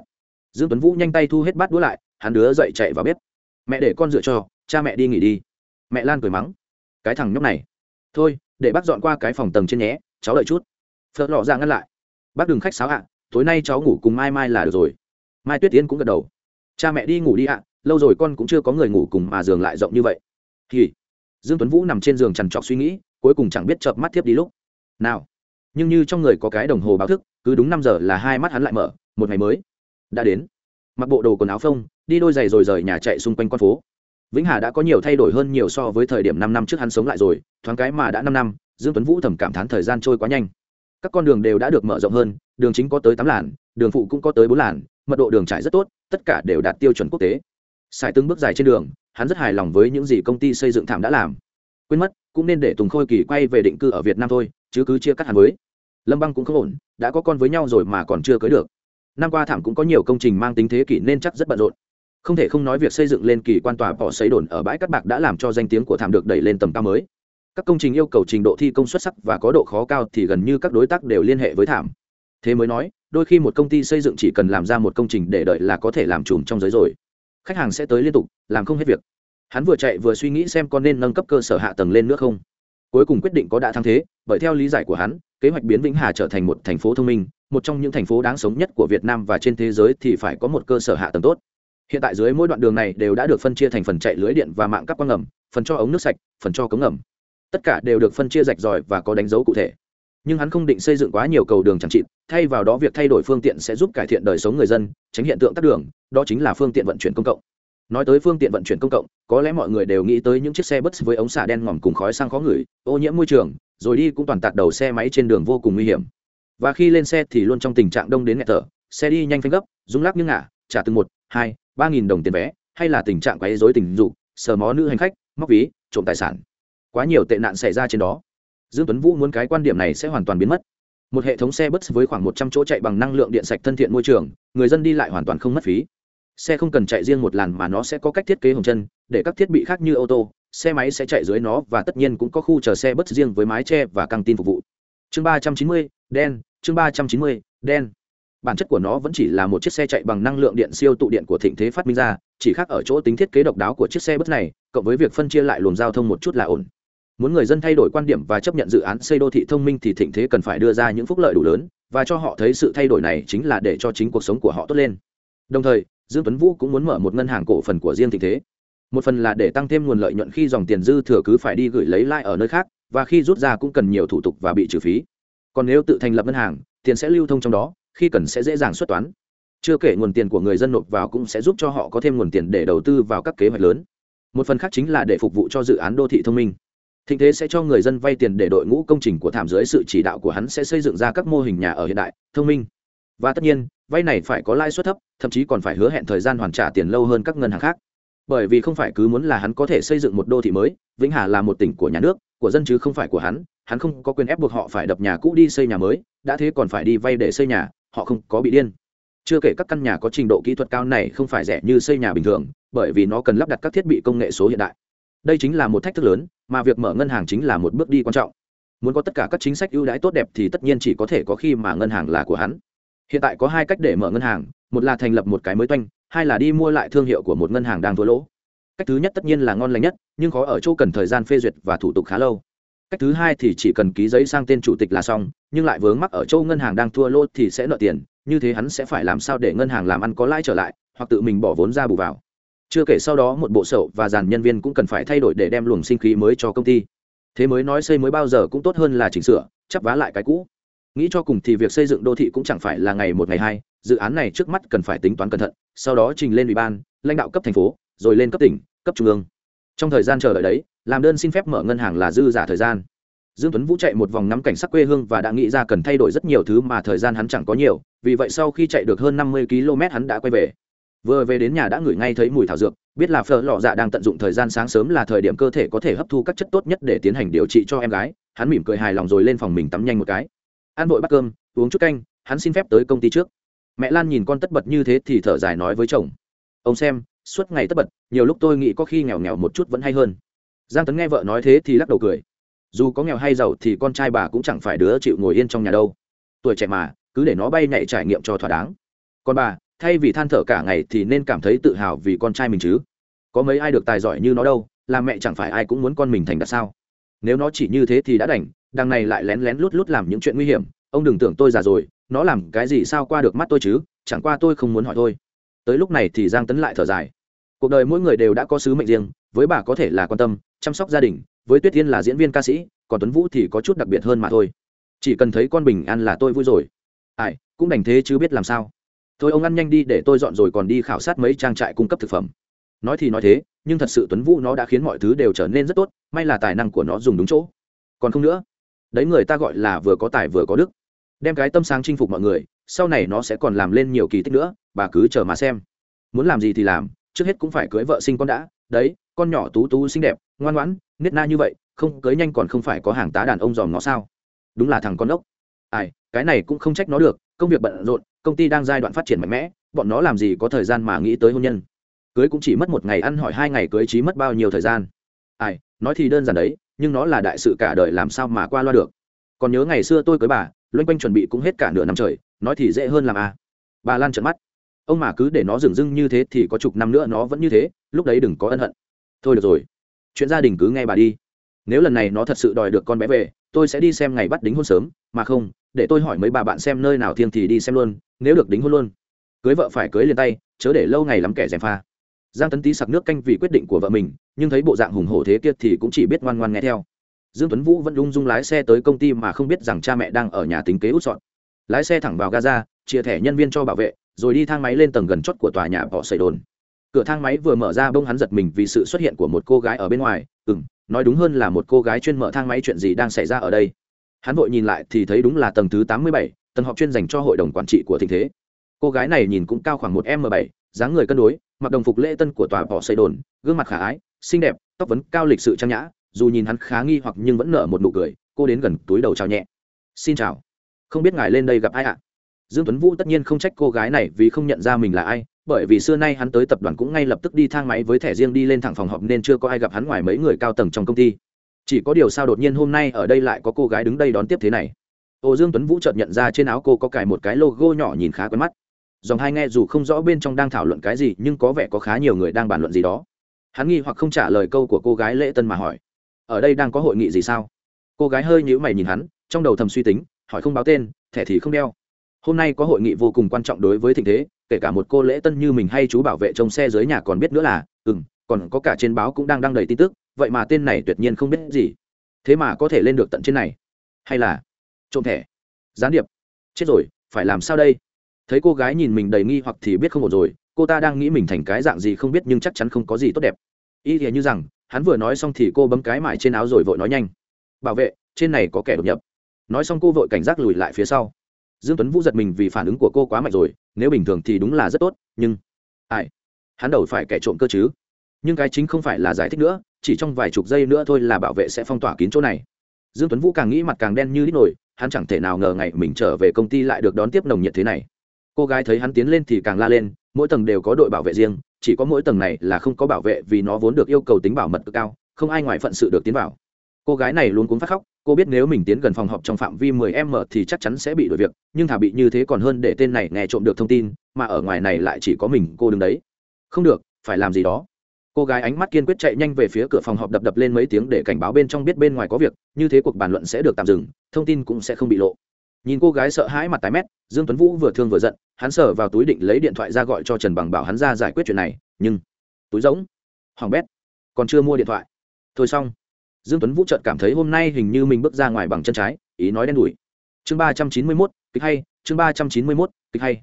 Dương tuấn vũ nhanh tay thu hết bát đũa lại, hắn đứa dậy chạy vào bếp. Mẹ để con rửa cho, cha mẹ đi nghỉ đi. Mẹ lan cười mắng. Cái thằng nhóc này. Thôi, để bác dọn qua cái phòng tầng trên nhé, cháu đợi chút. Phớt lọ ra ngăn lại. Bác đừng khách sáo ạ, tối nay cháu ngủ cùng mai mai là được rồi. Mai tuyết tiến cũng gật đầu. Cha mẹ đi ngủ đi ạ, lâu rồi con cũng chưa có người ngủ cùng mà giường lại rộng như vậy. Thì dương tuấn vũ nằm trên giường trằn trọc suy nghĩ, cuối cùng chẳng biết chợp mắt tiếp đi lúc nào. Nhưng như trong người có cái đồng hồ báo thức, cứ đúng năm giờ là hai mắt hắn lại mở, một ngày mới. Đã đến. Mặc bộ đồ quần áo phông, đi đôi giày rồi rời nhà chạy xung quanh con phố. Vĩnh hà đã có nhiều thay đổi hơn nhiều so với thời điểm năm năm trước hắn sống lại rồi, thoáng cái mà đã năm năm, dương tuấn vũ thầm cảm thán thời gian trôi quá nhanh. Các con đường đều đã được mở rộng hơn, đường chính có tới tám làn, đường phụ cũng có tới bốn làn, mật độ đường trải rất tốt, tất cả đều đạt tiêu chuẩn quốc tế. Xài từng bước dài trên đường, hắn rất hài lòng với những gì công ty xây dựng thảm đã làm. Quên mất, cũng nên để tùng khôi kỳ quay về định cư ở việt nam thôi chứ cứ chia cắt hắn với. Lâm băng cũng không ổn, đã có con với nhau rồi mà còn chưa cưới được. Năm qua thảm cũng có nhiều công trình mang tính thế kỷ nên chắc rất bận rộn. Không thể không nói việc xây dựng lên kỳ quan tòa bỏ xấy đồn ở bãi cát bạc đã làm cho danh tiếng của thảm được đẩy lên tầm cao mới. Các công trình yêu cầu trình độ thi công xuất sắc và có độ khó cao thì gần như các đối tác đều liên hệ với thảm. Thế mới nói, đôi khi một công ty xây dựng chỉ cần làm ra một công trình để đợi là có thể làm chùm trong giới rồi. Khách hàng sẽ tới liên tục, làm không hết việc. Hắn vừa chạy vừa suy nghĩ xem có nên nâng cấp cơ sở hạ tầng lên nữa không cuối cùng quyết định có đã thắng thế, bởi theo lý giải của hắn, kế hoạch biến vĩnh hà trở thành một thành phố thông minh, một trong những thành phố đáng sống nhất của việt nam và trên thế giới thì phải có một cơ sở hạ tầng tốt. Hiện tại dưới mỗi đoạn đường này đều đã được phân chia thành phần chạy lưới điện và mạng cắp quang ngầm, phần cho ống nước sạch, phần cho cống ngầm. Tất cả đều được phân chia rạch ròi và có đánh dấu cụ thể. Nhưng hắn không định xây dựng quá nhiều cầu đường chẳng chịt, thay vào đó việc thay đổi phương tiện sẽ giúp cải thiện đời sống người dân, tránh hiện tượng tắc đường, đó chính là phương tiện vận chuyển công cộng nói tới phương tiện vận chuyển công cộng, có lẽ mọi người đều nghĩ tới những chiếc xe bus với ống xả đen ngòm cùng khói sang khó ngửi, ô nhiễm môi trường, rồi đi cũng toàn tạt đầu xe máy trên đường vô cùng nguy hiểm. Và khi lên xe thì luôn trong tình trạng đông đến nghẹt thở, xe đi nhanh phanh gấp, rung lắc như ngả, trả từng một, hai, ba nghìn đồng tiền vé, hay là tình trạng quấy dối tình dục, sờ mó nữ hành khách, móc ví, trộm tài sản. Quá nhiều tệ nạn xảy ra trên đó. Dương tuấn vũ muốn cái quan điểm này sẽ hoàn toàn biến mất. Một hệ thống xe bus với khoảng một trăm chỗ chạy bằng năng lượng điện sạch thân thiện môi trường, người dân đi lại hoàn toàn không mất phí xe không cần chạy riêng một làn mà nó sẽ có cách thiết kế hồng chân, để các thiết bị khác như ô tô, xe máy sẽ chạy dưới nó và tất nhiên cũng có khu chờ xe bất riêng với mái che và căng tin phục vụ. Chương ba trăm chín mươi, đen, chương ba trăm chín mươi, đen. Bản chất của nó vẫn chỉ là một chiếc xe chạy bằng năng lượng điện siêu tụ điện của thịnh thế phát minh ra, chỉ khác ở chỗ tính thiết kế độc đáo của chiếc xe bất này, cộng với việc phân chia lại luồng giao thông một chút là ổn. Muốn người dân thay đổi quan điểm và chấp nhận dự án xây đô thị thông minh thì thịnh thế cần phải đưa ra những phúc lợi đủ lớn, và cho họ thấy sự thay đổi này chính là để cho chính cuộc sống của họ tốt lên. Đồng thời dương tuấn vũ cũng muốn mở một ngân hàng cổ phần của riêng thịnh thế. Một phần là để tăng thêm nguồn lợi nhuận khi dòng tiền dư thừa cứ phải đi gửi lấy lại ở nơi khác, và khi rút ra cũng cần nhiều thủ tục và bị trừ phí. Còn nếu tự thành lập ngân hàng, tiền sẽ lưu thông trong đó, khi cần sẽ dễ dàng xuất toán. Chưa kể nguồn tiền của người dân nộp vào cũng sẽ giúp cho họ có thêm nguồn tiền để đầu tư vào các kế hoạch lớn. Một phần khác chính là để phục vụ cho dự án đô thị thông minh. Thịnh thế sẽ cho người dân vay tiền để đội ngũ công trình của thảm dưới sự chỉ đạo của hắn sẽ xây dựng ra các mô hình nhà ở hiện đại, thông minh. Và tất nhiên vay này phải có lãi suất thấp, thậm chí còn phải hứa hẹn thời gian hoàn trả tiền lâu hơn các ngân hàng khác. Bởi vì không phải cứ muốn là hắn có thể xây dựng một đô thị mới, vĩnh hà là một tỉnh của nhà nước, của dân chứ không phải của hắn hắn không có quyền ép buộc họ phải đập nhà cũ đi xây nhà mới, đã thế còn phải đi vay để xây nhà, họ không có bị điên. Chưa kể các căn nhà có trình độ kỹ thuật cao này không phải rẻ như xây nhà bình thường, bởi vì nó cần lắp đặt các thiết bị công nghệ số hiện đại. Đây chính là một thách thức lớn, mà việc mở ngân hàng chính là một bước đi quan trọng. Muốn có tất cả các chính sách ưu đãi tốt đẹp thì tất nhiên chỉ có thể có khi mà ngân hàng là của hắn hiện tại có hai cách để mở ngân hàng, một là thành lập một cái mới toanh, hai là đi mua lại thương hiệu của một ngân hàng đang thua lỗ. Cách thứ nhất tất nhiên là ngon lành nhất, nhưng khó ở chỗ cần thời gian phê duyệt và thủ tục khá lâu. Cách thứ hai thì chỉ cần ký giấy sang tên chủ tịch là xong, nhưng lại vướng mắc ở chỗ ngân hàng đang thua lỗ thì sẽ nợ tiền, như thế hắn sẽ phải làm sao để ngân hàng làm ăn có lãi trở lại, hoặc tự mình bỏ vốn ra bù vào. Chưa kể sau đó một bộ sậu và dàn nhân viên cũng cần phải thay đổi để đem luồng sinh khí mới cho công ty. Thế mới nói xây mới bao giờ cũng tốt hơn là chỉnh sửa chắp vá lại cái cũ nghĩ cho cùng thì việc xây dựng đô thị cũng chẳng phải là ngày một ngày hai, dự án này trước mắt cần phải tính toán cẩn thận, sau đó trình lên ủy ban, lãnh đạo cấp thành phố, rồi lên cấp tỉnh, cấp trung ương. Trong thời gian chờ đợi đấy, làm đơn xin phép mở ngân hàng là dư giả thời gian. Dương tuấn vũ chạy một vòng nắm cảnh sắc quê hương và đã nghĩ ra cần thay đổi rất nhiều thứ mà thời gian hắn chẳng có nhiều, vì vậy sau khi chạy được hơn 50 km hắn đã quay về. Vừa về đến nhà đã ngửi ngay thấy mùi thảo dược, biết là phở lọ dạ đang tận dụng thời gian sáng sớm là thời điểm cơ thể có thể hấp thu các chất tốt nhất để tiến hành điều trị cho em gái. Hắn mỉm cười hài lòng rồi lên phòng mình tắm nhanh một cái ăn vội bát cơm, uống chút canh, hắn xin phép tới công ty trước. Mẹ lan nhìn con tất bật như thế thì thở dài nói với chồng. Ông xem, suốt ngày tất bật, nhiều lúc tôi nghĩ có khi nghèo nghèo một chút vẫn hay hơn. Giang tấn nghe vợ nói thế thì lắc đầu cười. Dù có nghèo hay giàu thì con trai bà cũng chẳng phải đứa chịu ngồi yên trong nhà đâu. Tuổi trẻ mà, cứ để nó bay nhảy trải nghiệm cho thỏa đáng. Còn bà, thay vì than thở cả ngày thì nên cảm thấy tự hào vì con trai mình chứ. Có mấy ai được tài giỏi như nó đâu làm mẹ chẳng phải ai cũng muốn con mình thành đạt sao? Nếu nó chỉ như thế thì đã đành đằng này lại lén lén lút lút làm những chuyện nguy hiểm, ông đừng tưởng tôi già rồi, nó làm cái gì sao qua được mắt tôi chứ, chẳng qua tôi không muốn hỏi thôi. Tới lúc này thì giang tấn lại thở dài. Cuộc đời mỗi người đều đã có sứ mệnh riêng, với bà có thể là quan tâm, chăm sóc gia đình, với tuyết tiên là diễn viên ca sĩ, còn tuấn vũ thì có chút đặc biệt hơn mà thôi. Chỉ cần thấy con bình an là tôi vui rồi. Ai, cũng đành thế chứ biết làm sao. Thôi ông ăn nhanh đi để tôi dọn rồi còn đi khảo sát mấy trang trại cung cấp thực phẩm. Nói thì nói thế, nhưng thật sự tuấn vũ nó đã khiến mọi thứ đều trở nên rất tốt, may là tài năng của nó dùng đúng chỗ. Còn không nữa đấy người ta gọi là vừa có tài vừa có đức. Đem cái tâm sáng chinh phục mọi người, sau này nó sẽ còn làm lên nhiều kỳ tích nữa, bà cứ chờ mà xem. Muốn làm gì thì làm, trước hết cũng phải cưới vợ sinh con đã, đấy, con nhỏ tú tú xinh đẹp, ngoan ngoãn, nết na như vậy, không cưới nhanh còn không phải có hàng tá đàn ông dòm nó sao? Đúng là thằng con ốc. Ai, cái này cũng không trách nó được, công việc bận rộn, công ty đang giai đoạn phát triển mạnh mẽ, bọn nó làm gì có thời gian mà nghĩ tới hôn nhân. Cưới cũng chỉ mất một ngày, ăn hỏi hai ngày, cưới chí mất bao nhiêu thời gian. Ai, nói thì đơn giản đấy nhưng nó là đại sự cả đời làm sao mà qua loa được. Còn nhớ ngày xưa tôi cưới bà, loanh quanh chuẩn bị cũng hết cả nửa năm trời, nói thì dễ hơn làm à. Bà lan trợn mắt. Ông mà cứ để nó dừng dưng như thế thì có chục năm nữa nó vẫn như thế, lúc đấy đừng có ân hận. Thôi được rồi. Chuyện gia đình cứ nghe bà đi. Nếu lần này nó thật sự đòi được con bé về, tôi sẽ đi xem ngày bắt đính hôn sớm, mà không, để tôi hỏi mấy bà bạn xem nơi nào thiêng thì đi xem luôn, nếu được đính hôn luôn. Cưới vợ phải cưới liền tay, chớ để lâu ngày lắm kẻ gièm pha giang tấn tý sặc nước canh vì quyết định của vợ mình, nhưng thấy bộ dạng hùng hổ thế kia thì cũng chỉ biết ngoan ngoan nghe theo. Dương tuấn vũ vẫn lung dung lái xe tới công ty mà không biết rằng cha mẹ đang ở nhà tính kế út dọn. lái xe thẳng vào gaza, chia thẻ nhân viên cho bảo vệ, rồi đi thang máy lên tầng gần chót của tòa nhà bỏ xảy đồn. Cửa thang máy vừa mở ra bông hắn giật mình vì sự xuất hiện của một cô gái ở bên ngoài. Ừ nói đúng hơn là một cô gái chuyên mở thang máy chuyện gì đang xảy ra ở đây? Hắn vội nhìn lại thì thấy đúng là tầng thứ tám mươi bảy, tầng họp chuyên dành cho hội đồng quản trị của thịnh thế. Cô gái này nhìn cũng cao khoảng một m bảy, dáng người cân đối mặc đồng phục lễ tân của tòa bỏ xây đồn, gương mặt khả ái, xinh đẹp, tóc vấn cao lịch sự trang nhã, dù nhìn hắn khá nghi hoặc nhưng vẫn nở một nụ cười, cô đến gần túi đầu chào nhẹ. Xin chào. Không biết ngài lên đây gặp ai ạ? Dương tuấn vũ tất nhiên không trách cô gái này vì không nhận ra mình là ai, bởi vì xưa nay hắn tới tập đoàn cũng ngay lập tức đi thang máy với thẻ riêng đi lên thẳng phòng họp nên chưa có ai gặp hắn ngoài mấy người cao tầng trong công ty. Chỉ có điều sao đột nhiên hôm nay ở đây lại có cô gái đứng đây đón tiếp thế này? Ô dương tuấn vũ chợt nhận ra trên áo cô có cài một cái logo nhỏ nhìn khá quen mắt dòng hai nghe dù không rõ bên trong đang thảo luận cái gì, nhưng có vẻ có khá nhiều người đang bàn luận gì đó. Hắn nghi hoặc không trả lời câu của cô gái lễ tân mà hỏi, ở đây đang có hội nghị gì sao? Cô gái hơi nhữ mày nhìn hắn, trong đầu thầm suy tính, hỏi không báo tên, thẻ thì không đeo. Hôm nay có hội nghị vô cùng quan trọng đối với tình thế, kể cả một cô lễ tân như mình hay chú bảo vệ trong xe dưới nhà còn biết nữa là ừ m còn có cả trên báo cũng đang đăng đầy tin tức, vậy mà tên này tuyệt nhiên không biết gì. Thế mà có thể lên được tận trên này. Hay là, trộm thẻ. Gián điệp. Chết rồi, phải làm sao đây? Thấy cô gái nhìn mình đầy nghi hoặc thì biết không ổn rồi, cô ta đang nghĩ mình thành cái dạng gì không biết nhưng chắc chắn không có gì tốt đẹp. Y thì như rằng, hắn vừa nói xong thì cô bấm cái mải trên áo rồi vội nói nhanh. Bảo vệ, trên này có kẻ đột nhập. Nói xong cô vội cảnh giác lùi lại phía sau. Dương tuấn vũ giật mình vì phản ứng của cô quá mạnh rồi, nếu bình thường thì đúng là rất tốt, nhưng ai? Hắn đầu phải kẻ trộm cơ chứ. Nhưng cái chính không phải là giải thích nữa, chỉ trong vài chục giây nữa thôi là bảo vệ sẽ phong tỏa kín chỗ này. Dương tuấn vũ càng nghĩ mặt càng đen như đít nổi hắn chẳng thể nào ngờ ngày mình trở về công ty lại được đón tiếp nồng nhiệt thế này cô gái thấy hắn tiến lên thì càng la lên, mỗi tầng đều có đội bảo vệ riêng, chỉ có mỗi tầng này là không có bảo vệ vì nó vốn được yêu cầu tính bảo mật cực cao, không ai ngoài phận sự được tiến vào. Cô gái này luôn cuống phát khóc, cô biết nếu mình tiến gần phòng họp trong phạm vi 10 m thì chắc chắn sẽ bị đuổi việc, nhưng thà bị như thế còn hơn để tên này nghe trộm được thông tin, mà ở ngoài này lại chỉ có mình cô đứng đấy. Không được, phải làm gì đó. Cô gái ánh mắt kiên quyết chạy nhanh về phía cửa phòng họp đập đập lên mấy tiếng để cảnh báo bên trong biết bên ngoài có việc, như thế cuộc bàn luận sẽ được tạm dừng, thông tin cũng sẽ không bị lộ nhìn cô gái sợ hãi mặt tái mét dương tuấn vũ vừa thương vừa giận hắn sờ vào túi định lấy điện thoại ra gọi cho trần bằng bảo hắn ra giải quyết chuyện này nhưng túi giống hoàng bét còn chưa mua điện thoại. Thôi xong. Dương tuấn vũ chợt cảm thấy hôm nay hình như mình bước ra ngoài bằng chân trái ý nói đen đủi. Chương ba trăm chín mươi 391, kịch hay chương ba trăm chín mươi 391, kịch hay.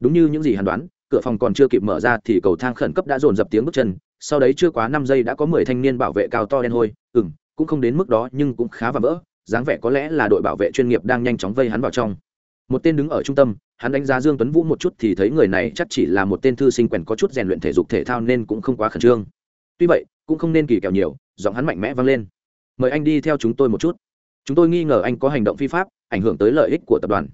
Đúng như những gì hắn đoán cửa phòng còn chưa kịp mở ra thì cầu thang khẩn cấp đã dồn dập tiếng bước chân sau đấy chưa quá năm giây đã có mười thanh niên bảo vệ cao to đen hôi ừm cũng không đến mức đó nhưng cũng khá và vỡ dáng vẻ có lẽ là đội bảo vệ chuyên nghiệp đang nhanh chóng vây hắn vào trong. Một tên đứng ở trung tâm, hắn đánh giá dương tuấn vũ một chút thì thấy người này chắc chỉ là một tên thư sinh quèn có chút rèn luyện thể dục thể thao nên cũng không quá khẩn trương. Tuy vậy, cũng không nên kỳ kèo nhiều, giọng hắn mạnh mẽ vang lên. Mời anh đi theo chúng tôi một chút. Chúng tôi nghi ngờ anh có hành động phi pháp, ảnh hưởng tới lợi ích của tập đoàn.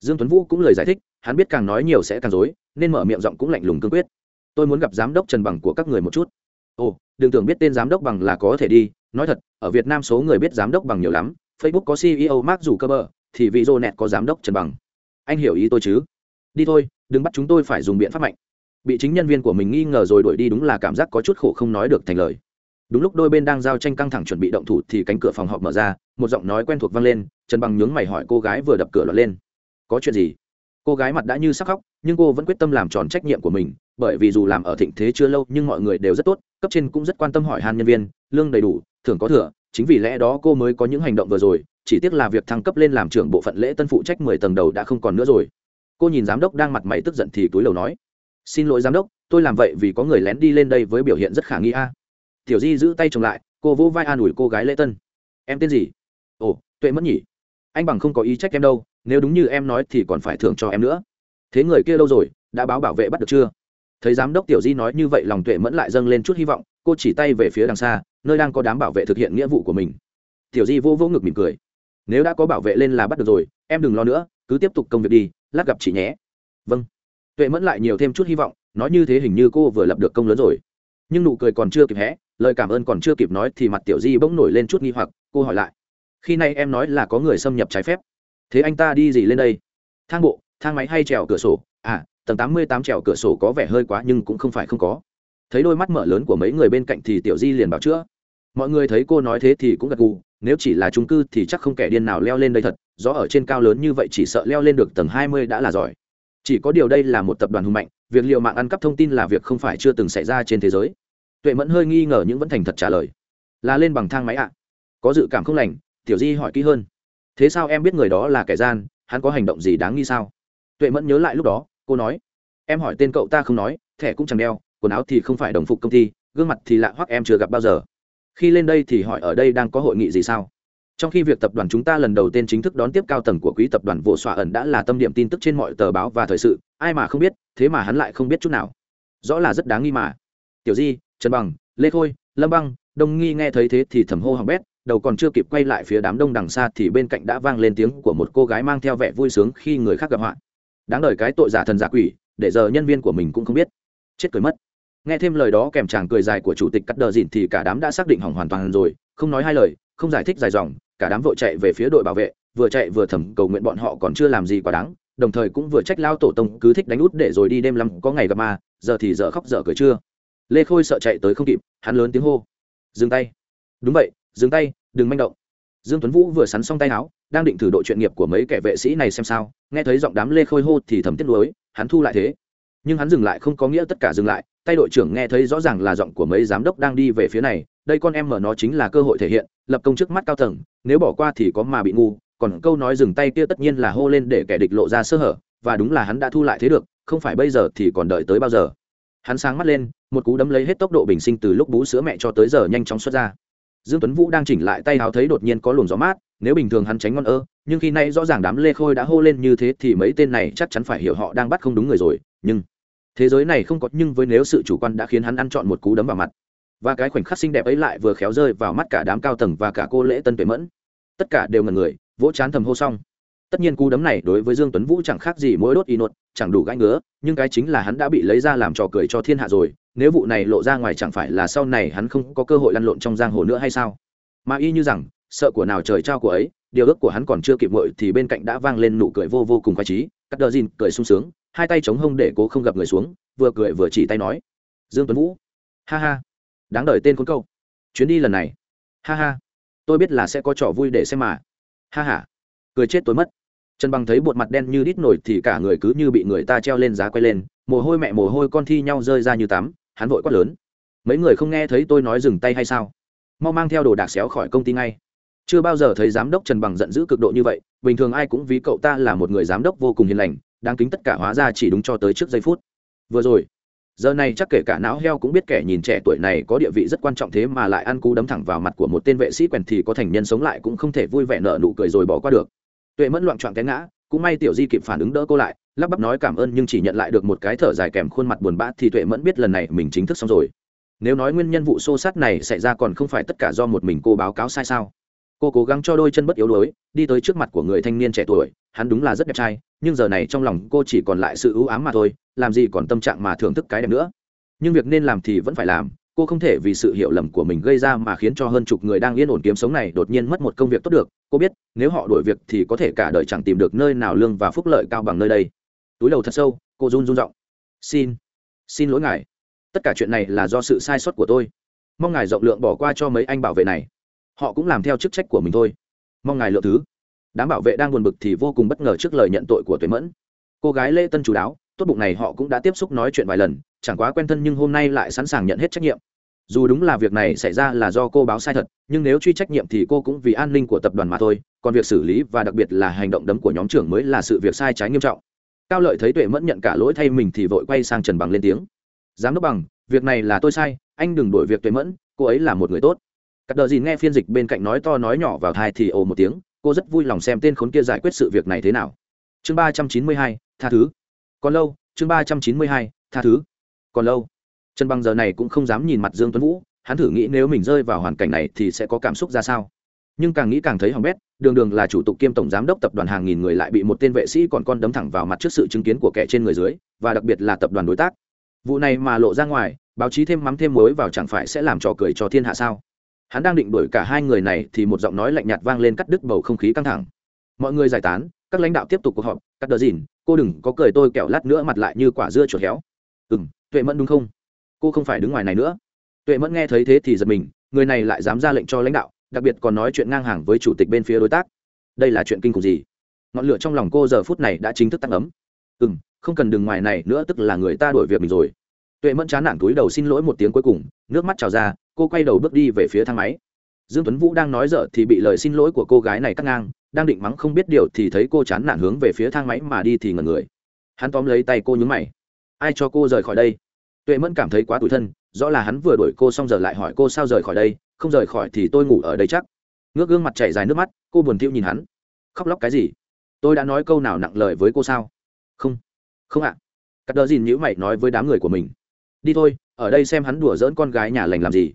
Dương tuấn vũ cũng lời giải thích, hắn biết càng nói nhiều sẽ càng dối nên mở miệng giọng cũng lạnh lùng cương quyết. Tôi muốn gặp giám đốc trần bằng của các người một chút. Ồ, đừng tưởng biết tên giám đốc bằng là có thể đi, nói thật, ở việt nam số người biết giám đốc bằng nhiều lắm facebook có ceo mark dù cơ bờ thì vị dô nẹt có giám đốc trần bằng. Anh hiểu ý tôi chứ? Đi thôi, đừng bắt chúng tôi phải dùng biện pháp mạnh. Bị chính nhân viên của mình nghi ngờ rồi đuổi đi đúng là cảm giác có chút khổ không nói được thành lời. Đúng lúc đôi bên đang giao tranh căng thẳng chuẩn bị động thủ thì cánh cửa phòng họp mở ra, một giọng nói quen thuộc vang lên, trần bằng nhướng mày hỏi cô gái vừa đập cửa lọt lên. Có chuyện gì? Cô gái mặt đã như sắc khóc, nhưng cô vẫn quyết tâm làm tròn trách nhiệm của mình, bởi vì dù làm ở thịnh thế chưa lâu nhưng mọi người đều rất tốt, cấp trên cũng rất quan tâm hỏi han nhân viên, lương đầy đủ, thưởng có thừa chính vì lẽ đó cô mới có những hành động vừa rồi, chỉ tiếc là việc thăng cấp lên làm trưởng bộ phận lễ tân phụ trách mười tầng đầu đã không còn nữa rồi. Cô nhìn giám đốc đang mặt mày tức giận thì túi lầu nói, xin lỗi giám đốc, tôi làm vậy vì có người lén đi lên đây với biểu hiện rất khả nghi a. Tiểu di giữ tay chồng lại, cô vỗ vai an ủi cô gái lễ tân. Em tên gì? Ồ, tuệ mất nhỉ. Anh bằng không có ý trách em đâu, nếu đúng như em nói thì còn phải thưởng cho em nữa. Thế người kia lâu rồi, đã báo bảo vệ bắt được chưa? Thấy giám đốc tiểu di nói như vậy, lòng tuệ mẫn lại dâng lên chút hy vọng, cô chỉ tay về phía đằng xa nơi đang có đám bảo vệ thực hiện nghĩa vụ của mình. Tiểu di vô vô ngực mỉm cười. Nếu đã có bảo vệ lên là bắt được rồi, em đừng lo nữa, cứ tiếp tục công việc đi, lát gặp chị nhé. Vâng. Tuệ mẫn lại nhiều thêm chút hy vọng, nói như thế hình như cô vừa lập được công lớn rồi. Nhưng nụ cười còn chưa kịp hé, lời cảm ơn còn chưa kịp nói thì mặt tiểu di bỗng nổi lên chút nghi hoặc, cô hỏi lại. Khi nay em nói là có người xâm nhập trái phép. Thế anh ta đi gì lên đây? Thang bộ, thang máy hay trèo cửa sổ? À tầng tám mươi tám trèo cửa sổ có vẻ hơi quá nhưng cũng không phải không có thấy đôi mắt mở lớn của mấy người bên cạnh thì tiểu di liền bảo chữa. Mọi người thấy cô nói thế thì cũng gật gù, nếu chỉ là trung cư thì chắc không kẻ điên nào leo lên đây thật do ở trên cao lớn như vậy chỉ sợ leo lên được tầng hai mươi đã là giỏi. Chỉ có điều đây là một tập đoàn hùng mạnh, việc liệu mạng ăn cắp thông tin là việc không phải chưa từng xảy ra trên thế giới. Tuệ mẫn hơi nghi ngờ nhưng vẫn thành thật trả lời. Là lên bằng thang máy ạ. Có dự cảm không lành, tiểu di hỏi kỹ hơn. Thế sao em biết người đó là kẻ gian, hắn có hành động gì đáng nghi sao? Tuệ mẫn nhớ lại lúc đó, cô nói. Em hỏi tên cậu ta không nói, thẻ cũng chẳng đeo quần áo thì không phải đồng phục công ty, gương mặt thì lạ hoắc em chưa gặp bao giờ. Khi lên đây thì hỏi ở đây đang có hội nghị gì sao? Trong khi việc tập đoàn chúng ta lần đầu tiên chính thức đón tiếp cao tầng của quý tập đoàn vụ xoa ẩn đã là tâm điểm tin tức trên mọi tờ báo và thời sự, ai mà không biết, thế mà hắn lại không biết chút nào. Rõ là rất đáng nghi mà. Tiểu di, trần bằng, lê khôi, lâm băng, đông nghi nghe thấy thế thì thầm hô hỏng bét, đầu còn chưa kịp quay lại phía đám đông đằng xa thì bên cạnh đã vang lên tiếng của một cô gái mang theo vẻ vui sướng khi người khác gặp họa. Đáng đời cái tội giả thần giả quỷ, để giờ nhân viên của mình cũng không biết. Chết cười mất nghe thêm lời đó kèm chàng cười dài của chủ tịch cắt đờ dìn thì cả đám đã xác định hỏng hoàn toàn rồi. Không nói hai lời, không giải thích dài dòng, cả đám vội chạy về phía đội bảo vệ, vừa chạy vừa thầm cầu nguyện bọn họ còn chưa làm gì quá đáng, đồng thời cũng vừa trách lao tổ tông cứ thích đánh út để rồi đi đêm lắm, có ngày gặp ma, giờ thì dở khóc dở cười chưa lê khôi sợ chạy tới không kịp, hắn lớn tiếng hô. Dừng tay. Đúng vậy, dừng tay, đừng manh động. Dương tuấn vũ vừa sắn xong tay áo, đang định thử độ chuyên nghiệp của mấy kẻ vệ sĩ này xem sao, nghe thấy giọng đám lê khôi hô thì thầm tiếc nuối, hắn thu lại thế nhưng hắn dừng lại không có nghĩa tất cả dừng lại, tay đội trưởng nghe thấy rõ ràng là giọng của mấy giám đốc đang đi về phía này, đây con em mở nó chính là cơ hội thể hiện, lập công trước mắt cao tầng, nếu bỏ qua thì có mà bị ngu, còn câu nói dừng tay kia tất nhiên là hô lên để kẻ địch lộ ra sơ hở, và đúng là hắn đã thu lại thế được, không phải bây giờ thì còn đợi tới bao giờ. Hắn sáng mắt lên, một cú đấm lấy hết tốc độ bình sinh từ lúc bú sữa mẹ cho tới giờ nhanh chóng xuất ra. Dương tuấn vũ đang chỉnh lại tay áo thấy đột nhiên có luồng gió mát, nếu bình thường hắn tránh ngon ơ, nhưng khi nay rõ ràng đám lê khôi đã hô lên như thế thì mấy tên này chắc chắn phải hiểu họ đang bắt không đúng người rồi nhưng thế giới này không có, nhưng với nếu sự chủ quan đã khiến hắn ăn chọn một cú đấm vào mặt. Và cái khoảnh khắc xinh đẹp ấy lại vừa khéo rơi vào mắt cả đám cao tầng và cả cô lễ tân tuệ mẫn. Tất cả đều ngần người, vỗ chán thầm hô xong. Tất nhiên cú đấm này đối với dương tuấn vũ chẳng khác gì mỗi đốt y nốt, chẳng đủ gãi ngứa, nhưng cái chính là hắn đã bị lấy ra làm trò cười cho thiên hạ rồi, nếu vụ này lộ ra ngoài chẳng phải là sau này hắn không có cơ hội lăn lộn trong giang hồ nữa hay sao? Mà y như rằng, sợ của nào trời trao của ấy, điều ước của hắn còn chưa kịp ngội thì bên cạnh đã vang lên nụ cười vô vô cùng khoái trí cắt đờ dìn, cười sung sướng hai tay chống hông để cố không gặp người xuống, vừa cười vừa chỉ tay nói, dương tuấn vũ. Ha ha, đáng đời tên con câu chuyến đi lần này. Ha ha, tôi biết là sẽ có trò vui để xem mà. Ha ha. Cười chết tôi mất. Trần bằng thấy bột mặt đen như đít nổi thì cả người cứ như bị người ta treo lên giá quay lên, mồ hôi mẹ mồ hôi con thi nhau rơi ra như tắm, hắn vội quát lớn. Mấy người không nghe thấy tôi nói dừng tay hay sao? Mau mang theo đồ đạc xéo khỏi công ty ngay. Chưa bao giờ thấy giám đốc trần bằng giận dữ cực độ như vậy, bình thường ai cũng ví cậu ta là một người giám đốc vô cùng hiền lành đáng kính tất cả hóa ra chỉ đúng cho tới trước giây phút. Vừa rồi, giờ này chắc kể cả não heo cũng biết kẻ nhìn trẻ tuổi này có địa vị rất quan trọng thế mà lại ăn cú đấm thẳng vào mặt của một tên vệ sĩ quèn thì có thành nhân sống lại cũng không thể vui vẻ nợ nụ cười rồi bỏ qua được. Tuệ mẫn loạn trọn té ngã, cũng may tiểu di kịp phản ứng đỡ cô lại, lắp bắp nói cảm ơn nhưng chỉ nhận lại được một cái thở dài kèm khuôn mặt buồn bã thì tuệ mẫn biết lần này mình chính thức xong rồi. Nếu nói nguyên nhân vụ xô sát này xảy ra còn không phải tất cả do một mình cô báo cáo sai sao? Cô cố gắng cho đôi chân bất yếu đuối, đi tới trước mặt của người thanh niên trẻ tuổi, hắn đúng là rất đẹp trai nhưng giờ này trong lòng cô chỉ còn lại sự ưu ám mà thôi, làm gì còn tâm trạng mà thưởng thức cái đẹp nữa. Nhưng việc nên làm thì vẫn phải làm, cô không thể vì sự hiểu lầm của mình gây ra mà khiến cho hơn chục người đang yên ổn kiếm sống này đột nhiên mất một công việc tốt được. Cô biết, nếu họ đổi việc thì có thể cả đời chẳng tìm được nơi nào lương và phúc lợi cao bằng nơi đây. Túi đầu thật sâu, cô run run r xin xin lỗi ngài. Tất cả chuyện này là do sự sai sót của tôi. Mong ngài rộng lượng bỏ qua cho mấy anh bảo vệ này. Họ cũng làm theo chức trách của mình thôi. Mong ngài lượng thứ đám bảo vệ đang buồn bực thì vô cùng bất ngờ trước lời nhận tội của tuệ mẫn. Cô gái lễ tân chú đáo, tốt bụng này họ cũng đã tiếp xúc nói chuyện vài lần, chẳng quá quen thân nhưng hôm nay lại sẵn sàng nhận hết trách nhiệm. Dù đúng là việc này xảy ra là do cô báo sai thật, nhưng nếu truy trách nhiệm thì cô cũng vì an ninh của tập đoàn mà thôi, còn việc xử lý và đặc biệt là hành động đấm của nhóm trưởng mới là sự việc sai trái nghiêm trọng. Cao lợi thấy tuệ mẫn nhận cả lỗi thay mình thì vội quay sang trần bằng lên tiếng. Giám đốc bằng, việc này là tôi sai, anh đừng đổi việc tuệ mẫn, cô ấy là một người tốt. Cắt đờ gì nghe phiên dịch bên cạnh nói to nói nhỏ vào thai thì ồ một tiếng cô rất vui lòng xem tên khốn kia giải quyết sự việc này thế nào. Chương ba trăm chín mươi hai, tha thứ. Còn lâu, chương ba trăm chín mươi hai, tha thứ. Còn lâu. Trần bằng giờ này cũng không dám nhìn mặt dương tuấn vũ, hắn thử nghĩ nếu mình rơi vào hoàn cảnh này thì sẽ có cảm xúc ra sao. Nhưng càng nghĩ càng thấy hỏng bét, đường đường là chủ tục kiêm tổng giám đốc tập đoàn hàng nghìn người lại bị một tên vệ sĩ còn con đấm thẳng vào mặt trước sự chứng kiến của kẻ trên người dưới, và đặc biệt là tập đoàn đối tác. Vụ này mà lộ ra ngoài, báo chí thêm mắm thêm muối vào chẳng phải sẽ làm trò cười cho thiên hạ sao? Hắn đang định đuổi cả hai người này thì một giọng nói lạnh nhạt vang lên cắt đứt bầu không khí căng thẳng. Mọi người giải tán, các lãnh đạo tiếp tục cuộc họp, cắt đờ dìn, cô đừng có cười tôi kẹo lát nữa mặt lại như quả dưa chuột héo. Ừ m tuệ mẫn đúng không? Cô không phải đứng ngoài này nữa. Tuệ mẫn nghe thấy thế thì giật mình, người này lại dám ra lệnh cho lãnh đạo, đặc biệt còn nói chuyện ngang hàng với chủ tịch bên phía đối tác. Đây là chuyện kinh khủng gì? Ngọn lửa trong lòng cô giờ phút này đã chính thức tăng ấm. Ừ m không cần đừng ngoài này nữa, tức là người ta đổi việc mình rồi. Tuệ mẫn chán nản túi đầu xin lỗi một tiếng cuối cùng, nước mắt trào ra cô quay đầu bước đi về phía thang máy. Dương tuấn vũ đang nói dở thì bị lời xin lỗi của cô gái này cắt ngang, đang định mắng không biết điều thì thấy cô chán nản hướng về phía thang máy mà đi thì ngẩn người. Hắn tóm lấy tay cô nhướng mày. Ai cho cô rời khỏi đây? Tuệ mẫn cảm thấy quá tủi thân, rõ là hắn vừa đuổi cô xong giờ lại hỏi cô sao rời khỏi đây, không rời khỏi thì tôi ngủ ở đây chắc. Ngước gương mặt chảy dài nước mắt, cô buồn thiu nhìn hắn. Khóc lóc cái gì? Tôi đã nói câu nào nặng lời với cô sao? Không không ạ. À. cắt đờ dìn nhữ mày nói với đám người của mình. Đi thôi, ở đây xem hắn đùa dỡn con gái nhà lành làm gì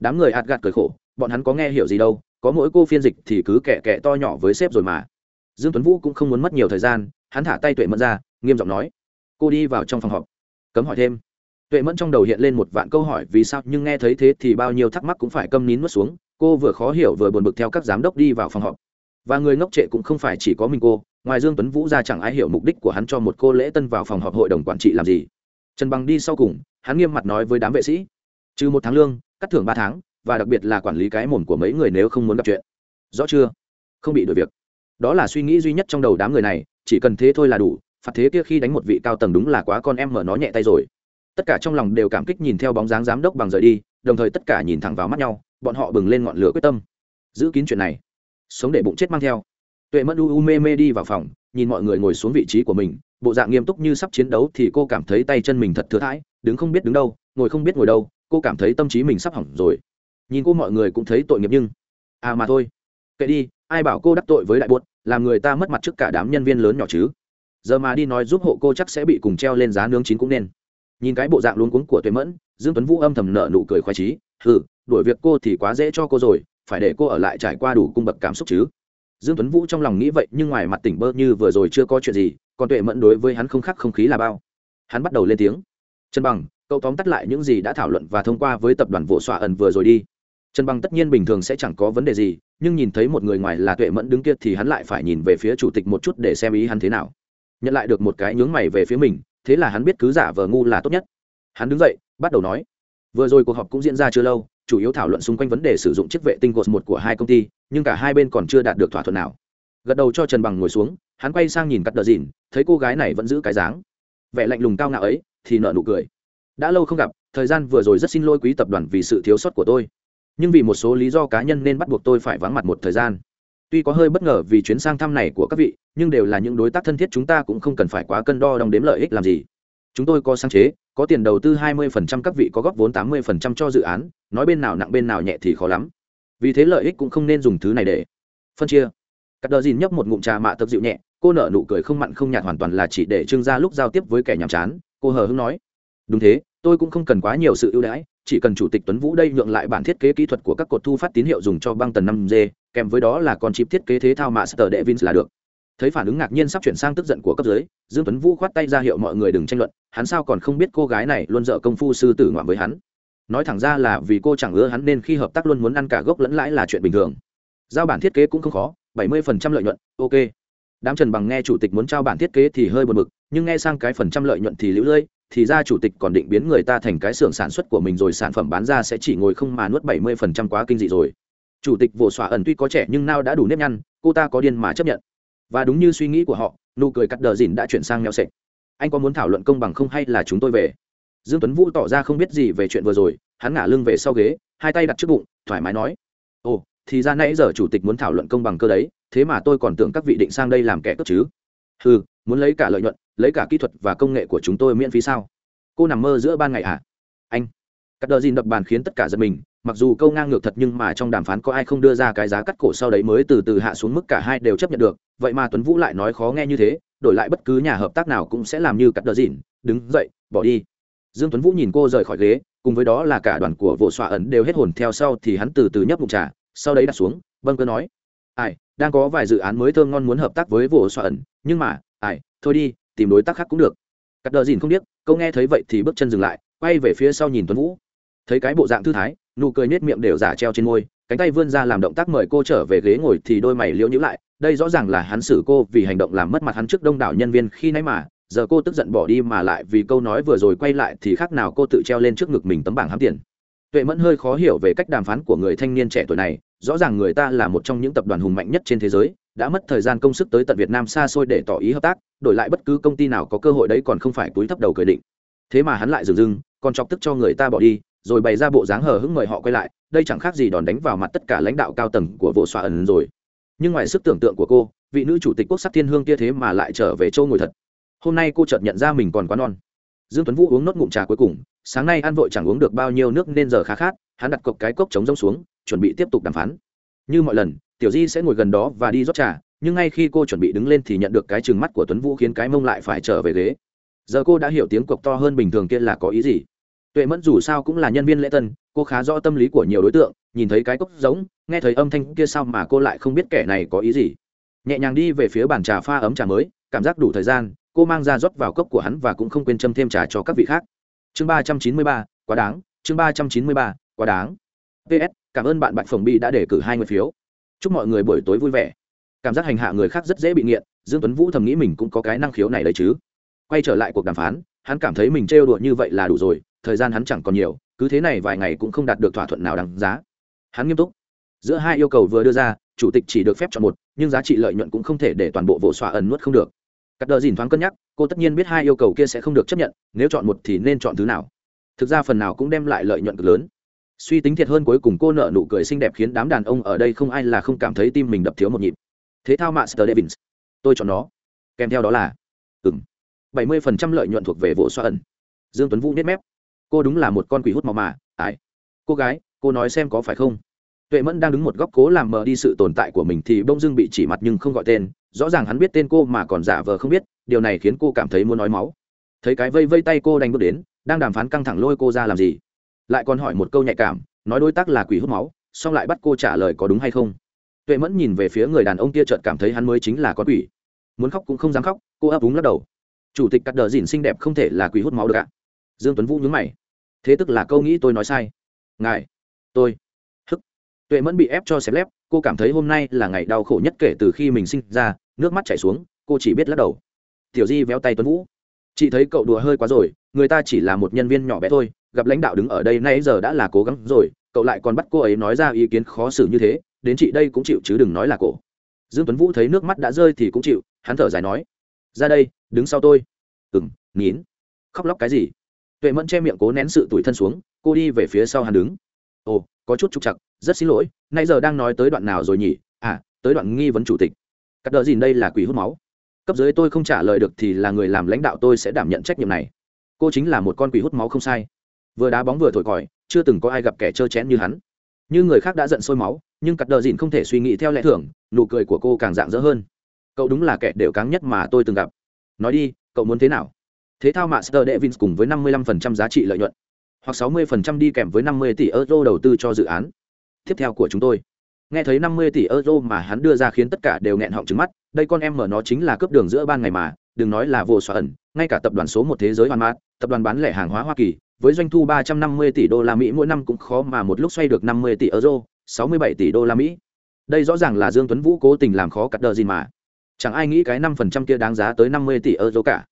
đám người ạt gạt cười khổ, bọn hắn có nghe hiểu gì đâu, có mỗi cô phiên dịch thì cứ kẻ kẻ to nhỏ với sếp rồi mà. Dương tuấn vũ cũng không muốn mất nhiều thời gian, hắn thả tay tuệ mẫn ra, nghiêm giọng nói, cô đi vào trong phòng họp. Cấm hỏi thêm. Tuệ mẫn trong đầu hiện lên một vạn câu hỏi, vì sao nhưng nghe thấy thế thì bao nhiêu thắc mắc cũng phải câm nín nuốt xuống, cô vừa khó hiểu vừa buồn bực theo các giám đốc đi vào phòng họp. Và người ngốc trệ cũng không phải chỉ có mình cô, ngoài dương tuấn vũ ra chẳng ai hiểu mục đích của hắn cho một cô lễ tân vào phòng họp hội đồng quản trị làm gì. Trần bằng đi sau cùng, hắn nghiêm mặt nói với đám vệ sĩ, trừ một tháng lương cắt thưởng ba tháng, và đặc biệt là quản lý cái mồm của mấy người nếu không muốn gặp chuyện. Rõ chưa? Không bị đuổi việc. Đó là suy nghĩ duy nhất trong đầu đám người này, chỉ cần thế thôi là đủ, phạt thế kia khi đánh một vị cao tầng đúng là quá con em mở nó nhẹ tay rồi. Tất cả trong lòng đều cảm kích nhìn theo bóng dáng giám đốc bằng rời đi, đồng thời tất cả nhìn thẳng vào mắt nhau, bọn họ bừng lên ngọn lửa quyết tâm. Giữ kín chuyện này. Sống để bụng chết mang theo. Tuệ mẫn u u mê mê đi vào phòng, nhìn mọi người ngồi xuống vị trí của mình, bộ dạng nghiêm túc như sắp chiến đấu thì cô cảm thấy tay chân mình thật thừa thãi, đứng không biết đứng đâu, ngồi không biết ngồi đâu cô cảm thấy tâm trí mình sắp hỏng rồi. Nhìn cô mọi người cũng thấy tội nghiệp nhưng à mà thôi. Kệ đi, ai bảo cô đắc tội với đại buốt, làm người ta mất mặt trước cả đám nhân viên lớn nhỏ chứ. Giờ mà đi nói giúp hộ cô chắc sẽ bị cùng treo lên giá nướng chín cũng nên. Nhìn cái bộ dạng luống cuống của tuệ mẫn, dương tuấn vũ âm thầm nợ nụ cười khoái trí ừ đuổi việc cô thì quá dễ cho cô rồi, phải để cô ở lại trải qua đủ cung bậc cảm xúc chứ. Dương tuấn vũ trong lòng nghĩ vậy nhưng ngoài mặt tỉnh bơ như vừa rồi chưa có chuyện gì, còn tuệ mẫn đối với hắn không khác không khí là bao. Hắn bắt đầu lên tiếng. Trần bằng cậu tóm tắt lại những gì đã thảo luận và thông qua với tập đoàn vỗ xoa ẩn vừa rồi đi. Trần bằng tất nhiên bình thường sẽ chẳng có vấn đề gì, nhưng nhìn thấy một người ngoài là tuệ mẫn đứng kia thì hắn lại phải nhìn về phía chủ tịch một chút để xem ý hắn thế nào. Nhận lại được một cái nhướng mày về phía mình, thế là hắn biết cứ giả vờ ngu là tốt nhất. Hắn đứng dậy, bắt đầu nói. Vừa rồi cuộc họp cũng diễn ra chưa lâu, chủ yếu thảo luận xung quanh vấn đề sử dụng chiếc vệ tinh gột một của hai công ty, nhưng cả hai bên còn chưa đạt được thỏa thuận nào. Gật đầu cho trần bằng ngồi xuống, hắn quay sang nhìn cắt đờ dìn, thấy cô gái này vẫn giữ cái dáng. Vẻ lạnh lùng cao ngạo ấy, thì nợ nụ cười đã lâu không gặp, thời gian vừa rồi rất xin lỗi quý tập đoàn vì sự thiếu sót của tôi. Nhưng vì một số lý do cá nhân nên bắt buộc tôi phải vắng mặt một thời gian. Tuy có hơi bất ngờ vì chuyến sang thăm này của các vị, nhưng đều là những đối tác thân thiết chúng ta cũng không cần phải quá cân đo đong đếm lợi ích làm gì. Chúng tôi có sáng chế, có tiền đầu tư 20% các vị có góp vốn 80% cho dự án, nói bên nào nặng bên nào nhẹ thì khó lắm. Vì thế lợi ích cũng không nên dùng thứ này để phân chia. Cắt đờ dìn nhấp một ngụm trà mạ tập dịu nhẹ, cô nở nụ cười không mặn không nhạt hoàn toàn là chỉ để trưng ra lúc giao tiếp với kẻ nhàm chán, cô hờ hưng nói đúng thế, tôi cũng không cần quá nhiều sự ưu đãi, chỉ cần chủ tịch tuấn vũ đây nhượng lại bản thiết kế kỹ thuật của các cột thu phát tín hiệu dùng cho băng tần năm g kèm với đó là con chip thiết kế thế thao mạ sờ đệ vins là được. Thấy phản ứng ngạc nhiên sắp chuyển sang tức giận của cấp dưới, dương tuấn vũ khoát tay ra hiệu mọi người đừng tranh luận, hắn sao còn không biết cô gái này luôn dợ công phu sư tử ngoạm với hắn. Nói thẳng ra là vì cô chẳng ưa hắn nên khi hợp tác luôn muốn ăn cả gốc lẫn lãi là chuyện bình thường. Giao bản thiết kế cũng không khó, bảy mươi phần trăm lợi nhuận, ok. Đám trần bằng nghe chủ tịch muốn trao bản thiết kế thì hơi buồn bực, nhưng nghe sang cái phần trăm lợi nhuận thì lũ lưỡi thì ra chủ tịch còn định biến người ta thành cái xưởng sản xuất của mình rồi sản phẩm bán ra sẽ chỉ ngồi không mà nuốt bảy mươi phần trăm quá kinh dị rồi. Chủ tịch vỗ xỏa ẩn tuy có trẻ nhưng nao đã đủ nếp nhăn, cô ta có điên mà chấp nhận. Và đúng như suy nghĩ của họ, nụ cười cắt đờ dìn đã chuyển sang mèo sệch anh có muốn thảo luận công bằng không hay là chúng tôi về? Dương tuấn vũ tỏ ra không biết gì về chuyện vừa rồi, hắn ngả lưng về sau ghế, hai tay đặt trước bụng, thoải mái nói. Ồ, thì ra nãy giờ chủ tịch muốn thảo luận công bằng cơ đấy, thế mà tôi còn tưởng các vị định sang đây làm kẻ cướp chứ. Ừ muốn lấy cả lợi nhuận lấy cả kỹ thuật và công nghệ của chúng tôi miễn phí sao? Cô nằm mơ giữa ban ngày à anh. Cắt đờ dìn đập bàn khiến tất cả giật mình, mặc dù câu ngang ngược thật nhưng mà trong đàm phán có ai không đưa ra cái giá cắt cổ sau đấy mới từ từ hạ xuống mức cả hai đều chấp nhận được. Vậy mà tuấn vũ lại nói khó nghe như thế, đổi lại bất cứ nhà hợp tác nào cũng sẽ làm như cắt đờ dìn đứng dậy, bỏ đi. Dương tuấn vũ nhìn cô rời khỏi ghế, cùng với đó là cả đoàn của vụ xoa ẩn đều hết hồn theo sau thì hắn từ từ nhấp mục trà, sau đấy đặt xuống vâng cơ nói. Ai, đang có vài dự án mới thơm ngon muốn hợp tác với vụ xoa ẩn nhưng mà, ai, thôi đi tìm đối tác khác cũng được. Cắt đờ dìn không biết câu nghe thấy vậy thì bước chân dừng lại, quay về phía sau nhìn tuấn vũ. Thấy cái bộ dạng thư thái, nụ cười nết miệng đều giả treo trên môi, cánh tay vươn ra làm động tác mời cô trở về ghế ngồi thì đôi mày liễu nhữ lại, đây rõ ràng là hắn xử cô vì hành động làm mất mặt hắn trước đông đảo nhân viên khi nãy mà, giờ cô tức giận bỏ đi mà lại vì câu nói vừa rồi quay lại thì khác nào cô tự treo lên trước ngực mình tấm bảng hám tiền. Tuệ mẫn hơi khó hiểu về cách đàm phán của người thanh niên trẻ tuổi này, rõ ràng người ta là một trong những tập đoàn hùng mạnh nhất trên thế giới đã mất thời gian công sức tới tận việt nam xa xôi để tỏ ý hợp tác, đổi lại bất cứ công ty nào có cơ hội đấy còn không phải túi thấp đầu cười định. Thế mà hắn lại dừng dưng, còn chọc tức cho người ta bỏ đi, rồi bày ra bộ dáng hờ hững mời họ quay lại, đây chẳng khác gì đòn đánh vào mặt tất cả lãnh đạo cao tầng của vụ xoa ẩn rồi. Nhưng ngoài sức tưởng tượng của cô, vị nữ chủ tịch quốc sắc thiên hương kia thế mà lại trở về châu ngồi thật. Hôm nay cô chợt nhận ra mình còn quá non. Dương tuấn vũ uống nốt ngụm trà cuối cùng, sáng nay ăn vội chẳng uống được bao nhiêu nước nên giờ khá khát, hắn đặt cốc cái cốc chống rông xuống, chuẩn bị tiếp tục đàm phán. Như mọi lần tiểu di sẽ ngồi gần đó và đi rót trà, nhưng ngay khi cô chuẩn bị đứng lên thì nhận được cái chừng mắt của tuấn vũ khiến cái mông lại phải trở về ghế. Giờ cô đã hiểu tiếng cộc to hơn bình thường kia là có ý gì. Tuệ mẫn dù sao cũng là nhân viên lễ tân, cô khá rõ tâm lý của nhiều đối tượng, nhìn thấy cái cốc giống, nghe thấy âm thanh kia sao mà cô lại không biết kẻ này có ý gì. Nhẹ nhàng đi về phía bàn trà pha ấm trà mới, cảm giác đủ thời gian, cô mang ra rót vào cốc của hắn và cũng không quên châm thêm trà cho các vị khác. Chương ba trăm chín mươi ba, quá đáng, chương ba trăm chín mươi ba, quá đáng. Ps cảm ơn bạn bạch phồng bi đã đề cử hai người phiếu chúc mọi người buổi tối vui vẻ. Cảm giác hành hạ người khác rất dễ bị nghiện, dương tuấn vũ thầm nghĩ mình cũng có cái năng khiếu này đấy chứ. Quay trở lại cuộc đàm phán, hắn cảm thấy mình trêu đùa như vậy là đủ rồi, thời gian hắn chẳng còn nhiều, cứ thế này vài ngày cũng không đạt được thỏa thuận nào đáng giá. Hắn nghiêm túc. Giữa hai yêu cầu vừa đưa ra, chủ tịch chỉ được phép chọn một, nhưng giá trị lợi nhuận cũng không thể để toàn bộ vụ xóa ẩn nuốt không được. Cắt đờ dìn thoáng cân nhắc, cô tất nhiên biết hai yêu cầu kia sẽ không được chấp nhận, nếu chọn một thì nên chọn thứ nào. Thực ra phần nào cũng đem lại lợi nhuận cực lớn suy tính thiệt hơn cuối cùng cô nợ nụ cười xinh đẹp khiến đám đàn ông ở đây không ai là không cảm thấy tim mình đập thiếu một nhịp. Thế thao master devins tôi chọn nó. Kèm theo đó là ừng bảy mươi phần trăm lợi nhuận thuộc về vụ xoa ẩn dương tuấn vũ nết mép. Cô đúng là một con quỷ hút màu mà ai cô gái, cô nói xem có phải không? Tuệ mẫn đang đứng một góc cố làm mờ đi sự tồn tại của mình thì bông dưng bị chỉ mặt nhưng không gọi tên. Rõ ràng hắn biết tên cô mà còn giả vờ không biết, điều này khiến cô cảm thấy muốn nói máu. Thấy cái vây vây tay cô đánh bước đến, đang đàm phán căng thẳng lôi cô ra làm gì? Lại còn hỏi một câu nhạy cảm, nói đối tác là quỷ hút máu, xong lại bắt cô trả lời có đúng hay không. Tuệ mẫn nhìn về phía người đàn ông kia chợt cảm thấy hắn mới chính là con quỷ. Muốn khóc cũng không dám khóc, cô ấp úng lắc đầu. Chủ tịch cắt đờ dìn xinh đẹp không thể là quỷ hút máu được ạ. Dương tuấn vũ nhướng mày. Thế tức là câu nghĩ tôi nói sai. Ngài, tôi, hức. Tuệ mẫn bị ép cho xẹp lép, cô cảm thấy hôm nay là ngày đau khổ nhất kể từ khi mình sinh ra, nước mắt chảy xuống, cô chỉ biết lắc đầu. Tiểu di véo tay tuấn vũ. Chị thấy cậu đùa hơi quá rồi, người ta chỉ là một nhân viên nhỏ bé thôi gặp lãnh đạo đứng ở đây nay giờ đã là cố gắng rồi, cậu lại còn bắt cô ấy nói ra ý kiến khó xử như thế, đến chị đây cũng chịu chứ đừng nói là cổ. Dương tuấn vũ thấy nước mắt đã rơi thì cũng chịu, hắn thở dài nói, ra đây, đứng sau tôi. Ừng nín. Khóc lóc cái gì? Tuệ mẫn che miệng cố nén sự tủi thân xuống, cô đi về phía sau hắn đứng. Ồ, có chút trục chặt rất xin lỗi, nay giờ đang nói tới đoạn nào rồi nhỉ? À tới đoạn nghi vấn chủ tịch. Cắt đờ gìn đây là quỷ hút máu. Cấp dưới tôi không trả lời được thì là người làm lãnh đạo tôi sẽ đảm nhận trách nhiệm này. Cô chính là một con quỷ hút máu không sai vừa đá bóng vừa thổi còi, chưa từng có ai gặp kẻ trơ chén như hắn. Như người khác đã giận sôi máu, nhưng cắt đờ dìn không thể suy nghĩ theo lẽ thường, nụ cười của cô càng dạng dỡ hơn. Cậu đúng là kẻ đều cáng nhất mà tôi từng gặp. Nói đi, cậu muốn thế nào? Thế thao master devins cùng với 55% giá trị lợi nhuận, hoặc 60% đi kèm với 50 tỷ euro đầu tư cho dự án. Tiếp theo của chúng tôi. Nghe thấy 50 tỷ euro mà hắn đưa ra khiến tất cả đều nghẹn họng trứng mắt, đây con em mở nó chính là cướp đường giữa ban ngày mà đừng nói là vô xoa ẩn ngay cả tập đoàn số một thế giới hoàn mát tập đoàn bán lẻ hàng hóa hoa kỳ với doanh thu 350 tỷ đô la Mỹ mỗi năm cũng khó mà một lúc xoay được 50 tỷ euro, 67 tỷ đô la Mỹ. Đây rõ ràng là Dương Tuấn Vũ cố tình làm khó cắt đờ gì mà. Chẳng ai nghĩ cái 5% kia đáng giá tới 50 tỷ euro cả.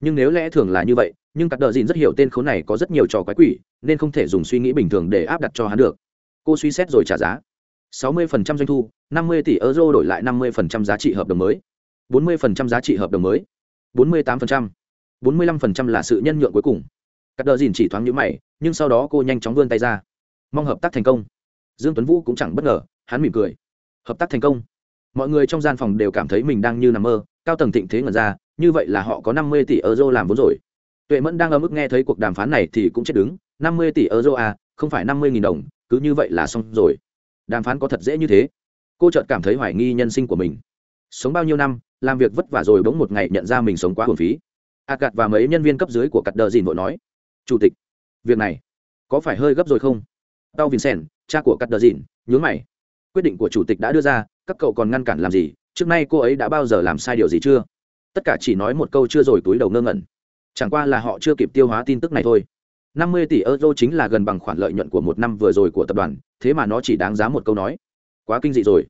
Nhưng nếu lẽ thường là như vậy, nhưng cắt đờ dìn rất hiểu tên khốn này có rất nhiều trò quái quỷ, nên không thể dùng suy nghĩ bình thường để áp đặt cho hắn được. Cô suy xét rồi trả giá. 60% doanh thu, 50 tỷ euro đổi lại 50% giá trị hợp đồng mới. 40% giá trị hợp đồng mới. 48%. 45% là sự nhân nhượng cuối cùng. Cắt đờ dìn chỉ thoáng nhíu mày, nhưng sau đó cô nhanh chóng vươn tay ra. Mong hợp tác thành công. Dương tuấn vũ cũng chẳng bất ngờ, hắn mỉm cười. Hợp tác thành công. Mọi người trong gian phòng đều cảm thấy mình đang như nằm mơ, cao tầng thịnh thế ngẩn ra, như vậy là họ có 50 tỷ euro làm vốn rồi. Tuệ mẫn đang ở mức nghe thấy cuộc đàm phán này thì cũng chết đứng. 50 tỷ euro à không phải 50.000 đồng, cứ như vậy là xong rồi. Đàm phán có thật dễ như thế. Cô chợt cảm thấy hoài nghi nhân sinh của mình sống bao nhiêu năm, làm việc vất vả rồi bỗng một ngày nhận ra mình sống quá hồn phí. A gạt và mấy nhân viên cấp dưới của cặp đờ dìn vội nói, chủ tịch, việc này có phải hơi gấp rồi không? Tao vincent, cha của cặp đờ dìn, nhướng mày. Quyết định của chủ tịch đã đưa ra, các cậu còn ngăn cản làm gì? Trước nay cô ấy đã bao giờ làm sai điều gì chưa? Tất cả chỉ nói một câu chưa rồi túi đầu ngơ ngẩn. Chẳng qua là họ chưa kịp tiêu hóa tin tức này thôi. 50 tỷ euro chính là gần bằng khoản lợi nhuận của một năm vừa rồi của tập đoàn, thế mà nó chỉ đáng giá một câu nói. Quá kinh dị rồi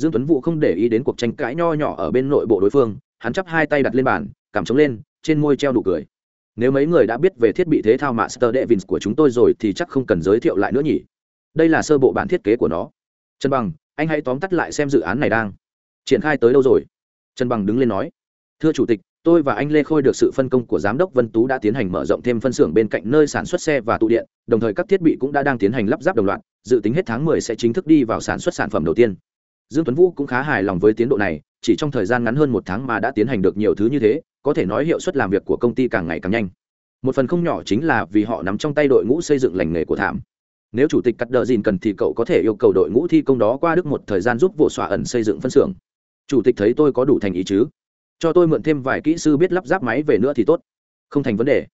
dương tuấn vũ không để ý đến cuộc tranh cãi nho nhỏ ở bên nội bộ đối phương, hắn chắp hai tay đặt lên bàn, cảm chống lên, trên môi treo đủ cười. Nếu mấy người đã biết về thiết bị thế thao master devins của chúng tôi rồi thì chắc không cần giới thiệu lại nữa nhỉ. Đây là sơ bộ bản thiết kế của nó. Trần bằng, anh hãy tóm tắt lại xem dự án này đang. Triển khai tới đâu rồi? Trần bằng đứng lên nói. Thưa chủ tịch, tôi và anh lê khôi được sự phân công của giám đốc vân tú đã tiến hành mở rộng thêm phân xưởng bên cạnh nơi sản xuất xe và tụ điện, đồng thời các thiết bị cũng đã đang tiến hành lắp ráp đồng loạt, dự tính hết tháng 10 sẽ chính thức đi vào sản xuất sản phẩm đầu tiên dương tuấn vũ cũng khá hài lòng với tiến độ này, chỉ trong thời gian ngắn hơn một tháng mà đã tiến hành được nhiều thứ như thế, có thể nói hiệu suất làm việc của công ty càng ngày càng nhanh. Một phần không nhỏ chính là vì họ nắm trong tay đội ngũ xây dựng lành nghề của thảm. Nếu chủ tịch cắt đờ dìn cần thì cậu có thể yêu cầu đội ngũ thi công đó qua đức một thời gian giúp vụ xỏa ẩn xây dựng phân xưởng. Chủ tịch thấy tôi có đủ thành ý chứ? Cho tôi mượn thêm vài kỹ sư biết lắp ráp máy về nữa thì tốt. Không thành vấn đề.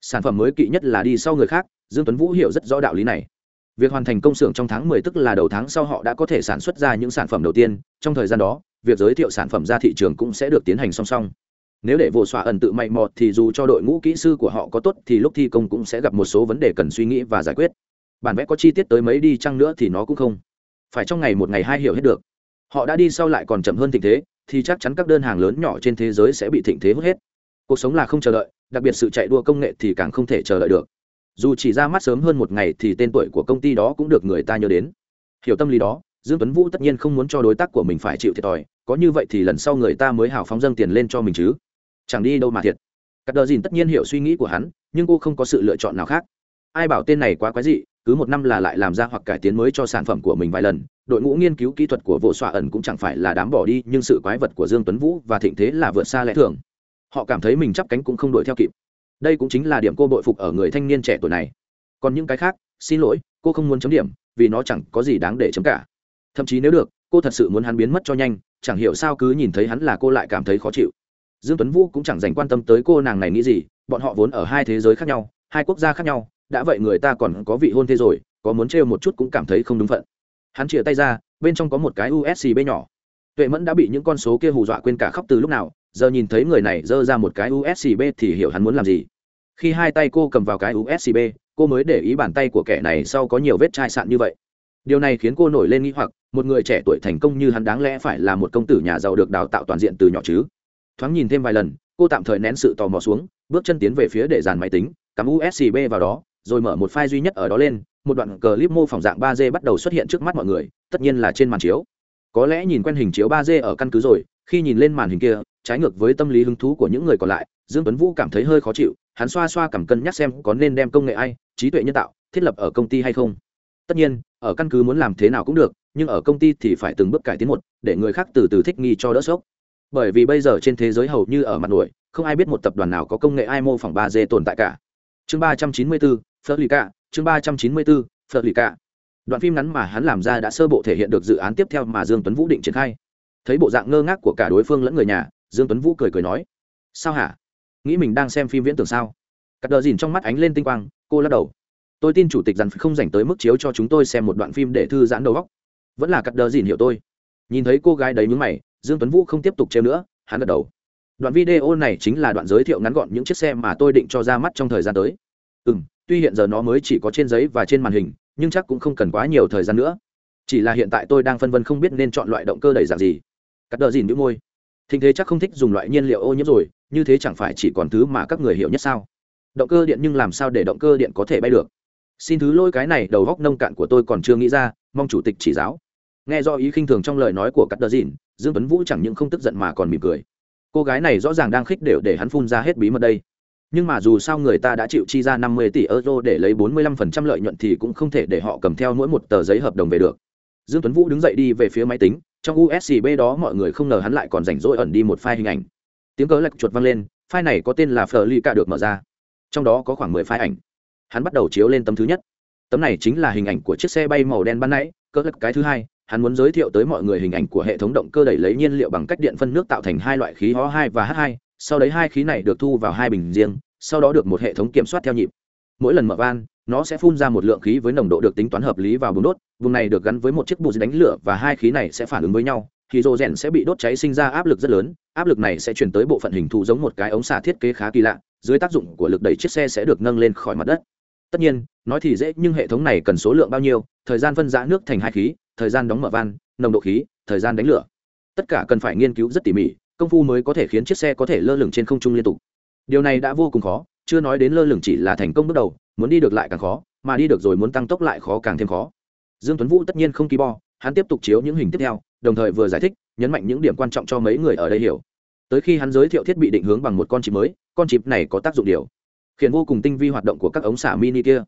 Sản phẩm mới kỵ nhất là đi sau người khác, dương tuấn vũ hiểu rất rõ đạo lý này việc hoàn thành công xưởng trong tháng 10 tức là đầu tháng sau họ đã có thể sản xuất ra những sản phẩm đầu tiên. Trong thời gian đó, việc giới thiệu sản phẩm ra thị trường cũng sẽ được tiến hành song song. Nếu để vô xóa ẩn tự mày mọt thì dù cho đội ngũ kỹ sư của họ có tốt thì lúc thi công cũng sẽ gặp một số vấn đề cần suy nghĩ và giải quyết. Bản vẽ có chi tiết tới mấy đi chăng nữa thì nó cũng không phải trong ngày một ngày hai hiểu hết được. Họ đã đi sau lại còn chậm hơn thịnh thế, thì chắc chắn các đơn hàng lớn nhỏ trên thế giới sẽ bị thịnh thế hút hết. Cuộc sống là không chờ đợi, đặc biệt sự chạy đua công nghệ thì càng không thể chờ đợi được dù chỉ ra mắt sớm hơn một ngày thì tên tuổi của công ty đó cũng được người ta nhớ đến. Hiểu tâm lý đó, dương tuấn vũ tất nhiên không muốn cho đối tác của mình phải chịu thiệt thòi, có như vậy thì lần sau người ta mới hào phóng dâng tiền lên cho mình chứ. Chẳng đi đâu mà thiệt. Cắt đờ dìn tất nhiên hiểu suy nghĩ của hắn, nhưng cô không có sự lựa chọn nào khác. Ai bảo tên này quá quái dị, cứ một năm là lại làm ra hoặc cải tiến mới cho sản phẩm của mình vài lần, đội ngũ nghiên cứu kỹ thuật của vụ xoa ẩn cũng chẳng phải là đám bỏ đi, nhưng sự quái vật của dương tuấn vũ và thịnh thế là vượt xa lẽ thường. Họ cảm thấy mình chắp cánh cũng không đuổi theo kịp đây cũng chính là điểm cô bội phục ở người thanh niên trẻ tuổi này. Còn những cái khác, xin lỗi, cô không muốn chấm điểm, vì nó chẳng có gì đáng để chấm cả. Thậm chí nếu được, cô thật sự muốn hắn biến mất cho nhanh, chẳng hiểu sao cứ nhìn thấy hắn là cô lại cảm thấy khó chịu. Dương tuấn vũ cũng chẳng dành quan tâm tới cô nàng này nghĩ gì, bọn họ vốn ở hai thế giới khác nhau, hai quốc gia khác nhau, đã vậy người ta còn có vị hôn thế rồi, có muốn trêu một chút cũng cảm thấy không đúng phận. Hắn chìa tay ra, bên trong có một cái usb nhỏ. Tuệ mẫn đã bị những con số kia hù dọa quên cả khóc từ lúc nào giờ nhìn thấy người này giơ ra một cái usb thì hiểu hắn muốn làm gì. Khi hai tay cô cầm vào cái usb cô mới để ý bàn tay của kẻ này sau có nhiều vết chai sạn như vậy. Điều này khiến cô nổi lên nghĩ hoặc, một người trẻ tuổi thành công như hắn đáng lẽ phải là một công tử nhà giàu được đào tạo toàn diện từ nhỏ chứ. Thoáng nhìn thêm vài lần, cô tạm thời nén sự tò mò xuống, bước chân tiến về phía để dàn máy tính, cắm usb vào đó, rồi mở một file duy nhất ở đó lên, một đoạn clip mô phỏng dạng 3D bắt đầu xuất hiện trước mắt mọi người, tất nhiên là trên màn chiếu. Có lẽ nhìn quen hình chiếu 3D ở căn cứ rồi, khi nhìn lên màn hình kia trái ngược với tâm lý hứng thú của những người còn lại, dương tuấn vũ cảm thấy hơi khó chịu, hắn xoa xoa cảm cân nhắc xem có nên đem công nghệ ai, trí tuệ nhân tạo, thiết lập ở công ty hay không. Tất nhiên, ở căn cứ muốn làm thế nào cũng được, nhưng ở công ty thì phải từng bước cải tiến một, để người khác từ từ thích nghi cho đỡ sốc. Bởi vì bây giờ trên thế giới hầu như ở mặt nổi, không ai biết một tập đoàn nào có công nghệ ai mô phỏng ba d tồn tại cả. Chương ba trăm chín mươi bốn phớt lì cả chương ba trăm chín mươi bốn phớt lì cả đoạn phim ngắn mà hắn làm ra đã sơ bộ thể hiện được dự án tiếp theo mà dương tuấn vũ định triển khai. Thấy bộ dạng ngơ ngác của cả đối phương lẫn người nhà dương tuấn vũ cười cười nói, sao hả? Nghĩ mình đang xem phim viễn tưởng sao? Cắt đờ dìn trong mắt ánh lên tinh quang, cô lắc đầu. Tôi tin chủ tịch rằng không dành tới mức chiếu cho chúng tôi xem một đoạn phim để thư giãn đầu óc. Vẫn là cắt đờ dìn hiểu tôi. Nhìn thấy cô gái đấy nhướng mày, dương tuấn vũ không tiếp tục trêu nữa, hắn gật đầu. Đoạn video này chính là đoạn giới thiệu ngắn gọn những chiếc xe mà tôi định cho ra mắt trong thời gian tới. Ừ tuy hiện giờ nó mới chỉ có trên giấy và trên màn hình, nhưng chắc cũng không cần quá nhiều thời gian nữa. Chỉ là hiện tại tôi đang phân vân không biết nên chọn loại động cơ đầy dạng gì. Cắt đờ dìn đĩu môi thình thế chắc không thích dùng loại nhiên liệu ô nhiễm rồi, như thế chẳng phải chỉ còn thứ mà các người hiểu nhất sao? Động cơ điện nhưng làm sao để động cơ điện có thể bay được? Xin thứ lôi cái này, đầu góc nông cạn của tôi còn chưa nghĩ ra, mong chủ tịch chỉ giáo. Nghe do ý khinh thường trong lời nói của cắt đờ dìn dương tuấn vũ chẳng những không tức giận mà còn mỉm cười. Cô gái này rõ ràng đang khích đều để hắn phun ra hết bí mật đây. Nhưng mà dù sao người ta đã chịu chi ra 50 tỷ euro để lấy 45% lợi nhuận thì cũng không thể để họ cầm theo mỗi một tờ giấy hợp đồng về được. Dương tuấn vũ đứng dậy đi về phía máy tính trong usb đó mọi người không ngờ hắn lại còn rảnh rỗi ẩn đi một file hình ảnh. Tiếng cớ lạch chuột vang lên, file này có tên là Flickr được mở ra. Trong đó có khoảng 10 file ảnh. Hắn bắt đầu chiếu lên tấm thứ nhất. Tấm này chính là hình ảnh của chiếc xe bay màu đen ban nãy cỡ lạch cái thứ hai, hắn muốn giới thiệu tới mọi người hình ảnh của hệ thống động cơ đẩy lấy nhiên liệu bằng cách điện phân nước tạo thành hai loại khí ho 2 và h 2 sau đấy hai khí này được thu vào hai bình riêng, sau đó được một hệ thống kiểm soát theo nhịp mỗi lần mở van, nó sẽ phun ra một lượng khí với nồng độ được tính toán hợp lý vào vùng đốt. Vùng này được gắn với một chiếc bụt đánh lửa và hai khí này sẽ phản ứng với nhau. Thì rô rèn sẽ bị đốt cháy sinh ra áp lực rất lớn. Áp lực này sẽ chuyển tới bộ phận hình thù giống một cái ống xả thiết kế khá kỳ lạ. Dưới tác dụng của lực đẩy chiếc xe sẽ được nâng lên khỏi mặt đất. Tất nhiên, nói thì dễ, nhưng hệ thống này cần số lượng bao nhiêu? Thời gian phân giã nước thành hai khí, thời gian đóng mở van, nồng độ khí, thời gian đánh lửa. Tất cả cần phải nghiên cứu rất tỉ mỉ, công phu mới có thể khiến chiếc xe có thể lơ lửng trên không trung liên tục. Điều này đã vô cùng khó chưa nói đến lơ lửng chỉ là thành công bước đầu, muốn đi được lại càng khó, mà đi được rồi muốn tăng tốc lại khó càng thêm khó. Dương tuấn vũ tất nhiên không kỳ bo, hắn tiếp tục chiếu những hình tiếp theo, đồng thời vừa giải thích, nhấn mạnh những điểm quan trọng cho mấy người ở đây hiểu. Tới khi hắn giới thiệu thiết bị định hướng bằng một con chip mới, con chip này có tác dụng điều khiến vô cùng tinh vi hoạt động của các ống xả mini kia.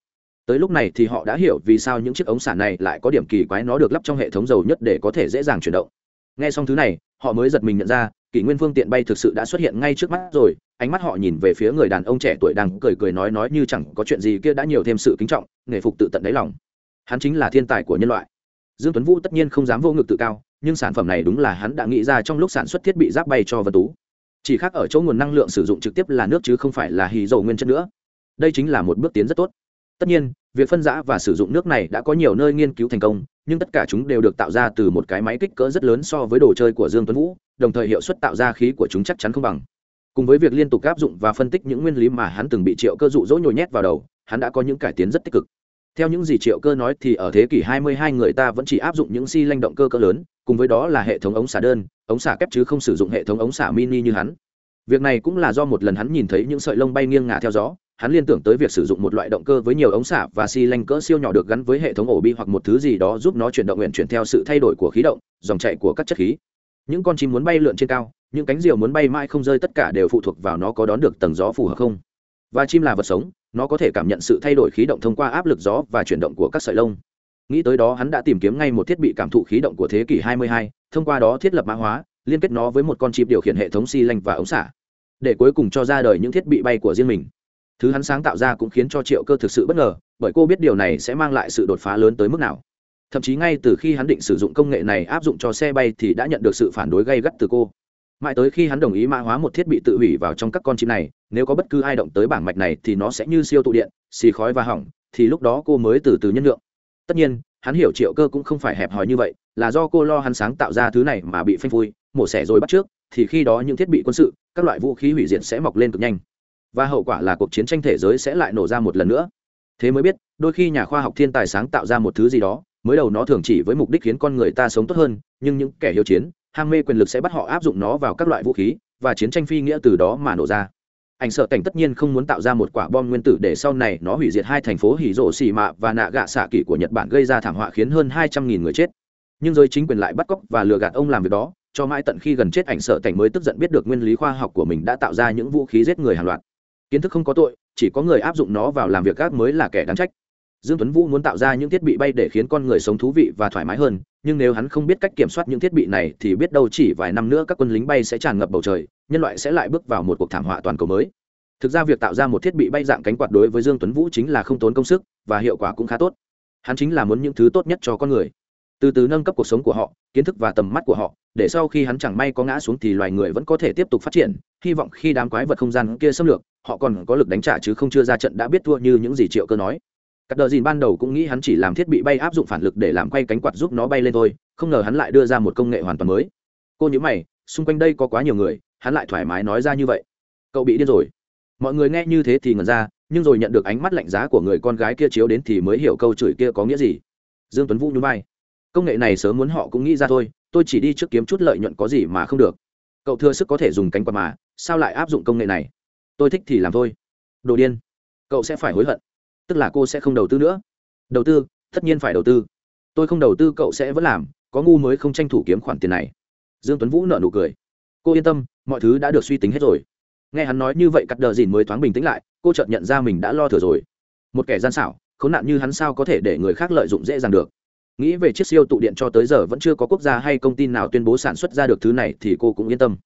Tới lúc này thì họ đã hiểu vì sao những chiếc ống xả này lại có điểm kỳ quái nó được lắp trong hệ thống dầu nhất để có thể dễ dàng chuyển động. Nghe xong thứ này, họ mới giật mình nhận ra, kỷ nguyên phương tiện bay thực sự đã xuất hiện ngay trước mắt rồi ánh mắt họ nhìn về phía người đàn ông trẻ tuổi đang cười cười nói nói như chẳng có chuyện gì kia đã nhiều thêm sự kính trọng, nghề phục tự tận đáy lòng. Hắn chính là thiên tài của nhân loại. Dương tuấn vũ tất nhiên không dám vô ngực tự cao, nhưng sản phẩm này đúng là hắn đã nghĩ ra trong lúc sản xuất thiết bị giáp bay cho vân tú. Chỉ khác ở chỗ nguồn năng lượng sử dụng trực tiếp là nước chứ không phải là hì dầu nguyên chất nữa. Đây chính là một bước tiến rất tốt. Tất nhiên, việc phân giã và sử dụng nước này đã có nhiều nơi nghiên cứu thành công, nhưng tất cả chúng đều được tạo ra từ một cái máy kích cỡ rất lớn so với đồ chơi của dương tuấn vũ, đồng thời hiệu suất tạo ra khí của chúng chắc chắn không bằng cùng với việc liên tục áp dụng và phân tích những nguyên lý mà hắn từng bị triệu cơ dụ dỗ nhồi nhét vào đầu, hắn đã có những cải tiến rất tích cực. Theo những gì triệu cơ nói thì ở thế kỷ 22 người ta vẫn chỉ áp dụng những xi lanh động cơ cỡ lớn, cùng với đó là hệ thống ống xả đơn, ống xả kép chứ không sử dụng hệ thống ống xả mini như hắn. Việc này cũng là do một lần hắn nhìn thấy những sợi lông bay nghiêng ngả theo gió, hắn liên tưởng tới việc sử dụng một loại động cơ với nhiều ống xả và xi lanh cỡ siêu nhỏ được gắn với hệ thống ổ bi hoặc một thứ gì đó giúp nó chuyển động nguyện chuyển theo sự thay đổi của khí động, dòng chạy của các chất khí. Những con chim muốn bay lượn trên cao những cánh diều muốn bay mãi không rơi tất cả đều phụ thuộc vào nó có đón được tầng gió phù hợp không. Và chim là vật sống nó có thể cảm nhận sự thay đổi khí động thông qua áp lực gió và chuyển động của các sợi lông. Nghĩ tới đó hắn đã tìm kiếm ngay một thiết bị cảm thụ khí động của thế kỷ 22, thông qua đó thiết lập mã hóa liên kết nó với một con chip điều khiển hệ thống xi lanh và ống xả để cuối cùng cho ra đời những thiết bị bay của riêng mình. Thứ hắn sáng tạo ra cũng khiến cho triệu cơ thực sự bất ngờ bởi cô biết điều này sẽ mang lại sự đột phá lớn tới mức nào. Thậm chí ngay từ khi hắn định sử dụng công nghệ này áp dụng cho xe bay thì đã nhận được sự phản đối gây gắt từ cô mãi tới khi hắn đồng ý mã hóa một thiết bị tự hủy vào trong các con chim này, nếu có bất cứ ai động tới bảng mạch này thì nó sẽ như siêu tụ điện, xì khói và hỏng, thì lúc đó cô mới từ từ nhân lượng tất nhiên, hắn hiểu triệu cơ cũng không phải hẹp hòi như vậy, là do cô lo hắn sáng tạo ra thứ này mà bị phanh phui, mổ xẻ rồi bắt trước, thì khi đó những thiết bị quân sự, các loại vũ khí hủy diệt sẽ mọc lên cực nhanh. Và hậu quả là cuộc chiến tranh thế giới sẽ lại nổ ra một lần nữa. Thế mới biết, đôi khi nhà khoa học thiên tài sáng tạo ra một thứ gì đó, mới đầu nó thường chỉ với mục đích khiến con người ta sống tốt hơn, nhưng những kẻ hiếu chiến ham mê quyền lực sẽ bắt họ áp dụng nó vào các loại vũ khí và chiến tranh phi nghĩa từ đó mà nổ ra. Ảnh sợ cảnh tất nhiên không muốn tạo ra một quả bom nguyên tử để sau này nó hủy diệt hai thành phố hỉ rộ xì mạ và nạ gạ xạ kỷ của nhật bản gây ra thảm họa khiến hơn hai trăm nghìn người chết. Nhưng giới chính quyền lại bắt cóc và lừa gạt ông làm việc đó, cho mãi tận khi gần chết ảnh sợ cảnh mới tức giận biết được nguyên lý khoa học của mình đã tạo ra những vũ khí giết người hàng loạt. Kiến thức không có tội, chỉ có người áp dụng nó vào làm việc khác mới là kẻ đáng trách. Dương tuấn vũ muốn tạo ra những thiết bị bay để khiến con người sống thú vị và thoải mái hơn nhưng nếu hắn không biết cách kiểm soát những thiết bị này thì biết đâu chỉ vài năm nữa các quân lính bay sẽ tràn ngập bầu trời, nhân loại sẽ lại bước vào một cuộc thảm họa toàn cầu mới. Thực ra việc tạo ra một thiết bị bay dạng cánh quạt đối với dương tuấn vũ chính là không tốn công sức, và hiệu quả cũng khá tốt. Hắn chính là muốn những thứ tốt nhất cho con người. Từ từ nâng cấp cuộc sống của họ, kiến thức và tầm mắt của họ, để sau khi hắn chẳng may có ngã xuống thì loài người vẫn có thể tiếp tục phát triển. Hy vọng khi đám quái vật không gian kia xâm lược, họ còn có lực đánh trả chứ không chưa ra trận đã biết thua như những gì triệu cơ nói. Cắt đờ dìn ban đầu cũng nghĩ hắn chỉ làm thiết bị bay áp dụng phản lực để làm quay cánh quạt giúp nó bay lên thôi, không ngờ hắn lại đưa ra một công nghệ hoàn toàn mới. Cô nhíu mày, xung quanh đây có quá nhiều người, hắn lại thoải mái nói ra như vậy. Cậu bị điên rồi. Mọi người nghe như thế thì ngẩn ra, nhưng rồi nhận được ánh mắt lạnh giá của người con gái kia chiếu đến thì mới hiểu câu chửi kia có nghĩa gì. Dương tuấn vũ nhún vai. Công nghệ này sớm muốn họ cũng nghĩ ra thôi tôi chỉ đi trước kiếm chút lợi nhuận có gì mà không được. Cậu thừa sức có thể dùng cánh quạt mà sao lại áp dụng công nghệ này? Tôi thích thì làm thôi. Đồ điên. Cậu sẽ phải hối hận tức là cô sẽ không đầu tư nữa. Đầu tư, tất nhiên phải đầu tư. Tôi không đầu tư, cậu sẽ vẫn làm, có ngu mới không tranh thủ kiếm khoản tiền này. Dương tuấn vũ nợ nụ cười. Cô yên tâm, mọi thứ đã được suy tính hết rồi. Nghe hắn nói như vậy, cắt đờ dìn mới thoáng bình tĩnh lại, cô chợt nhận ra mình đã lo thừa rồi. Một kẻ gian xảo, khốn nạn như hắn sao có thể để người khác lợi dụng dễ dàng được? Nghĩ về chiếc siêu tụ điện cho tới giờ vẫn chưa có quốc gia hay công ty nào tuyên bố sản xuất ra được thứ này thì cô cũng yên tâm.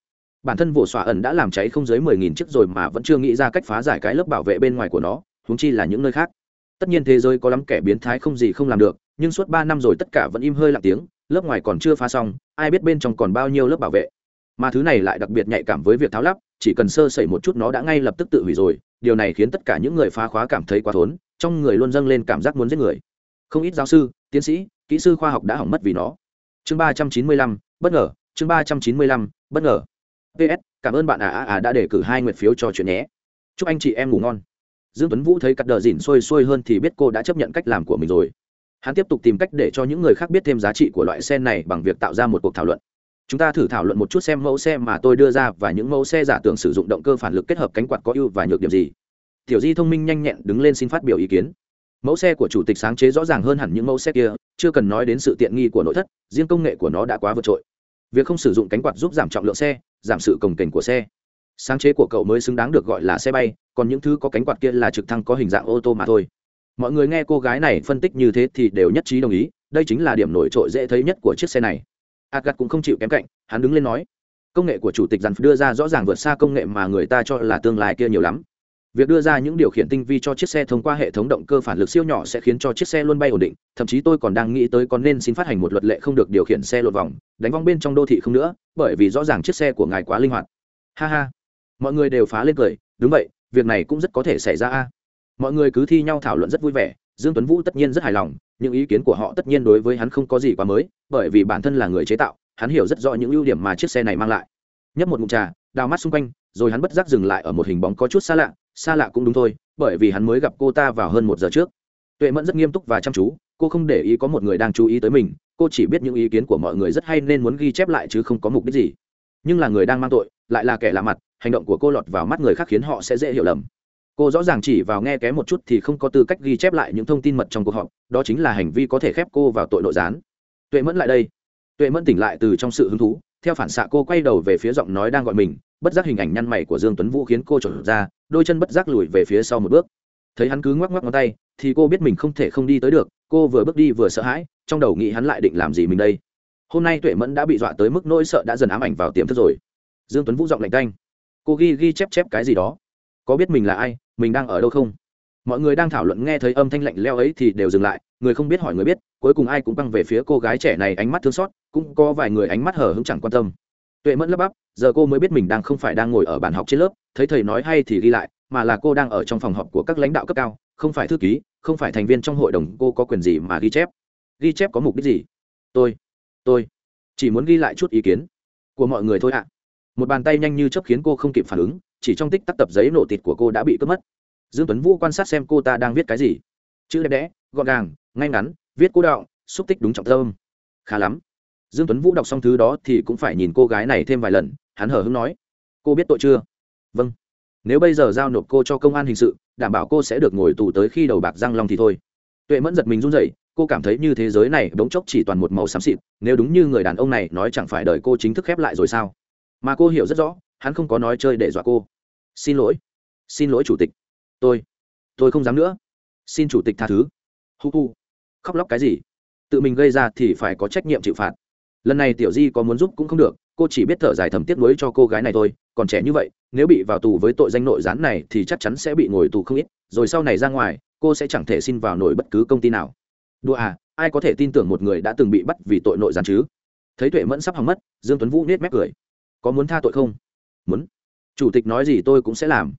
Bản thân vụ xỏa ẩn đã làm cháy không dưới mười nghìn chiếc rồi mà vẫn chưa nghĩ ra cách phá giải cái lớp bảo vệ bên ngoài của nó huống chi là những nơi khác. Tất nhiên thế giới có lắm kẻ biến thái không gì không làm được, nhưng suốt ba năm rồi tất cả vẫn im hơi lặng tiếng, lớp ngoài còn chưa phá xong, ai biết bên trong còn bao nhiêu lớp bảo vệ. Mà thứ này lại đặc biệt nhạy cảm với việc tháo lắp, chỉ cần sơ sẩy một chút nó đã ngay lập tức tự hủy rồi, điều này khiến tất cả những người phá khóa cảm thấy quá thốn, trong người luôn dâng lên cảm giác muốn giết người. Không ít giáo sư, tiến sĩ, kỹ sư khoa học đã hỏng mất vì nó. Chương ba trăm chín mươi lăm, bất ngờ, chương ba trăm chín mươi lăm, bất ngờ. Ps cảm ơn bạn à à à đã để cử hai nguyệt phiếu cho chuyện nhé. Chúc anh chị em ngủ ngon dương tuấn vũ thấy cắt đờ dỉn xuôi xuôi hơn thì biết cô đã chấp nhận cách làm của mình rồi. Hắn tiếp tục tìm cách để cho những người khác biết thêm giá trị của loại xe này bằng việc tạo ra một cuộc thảo luận. Chúng ta thử thảo luận một chút xem mẫu xe mà tôi đưa ra và những mẫu xe giả tưởng sử dụng động cơ phản lực kết hợp cánh quạt có ưu và nhược điểm gì. Tiểu di thông minh nhanh nhẹn đứng lên xin phát biểu ý kiến. Mẫu xe của chủ tịch sáng chế rõ ràng hơn hẳn những mẫu xe kia, chưa cần nói đến sự tiện nghi của nội thất, riêng công nghệ của nó đã quá vượt trội. Việc không sử dụng cánh quạt giúp giảm trọng lượng xe, giảm sự cồng kềnh của xe sáng chế của cậu mới xứng đáng được gọi là xe bay, còn những thứ có cánh quạt kia là trực thăng có hình dạng ô tô mà thôi. Mọi người nghe cô gái này phân tích như thế thì đều nhất trí đồng ý, đây chính là điểm nổi trội dễ thấy nhất của chiếc xe này. Agat cũng không chịu kém cạnh, hắn đứng lên nói, công nghệ của chủ tịch dàn đưa ra rõ ràng vượt xa công nghệ mà người ta cho là tương lai kia nhiều lắm. Việc đưa ra những điều khiển tinh vi cho chiếc xe thông qua hệ thống động cơ phản lực siêu nhỏ sẽ khiến cho chiếc xe luôn bay ổn định, thậm chí tôi còn đang nghĩ tới có nên xin phát hành một luật lệ không được điều khiển xe lột vòng, đánh vong bên trong đô thị không nữa, bởi vì rõ ràng chiếc xe của ngài quá linh hoạt. Ha ha mọi người đều phá lên cười, đúng vậy, việc này cũng rất có thể xảy ra a. Mọi người cứ thi nhau thảo luận rất vui vẻ, dương tuấn vũ tất nhiên rất hài lòng, những ý kiến của họ tất nhiên đối với hắn không có gì quá mới, bởi vì bản thân là người chế tạo, hắn hiểu rất rõ những ưu điểm mà chiếc xe này mang lại. Nhấp một ngụm trà, đào mắt xung quanh, rồi hắn bất giác dừng lại ở một hình bóng có chút xa lạ xa lạ cũng đúng thôi, bởi vì hắn mới gặp cô ta vào hơn một giờ trước. Tuệ mẫn rất nghiêm túc và chăm chú, cô không để ý có một người đang chú ý tới mình, cô chỉ biết những ý kiến của mọi người rất hay nên muốn ghi chép lại chứ không có mục đích gì. Nhưng là người đang mang tội, lại là kẻ lạ mặt hành động của cô lọt vào mắt người khác khiến họ sẽ dễ hiểu lầm. Cô rõ ràng chỉ vào nghe kém một chút thì không có tư cách ghi chép lại những thông tin mật trong cuộc họp, đó chính là hành vi có thể khép cô vào tội nội gián. Tuệ mẫn lại đây. Tuệ mẫn tỉnh lại từ trong sự hứng thú, theo phản xạ cô quay đầu về phía giọng nói đang gọi mình, bất giác hình ảnh nhăn mày của dương tuấn vũ khiến cô trở ra, đôi chân bất giác lùi về phía sau một bước. Thấy hắn cứ ngoắc ngoắc ngón tay, thì cô biết mình không thể không đi tới được, cô vừa bước đi vừa sợ hãi, trong đầu nghĩ hắn lại định làm gì mình đây. Hôm nay tuệ mẫn đã bị dọa tới mức nỗi sợ đã dần ám ảnh vào tiềm thức rồi. Dương tuấn vũ giọng lạnh canh cô ghi ghi chép chép cái gì đó. Có biết mình là ai, mình đang ở đâu không? Mọi người đang thảo luận nghe thấy âm thanh lạnh leo ấy thì đều dừng lại, người không biết hỏi người biết, cuối cùng ai cũng băng về phía cô gái trẻ này ánh mắt thương xót, cũng có vài người ánh mắt hở hững chẳng quan tâm. Tuệ mẫn lấp bắp, giờ cô mới biết mình đang không phải đang ngồi ở bàn học trên lớp, thấy thầy nói hay thì ghi lại, mà là cô đang ở trong phòng họp của các lãnh đạo cấp cao, không phải thư ký, không phải thành viên trong hội đồng, cô có quyền gì mà ghi chép? Ghi chép có mục đích gì? Tôi tôi, chỉ muốn ghi lại chút ý kiến của mọi người thôi ạ một bàn tay nhanh như chớp khiến cô không kịp phản ứng, chỉ trong tích tắc tập giấy nổ tịt của cô đã bị cướp mất. Dương tuấn vũ quan sát xem cô ta đang viết cái gì. Chữ đẹp đẽ, gọn gàng, ngay ngắn, viết cô đạo xúc tích đúng trọng tâm. Khá lắm. Dương tuấn vũ đọc xong thứ đó thì cũng phải nhìn cô gái này thêm vài lần, hắn hờ hững nói. Cô biết tội chưa? Vâng. Nếu bây giờ giao nộp cô cho công an hình sự, đảm bảo cô sẽ được ngồi tù tới khi đầu bạc răng long thì thôi. Tuệ mẫn giật mình run rẩy, cô cảm thấy như thế giới này bỗng chốc chỉ toàn một màu xám xịt, nếu đúng như người đàn ông này nói chẳng phải đợi cô chính thức khép lại rồi sao? Mà cô hiểu rất rõ, hắn không có nói chơi để dọa cô. Xin lỗi xin lỗi chủ tịch. Tôi tôi không dám nữa. Xin chủ tịch tha thứ. Hu hu. Khóc lóc cái gì? Tự mình gây ra thì phải có trách nhiệm chịu phạt. Lần này tiểu di có muốn giúp cũng không được, cô chỉ biết thở dài thầm tiếc nuối cho cô gái này thôi, còn trẻ như vậy, nếu bị vào tù với tội danh nội gián này thì chắc chắn sẽ bị ngồi tù không ít, rồi sau này ra ngoài, cô sẽ chẳng thể xin vào nổi bất cứ công ty nào. Đùa à ai có thể tin tưởng một người đã từng bị bắt vì tội nội gián chứ? Thấy tuệ mẫn sắp hỏng mất, dương tuấn vũ nết mép cười có muốn tha tội không? Muốn. Chủ tịch nói gì tôi cũng sẽ làm.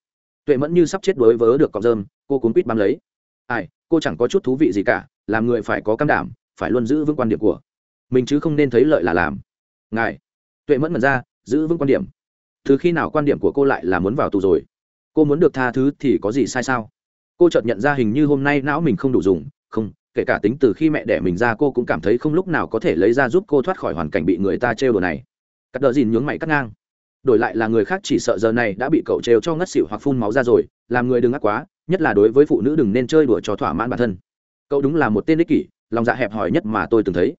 Tuệ mẫn như sắp chết đối vớ được cọc rơm, cô cuốn quýt bám lấy. Ai, cô chẳng có chút thú vị gì cả, làm người phải có cam đảm, phải luôn giữ vững quan điểm của mình chứ không nên thấy lợi là làm. Ngài. Tuệ mẫn mật ra, giữ vững quan điểm. Từ khi nào quan điểm của cô lại là muốn vào tù rồi? Cô muốn được tha thứ thì có gì sai sao? Cô chợt nhận ra hình như hôm nay não mình không đủ dùng, không, kể cả tính từ khi mẹ đẻ mình ra cô cũng cảm thấy không lúc nào có thể lấy ra giúp cô thoát khỏi hoàn cảnh bị người ta trêu đồ này cắt đờ dìn nhướng mày cắt ngang. Đổi lại là người khác chỉ sợ giờ này đã bị cậu trêu cho ngất xỉu hoặc phun máu ra rồi, làm người đừng ác quá, nhất là đối với phụ nữ đừng nên chơi đùa cho thỏa mãn bản thân. Cậu đúng là một tên ích kỷ, lòng dạ hẹp hòi nhất mà tôi từng thấy.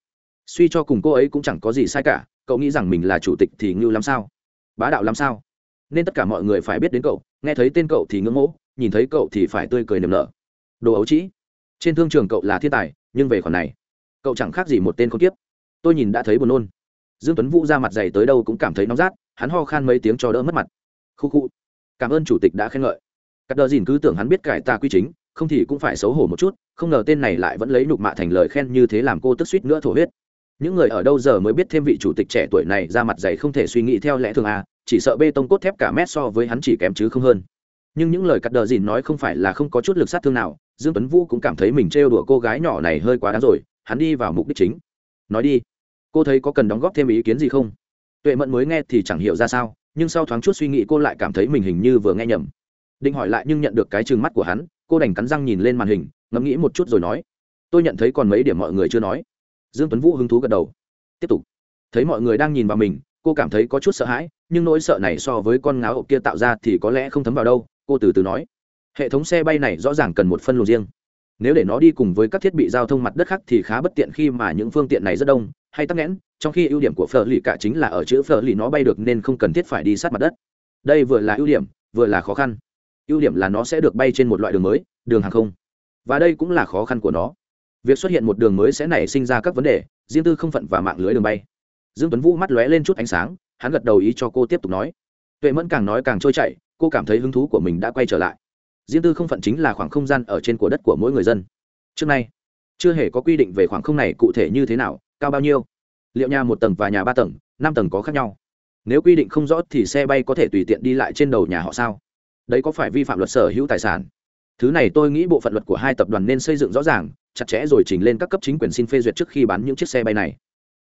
Suy cho cùng cô ấy cũng chẳng có gì sai cả, cậu nghĩ rằng mình là chủ tịch thì ngưu làm sao? Bá đạo làm sao? Nên tất cả mọi người phải biết đến cậu, nghe thấy tên cậu thì ngưỡng mộ, nhìn thấy cậu thì phải tươi cười niềm nở. Đồ ấu trĩ. Trên thương trường cậu là thiên tài, nhưng về khoản này, cậu chẳng khác gì một tên con tiếp tôi nhìn đã thấy buồn nôn dương tuấn vũ ra mặt dày tới đâu cũng cảm thấy nóng rát, hắn ho khan mấy tiếng cho đỡ mất mặt. Khu khu, cảm ơn chủ tịch đã khen ngợi. Cắt đờ dìn cứ tưởng hắn biết cải tà quy chính, không thì cũng phải xấu hổ một chút, không ngờ tên này lại vẫn lấy nhục mạ thành lời khen như thế làm cô tức suýt nữa thổ huyết. Những người ở đâu giờ mới biết thêm vị chủ tịch trẻ tuổi này ra mặt dày không thể suy nghĩ theo lẽ thường à chỉ sợ bê tông cốt thép cả mét so với hắn chỉ kém chứ không hơn. Nhưng những lời cắt đờ dìn nói không phải là không có chút lực sát thương nào, dương tuấn vũ cũng cảm thấy mình trêu đùa cô gái nhỏ này hơi quá đáng rồi, hắn đi vào mục đích chính. Nói đi cô thấy có cần đóng góp thêm ý kiến gì không? Tuệ mẫn mới nghe thì chẳng hiểu ra sao, nhưng sau thoáng chút suy nghĩ cô lại cảm thấy mình hình như vừa nghe nhầm. Định hỏi lại nhưng nhận được cái trừng mắt của hắn, cô đành cắn răng nhìn lên màn hình, ngẫm nghĩ một chút rồi nói, tôi nhận thấy còn mấy điểm mọi người chưa nói. Dương tuấn vũ hứng thú gật đầu. Tiếp tục. Thấy mọi người đang nhìn vào mình, cô cảm thấy có chút sợ hãi, nhưng nỗi sợ này so với con ngáo kia tạo ra thì có lẽ không thấm vào đâu, cô từ từ nói. Hệ thống xe bay này rõ ràng cần một phân luồng riêng nếu để nó đi cùng với các thiết bị giao thông mặt đất khác thì khá bất tiện khi mà những phương tiện này rất đông, hay tắc nghẽn, trong khi ưu điểm của phở lì cả chính là ở chữ phở lì nó bay được nên không cần thiết phải đi sát mặt đất. Đây vừa là ưu điểm, vừa là khó khăn. Ưu điểm là nó sẽ được bay trên một loại đường mới, đường hàng không. Và đây cũng là khó khăn của nó. Việc xuất hiện một đường mới sẽ nảy sinh ra các vấn đề, riêng tư không phận và mạng lưới đường bay. Dương tuấn vũ mắt lóe lên chút ánh sáng, hắn gật đầu ý cho cô tiếp tục nói. Tuệ mẫn càng nói càng trôi chảy, cô cảm thấy hứng thú của mình đã quay trở lại riêng tư không phận chính là khoảng không gian ở trên của đất của mỗi người dân. Trước nay, chưa hề có quy định về khoảng không này cụ thể như thế nào, cao bao nhiêu. Liệu nhà một tầng và nhà ba tầng, năm tầng có khác nhau. Nếu quy định không rõ thì xe bay có thể tùy tiện đi lại trên đầu nhà họ sao? Đấy có phải vi phạm luật sở hữu tài sản? Thứ này tôi nghĩ bộ phận luật của hai tập đoàn nên xây dựng rõ ràng, chặt chẽ rồi chỉnh lên các cấp chính quyền xin phê duyệt trước khi bán những chiếc xe bay này.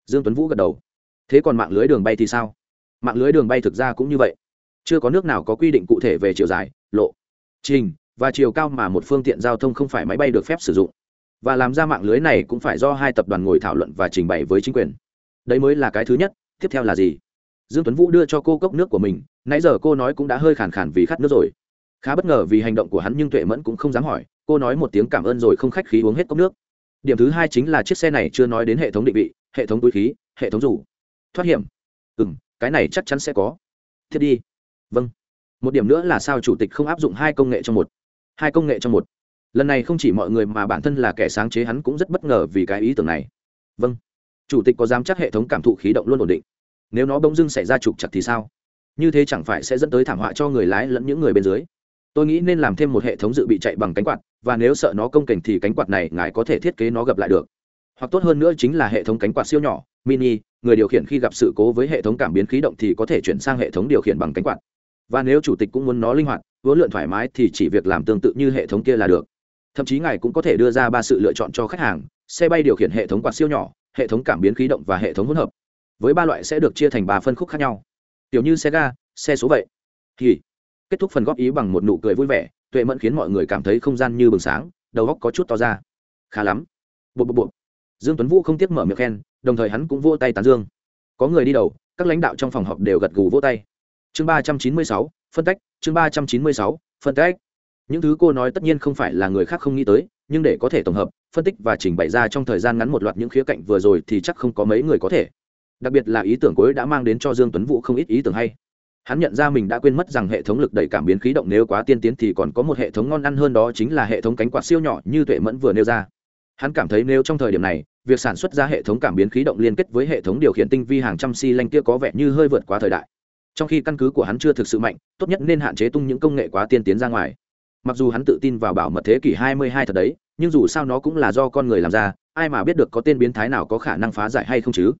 Dương tuấn vũ gật đầu. Thế còn mạng lưới đường bay thì sao? Mạng lưới đường bay thực ra cũng như vậy. Chưa có nước nào có quy định cụ thể về chiều dài, lộ trình, và chiều cao mà một phương tiện giao thông không phải máy bay được phép sử dụng. Và làm ra mạng lưới này cũng phải do hai tập đoàn ngồi thảo luận và trình bày với chính quyền. Đấy mới là cái thứ nhất, tiếp theo là gì? Dương tuấn vũ đưa cho cô cốc nước của mình, nãy giờ cô nói cũng đã hơi khàn khàn vì khát nước rồi. Khá bất ngờ vì hành động của hắn nhưng tuệ mẫn cũng không dám hỏi, cô nói một tiếng cảm ơn rồi không khách khí uống hết cốc nước. Điểm thứ hai chính là chiếc xe này chưa nói đến hệ thống định vị, hệ thống túi khí, hệ thống rủ. Thoát hiểm. Ừ cái này chắc chắn sẽ có. Thiết đi. Vâng một điểm nữa là sao chủ tịch không áp dụng hai công nghệ trong một. Hai công nghệ trong một. Lần này không chỉ mọi người mà bản thân là kẻ sáng chế hắn cũng rất bất ngờ vì cái ý tưởng này. Vâng. Chủ tịch có dám chắc hệ thống cảm thụ khí động luôn ổn định? Nếu nó bỗng dưng xảy ra trục chặt thì sao? Như thế chẳng phải sẽ dẫn tới thảm họa cho người lái lẫn những người bên dưới. Tôi nghĩ nên làm thêm một hệ thống dự bị chạy bằng cánh quạt, và nếu sợ nó công kềnh thì cánh quạt này ngài có thể thiết kế nó gập lại được. Hoặc tốt hơn nữa chính là hệ thống cánh quạt siêu nhỏ, mini, người điều khiển khi gặp sự cố với hệ thống cảm biến khí động thì có thể chuyển sang hệ thống điều khiển bằng cánh quạt và nếu chủ tịch cũng muốn nó linh hoạt, vốn lượn thoải mái thì chỉ việc làm tương tự như hệ thống kia là được. Thậm chí ngài cũng có thể đưa ra ba sự lựa chọn cho khách hàng, xe bay điều khiển hệ thống quạt siêu nhỏ, hệ thống cảm biến khí động và hệ thống hỗn hợp. Với ba loại sẽ được chia thành ba phân khúc khác nhau. Kiểu như xe ga, xe số vậy. Thì, kết thúc phần góp ý bằng một nụ cười vui vẻ, tuệ mẫn khiến mọi người cảm thấy không gian như bừng sáng, đầu góc có chút to ra. Khá lắm. Bộ bộ bộ dương tuấn vũ không tiếc mở miệng khen, đồng thời hắn cũng vỗ tay tán dương. Có người đi đầu, các lãnh đạo trong phòng họp đều gật gù vỗ tay chương ba trăm chín mươi sáu, phân tách, chương ba trăm chín mươi sáu, phân tách. Những thứ cô nói tất nhiên không phải là người khác không nghĩ tới, nhưng để có thể tổng hợp, phân tích và trình bày ra trong thời gian ngắn một loạt những khía cạnh vừa rồi thì chắc không có mấy người có thể. Đặc biệt là ý tưởng cuối đã mang đến cho dương tuấn vũ không ít ý tưởng hay. Hắn nhận ra mình đã quên mất rằng hệ thống lực đẩy cảm biến khí động nếu quá tiên tiến thì còn có một hệ thống ngon ăn hơn đó chính là hệ thống cánh quạt siêu nhỏ như tuệ mẫn vừa nêu ra. Hắn cảm thấy nếu trong thời điểm này, việc sản xuất ra hệ thống cảm biến khí động liên kết với hệ thống điều khiển tinh vi hàng trăm xi si lanh kia có vẻ như hơi vượt quá thời đại trong khi căn cứ của hắn chưa thực sự mạnh, tốt nhất nên hạn chế tung những công nghệ quá tiên tiến ra ngoài. Mặc dù hắn tự tin vào bảo mật thế kỷ 22 thật đấy, nhưng dù sao nó cũng là do con người làm ra, ai mà biết được có tên biến thái nào có khả năng phá giải hay không chứ?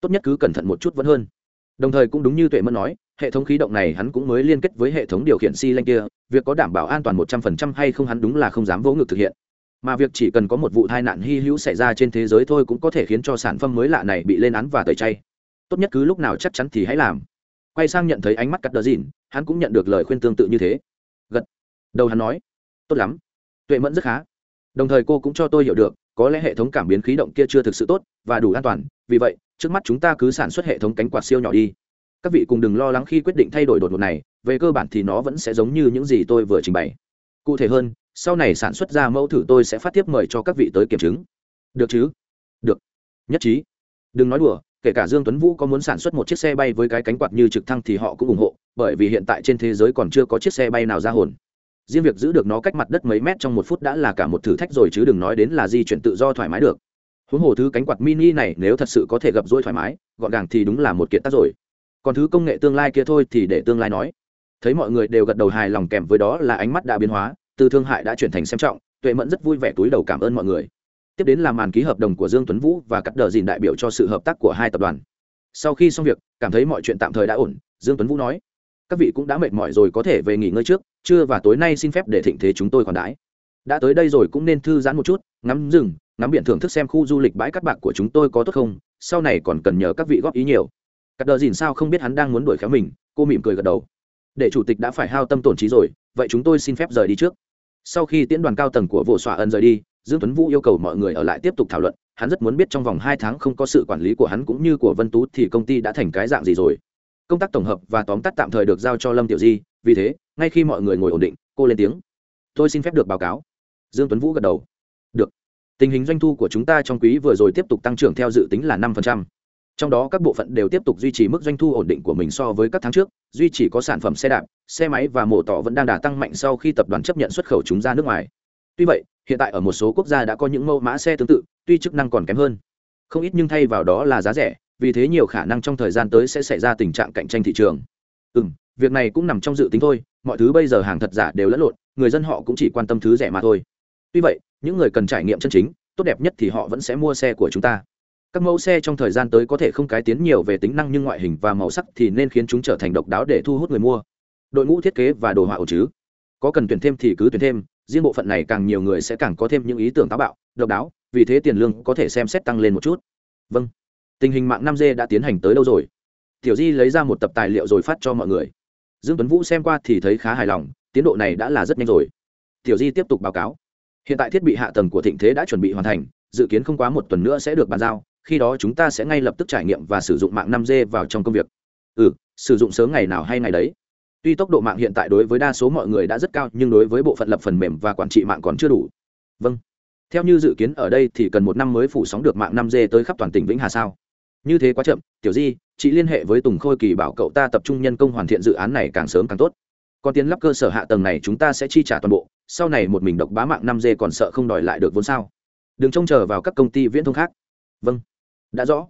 Tốt nhất cứ cẩn thận một chút vẫn hơn. Đồng thời cũng đúng như tuệ mẫn nói, hệ thống khí động này hắn cũng mới liên kết với hệ thống điều khiển xi si lanh kia, việc có đảm bảo an toàn một trăm phần trăm hay không hắn đúng là không dám vỗ ngực thực hiện. Mà việc chỉ cần có một vụ tai nạn hy hữu xảy ra trên thế giới thôi cũng có thể khiến cho sản phẩm mới lạ này bị lên án và tẩy chay. Tốt nhất cứ lúc nào chắc chắn thì hãy làm quay sang nhận thấy ánh mắt cắt đờ dìn, hắn cũng nhận được lời khuyên tương tự như thế. Gật. Đầu hắn nói. Tốt lắm. Tuệ mẫn rất khá. Đồng thời cô cũng cho tôi hiểu được, có lẽ hệ thống cảm biến khí động kia chưa thực sự tốt và đủ an toàn, vì vậy, trước mắt chúng ta cứ sản xuất hệ thống cánh quạt siêu nhỏ đi. Các vị cùng đừng lo lắng khi quyết định thay đổi đột ngột này, về cơ bản thì nó vẫn sẽ giống như những gì tôi vừa trình bày. Cụ thể hơn, sau này sản xuất ra mẫu thử tôi sẽ phát tiếp mời cho các vị tới kiểm chứng. Được chứ? Được. Nhất trí. Đừng nói đùa kể cả dương tuấn vũ có muốn sản xuất một chiếc xe bay với cái cánh quạt như trực thăng thì họ cũng ủng hộ, bởi vì hiện tại trên thế giới còn chưa có chiếc xe bay nào ra hồn. Riêng việc giữ được nó cách mặt đất mấy mét trong một phút đã là cả một thử thách rồi chứ đừng nói đến là di chuyển tự do thoải mái được. Huống hồ thứ cánh quạt mini này nếu thật sự có thể gặp dỗi thoải mái, gọn gàng thì đúng là một kiện tác rồi. Còn thứ công nghệ tương lai kia thôi thì để tương lai nói. Thấy mọi người đều gật đầu hài lòng kèm với đó là ánh mắt đã biến hóa, từ thương hại đã chuyển thành xem trọng, tuệ mẫn rất vui vẻ túi đầu cảm ơn mọi người tiếp đến là màn ký hợp đồng của dương tuấn vũ và cắt đờ dìn đại biểu cho sự hợp tác của hai tập đoàn. Sau khi xong việc, cảm thấy mọi chuyện tạm thời đã ổn, dương tuấn vũ nói. Các vị cũng đã mệt mỏi rồi, có thể về nghỉ ngơi trước, trưa và tối nay xin phép để thịnh thế chúng tôi còn đãi. Đã tới đây rồi cũng nên thư giãn một chút, ngắm rừng, ngắm biển thưởng thức xem khu du lịch bãi cát bạc của chúng tôi có tốt không, sau này còn cần nhờ các vị góp ý nhiều. Cắt đờ dìn sao không biết hắn đang muốn đuổi khéo mình, cô mỉm cười gật đầu. Để chủ tịch đã phải hao tâm tổn trí rồi, vậy chúng tôi xin phép rời đi trước. Sau khi tiễn đoàn cao tầng của vụ xòa ân rời đi dương tuấn vũ yêu cầu mọi người ở lại tiếp tục thảo luận, hắn rất muốn biết trong vòng hai tháng không có sự quản lý của hắn cũng như của vân tú thì công ty đã thành cái dạng gì rồi. Công tác tổng hợp và tóm tắt tạm thời được giao cho lâm tiểu di, vì thế, ngay khi mọi người ngồi ổn định, cô lên tiếng. Tôi xin phép được báo cáo. Dương tuấn vũ gật đầu. Được. Tình hình doanh thu của chúng ta trong quý vừa rồi tiếp tục tăng trưởng theo dự tính là năm trong đó các bộ phận đều tiếp tục duy trì mức doanh thu ổn định của mình so với các tháng trước, duy chỉ có sản phẩm xe đạp, xe máy và mổ tỏ vẫn đang đà tăng mạnh sau khi tập đoàn chấp nhận xuất khẩu chúng ra nước ngoài tuy vậy, hiện tại ở một số quốc gia đã có những mẫu mã xe tương tự, tuy chức năng còn kém hơn. Không ít nhưng thay vào đó là giá rẻ, vì thế nhiều khả năng trong thời gian tới sẽ xảy ra tình trạng cạnh tranh thị trường. Ừ m việc này cũng nằm trong dự tính thôi, mọi thứ bây giờ hàng thật giả đều lẫn lộn, người dân họ cũng chỉ quan tâm thứ rẻ mà thôi. Tuy vậy, những người cần trải nghiệm chân chính, tốt đẹp nhất thì họ vẫn sẽ mua xe của chúng ta. Các mẫu xe trong thời gian tới có thể không cải tiến nhiều về tính năng nhưng ngoại hình và màu sắc thì nên khiến chúng trở thành độc đáo để thu hút người mua. Đội ngũ thiết kế và đồ họa ổ chứ? Có cần tuyển thêm thì cứ tuyển thêm riêng bộ phận này càng nhiều người sẽ càng có thêm những ý tưởng táo bạo độc đáo vì thế tiền lương có thể xem xét tăng lên một chút. Vâng. Tình hình mạng năm g đã tiến hành tới đâu rồi? Tiểu di lấy ra một tập tài liệu rồi phát cho mọi người. Dương tuấn vũ xem qua thì thấy khá hài lòng tiến độ này đã là rất nhanh rồi. Tiểu di tiếp tục báo cáo. Hiện tại thiết bị hạ tầng của thịnh thế đã chuẩn bị hoàn thành dự kiến không quá một tuần nữa sẽ được bàn giao khi đó chúng ta sẽ ngay lập tức trải nghiệm và sử dụng mạng năm g vào trong công việc. Ừ, sử dụng sớm ngày nào hay ngày đấy. Tuy tốc độ mạng hiện tại đối với đa số mọi người đã rất cao, nhưng đối với bộ phận lập phần mềm và quản trị mạng còn chưa đủ. Vâng. Theo như dự kiến ở đây thì cần một năm mới phủ sóng được mạng 5G tới khắp toàn tỉnh Vĩnh Hà sao? Như thế quá chậm, Tiểu Di, chị liên hệ với Tùng Khôi Kỳ bảo cậu ta tập trung nhân công hoàn thiện dự án này càng sớm càng tốt. Còn tiền lắp cơ sở hạ tầng này chúng ta sẽ chi trả toàn bộ, sau này một mình độc bá mạng 5G còn sợ không đòi lại được vốn sao? Đừng trông chờ vào các công ty viễn thông khác. Vâng đã rõ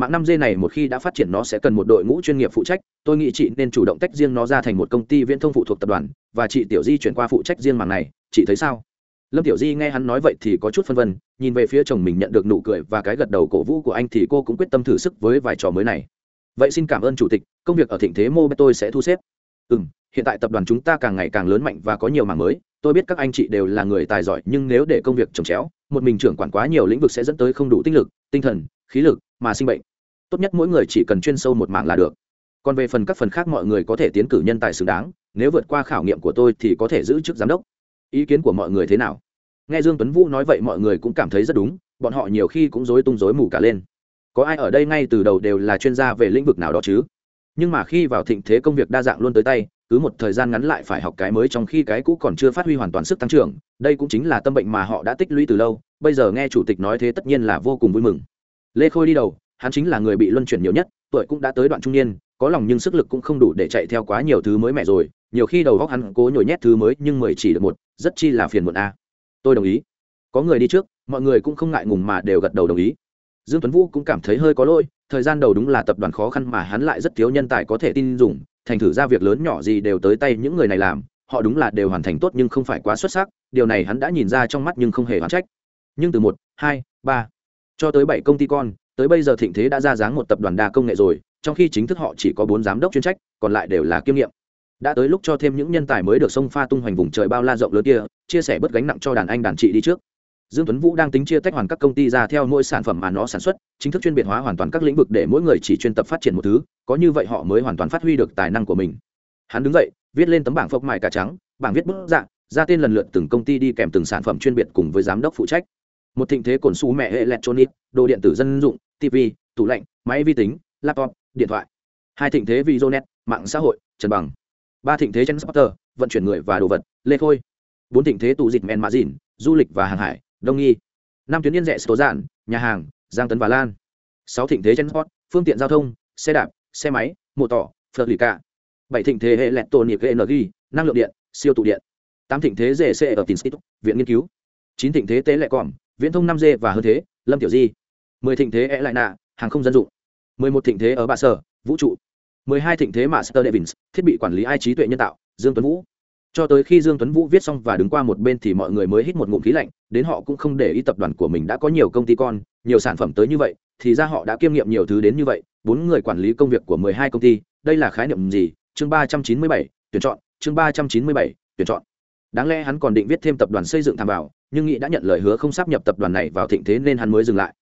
mạng năm g này một khi đã phát triển nó sẽ cần một đội ngũ chuyên nghiệp phụ trách. Tôi nghĩ chị nên chủ động tách riêng nó ra thành một công ty viễn thông phụ thuộc tập đoàn, và chị tiểu di chuyển qua phụ trách riêng mảng này. Chị thấy sao? Lâm tiểu di nghe hắn nói vậy thì có chút phân vân, nhìn về phía chồng mình nhận được nụ cười và cái gật đầu cổ vũ của anh thì cô cũng quyết tâm thử sức với vài trò mới này. Vậy xin cảm ơn chủ tịch, công việc ở thịnh thế mô tôi sẽ thu xếp. Ừ m hiện tại tập đoàn chúng ta càng ngày càng lớn mạnh và có nhiều mảng mới. Tôi biết các anh chị đều là người tài giỏi nhưng nếu để công việc trồng chéo, một mình trưởng quản quá nhiều lĩnh vực sẽ dẫn tới không đủ tinh lực, tinh thần khí lực mà sinh bệnh. Tốt nhất mỗi người chỉ cần chuyên sâu một mảng là được. Còn về phần các phần khác mọi người có thể tiến cử nhân tài xứng đáng, nếu vượt qua khảo nghiệm của tôi thì có thể giữ chức giám đốc. Ý kiến của mọi người thế nào? Nghe dương tuấn vũ nói vậy mọi người cũng cảm thấy rất đúng, bọn họ nhiều khi cũng rối tung rối mù cả lên. Có ai ở đây ngay từ đầu đều là chuyên gia về lĩnh vực nào đó chứ? Nhưng mà khi vào thịnh thế công việc đa dạng luôn tới tay, cứ một thời gian ngắn lại phải học cái mới trong khi cái cũ còn chưa phát huy hoàn toàn sức tăng trưởng, đây cũng chính là tâm bệnh mà họ đã tích lũy từ lâu. Bây giờ nghe chủ tịch nói thế tất nhiên là vô cùng vui mừng lê khôi đi đầu, hắn chính là người bị luân chuyển nhiều nhất, tuổi cũng đã tới đoạn trung niên, có lòng nhưng sức lực cũng không đủ để chạy theo quá nhiều thứ mới mẻ rồi, nhiều khi đầu góc hắn cố nhồi nhét thứ mới nhưng mười chỉ được một, rất chi là phiền muộn a. Tôi đồng ý. Có người đi trước, mọi người cũng không ngại ngùng mà đều gật đầu đồng ý. Dương tuấn vũ cũng cảm thấy hơi có lỗi, thời gian đầu đúng là tập đoàn khó khăn mà hắn lại rất thiếu nhân tài có thể tin dùng, thành thử ra việc lớn nhỏ gì đều tới tay những người này làm, họ đúng là đều hoàn thành tốt nhưng không phải quá xuất sắc, điều này hắn đã nhìn ra trong mắt nhưng không hề hoán trách. Nhưng từ một, hai, ba cho tới bảy công ty con, tới bây giờ thịnh thế đã ra dáng một tập đoàn đa công nghệ rồi, trong khi chính thức họ chỉ có bốn giám đốc chuyên trách, còn lại đều là kiêm nghiệm. Đã tới lúc cho thêm những nhân tài mới được sông pha tung hoành vùng trời bao la rộng lớn kia, chia sẻ bớt gánh nặng cho đàn anh đàn chị đi trước. Dương tuấn vũ đang tính chia tách hoàn các công ty ra theo mỗi sản phẩm mà nó sản xuất, chính thức chuyên biệt hóa hoàn toàn các lĩnh vực để mỗi người chỉ chuyên tập phát triển một thứ, có như vậy họ mới hoàn toàn phát huy được tài năng của mình. Hắn đứng dậy, viết lên tấm bảng phộc mại cả trắng, bảng viết bức dạng ra tên lần lượt từng công ty đi kèm từng sản phẩm chuyên biệt cùng với giám đốc phụ trách một thịnh thế cồn su mẹ hệ electronic, đồ điện tử dân dụng, tv, tủ lạnh, máy vi tính, laptop, điện thoại. Hai thịnh thế vizonet, mạng xã hội, trần bằng. Ba thịnh thế transporter vận chuyển người và đồ vật, lê khôi. Bốn thịnh thế tù dịch men mã dìn, du lịch và hàng hải, đông nghi. Năm tuyến yên rẻ số giản, nhà hàng, giang tấn và lan. Sáu thịnh thế transport phương tiện giao thông, xe đạp, xe máy, mô tỏ phật lì cả bảy thịnh thế hệ lẹt tổ nhiệt energy, năng lượng điện, siêu tụ điện. Tám thịnh thế dễ xe ở tinstit viện nghiên cứu. Chín thịnh thế tế lệ còm viễn thông năm g và hơn thế, lâm tiểu di. mười thịnh thế e lại nạ, hàng không dân dụng. mười một thịnh thế ở bạ sở, vũ trụ. mười hai thịnh thế master devins thiết bị quản lý ai trí tuệ nhân tạo, dương tuấn vũ. Cho tới khi dương tuấn vũ viết xong và đứng qua một bên thì mọi người mới hít một ngụm khí lạnh, đến họ cũng không để ý tập đoàn của mình đã có nhiều công ty con, nhiều sản phẩm tới như vậy, thì ra họ đã kiêm nghiệm nhiều thứ đến như vậy. Bốn người quản lý công việc của mười hai công ty, đây là khái niệm gì? Chương ba trăm chín mươi bảy, tuyển chọn. Chương ba trăm chín mươi bảy, tuyển chọn. Đáng lẽ hắn còn định viết thêm tập đoàn xây dựng tham bảo nhưng nghĩ đã nhận lời hứa không sắp nhập tập đoàn này vào thịnh thế nên hắn mới dừng lại.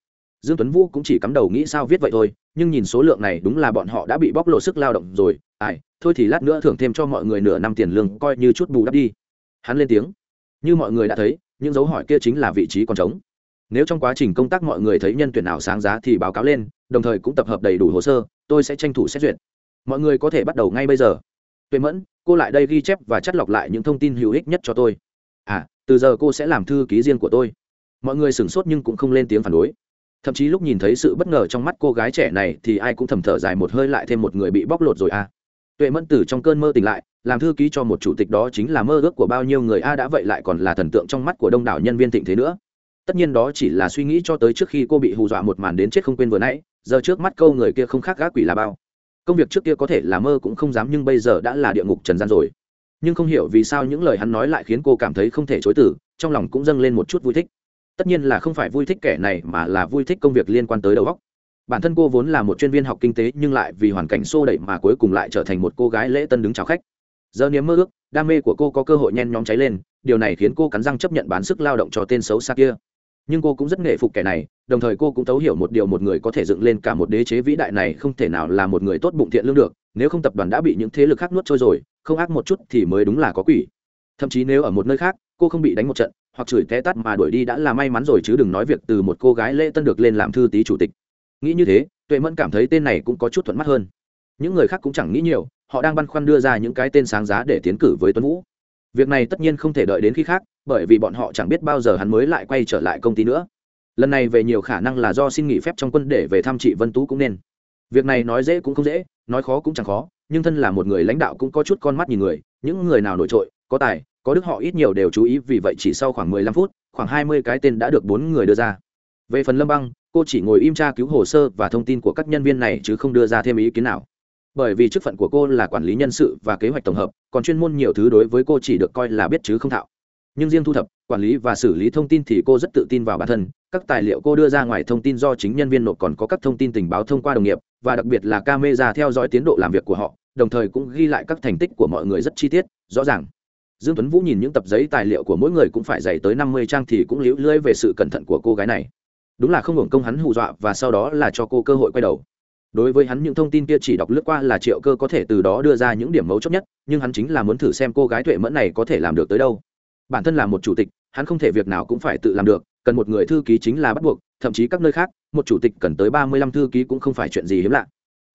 Dương tuấn vũ cũng chỉ cắm đầu nghĩ sao viết vậy thôi, nhưng nhìn số lượng này đúng là bọn họ đã bị bóc lột sức lao động rồi. Ai, thôi thì lát nữa thưởng thêm cho mọi người nửa năm tiền lương, coi như chút bù đắp đi. Hắn lên tiếng. Như mọi người đã thấy, những dấu hỏi kia chính là vị trí còn trống. Nếu trong quá trình công tác mọi người thấy nhân tuyển nào sáng giá thì báo cáo lên, đồng thời cũng tập hợp đầy đủ hồ sơ, tôi sẽ tranh thủ xét duyệt. Mọi người có thể bắt đầu ngay bây giờ. Tuệ mẫn, cô lại đây ghi chép và chắt lọc lại những thông tin hữu ích nhất cho tôi. À từ giờ cô sẽ làm thư ký riêng của tôi. Mọi người sửng sốt nhưng cũng không lên tiếng phản đối. Thậm chí lúc nhìn thấy sự bất ngờ trong mắt cô gái trẻ này thì ai cũng thầm thở dài một hơi lại thêm một người bị bóc lột rồi à. Tuệ mẫn Tử trong cơn mơ tỉnh lại, làm thư ký cho một chủ tịch đó chính là mơ ước của bao nhiêu người a, đã vậy lại còn là thần tượng trong mắt của đông đảo nhân viên thịnh thế nữa. Tất nhiên đó chỉ là suy nghĩ cho tới trước khi cô bị hù dọa một màn đến chết không quên vừa nãy, giờ trước mắt câu người kia không khác gác quỷ là bao. Công việc trước kia có thể là mơ cũng không dám nhưng bây giờ đã là địa ngục trần gian rồi nhưng không hiểu vì sao những lời hắn nói lại khiến cô cảm thấy không thể chối từ, trong lòng cũng dâng lên một chút vui thích. Tất nhiên là không phải vui thích kẻ này mà là vui thích công việc liên quan tới đầu óc. Bản thân cô vốn là một chuyên viên học kinh tế nhưng lại vì hoàn cảnh xô đẩy mà cuối cùng lại trở thành một cô gái lễ tân đứng chào khách. Giờ niềm mơ ước, đam mê của cô có cơ hội nhen nhóm cháy lên, điều này khiến cô cắn răng chấp nhận bán sức lao động cho tên xấu xa kia. Nhưng cô cũng rất nghệ phục kẻ này, đồng thời cô cũng thấu hiểu một điều một người có thể dựng lên cả một đế chế vĩ đại này không thể nào là một người tốt bụng thiện lương được, nếu không tập đoàn đã bị những thế lực khác nuốt trôi rồi không ác một chút thì mới đúng là có quỷ. Thậm chí nếu ở một nơi khác, cô không bị đánh một trận, hoặc chửi té tắt mà đuổi đi đã là may mắn rồi chứ đừng nói việc từ một cô gái lễ tân được lên làm thư tý chủ tịch. Nghĩ như thế, tuệ mẫn cảm thấy tên này cũng có chút thuận mắt hơn. Những người khác cũng chẳng nghĩ nhiều, họ đang băn khoăn đưa ra những cái tên sáng giá để tiến cử với tuấn vũ. Việc này tất nhiên không thể đợi đến khi khác, bởi vì bọn họ chẳng biết bao giờ hắn mới lại quay trở lại công ty nữa. Lần này về nhiều khả năng là do xin nghỉ phép trong quân để về thăm chị vân tú cũng nên. Việc này nói dễ cũng không dễ, nói khó cũng chẳng khó nhưng thân là một người lãnh đạo cũng có chút con mắt nhìn người, những người nào nổi trội, có tài, có đức họ ít nhiều đều chú ý, vì vậy chỉ sau khoảng mười lăm phút, khoảng hai mươi cái tên đã được bốn người đưa ra. Về phần lâm băng, cô chỉ ngồi im tra cứu hồ sơ và thông tin của các nhân viên này chứ không đưa ra thêm ý kiến nào. Bởi vì chức phận của cô là quản lý nhân sự và kế hoạch tổng hợp, còn chuyên môn nhiều thứ đối với cô chỉ được coi là biết chứ không thạo nhưng riêng thu thập, quản lý và xử lý thông tin thì cô rất tự tin vào bản thân. Các tài liệu cô đưa ra ngoài thông tin do chính nhân viên nộp còn có các thông tin tình báo thông qua đồng nghiệp, và đặc biệt là camera theo dõi tiến độ làm việc của họ, đồng thời cũng ghi lại các thành tích của mọi người rất chi tiết, rõ ràng. Dương tuấn vũ nhìn những tập giấy tài liệu của mỗi người cũng phải dày tới năm mươi trang thì cũng liễu lưỡi về sự cẩn thận của cô gái này. Đúng là không hưởng công hắn hù dọa và sau đó là cho cô cơ hội quay đầu. Đối với hắn những thông tin kia chỉ đọc lướt qua là triệu cơ có thể từ đó đưa ra những điểm mấu chốt nhất, nhưng hắn chính là muốn thử xem cô gái tuệ mẫn này có thể làm được tới đâu bản thân là một chủ tịch, hắn không thể việc nào cũng phải tự làm được, cần một người thư ký chính là bắt buộc, thậm chí các nơi khác, một chủ tịch cần tới ba mươi lăm thư ký cũng không phải chuyện gì hiếm lạ.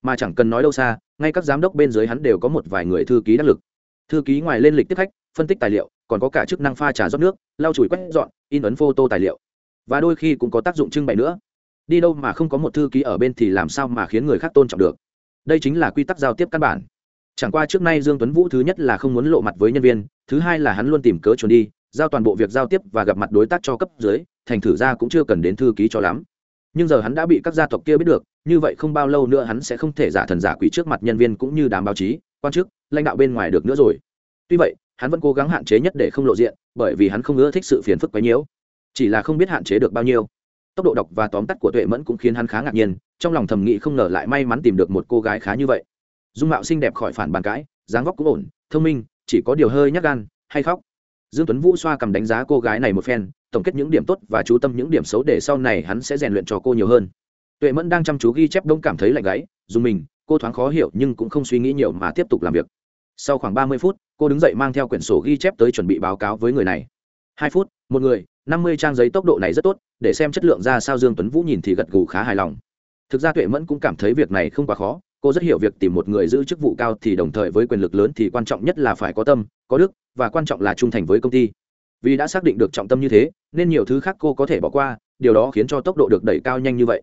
Mà chẳng cần nói đâu xa, ngay các giám đốc bên dưới hắn đều có một vài người thư ký đắc lực. Thư ký ngoài lên lịch tiếp khách, phân tích tài liệu, còn có cả chức năng pha trà rót nước, lau chùi quét dọn, in ấn photo tài liệu. Và đôi khi cũng có tác dụng trưng bày nữa. Đi đâu mà không có một thư ký ở bên thì làm sao mà khiến người khác tôn trọng được? Đây chính là quy tắc giao tiếp căn bản chẳng qua trước nay dương tuấn vũ thứ nhất là không muốn lộ mặt với nhân viên, thứ hai là hắn luôn tìm cớ trốn đi, giao toàn bộ việc giao tiếp và gặp mặt đối tác cho cấp dưới, thành thử ra cũng chưa cần đến thư ký cho lắm. Nhưng giờ hắn đã bị các gia tộc kia biết được, như vậy không bao lâu nữa hắn sẽ không thể giả thần giả quỷ trước mặt nhân viên cũng như đám báo chí, quan chức, lãnh đạo bên ngoài được nữa rồi. Tuy vậy, hắn vẫn cố gắng hạn chế nhất để không lộ diện, bởi vì hắn không ưa thích sự phiền phức quấy nhiễu chỉ là không biết hạn chế được bao nhiêu. Tốc độ đọc và tóm tắt của tuệ mẫn cũng khiến hắn khá ngạc nhiên, trong lòng thầm nghĩ không ngờ lại may mắn tìm được một cô gái khá như vậy dung mạo xinh đẹp khỏi phản bàn cãi, dáng vóc cũng ổn, thông minh, chỉ có điều hơi nhắc gan, hay khóc. Dương tuấn vũ xoa cầm đánh giá cô gái này một phen, tổng kết những điểm tốt và chú tâm những điểm xấu để sau này hắn sẽ rèn luyện cho cô nhiều hơn. Tuệ mẫn đang chăm chú ghi chép đông cảm thấy lạnh gáy dùng mình, cô thoáng khó hiểu nhưng cũng không suy nghĩ nhiều mà tiếp tục làm việc. Sau khoảng ba mươi phút, cô đứng dậy mang theo quyển sổ ghi chép tới chuẩn bị báo cáo với người này. Hai phút, một người, năm mươi trang giấy tốc độ này rất tốt, để xem chất lượng ra sao dương tuấn vũ nhìn thì gật gù khá hài lòng. Thực ra tuệ mẫn cũng cảm thấy việc này không quá khó cô rất hiểu việc tìm một người giữ chức vụ cao thì đồng thời với quyền lực lớn thì quan trọng nhất là phải có tâm, có đức, và quan trọng là trung thành với công ty. Vì đã xác định được trọng tâm như thế, nên nhiều thứ khác cô có thể bỏ qua, điều đó khiến cho tốc độ được đẩy cao nhanh như vậy.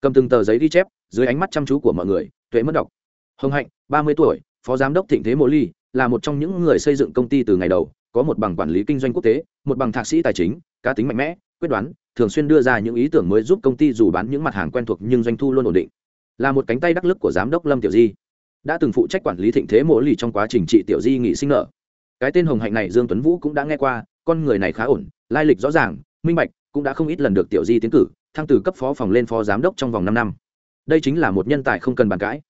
Cầm từng tờ giấy ghi chép, dưới ánh mắt chăm chú của mọi người, tuệ mất đọc. Hồng hạnh, ba mươi tuổi, phó giám đốc thịnh thế mô ly, là một trong những người xây dựng công ty từ ngày đầu, có một bằng quản lý kinh doanh quốc tế, một bằng thạc sĩ tài chính, cá tính mạnh mẽ, quyết đoán, thường xuyên đưa ra những ý tưởng mới giúp công ty dù bán những mặt hàng quen thuộc nhưng doanh thu luôn ổn định là một cánh tay đắc lực của giám đốc lâm tiểu di. Đã từng phụ trách quản lý thịnh thế mỗ lì trong quá trình trị tiểu di nghỉ sinh nợ cái tên hồng hạnh này dương tuấn vũ cũng đã nghe qua, con người này khá ổn, lai lịch rõ ràng, minh bạch, cũng đã không ít lần được tiểu di tiến cử, thăng từ cấp phó phòng lên phó giám đốc trong vòng năm năm. Đây chính là một nhân tài không cần bàn cãi.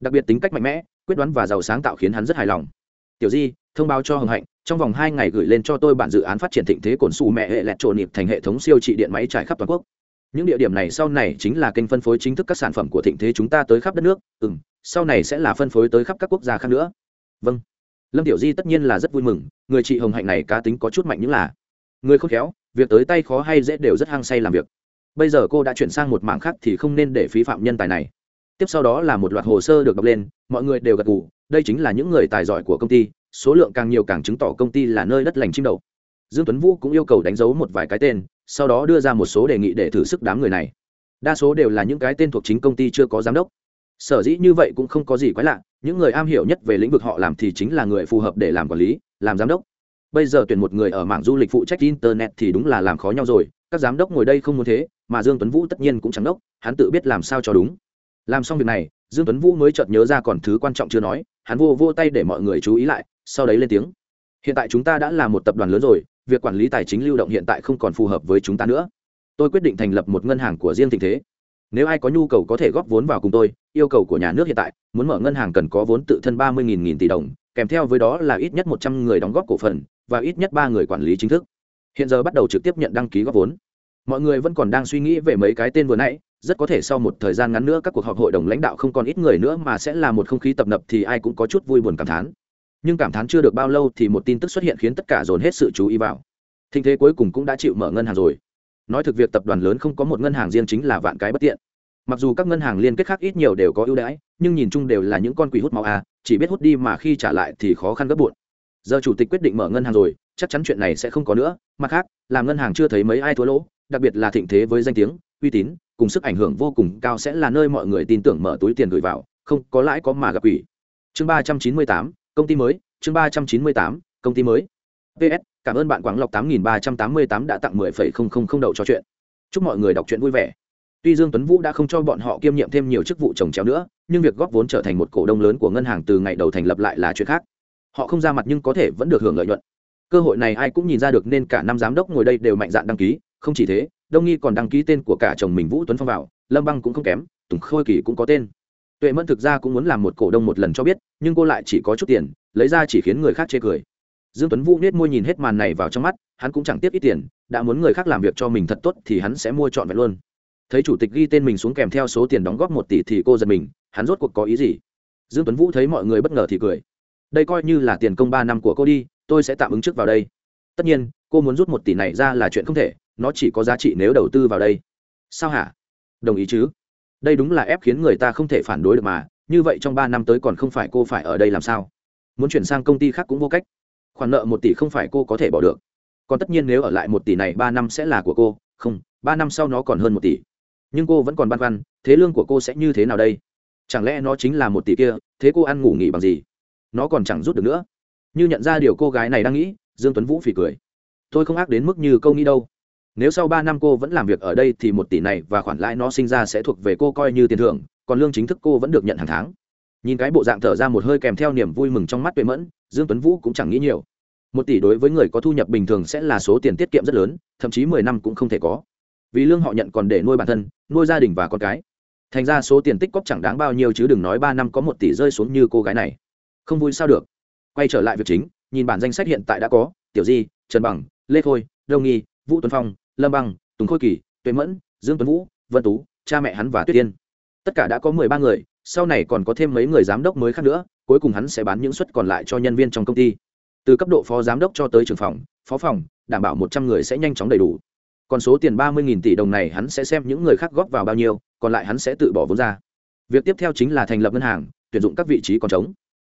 Đặc biệt tính cách mạnh mẽ, quyết đoán và giàu sáng tạo khiến hắn rất hài lòng. Tiểu di, thông báo cho hồng hạnh, trong vòng hai ngày gửi lên cho tôi bản dự án phát triển thịnh thế cồn xù mẹ hệ lẹt trộn nhịp thành hệ thống siêu trị điện máy trải khắp toàn quốc những địa điểm này sau này chính là kênh phân phối chính thức các sản phẩm của thịnh thế chúng ta tới khắp đất nước. Ừ m sau này sẽ là phân phối tới khắp các quốc gia khác nữa. Vâng. Lâm tiểu di tất nhiên là rất vui mừng, người chị hồng hạnh này cá tính có chút mạnh những là. Người khôn khéo, việc tới tay khó hay dễ đều rất hăng say làm việc. Bây giờ cô đã chuyển sang một mạng khác thì không nên để phí phạm nhân tài này. Tiếp sau đó là một loạt hồ sơ được đọc lên, mọi người đều gật g ủ đây chính là những người tài giỏi của công ty, số lượng càng nhiều càng chứng tỏ công ty là nơi đất lành chim đầu. Dương tuấn vũ cũng yêu cầu đánh dấu một vài cái tên sau đó đưa ra một số đề nghị để thử sức đám người này. Đa số đều là những cái tên thuộc chính công ty chưa có giám đốc. Sở dĩ như vậy cũng không có gì quái lạ, những người am hiểu nhất về lĩnh vực họ làm thì chính là người phù hợp để làm quản lý, làm giám đốc. Bây giờ tuyển một người ở mảng du lịch phụ trách internet thì đúng là làm khó nhau rồi, các giám đốc ngồi đây không muốn thế, mà dương tuấn vũ tất nhiên cũng chẳng đốc, hắn tự biết làm sao cho đúng. Làm xong việc này, dương tuấn vũ mới chợt nhớ ra còn thứ quan trọng chưa nói, hắn vô vô tay để mọi người chú ý lại, sau đấy lên tiếng. Hiện tại chúng ta đã là một tập đoàn lớn rồi việc quản lý tài chính lưu động hiện tại không còn phù hợp với chúng ta nữa. Tôi quyết định thành lập một ngân hàng của riêng tình thế. Nếu ai có nhu cầu có thể góp vốn vào cùng tôi, yêu cầu của nhà nước hiện tại, muốn mở ngân hàng cần có vốn tự thân ba mươi nghìn tỷ đồng, kèm theo với đó là ít nhất một trăm người đóng góp cổ phần và ít nhất ba người quản lý chính thức. Hiện giờ bắt đầu trực tiếp nhận đăng ký góp vốn. Mọi người vẫn còn đang suy nghĩ về mấy cái tên vừa nãy, rất có thể sau một thời gian ngắn nữa các cuộc họp hội đồng lãnh đạo không còn ít người nữa mà sẽ là một không khí tập nập thì ai cũng có chút vui buồn cảm thán nhưng cảm thán chưa được bao lâu thì một tin tức xuất hiện khiến tất cả dồn hết sự chú ý vào. Thịnh thế cuối cùng cũng đã chịu mở ngân hàng rồi. Nói thực việc tập đoàn lớn không có một ngân hàng riêng chính là vạn cái bất tiện. Mặc dù các ngân hàng liên kết khác ít nhiều đều có ưu đãi, nhưng nhìn chung đều là những con quỷ hút máu à chỉ biết hút đi mà khi trả lại thì khó khăn gấp bội giờ chủ tịch quyết định mở ngân hàng rồi, chắc chắn chuyện này sẽ không có nữa, mặt khác, làm ngân hàng chưa thấy mấy ai thua lỗ, đặc biệt là thịnh thế với danh tiếng, uy tín, cùng sức ảnh hưởng vô cùng cao sẽ là nơi mọi người tin tưởng mở túi tiền gửi vào, không có lãi có mà gặp ủy chương ba trăm chín mươi tám công ty mới, chương ba trăm chín mươi tám, công ty mới. Ps cảm ơn bạn quảng lộc tám nghìn ba trăm tám mươi tám đã tặng mười phẩy không không không đậu cho chuyện. Chúc mọi người đọc chuyện vui vẻ. Tuy dương tuấn vũ đã không cho bọn họ kiêm nhiệm thêm nhiều chức vụ trồng chéo nữa, nhưng việc góp vốn trở thành một cổ đông lớn của ngân hàng từ ngày đầu thành lập lại là chuyện khác. Họ không ra mặt nhưng có thể vẫn được hưởng lợi nhuận. Cơ hội này ai cũng nhìn ra được nên cả năm giám đốc ngồi đây đều mạnh dạn đăng ký, không chỉ thế, đông nghi còn đăng ký tên của cả chồng mình vũ tuấn phong vào, lâm băng cũng không kém, tùng khôi kỳ cũng có tên tuệ mẫn thực ra cũng muốn làm một cổ đông một lần cho biết, nhưng cô lại chỉ có chút tiền, lấy ra chỉ khiến người khác chê cười. Dương tuấn vũ nết môi nhìn hết màn này vào trong mắt, hắn cũng chẳng tiếc ít tiền, đã muốn người khác làm việc cho mình thật tốt thì hắn sẽ mua trọn vẹn luôn. Thấy chủ tịch ghi tên mình xuống kèm theo số tiền đóng góp một tỷ thì cô giật mình, hắn rốt cuộc có ý gì? Dương tuấn vũ thấy mọi người bất ngờ thì cười. Đây coi như là tiền công ba năm của cô đi, tôi sẽ tạm ứng trước vào đây. Tất nhiên, cô muốn rút một tỷ này ra là chuyện không thể, nó chỉ có giá trị nếu đầu tư vào đây. Sao hả? Đồng ý chứ? Đây đúng là ép khiến người ta không thể phản đối được mà, như vậy trong ba năm tới còn không phải cô phải ở đây làm sao? Muốn chuyển sang công ty khác cũng vô cách. Khoản nợ một tỷ không phải cô có thể bỏ được. Còn tất nhiên nếu ở lại một tỷ này ba năm sẽ là của cô, không, ba năm sau nó còn hơn một tỷ. Nhưng cô vẫn còn băn khoăn, thế lương của cô sẽ như thế nào đây? Chẳng lẽ nó chính là một tỷ kia, thế cô ăn ngủ nghỉ bằng gì? Nó còn chẳng rút được nữa. Như nhận ra điều cô gái này đang nghĩ, dương tuấn vũ phì cười. Tôi không ác đến mức như câu nghĩ đâu nếu sau ba năm cô vẫn làm việc ở đây thì một tỷ này và khoản lãi nó sinh ra sẽ thuộc về cô coi như tiền thưởng, còn lương chính thức cô vẫn được nhận hàng tháng. Nhìn cái bộ dạng thở ra một hơi kèm theo niềm vui mừng trong mắt tuệ mẫn, dương tuấn vũ cũng chẳng nghĩ nhiều. Một tỷ đối với người có thu nhập bình thường sẽ là số tiền tiết kiệm rất lớn, thậm chí mười năm cũng không thể có. Vì lương họ nhận còn để nuôi bản thân, nuôi gia đình và con cái. Thành ra số tiền tích cóp chẳng đáng bao nhiêu chứ đừng nói ba năm có một tỷ rơi xuống như cô gái này. Không vui sao được? Quay trở lại việc chính, nhìn bản danh sách hiện tại đã có, tiểu di, trần bằng, lê khôi, đông nghi, vũ tuấn phong lâm băng, tùng khôi kỳ, tuệ mẫn, dương tuấn vũ, vân tú, cha mẹ hắn và tuyết tiên. Tất cả đã có mười ba người, sau này còn có thêm mấy người giám đốc mới khác nữa, cuối cùng hắn sẽ bán những suất còn lại cho nhân viên trong công ty. Từ cấp độ phó giám đốc cho tới trưởng phòng, phó phòng, đảm bảo một trăm người sẽ nhanh chóng đầy đủ. Còn số tiền ba mươi tỷ đồng này hắn sẽ xem những người khác góp vào bao nhiêu, còn lại hắn sẽ tự bỏ vốn ra. Việc tiếp theo chính là thành lập ngân hàng, tuyển dụng các vị trí còn trống.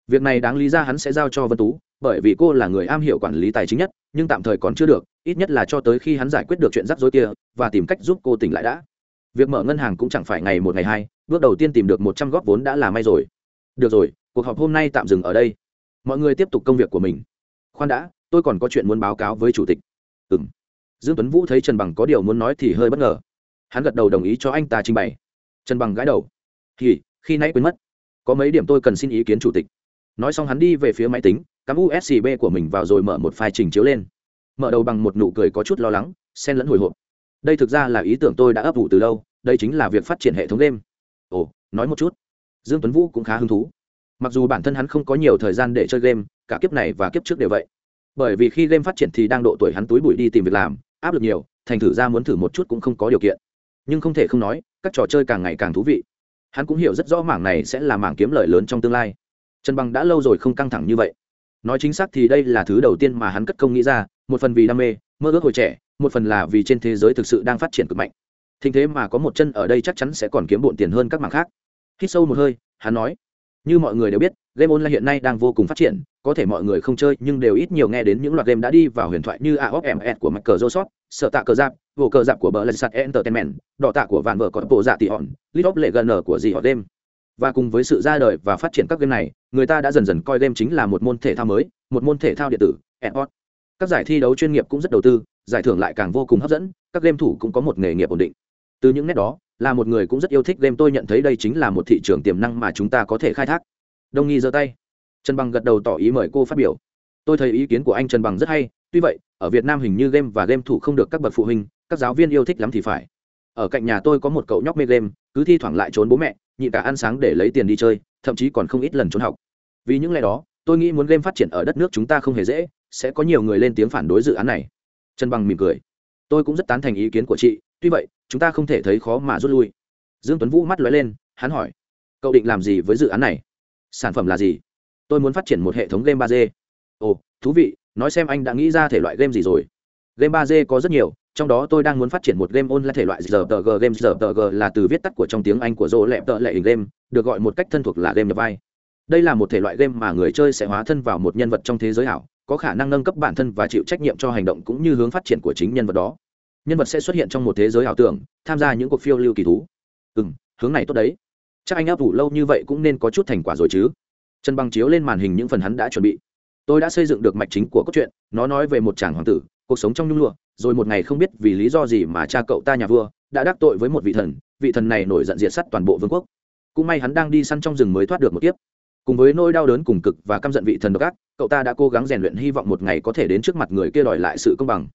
Việc này đáng lý ra hắn sẽ giao cho vân tú bởi vì cô là người am hiểu quản lý tài chính nhất, nhưng tạm thời còn chưa được, ít nhất là cho tới khi hắn giải quyết được chuyện rắc rối kia và tìm cách giúp cô tỉnh lại đã. Việc mở ngân hàng cũng chẳng phải ngày một ngày hai, bước đầu tiên tìm được một trăm góp vốn đã là may rồi. Được rồi, cuộc họp hôm nay tạm dừng ở đây. Mọi người tiếp tục công việc của mình. Khoan đã, tôi còn có chuyện muốn báo cáo với chủ tịch. Ừ m dương tuấn vũ thấy trần bằng có điều muốn nói thì hơi bất ngờ. Hắn gật đầu đồng ý cho anh ta trình bày. Trần bằng gãi đầu. Thì khi nãy quên mất. Có mấy điểm tôi cần xin ý kiến chủ tịch. Nói xong hắn đi về phía máy tính cắm usb của mình vào rồi mở một file trình chiếu lên. Mở đầu bằng một nụ cười có chút lo lắng, xen lẫn hồi hộp. Đây thực ra là ý tưởng tôi đã ấp ủ từ lâu, đây chính là việc phát triển hệ thống game. Ồ, nói một chút. Dương tuấn vũ cũng khá hứng thú. Mặc dù bản thân hắn không có nhiều thời gian để chơi game, cả kiếp này và kiếp trước đều vậy. Bởi vì khi game phát triển thì đang độ tuổi hắn túi bụi đi tìm việc làm, áp lực nhiều, thành thử ra muốn thử một chút cũng không có điều kiện. Nhưng không thể không nói, các trò chơi càng ngày càng thú vị. Hắn cũng hiểu rất rõ mảng này sẽ là mảng kiếm lợi lớn trong tương lai. Trần bằng đã lâu rồi không căng thẳng như vậy nói chính xác thì đây là thứ đầu tiên mà hắn cất công nghĩ ra một phần vì đam mê mơ ước hồi trẻ một phần là vì trên thế giới thực sự đang phát triển cực mạnh thình thế mà có một chân ở đây chắc chắn sẽ còn kiếm bộn tiền hơn các mảng khác hít sâu một hơi hắn nói như mọi người đều biết game online hiện nay đang vô cùng phát triển có thể mọi người không chơi nhưng đều ít nhiều nghe đến những loạt game đã đi vào huyền thoại như AOFMS của Microsoft, sợ tạ cờ giáp, vô cờ giáp của Blizzard Entertainment, đỏ tạ của vạn vợ có bộ dạ tỷ hòn, League of gần của gì họ game. Và cùng với sự ra đời và phát triển các game này, người ta đã dần dần coi game chính là một môn thể thao mới, một môn thể thao điện tử, esports. Các giải thi đấu chuyên nghiệp cũng rất đầu tư, giải thưởng lại càng vô cùng hấp dẫn, các game thủ cũng có một nghề nghiệp ổn định. Từ những nét đó, là một người cũng rất yêu thích game tôi nhận thấy đây chính là một thị trường tiềm năng mà chúng ta có thể khai thác đông nghi giơ tay trần bằng gật đầu tỏ ý mời cô phát biểu tôi thấy ý kiến của anh trần bằng rất hay tuy vậy ở việt nam hình như game và game thủ không được các bậc phụ huynh các giáo viên yêu thích lắm thì phải ở cạnh nhà tôi có một cậu nhóc mê game cứ thi thoảng lại trốn bố mẹ nhị cả ăn sáng để lấy tiền đi chơi, thậm chí còn không ít lần trốn học. Vì những lẽ đó, tôi nghĩ muốn game phát triển ở đất nước chúng ta không hề dễ, sẽ có nhiều người lên tiếng phản đối dự án này. Trần bằng mỉm cười. Tôi cũng rất tán thành ý kiến của chị, tuy vậy, chúng ta không thể thấy khó mà rút lui. Dương tuấn vũ mắt lóe lên, hắn hỏi. Cậu định làm gì với dự án này? Sản phẩm là gì? Tôi muốn phát triển một hệ thống game ba d. Ồ, thú vị, nói xem anh đã nghĩ ra thể loại game gì rồi. Game ba d có rất nhiều trong đó tôi đang muốn phát triển một game online thể loại rpg game rpg là từ viết tắt của trong tiếng anh của rô lẹp tợ lệ hình game, được gọi một cách thân thuộc là game nhập vai. Đây là một thể loại game mà người chơi sẽ hóa thân vào một nhân vật trong thế giới ảo, có khả năng nâng cấp bản thân và chịu trách nhiệm cho hành động cũng như hướng phát triển của chính nhân vật đó. Nhân vật sẽ xuất hiện trong một thế giới ảo tưởng, tham gia những cuộc phiêu lưu kỳ thú. Ừ m hướng này tốt đấy. Chắc anh áp ủ lâu như vậy cũng nên có chút thành quả rồi chứ. Trần bằng chiếu lên màn hình những phần hắn đã chuẩn bị. Tôi đã xây dựng được mạch chính của cốt truyện, nó nói về một chàng hoàng tử, cuộc sống trong nhung lụa rồi một ngày không biết vì lý do gì mà cha cậu ta nhà vua đã đắc tội với một vị thần vị thần này nổi giận diệt sắt toàn bộ vương quốc. Cũng may hắn đang đi săn trong rừng mới thoát được một kiếp. Cùng với nỗi đau đớn cùng cực và căm giận vị thần độc ác, cậu ta đã cố gắng rèn luyện hy vọng một ngày có thể đến trước mặt người kia đòi lại sự công bằng.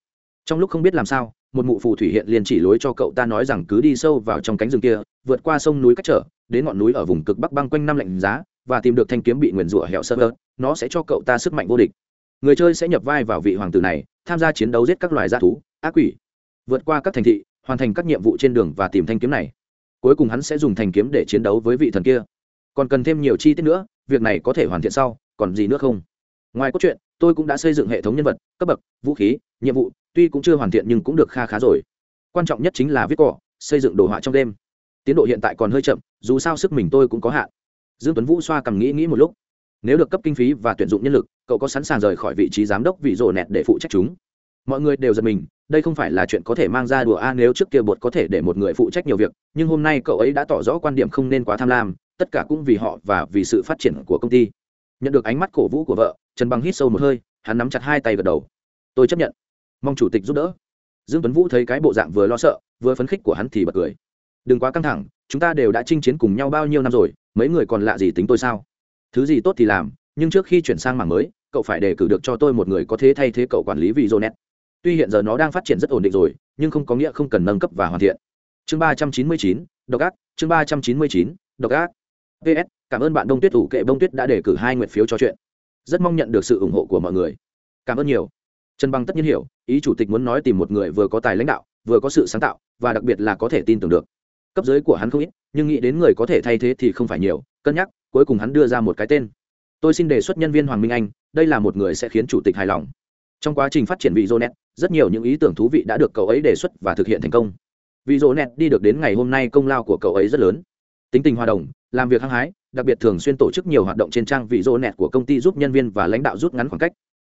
Trong lúc không biết làm sao, một mụ phù thủy hiện liền chỉ lối cho cậu ta nói rằng cứ đi sâu vào trong cánh rừng kia, vượt qua sông núi cách trở, đến ngọn núi ở vùng cực bắc băng quanh năm lạnh giá, và tìm được thanh kiếm bị nguyền rủa hẹo sơ vơ, nó sẽ cho cậu ta sức mạnh vô địch. Người chơi sẽ nhập vai vào vị hoàng tử này tham gia chiến đấu giết các loài g thú, ác quỷ, vượt qua các thành thị, hoàn thành các nhiệm vụ trên đường và tìm thanh kiếm này. Cuối cùng hắn sẽ dùng thanh kiếm để chiến đấu với vị thần kia. Còn cần thêm nhiều chi tiết nữa, việc này có thể hoàn thiện sau, còn gì nữa không? Ngoài cốt truyện, tôi cũng đã xây dựng hệ thống nhân vật, cấp bậc, vũ khí, nhiệm vụ, tuy cũng chưa hoàn thiện nhưng cũng được kha khá rồi. Quan trọng nhất chính là viết cỏ, xây dựng đồ họa trong đêm. Tiến độ hiện tại còn hơi chậm, dù sao sức mình tôi cũng có hạn. Dương tuấn vũ xoa cầm nghĩ nghĩ một lúc nếu được cấp kinh phí và tuyển dụng nhân lực, cậu có sẵn sàng rời khỏi vị trí giám đốc vị rồ nẹt để phụ trách chúng. Mọi người đều giật mình, đây không phải là chuyện có thể mang ra đùa a, nếu trước kia bột có thể để một người phụ trách nhiều việc, nhưng hôm nay cậu ấy đã tỏ rõ quan điểm không nên quá tham lam, tất cả cũng vì họ và vì sự phát triển của công ty. Nhận được ánh mắt cổ vũ của vợ, trần bằng hít sâu một hơi, hắn nắm chặt hai tay gật đầu. Tôi chấp nhận. Mong chủ tịch giúp đỡ. Dương tuấn vũ thấy cái bộ dạng vừa lo sợ, vừa phấn khích của hắn thì bật cười. Đừng quá căng thẳng, chúng ta đều đã chinh chiến cùng nhau bao nhiêu năm rồi, mấy người còn lạ gì tính tôi sao? Thứ gì tốt thì làm, nhưng trước khi chuyển sang mảng mới, cậu phải đề cử được cho tôi một người có thế thay thế cậu quản lý vì net tuy hiện giờ nó đang phát triển rất ổn định rồi, nhưng không có nghĩa không cần nâng cấp và hoàn thiện. Chương ba trăm chín mươi chín, độc ác. Chương ba trăm chín mươi chín, độc ác. Ps cảm ơn bạn đông tuyết thủ kệ bông tuyết đã đề cử hai nguyện phiếu cho chuyện. Rất mong nhận được sự ủng hộ của mọi người. Cảm ơn nhiều. Trần bằng tất nhiên hiểu, ý chủ tịch muốn nói tìm một người vừa có tài lãnh đạo, vừa có sự sáng tạo, và đặc biệt là có thể tin tưởng được. Cấp dưới của hắn không ít, nhưng nghĩ đến người có thể thay thế thì không phải nhiều cân nhắc, cuối cùng hắn đưa ra một cái tên. Tôi xin đề xuất nhân viên hoàng minh anh, đây là một người sẽ khiến chủ tịch hài lòng. Trong quá trình phát triển vị jonet rất nhiều những ý tưởng thú vị đã được cậu ấy đề xuất và thực hiện thành công. Vị jonet đi được đến ngày hôm nay công lao của cậu ấy rất lớn. Tính tình hòa đồng, làm việc hăng hái, đặc biệt thường xuyên tổ chức nhiều hoạt động trên trang vị jonet của công ty giúp nhân viên và lãnh đạo rút ngắn khoảng cách.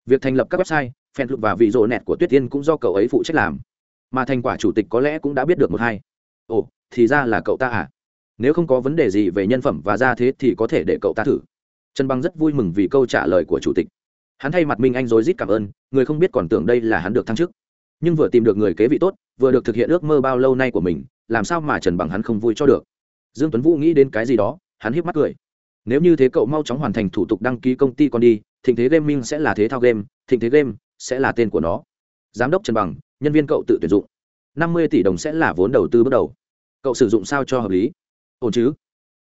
Việc thành lập các website, fan club và vị jonet của tuyết tiên cũng do cậu ấy phụ trách làm. Mà thành quả chủ tịch có lẽ cũng đã biết được một hai. Ồ, thì ra là cậu ta à? Nếu không có vấn đề gì về nhân phẩm và ra thế thì có thể để cậu ta thử. Trần băng rất vui mừng vì câu trả lời của chủ tịch. Hắn thay mặt minh anh rối rít cảm ơn, người không biết còn tưởng đây là hắn được thăng chức. Nhưng vừa tìm được người kế vị tốt, vừa được thực hiện ước mơ bao lâu nay của mình, làm sao mà trần bằng hắn không vui cho được? Dương tuấn vũ nghĩ đến cái gì đó, hắn hiếp mắt cười. Nếu như thế cậu mau chóng hoàn thành thủ tục đăng ký công ty con đi, thịnh thế gaming sẽ là thế thao game, thịnh thế game sẽ là tên của nó. Giám đốc trần bằng, nhân viên cậu tự tuyển dụng. Năm mươi tỷ đồng sẽ là vốn đầu tư bước đầu. Cậu sử dụng sao cho hợp lý? Ổn chứ?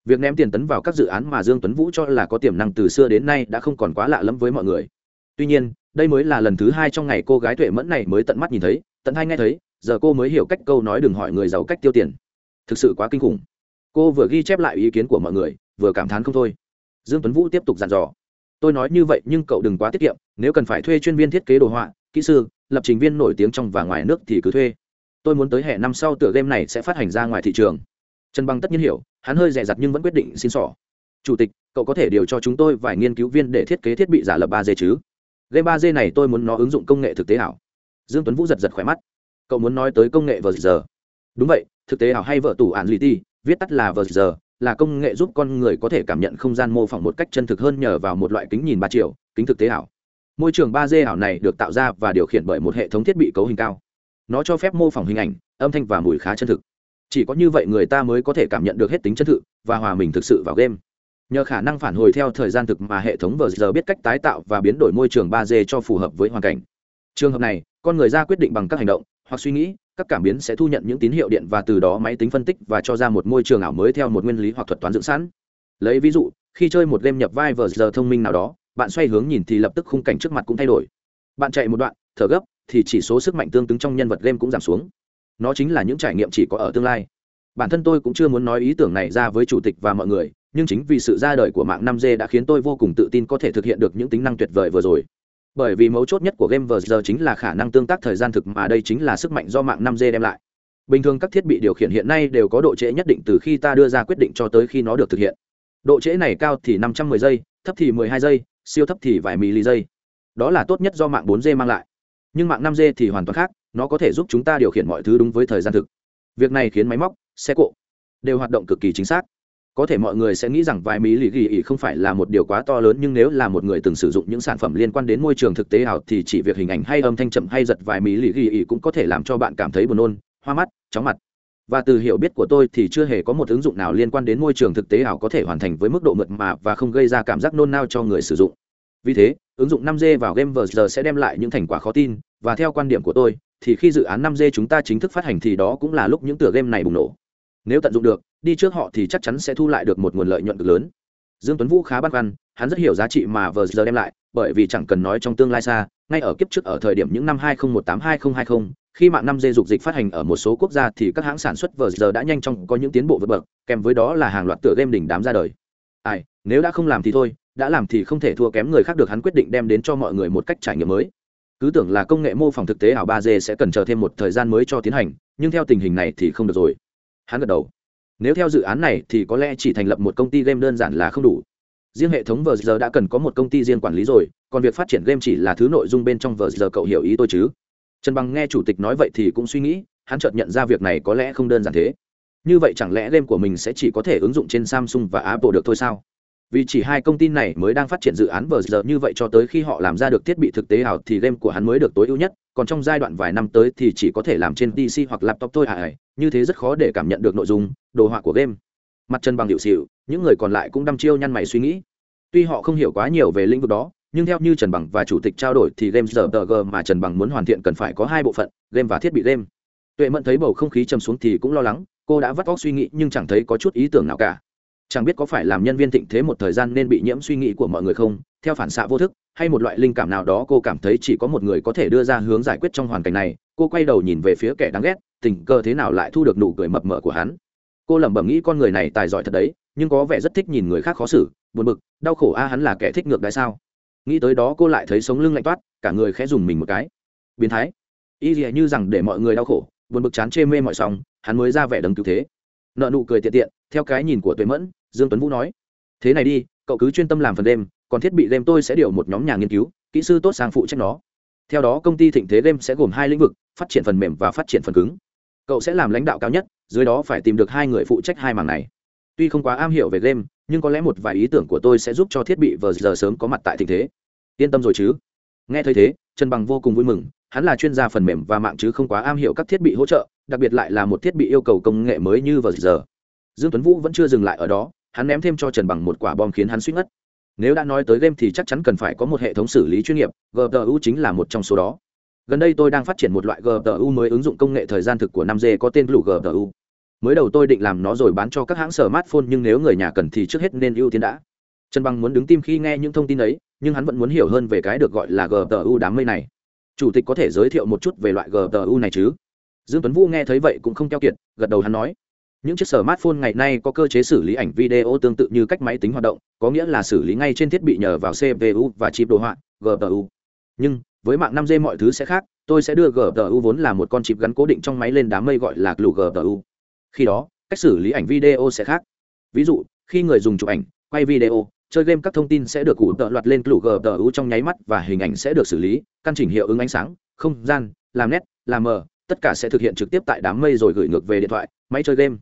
Việc ném tiền tấn vào các dự án mà dương tuấn vũ cho là có tiềm năng từ xưa đến nay đã không còn quá lạ lẫm với mọi người. Tuy nhiên, đây mới là lần thứ hai trong ngày cô gái tuệ mẫn này mới tận mắt nhìn thấy, tận hai nghe thấy, giờ cô mới hiểu cách câu nói đừng hỏi người giàu cách tiêu tiền. Thực sự quá kinh khủng. Cô vừa ghi chép lại ý kiến của mọi người, vừa cảm thán không thôi. Dương tuấn vũ tiếp tục dặn dò. Tôi nói như vậy nhưng cậu đừng quá tiết kiệm, nếu cần phải thuê chuyên viên thiết kế đồ họa, kỹ sư, lập trình viên nổi tiếng trong và ngoài nước thì cứ thuê. Tôi muốn tới hè năm sau tựa game này sẽ phát hành ra ngoài thị trường. Trần Băng tất nhiên hiểu hắn hơi rẻ rặt nhưng vẫn quyết định xin sỏ. Chủ tịch, cậu có thể điều cho chúng tôi vài nghiên cứu viên để thiết kế thiết bị giả lập ba d chứ? Game ba d này tôi muốn nó ứng dụng công nghệ thực tế ảo dương tuấn vũ giật giật khỏe mắt. Cậu muốn nói tới công nghệ vờ giờ. Đúng vậy, thực tế ảo hay vợ tủ ạn lì ti, viết tắt là vờ giờ, là công nghệ giúp con người có thể cảm nhận không gian mô phỏng một cách chân thực hơn nhờ vào một loại kính nhìn ba triệu kính thực tế ảo môi trường ba d ảo này được tạo ra và điều khiển bởi một hệ thống thiết bị cấu hình cao. Nó cho phép mô phỏng hình ảnh, âm thanh và mùi khá chân thực chỉ có như vậy người ta mới có thể cảm nhận được hết tính chân thực và hòa mình thực sự vào game. Nhờ khả năng phản hồi theo thời gian thực mà hệ thống vờ giờ biết cách tái tạo và biến đổi môi trường ba d cho phù hợp với hoàn cảnh. Trường hợp này, con người ra quyết định bằng các hành động hoặc suy nghĩ, các cảm biến sẽ thu nhận những tín hiệu điện và từ đó máy tính phân tích và cho ra một môi trường ảo mới theo một nguyên lý hoặc thuật toán dựng sẵn. Lấy ví dụ, khi chơi một game nhập vai vờ giờ thông minh nào đó, bạn xoay hướng nhìn thì lập tức khung cảnh trước mặt cũng thay đổi. Bạn chạy một đoạn, thở gấp, thì chỉ số sức mạnh tương ứng trong nhân vật game cũng giảm xuống nó chính là những trải nghiệm chỉ có ở tương lai. Bản thân tôi cũng chưa muốn nói ý tưởng này ra với chủ tịch và mọi người, nhưng chính vì sự ra đời của mạng 5G đã khiến tôi vô cùng tự tin có thể thực hiện được những tính năng tuyệt vời vừa rồi. Bởi vì mấu chốt nhất của game vừa giờ chính là khả năng tương tác thời gian thực mà đây chính là sức mạnh do mạng 5G đem lại. Bình thường các thiết bị điều khiển hiện nay đều có độ trễ nhất định từ khi ta đưa ra quyết định cho tới khi nó được thực hiện. Độ trễ này cao thì 510 giây, thấp thì 12 giây, siêu thấp thì vài mili giây. Đó là tốt nhất do mạng 4G mang lại. Nhưng mạng 5G thì hoàn toàn khác nó có thể giúp chúng ta điều khiển mọi thứ đúng với thời gian thực. Việc này khiến máy móc, xe cộ đều hoạt động cực kỳ chính xác. Có thể mọi người sẽ nghĩ rằng vài mỹ lì ghi ý không phải là một điều quá to lớn, nhưng nếu là một người từng sử dụng những sản phẩm liên quan đến môi trường thực tế ảo thì chỉ việc hình ảnh hay âm thanh chậm hay giật vài mỹ lì ghi ý cũng có thể làm cho bạn cảm thấy buồn nôn, hoa mắt, chóng mặt. Và từ hiểu biết của tôi thì chưa hề có một ứng dụng nào liên quan đến môi trường thực tế ảo có thể hoàn thành với mức độ mượt mà và không gây ra cảm giác nôn nao cho người sử dụng. Vì thế, ứng dụng 5G vào game VR sẽ đem lại những thành quả khó tin, và theo quan điểm của tôi thì khi dự án 5G chúng ta chính thức phát hành thì đó cũng là lúc những tựa game này bùng nổ. Nếu tận dụng được đi trước họ thì chắc chắn sẽ thu lại được một nguồn lợi nhuận cực lớn. Dương tuấn vũ khá băn khoăn hắn rất hiểu giá trị mà vờ giờ đem lại bởi vì chẳng cần nói trong tương lai xa ngay ở kiếp trước ở thời điểm những năm 2018-2020, khi mạng 5G dục dịch phát hành ở một số quốc gia thì các hãng sản xuất vờ giờ đã nhanh chóng có những tiến bộ vượt bậc kèm với đó là hàng loạt tựa game đỉnh đám ra đời. Ai nếu đã không làm thì thôi đã làm thì không thể thua kém người khác được hắn quyết định đem đến cho mọi người một cách trải nghiệm mới cứ tưởng là công nghệ mô phỏng thực tế ảo ba D sẽ cần chờ thêm một thời gian mới cho tiến hành, nhưng theo tình hình này thì không được rồi. Hắn gật đầu. Nếu theo dự án này thì có lẽ chỉ thành lập một công ty game đơn giản là không đủ. Riêng hệ thống vờ giờ đã cần có một công ty riêng quản lý rồi, còn việc phát triển game chỉ là thứ nội dung bên trong vờ giờ cậu hiểu ý tôi chứ. Trần bằng nghe chủ tịch nói vậy thì cũng suy nghĩ, hắn chợt nhận ra việc này có lẽ không đơn giản thế. Như vậy chẳng lẽ game của mình sẽ chỉ có thể ứng dụng trên samsung và apple được thôi sao? Vì chỉ hai công ty này mới đang phát triển dự án vờ giờ như vậy cho tới khi họ làm ra được thiết bị thực tế ảo thì game của hắn mới được tối ưu nhất, còn trong giai đoạn vài năm tới thì chỉ có thể làm trên pc hoặc laptop thôi à như thế rất khó để cảm nhận được nội dung, đồ họa của game. Mặt chân bằng hiệu xịu, những người còn lại cũng đăm chiêu nhăn mày suy nghĩ. Tuy họ không hiểu quá nhiều về lĩnh vực đó, nhưng theo như trần bằng và chủ tịch trao đổi thì game giờ g mà trần bằng muốn hoàn thiện cần phải có hai bộ phận, game và thiết bị game. Tuệ mẫn thấy bầu không khí chầm xuống thì cũng lo lắng, cô đã vắt vóc suy nghĩ nhưng chẳng thấy có chút ý tưởng nào cả chẳng biết có phải làm nhân viên thịnh thế một thời gian nên bị nhiễm suy nghĩ của mọi người không? Theo phản xạ vô thức, hay một loại linh cảm nào đó, cô cảm thấy chỉ có một người có thể đưa ra hướng giải quyết trong hoàn cảnh này. Cô quay đầu nhìn về phía kẻ đáng ghét, tình cờ thế nào lại thu được nụ cười mập mờ của hắn? Cô lẩm bẩm nghĩ con người này tài giỏi thật đấy, nhưng có vẻ rất thích nhìn người khác khó xử, buồn bực, đau khổ a, hắn là kẻ thích ngược đãi sao? Nghĩ tới đó cô lại thấy sống lưng lạnh toát, cả người khẽ dùng mình một cái. Biến thái. Y dì như rằng để mọi người đau khổ, buồn bực chán chê mê mọi xong hắn mới ra vẻ đấng cứu thế. Nợ nụ cười tiện tiện, theo cái nhìn của tuệ mẫn dương tuấn vũ nói. Thế này đi, cậu cứ chuyên tâm làm phần đêm, còn thiết bị game tôi sẽ điều một nhóm nhà nghiên cứu, kỹ sư tốt sang phụ trách nó. Theo đó công ty thịnh thế game sẽ gồm hai lĩnh vực, phát triển phần mềm và phát triển phần cứng. Cậu sẽ làm lãnh đạo cao nhất, dưới đó phải tìm được hai người phụ trách hai mảng này. Tuy không quá am hiểu về game, nhưng có lẽ một vài ý tưởng của tôi sẽ giúp cho thiết bị vờ giờ sớm có mặt tại thịnh thế. Yên tâm rồi chứ? Nghe thấy thế, trần bằng vô cùng vui mừng, hắn là chuyên gia phần mềm và mạng chứ không quá am hiểu các thiết bị hỗ trợ, đặc biệt lại là một thiết bị yêu cầu công nghệ mới như vờ giờ. Dương tuấn vũ vẫn chưa dừng lại ở đó hắn ném thêm cho trần bằng một quả bom khiến hắn suýt ngất. Nếu đã nói tới game thì chắc chắn cần phải có một hệ thống xử lý chuyên nghiệp gpu chính là một trong số đó. Gần đây tôi đang phát triển một loại gpu mới ứng dụng công nghệ thời gian thực của năm g có tên lũ gpu mới đầu tôi định làm nó rồi bán cho các hãng smartphone, nhưng nếu người nhà cần thì trước hết nên ưu tiên đã. Trần bằng muốn đứng tim khi nghe những thông tin ấy, nhưng hắn vẫn muốn hiểu hơn về cái được gọi là gpu đám mây này. Chủ tịch có thể giới thiệu một chút về loại gpu này chứ? Dương tuấn vũ nghe thấy vậy cũng không keo kiệt, gật đầu hắn nói những chiếc smartphone ngày nay có cơ chế xử lý ảnh video tương tự như cách máy tính hoạt động, có nghĩa là xử lý ngay trên thiết bị nhờ vào cpu và chip đồ họa gpu nhưng, với mạng 5G mọi thứ sẽ khác, tôi sẽ đưa gpu vốn là một con chip gắn cố định trong máy lên đám mây gọi là glue gpu khi đó, cách xử lý ảnh video sẽ khác. Ví dụ, khi người dùng chụp ảnh, quay video, chơi game các thông tin sẽ được cụ tợ loạt lên glue gpu trong nháy mắt và hình ảnh sẽ được xử lý, căn chỉnh hiệu ứng ánh sáng, không gian, làm nét, làm mờ, tất cả sẽ thực hiện trực tiếp tại đám mây rồi gửi ngược về điện thoại, máy chơi game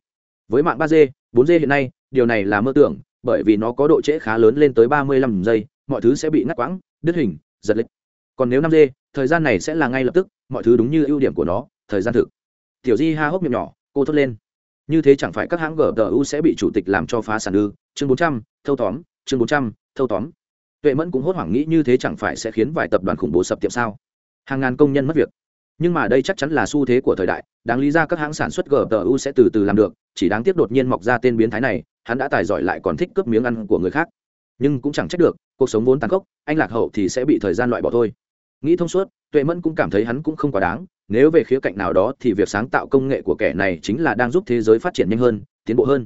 với mạng ba g bốn g hiện nay, điều này là mơ tưởng, bởi vì nó có độ trễ khá lớn lên tới 35 giây, mọi thứ sẽ bị ngắt quãng, đứt hình, giật lịch Còn nếu năm g thời gian này sẽ là ngay lập tức, mọi thứ đúng như ưu điểm của nó, thời gian thực. Tiểu Di ha hốc miệng nhỏ, cô thốt lên. Như thế chẳng phải các hãng GTU sẽ bị chủ tịch làm cho phá sản ư? Chương 400, thâu tóm, chương 400, thâu tóm. Tuệ Mẫn cũng hốt hoảng nghĩ như thế chẳng phải sẽ khiến vài tập đoàn khủng bố sập tiệm sao? Hàng ngàn công nhân mất việc nhưng mà đây chắc chắn là xu thế của thời đại, đáng lý ra các hãng sản xuất gpu sẽ từ từ làm được, chỉ đáng tiếc đột nhiên mọc ra tên biến thái này, hắn đã tài giỏi lại còn thích cướp miếng ăn của người khác. Nhưng cũng chẳng trách được, cuộc sống vốn tàn khốc, anh lạc hậu thì sẽ bị thời gian loại bỏ thôi. Nghĩ thông suốt, tuệ mẫn cũng cảm thấy hắn cũng không quá đáng, nếu về khía cạnh nào đó thì việc sáng tạo công nghệ của kẻ này chính là đang giúp thế giới phát triển nhanh hơn, tiến bộ hơn.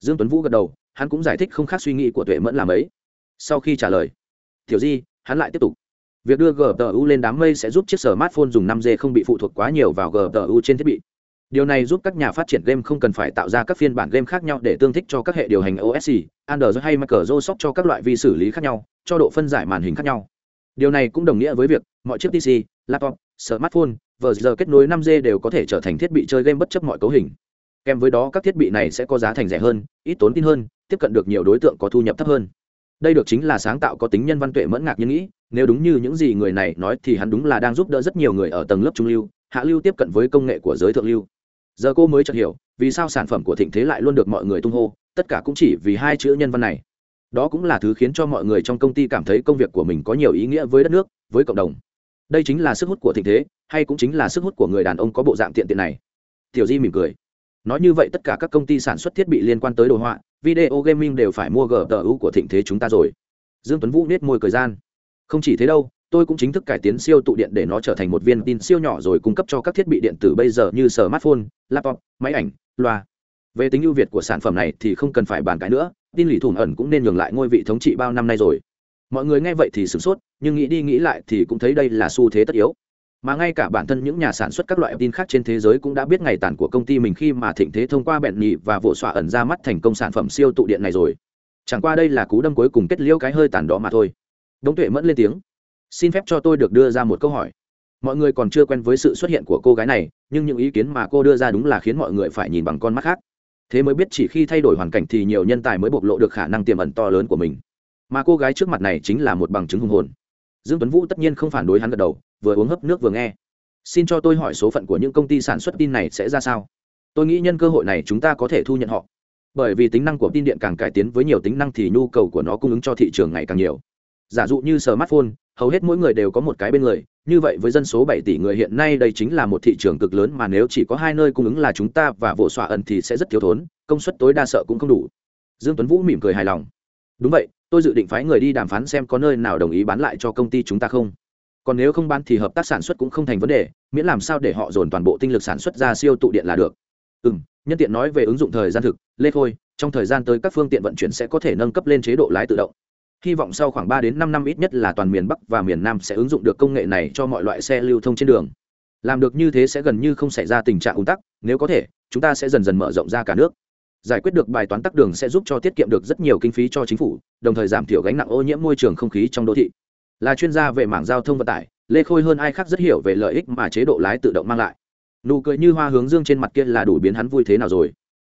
Dương tuấn vũ gật đầu, hắn cũng giải thích không khác suy nghĩ của tuệ mẫn làm ấy sau khi trả lời, tiểu di, hắn lại tiếp tục. Việc đưa GPU lên đám mây sẽ giúp chiếc smartphone dùng 5G không bị phụ thuộc quá nhiều vào GPU trên thiết bị. Điều này giúp các nhà phát triển game không cần phải tạo ra các phiên bản game khác nhau để tương thích cho các hệ điều hành OS, Android hay Microsoft cho các loại vi xử lý khác nhau, cho độ phân giải màn hình khác nhau. Điều này cũng đồng nghĩa với việc mọi chiếc PC, laptop, smartphone, vừa giờ kết nối 5G đều có thể trở thành thiết bị chơi game bất chấp mọi cấu hình. Kèm với đó các thiết bị này sẽ có giá thành rẻ hơn, ít tốn tin hơn, tiếp cận được nhiều đối tượng có thu nhập thấp hơn. Đây được chính là sáng tạo có tính nhân văn tuệ mẫn ngạc nhiên nghĩ, nếu đúng như những gì người này nói thì hắn đúng là đang giúp đỡ rất nhiều người ở tầng lớp trung lưu, hạ lưu tiếp cận với công nghệ của giới thượng lưu. Giờ cô mới chợt hiểu, vì sao sản phẩm của thịnh thế lại luôn được mọi người tung hô, tất cả cũng chỉ vì hai chữ nhân văn này. Đó cũng là thứ khiến cho mọi người trong công ty cảm thấy công việc của mình có nhiều ý nghĩa với đất nước, với cộng đồng. Đây chính là sức hút của thịnh thế, hay cũng chính là sức hút của người đàn ông có bộ dạng tiện tiện này. Tiểu di mỉm cười. Nói như vậy tất cả các công ty sản xuất thiết bị liên quan tới đồ họa, video gaming đều phải mua gpu của thịnh thế chúng ta rồi. Dương tuấn vũ nết môi cười gian không chỉ thế đâu, tôi cũng chính thức cải tiến siêu tụ điện để nó trở thành một viên tin siêu nhỏ rồi cung cấp cho các thiết bị điện tử bây giờ như smartphone, laptop, máy ảnh, loa. Về tính ưu việt của sản phẩm này thì không cần phải bàn cái nữa, tin lì thủng ẩn cũng nên nhường lại ngôi vị thống trị bao năm nay rồi. Mọi người nghe vậy thì sửng sốt, nhưng nghĩ đi nghĩ lại thì cũng thấy đây là xu thế tất yếu. Mà ngay cả bản thân những nhà sản xuất các loại tin khác trên thế giới cũng đã biết ngày tàn của công ty mình khi mà thịnh thế thông qua bẹn nhị và vỗ xọa ẩn ra mắt thành công sản phẩm siêu tụ điện này rồi. Chẳng qua đây là cú đâm cuối cùng kết liễu cái hơi tàn đó mà thôi đống tuệ mẫn lên tiếng. Xin phép cho tôi được đưa ra một câu hỏi. Mọi người còn chưa quen với sự xuất hiện của cô gái này, nhưng những ý kiến mà cô đưa ra đúng là khiến mọi người phải nhìn bằng con mắt khác. Thế mới biết chỉ khi thay đổi hoàn cảnh thì nhiều nhân tài mới bộc lộ được khả năng tiềm ẩn to lớn của mình. Mà cô gái trước mặt này chính là một bằng chứng hùng hồn. Dương tuấn vũ tất nhiên không phản đối hắn gật đầu, vừa uống hấp nước vừa nghe. Xin cho tôi hỏi số phận của những công ty sản xuất tin này sẽ ra sao? Tôi nghĩ nhân cơ hội này chúng ta có thể thu nhận họ. Bởi vì tính năng của tin điện càng cải tiến với nhiều tính năng thì nhu cầu của nó cung ứng cho thị trường ngày càng nhiều giả dụ như smartphone, hầu hết mỗi người đều có một cái bên người, như vậy với dân số bảy tỷ người hiện nay đây chính là một thị trường cực lớn mà nếu chỉ có hai nơi cung ứng là chúng ta và vỗ xỏa ẩn thì sẽ rất thiếu thốn, công suất tối đa sợ cũng không đủ. Dương tuấn vũ mỉm cười hài lòng. Đúng vậy, tôi dự định phái người đi đàm phán xem có nơi nào đồng ý bán lại cho công ty chúng ta không. Còn nếu không bán thì hợp tác sản xuất cũng không thành vấn đề, miễn làm sao để họ dồn toàn bộ tinh lực sản xuất ra siêu tụ điện là được. Ừ nhân tiện nói về ứng dụng thời gian thực, lê khôi, trong thời gian tới các phương tiện vận chuyển sẽ có thể nâng cấp lên chế độ lái tự động hy vọng sau khoảng ba đến năm năm ít nhất là toàn miền bắc và miền nam sẽ ứng dụng được công nghệ này cho mọi loại xe lưu thông trên đường. Làm được như thế sẽ gần như không xảy ra tình trạng ùn tắc, nếu có thể, chúng ta sẽ dần dần mở rộng ra cả nước. Giải quyết được bài toán tắc đường sẽ giúp cho tiết kiệm được rất nhiều kinh phí cho chính phủ, đồng thời giảm thiểu gánh nặng ô nhiễm môi trường không khí trong đô thị. Là chuyên gia về mảng giao thông vận tải, lê khôi hơn ai khác rất hiểu về lợi ích mà chế độ lái tự động mang lại. Nụ cười như hoa hướng dương trên mặt kia là đủ biến hắn vui thế nào rồi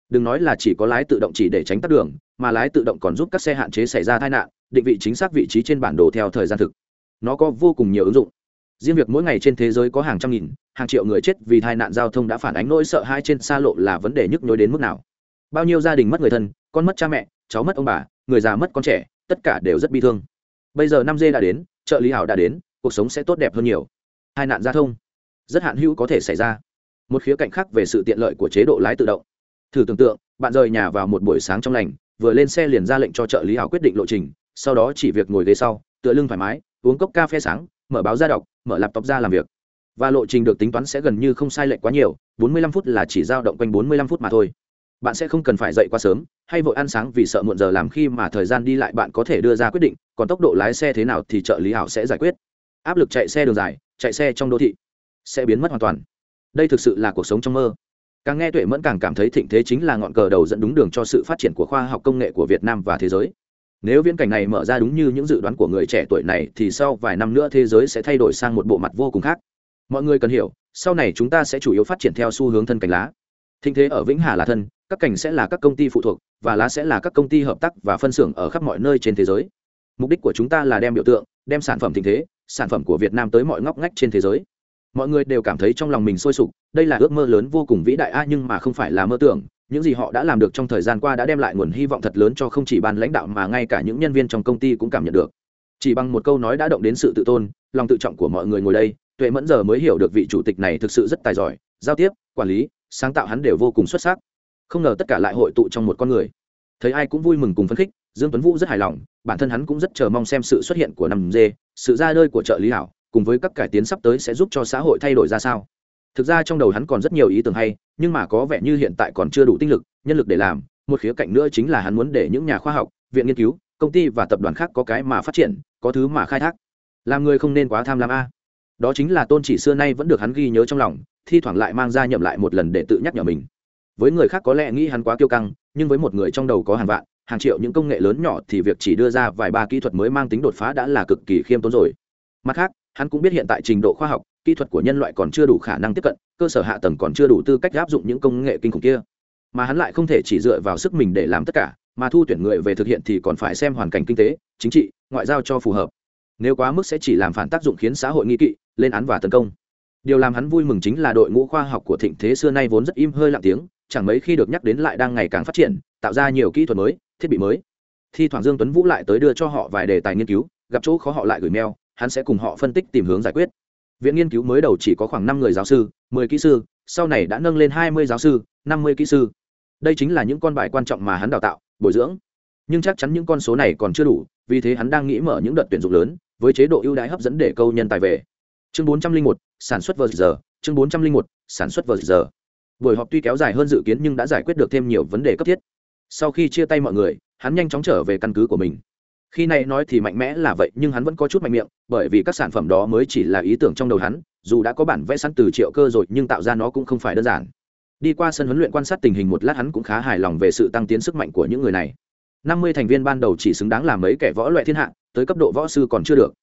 đừng nói là chỉ có lái tự động chỉ để tránh tắt đường, mà lái tự động còn giúp các xe hạn chế xảy ra tai nạn, định vị chính xác vị trí trên bản đồ theo thời gian thực. Nó có vô cùng nhiều ứng dụng. Riêng việc mỗi ngày trên thế giới có hàng trăm nghìn, hàng triệu người chết vì tai nạn giao thông đã phản ánh nỗi sợ hai trên xa lộ là vấn đề nhức nhối đến mức nào. Bao nhiêu gia đình mất người thân, con mất cha mẹ, cháu mất ông bà, người già mất con trẻ, tất cả đều rất bi thương. Bây giờ năm d đã đến, trợ lý hảo đã đến, cuộc sống sẽ tốt đẹp hơn nhiều. Hai nạn giao thông, rất hạn hữu có thể xảy ra. Một khía cạnh khác về sự tiện lợi của chế độ lái tự động thử tưởng tượng, bạn rời nhà vào một buổi sáng trong lành, vừa lên xe liền ra lệnh cho trợ lý hảo quyết định lộ trình, sau đó chỉ việc ngồi ghế sau, tựa lưng thoải mái, uống cốc cà phê sáng, mở báo ra đọc, mở laptop ra làm việc. Và lộ trình được tính toán sẽ gần như không sai lệch quá nhiều 45 phút là chỉ dao động quanh 45 phút mà thôi. Bạn sẽ không cần phải dậy quá sớm, hay vội ăn sáng vì sợ muộn giờ làm khi mà thời gian đi lại bạn có thể đưa ra quyết định, còn tốc độ lái xe thế nào thì trợ lý hảo sẽ giải quyết. Áp lực chạy xe đường dài, chạy xe trong đô thị sẽ biến mất hoàn toàn. Đây thực sự là cuộc sống trong mơ càng nghe tuệ mẫn càng cảm thấy thịnh thế chính là ngọn cờ đầu dẫn đúng đường cho sự phát triển của khoa học công nghệ của việt nam và thế giới. Nếu viễn cảnh này mở ra đúng như những dự đoán của người trẻ tuổi này, thì sau vài năm nữa thế giới sẽ thay đổi sang một bộ mặt vô cùng khác. Mọi người cần hiểu, sau này chúng ta sẽ chủ yếu phát triển theo xu hướng thân cành lá. Thịnh thế ở vĩnh hà là thân, các cảnh sẽ là các công ty phụ thuộc, và lá sẽ là các công ty hợp tác và phân xưởng ở khắp mọi nơi trên thế giới. Mục đích của chúng ta là đem biểu tượng, đem sản phẩm thịnh thế, sản phẩm của việt nam tới mọi ngóc ngách trên thế giới mọi người đều cảm thấy trong lòng mình sôi sục, đây là ước mơ lớn vô cùng vĩ đại a, nhưng mà không phải là mơ tưởng, những gì họ đã làm được trong thời gian qua đã đem lại nguồn hy vọng thật lớn cho không chỉ ban lãnh đạo mà ngay cả những nhân viên trong công ty cũng cảm nhận được. Chỉ bằng một câu nói đã động đến sự tự tôn, lòng tự trọng của mọi người ngồi đây, tuệ mẫn giờ mới hiểu được vị chủ tịch này thực sự rất tài giỏi, giao tiếp, quản lý, sáng tạo hắn đều vô cùng xuất sắc. Không ngờ tất cả lại hội tụ trong một con người. Thấy ai cũng vui mừng cùng phấn khích, dương tuấn vũ rất hài lòng, bản thân hắn cũng rất chờ mong xem sự xuất hiện của năm d sự ra đời của trợ lý hảo cùng với các cải tiến sắp tới sẽ giúp cho xã hội thay đổi ra sao? Thực ra trong đầu hắn còn rất nhiều ý tưởng hay, nhưng mà có vẻ như hiện tại còn chưa đủ tinh lực, nhân lực để làm, một khía cạnh nữa chính là hắn muốn để những nhà khoa học, viện nghiên cứu, công ty và tập đoàn khác có cái mà phát triển, có thứ mà khai thác. Làm người không nên quá tham lam a. Đó chính là tôn chỉ xưa nay vẫn được hắn ghi nhớ trong lòng, thi thoảng lại mang ra nhậm lại một lần để tự nhắc nhở mình. Với người khác có lẽ nghĩ hắn quá kiêu căng, nhưng với một người trong đầu có hàng vạn, hàng triệu những công nghệ lớn nhỏ thì việc chỉ đưa ra vài ba kỹ thuật mới mang tính đột phá đã là cực kỳ khiêm tốn rồi. Mặt khác hắn cũng biết hiện tại trình độ khoa học, kỹ thuật của nhân loại còn chưa đủ khả năng tiếp cận, cơ sở hạ tầng còn chưa đủ tư cách áp dụng những công nghệ kinh khủng kia. Mà hắn lại không thể chỉ dựa vào sức mình để làm tất cả, mà thu tuyển người về thực hiện thì còn phải xem hoàn cảnh kinh tế, chính trị, ngoại giao cho phù hợp. Nếu quá mức sẽ chỉ làm phản tác dụng khiến xã hội nghi kỵ, lên án và tấn công. Điều làm hắn vui mừng chính là đội ngũ khoa học của thịnh thế xưa nay vốn rất im hơi lặng tiếng, chẳng mấy khi được nhắc đến lại đang ngày càng phát triển, tạo ra nhiều kỹ thuật mới, thiết bị mới. Thi thoảng dương tuấn vũ lại tới đưa cho họ vài đề tài nghiên cứu, gặp chỗ khó họ lại gửi mail hắn sẽ cùng họ phân tích tìm hướng giải quyết. Viện nghiên cứu mới đầu chỉ có khoảng năm người giáo sư, mười kỹ sư, sau này đã nâng lên hai mươi giáo sư, năm mươi kỹ sư. Đây chính là những con bài quan trọng mà hắn đào tạo, bồi dưỡng. Nhưng chắc chắn những con số này còn chưa đủ, vì thế hắn đang nghĩ mở những đợt tuyển dụng lớn, với chế độ ưu đãi hấp dẫn để câu nhân tài về. Chương bốn trăm linh một, sản xuất vờ giờ. Chương bốn trăm linh một, sản xuất vờ giờ. Buổi họp tuy kéo dài hơn dự kiến nhưng đã giải quyết được thêm nhiều vấn đề cấp thiết. Sau khi chia tay mọi người, hắn nhanh chóng trở về căn cứ của mình khi này nói thì mạnh mẽ là vậy, nhưng hắn vẫn có chút mạnh miệng, bởi vì các sản phẩm đó mới chỉ là ý tưởng trong đầu hắn, dù đã có bản vẽ sẵn từ triệu cơ rồi, nhưng tạo ra nó cũng không phải đơn giản. Đi qua sân huấn luyện quan sát tình hình một lát hắn cũng khá hài lòng về sự tăng tiến sức mạnh của những người này. Năm mươi thành viên ban đầu chỉ xứng đáng làm mấy kẻ võ loại thiên hạ, tới cấp độ võ sư còn chưa được.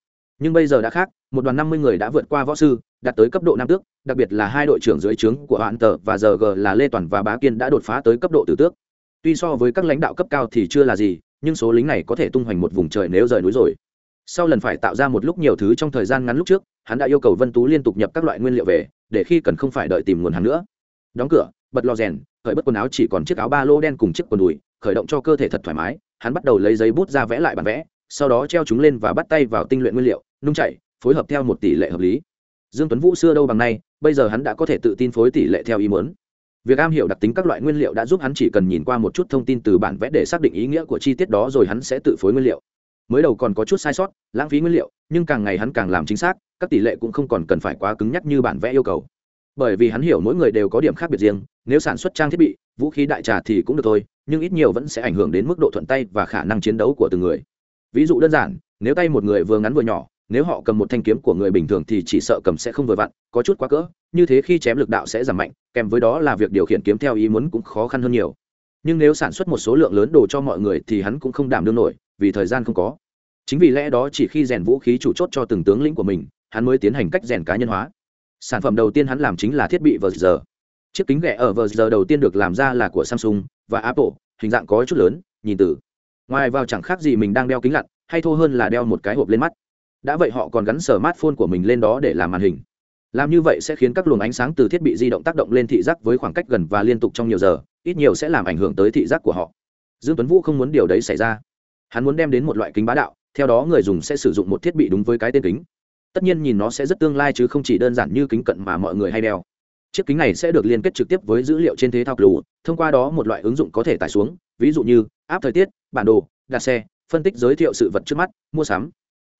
Nhưng bây giờ đã khác, một đoàn năm mươi người đã vượt qua võ sư, đạt tới cấp độ nam tước, đặc biệt là hai đội trưởng dưới trướng của hoạn tờ và giờ g là lê toàn và bá kiên đã đột phá tới cấp độ tử tước. Tuy so với các lãnh đạo cấp cao thì chưa là gì nhưng số lính này có thể tung hoành một vùng trời nếu rời núi rồi. Sau lần phải tạo ra một lúc nhiều thứ trong thời gian ngắn lúc trước, hắn đã yêu cầu vân tú liên tục nhập các loại nguyên liệu về, để khi cần không phải đợi tìm nguồn hàng nữa. Đóng cửa, bật lò rèn, khởi bất quần áo chỉ còn chiếc áo ba lô đen cùng chiếc quần đùi, khởi động cho cơ thể thật thoải mái, hắn bắt đầu lấy giấy bút ra vẽ lại bản vẽ, sau đó treo chúng lên và bắt tay vào tinh luyện nguyên liệu, nung chảy, phối hợp theo một tỷ lệ hợp lý. Dương tuấn vũ xưa đâu bằng nay, bây giờ hắn đã có thể tự tin phối tỷ lệ theo ý muốn việc am hiểu đặc tính các loại nguyên liệu đã giúp hắn chỉ cần nhìn qua một chút thông tin từ bản vẽ để xác định ý nghĩa của chi tiết đó rồi hắn sẽ tự phối nguyên liệu. Mới đầu còn có chút sai sót, lãng phí nguyên liệu, nhưng càng ngày hắn càng làm chính xác, các tỷ lệ cũng không còn cần phải quá cứng nhắc như bản vẽ yêu cầu. Bởi vì hắn hiểu mỗi người đều có điểm khác biệt riêng, nếu sản xuất trang thiết bị, vũ khí đại trà thì cũng được thôi, nhưng ít nhiều vẫn sẽ ảnh hưởng đến mức độ thuận tay và khả năng chiến đấu của từng người. Ví dụ đơn giản, nếu tay một người vừa ngắn vừa nhỏ nếu họ cầm một thanh kiếm của người bình thường thì chỉ sợ cầm sẽ không vừa vặn, có chút quá cỡ, như thế khi chém lực đạo sẽ giảm mạnh, kèm với đó là việc điều khiển kiếm theo ý muốn cũng khó khăn hơn nhiều. Nhưng nếu sản xuất một số lượng lớn đồ cho mọi người thì hắn cũng không đảm đương nổi, vì thời gian không có. Chính vì lẽ đó chỉ khi rèn vũ khí chủ chốt cho từng tướng lĩnh của mình, hắn mới tiến hành cách rèn cá nhân hóa. Sản phẩm đầu tiên hắn làm chính là thiết bị vờ giờ. Chiếc kính ghẹ ở vờ giờ đầu tiên được làm ra là của samsung và apple, hình dạng có chút lớn, nhìn từ. Ngoài vào chẳng khác gì mình đang đeo kính lặn, hay thô hơn là đeo một cái hộp lên mắt đã vậy họ còn gắn smartphone của mình lên đó để làm màn hình. Làm như vậy sẽ khiến các luồng ánh sáng từ thiết bị di động tác động lên thị giác với khoảng cách gần và liên tục trong nhiều giờ, ít nhiều sẽ làm ảnh hưởng tới thị giác của họ. Dương tuấn vũ không muốn điều đấy xảy ra. Hắn muốn đem đến một loại kính bá đạo, theo đó người dùng sẽ sử dụng một thiết bị đúng với cái tên kính. Tất nhiên nhìn nó sẽ rất tương lai chứ không chỉ đơn giản như kính cận mà mọi người hay đeo. Chiếc kính này sẽ được liên kết trực tiếp với dữ liệu trên thế thao lù thông qua đó một loại ứng dụng có thể tải xuống, ví dụ như áp thời tiết, bản đồ, đặt xe, phân tích giới thiệu sự vật trước mắt, mua sắm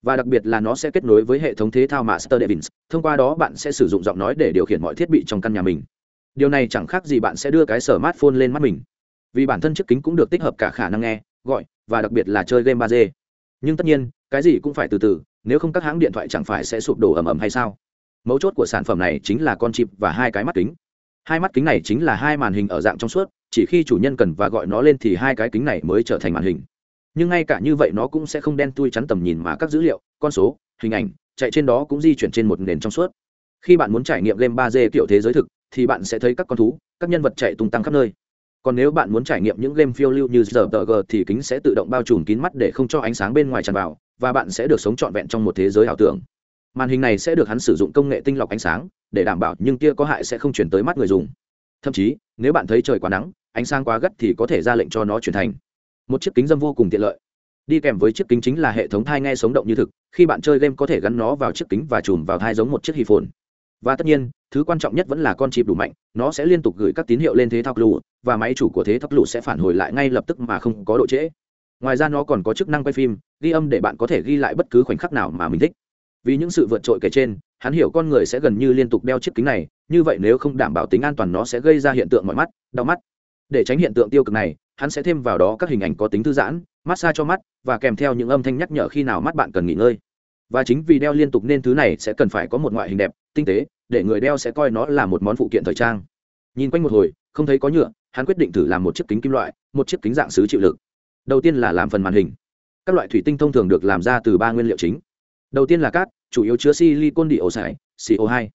và đặc biệt là nó sẽ kết nối với hệ thống thế thao master devins. Thông qua đó bạn sẽ sử dụng giọng nói để điều khiển mọi thiết bị trong căn nhà mình. Điều này chẳng khác gì bạn sẽ đưa cái sở smartphone lên mắt mình. Vì bản thân chiếc kính cũng được tích hợp cả khả năng nghe, gọi, và đặc biệt là chơi game ba d. Nhưng tất nhiên, cái gì cũng phải từ từ, nếu không các hãng điện thoại chẳng phải sẽ sụp đổ ầm ầm hay sao? Mấu chốt của sản phẩm này chính là con chip và hai cái mắt kính. Hai mắt kính này chính là hai màn hình ở dạng trong suốt, chỉ khi chủ nhân cần và gọi nó lên thì hai cái kính này mới trở thành màn hình nhưng ngay cả như vậy nó cũng sẽ không đen tui chắn tầm nhìn mà các dữ liệu, con số, hình ảnh, chạy trên đó cũng di chuyển trên một nền trong suốt. Khi bạn muốn trải nghiệm game ba d kiểu thế giới thực, thì bạn sẽ thấy các con thú, các nhân vật chạy tung tăng khắp nơi. Còn nếu bạn muốn trải nghiệm những game phiêu lưu như giờ tờ g thì kính sẽ tự động bao trùm kín mắt để không cho ánh sáng bên ngoài tràn vào, và bạn sẽ được sống trọn vẹn trong một thế giới ảo tưởng. Màn hình này sẽ được hắn sử dụng công nghệ tinh lọc ánh sáng, để đảm bảo nhưng tia có hại sẽ không chuyển tới mắt người dùng. Thậm chí, nếu bạn thấy trời quá nắng, ánh sáng quá gắt thì có thể ra lệnh cho nó chuyển thành một chiếc kính dâm vô cùng tiện lợi. Đi kèm với chiếc kính chính là hệ thống thai nghe sống động như thực, khi bạn chơi game có thể gắn nó vào chiếc kính và chùm vào thai giống một chiếc hy phồn. Và tất nhiên, thứ quan trọng nhất vẫn là con chip đủ mạnh, nó sẽ liên tục gửi các tín hiệu lên thế thóc lụ và máy chủ của thế thóc lụ sẽ phản hồi lại ngay lập tức mà không có độ trễ. Ngoài ra nó còn có chức năng quay phim, ghi âm để bạn có thể ghi lại bất cứ khoảnh khắc nào mà mình thích. Vì những sự vượt trội kể trên, hắn hiểu con người sẽ gần như liên tục đeo chiếc kính này, như vậy nếu không đảm bảo tính an toàn nó sẽ gây ra hiện tượng mọi mắt, đau mắt. Để tránh hiện tượng tiêu cực này hắn sẽ thêm vào đó các hình ảnh có tính thư giãn, massage cho mắt, và kèm theo những âm thanh nhắc nhở khi nào mắt bạn cần nghỉ ngơi. Và chính vì đeo liên tục nên thứ này sẽ cần phải có một ngoại hình đẹp, tinh tế, để người đeo sẽ coi nó là một món phụ kiện thời trang. Nhìn quanh một hồi, không thấy có nhựa, hắn quyết định thử làm một chiếc kính kim loại, một chiếc kính dạng sứ chịu lực. Đầu tiên là làm phần màn hình. Các loại thủy tinh thông thường được làm ra từ ba nguyên liệu chính. Đầu tiên là cát, chủ yếu chứa silicon dioxide co 2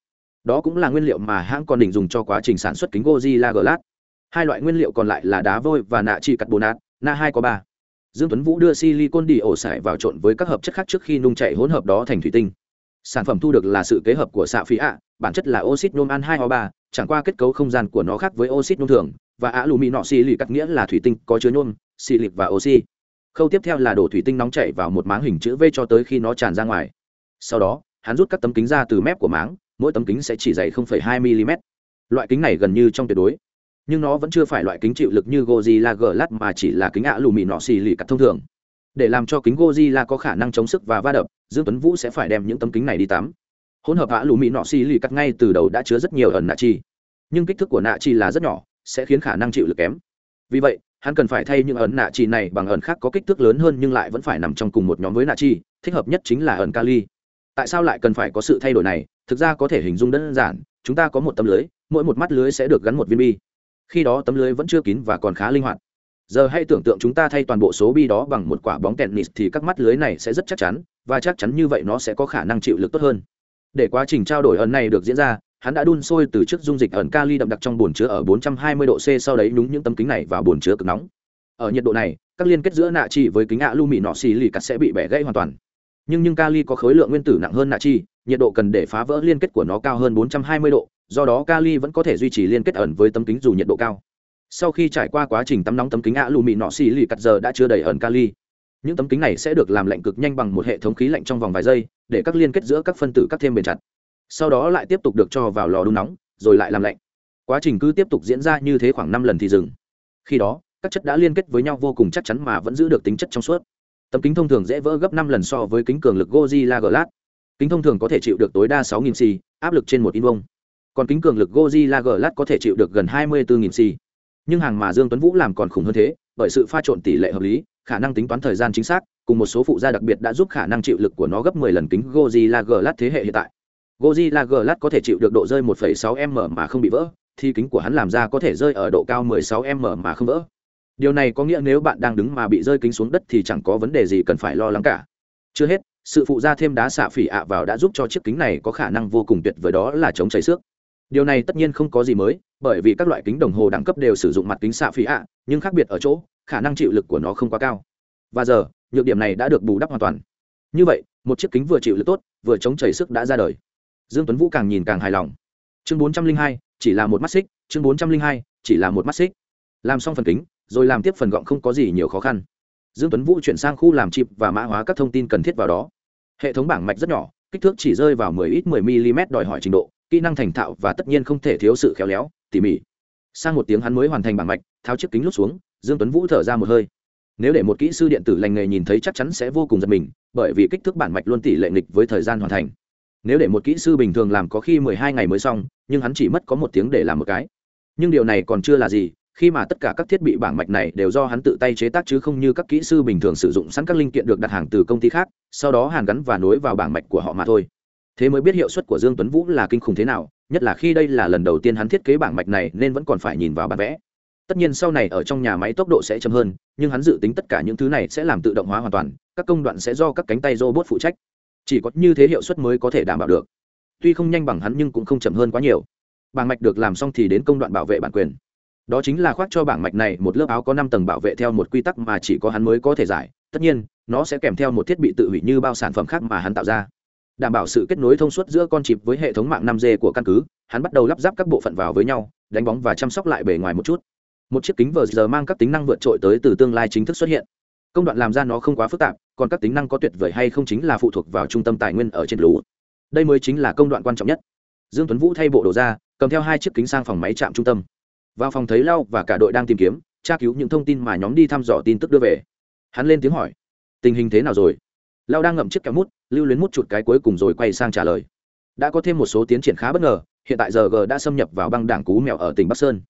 đó cũng là nguyên liệu mà hãng còn định dùng cho quá trình sản xuất kính Godzilla Glass. Hai loại nguyên liệu còn lại là đá vôi và nạ chi carbonat, na hai có ba. Dương Tuấn Vũ đưa silicon đi ổ sải vào trộn với các hợp chất khác trước khi nung chảy hỗn hợp đó thành thủy tinh. Sản phẩm thu được là sự kết hợp của xạ phí ạ, bản chất là oxit nhôm an 2 o 3 chẳng qua kết cấu không gian của nó khác với oxit nhôm thường và alumi nọ xì lì cắt nghĩa là thủy tinh có chứa nhôm, xì lịch và oxy. Khâu tiếp theo là đổ thủy tinh nóng chảy vào một máng hình chữ V cho tới khi nó tràn ra ngoài. Sau đó, hắn rút các tấm kính ra từ mép của máng, mỗi tấm kính sẽ chỉ dày 0,2 mm. Loại kính này gần như trong tuyệt đối, nhưng nó vẫn chưa phải loại kính chịu lực như Godzilla Glass mà chỉ là kính ạ lù mì nọ xì lì cắt thông thường. Để làm cho kính Godzilla có khả năng chống sức và va đập, Dương Tuấn Vũ sẽ phải đem những tấm kính này đi tắm. Hỗn hợp ạ lù mì nọ xì lì cắt ngay từ đầu đã chứa rất nhiều ẩn nạ chi, nhưng kích thước của nạ chi là rất nhỏ, sẽ khiến khả năng chịu lực kém. Vì vậy, hắn cần phải thay những ẩn nạ chi này bằng ẩn khác có kích thước lớn hơn nhưng lại vẫn phải nằm trong cùng một nhóm với nạ chi, thích hợp nhất chính là ẩn kali tại sao lại cần phải có sự thay đổi này thực ra có thể hình dung đơn giản chúng ta có một tấm lưới mỗi một mắt lưới sẽ được gắn một viên bi khi đó tấm lưới vẫn chưa kín và còn khá linh hoạt. Giờ hãy tưởng tượng chúng ta thay toàn bộ số bi đó bằng một quả bóng tennis thì các mắt lưới này sẽ rất chắc chắn và chắc chắn như vậy nó sẽ có khả năng chịu lực tốt hơn. Để quá trình trao đổi ẩn này được diễn ra hắn đã đun sôi từ trước dung dịch ẩn kali đậm đặc trong bồn chứa ở 420 độ C sau đấy nhúng những tấm kính này vào bồn chứa cực nóng. Ở nhiệt độ này, các liên kết giữa nạ chi với kính ạ lu mì nọ xì lì cắt sẽ bị bẻ gãy hoàn toàn. Nhưng nhưng kali có khối lượng nguyên tử nặng hơn natri nhiệt độ cần để phá vỡ liên kết của nó cao hơn 420 độ, do đó kali vẫn có thể duy trì liên kết ẩn với tấm kính dù nhiệt độ cao. Sau khi trải qua quá trình tắm nóng, tấm kính ạ nọ xì lì cắt giờ đã chứa đầy ẩn kali những tấm kính này sẽ được làm lạnh cực nhanh bằng một hệ thống khí lạnh trong vòng vài giây, để các liên kết giữa các phân tử các thêm bền chặt. Sau đó lại tiếp tục được cho vào lò đun nóng, rồi lại làm lạnh. Quá trình cứ tiếp tục diễn ra như thế khoảng năm lần thì dừng. Khi đó, các chất đã liên kết với nhau vô cùng chắc chắn mà vẫn giữ được tính chất trong suốt. Tấm kính thông thường dễ vỡ gấp năm lần so với kính cường lực Godzilla Glass. Kính thông thường có thể chịu được tối đa 6000 xi, áp lực trên một in vông. Còn kính cường lực Godzilla Glass có thể chịu được gần 24000 xi. nhưng hàng mà dương tuấn vũ làm còn khủng hơn thế bởi sự pha trộn tỷ lệ hợp lý khả năng tính toán thời gian chính xác cùng một số phụ gia đặc biệt đã giúp khả năng chịu lực của nó gấp 10 lần kính Godzilla Glass thế hệ hiện tại. Godzilla Glass có thể chịu được độ rơi 1.6m mà không bị vỡ, thì kính của hắn làm ra có thể rơi ở độ cao 16m mà không vỡ. Điều này có nghĩa nếu bạn đang đứng mà bị rơi kính xuống đất thì chẳng có vấn đề gì cần phải lo lắng cả. Chưa hết, sự phụ gia thêm đá xạ phỉ ạ vào đã giúp cho chiếc kính này có khả năng vô cùng tuyệt vời đó là chống chảy xước. Điều này tất nhiên không có gì mới, bởi vì các loại kính đồng hồ đẳng cấp đều sử dụng mặt kính xạ phỉ ạ, nhưng khác biệt ở chỗ, khả năng chịu lực của nó không quá cao. Và giờ, nhược điểm này đã được bù đắp hoàn toàn. Như vậy một chiếc kính vừa chịu lực tốt vừa chống chảy sức đã ra đời. Dương tuấn vũ càng nhìn càng hài lòng. Chương 402, chỉ là một mắt xích chương 402, chỉ là một mắt xích. Làm xong phần kính rồi làm tiếp phần gọng không có gì nhiều khó khăn. Dương tuấn vũ chuyển sang khu làm chip và mã hóa các thông tin cần thiết vào đó hệ thống bảng mạch rất nhỏ, kích thước chỉ rơi vào 10 ít 10 mm đòi hỏi trình độ, kỹ năng thành thạo và tất nhiên không thể thiếu sự khéo léo, tỉ mỉ. Sang một tiếng hắn mới hoàn thành bảng mạch, tháo chiếc kính lút xuống, dương tuấn vũ thở ra một hơi. Nếu để một kỹ sư điện tử lành nghề nhìn thấy chắc chắn sẽ vô cùng giật mình, bởi vì kích thước bản mạch luôn tỷ lệ nghịch với thời gian hoàn thành. Nếu để một kỹ sư bình thường làm có khi mười hai ngày mới xong, nhưng hắn chỉ mất có một tiếng để làm một cái. Nhưng điều này còn chưa là gì khi mà tất cả các thiết bị bảng mạch này đều do hắn tự tay chế tác chứ không như các kỹ sư bình thường sử dụng sẵn các linh kiện được đặt hàng từ công ty khác, sau đó hàn gắn và nối vào bảng mạch của họ mà thôi. Thế mới biết hiệu suất của dương tuấn vũ là kinh khủng thế nào, nhất là khi đây là lần đầu tiên hắn thiết kế bảng mạch này nên vẫn còn phải nhìn vào bản vẽ. Tất nhiên sau này ở trong nhà máy tốc độ sẽ chậm hơn, nhưng hắn dự tính tất cả những thứ này sẽ làm tự động hóa hoàn toàn, các công đoạn sẽ do các cánh tay robot phụ trách. Chỉ có như thế hiệu suất mới có thể đảm bảo được. Tuy không nhanh bằng hắn nhưng cũng không chậm hơn quá nhiều. Bảng mạch được làm xong thì đến công đoạn bảo vệ bản quyền đó chính là khoác cho bảng mạch này một lớp áo có năm tầng bảo vệ theo một quy tắc mà chỉ có hắn mới có thể giải. Tất nhiên, nó sẽ kèm theo một thiết bị tự hủy như bao sản phẩm khác mà hắn tạo ra. Đảm bảo sự kết nối thông suốt giữa con chip với hệ thống mạng 5G của căn cứ, hắn bắt đầu lắp ráp các bộ phận vào với nhau, đánh bóng và chăm sóc lại bề ngoài một chút. Một chiếc kính vờ giờ mang các tính năng vượt trội tới từ tương lai chính thức xuất hiện. Công đoạn làm ra nó không quá phức tạp, còn các tính năng có tuyệt vời hay không chính là phụ thuộc vào trung tâm tài nguyên ở trên lũ. Đây mới chính là công đoạn quan trọng nhất. Dương tuấn vũ thay bộ đồ ra, cầm theo hai chiếc kính sang phòng máy trạm trung tâm vào phòng thấy lau và cả đội đang tìm kiếm, tra cứu những thông tin mà nhóm đi thăm dò tin tức đưa về. Hắn lên tiếng hỏi, tình hình thế nào rồi? Lao đang ngậm chiếc kéo mút, lưu luyến mút chuột cái cuối cùng rồi quay sang trả lời, đã có thêm một số tiến triển khá bất ngờ, hiện tại giờ g đã xâm nhập vào băng đảng cú mèo ở tỉnh bắc sơn.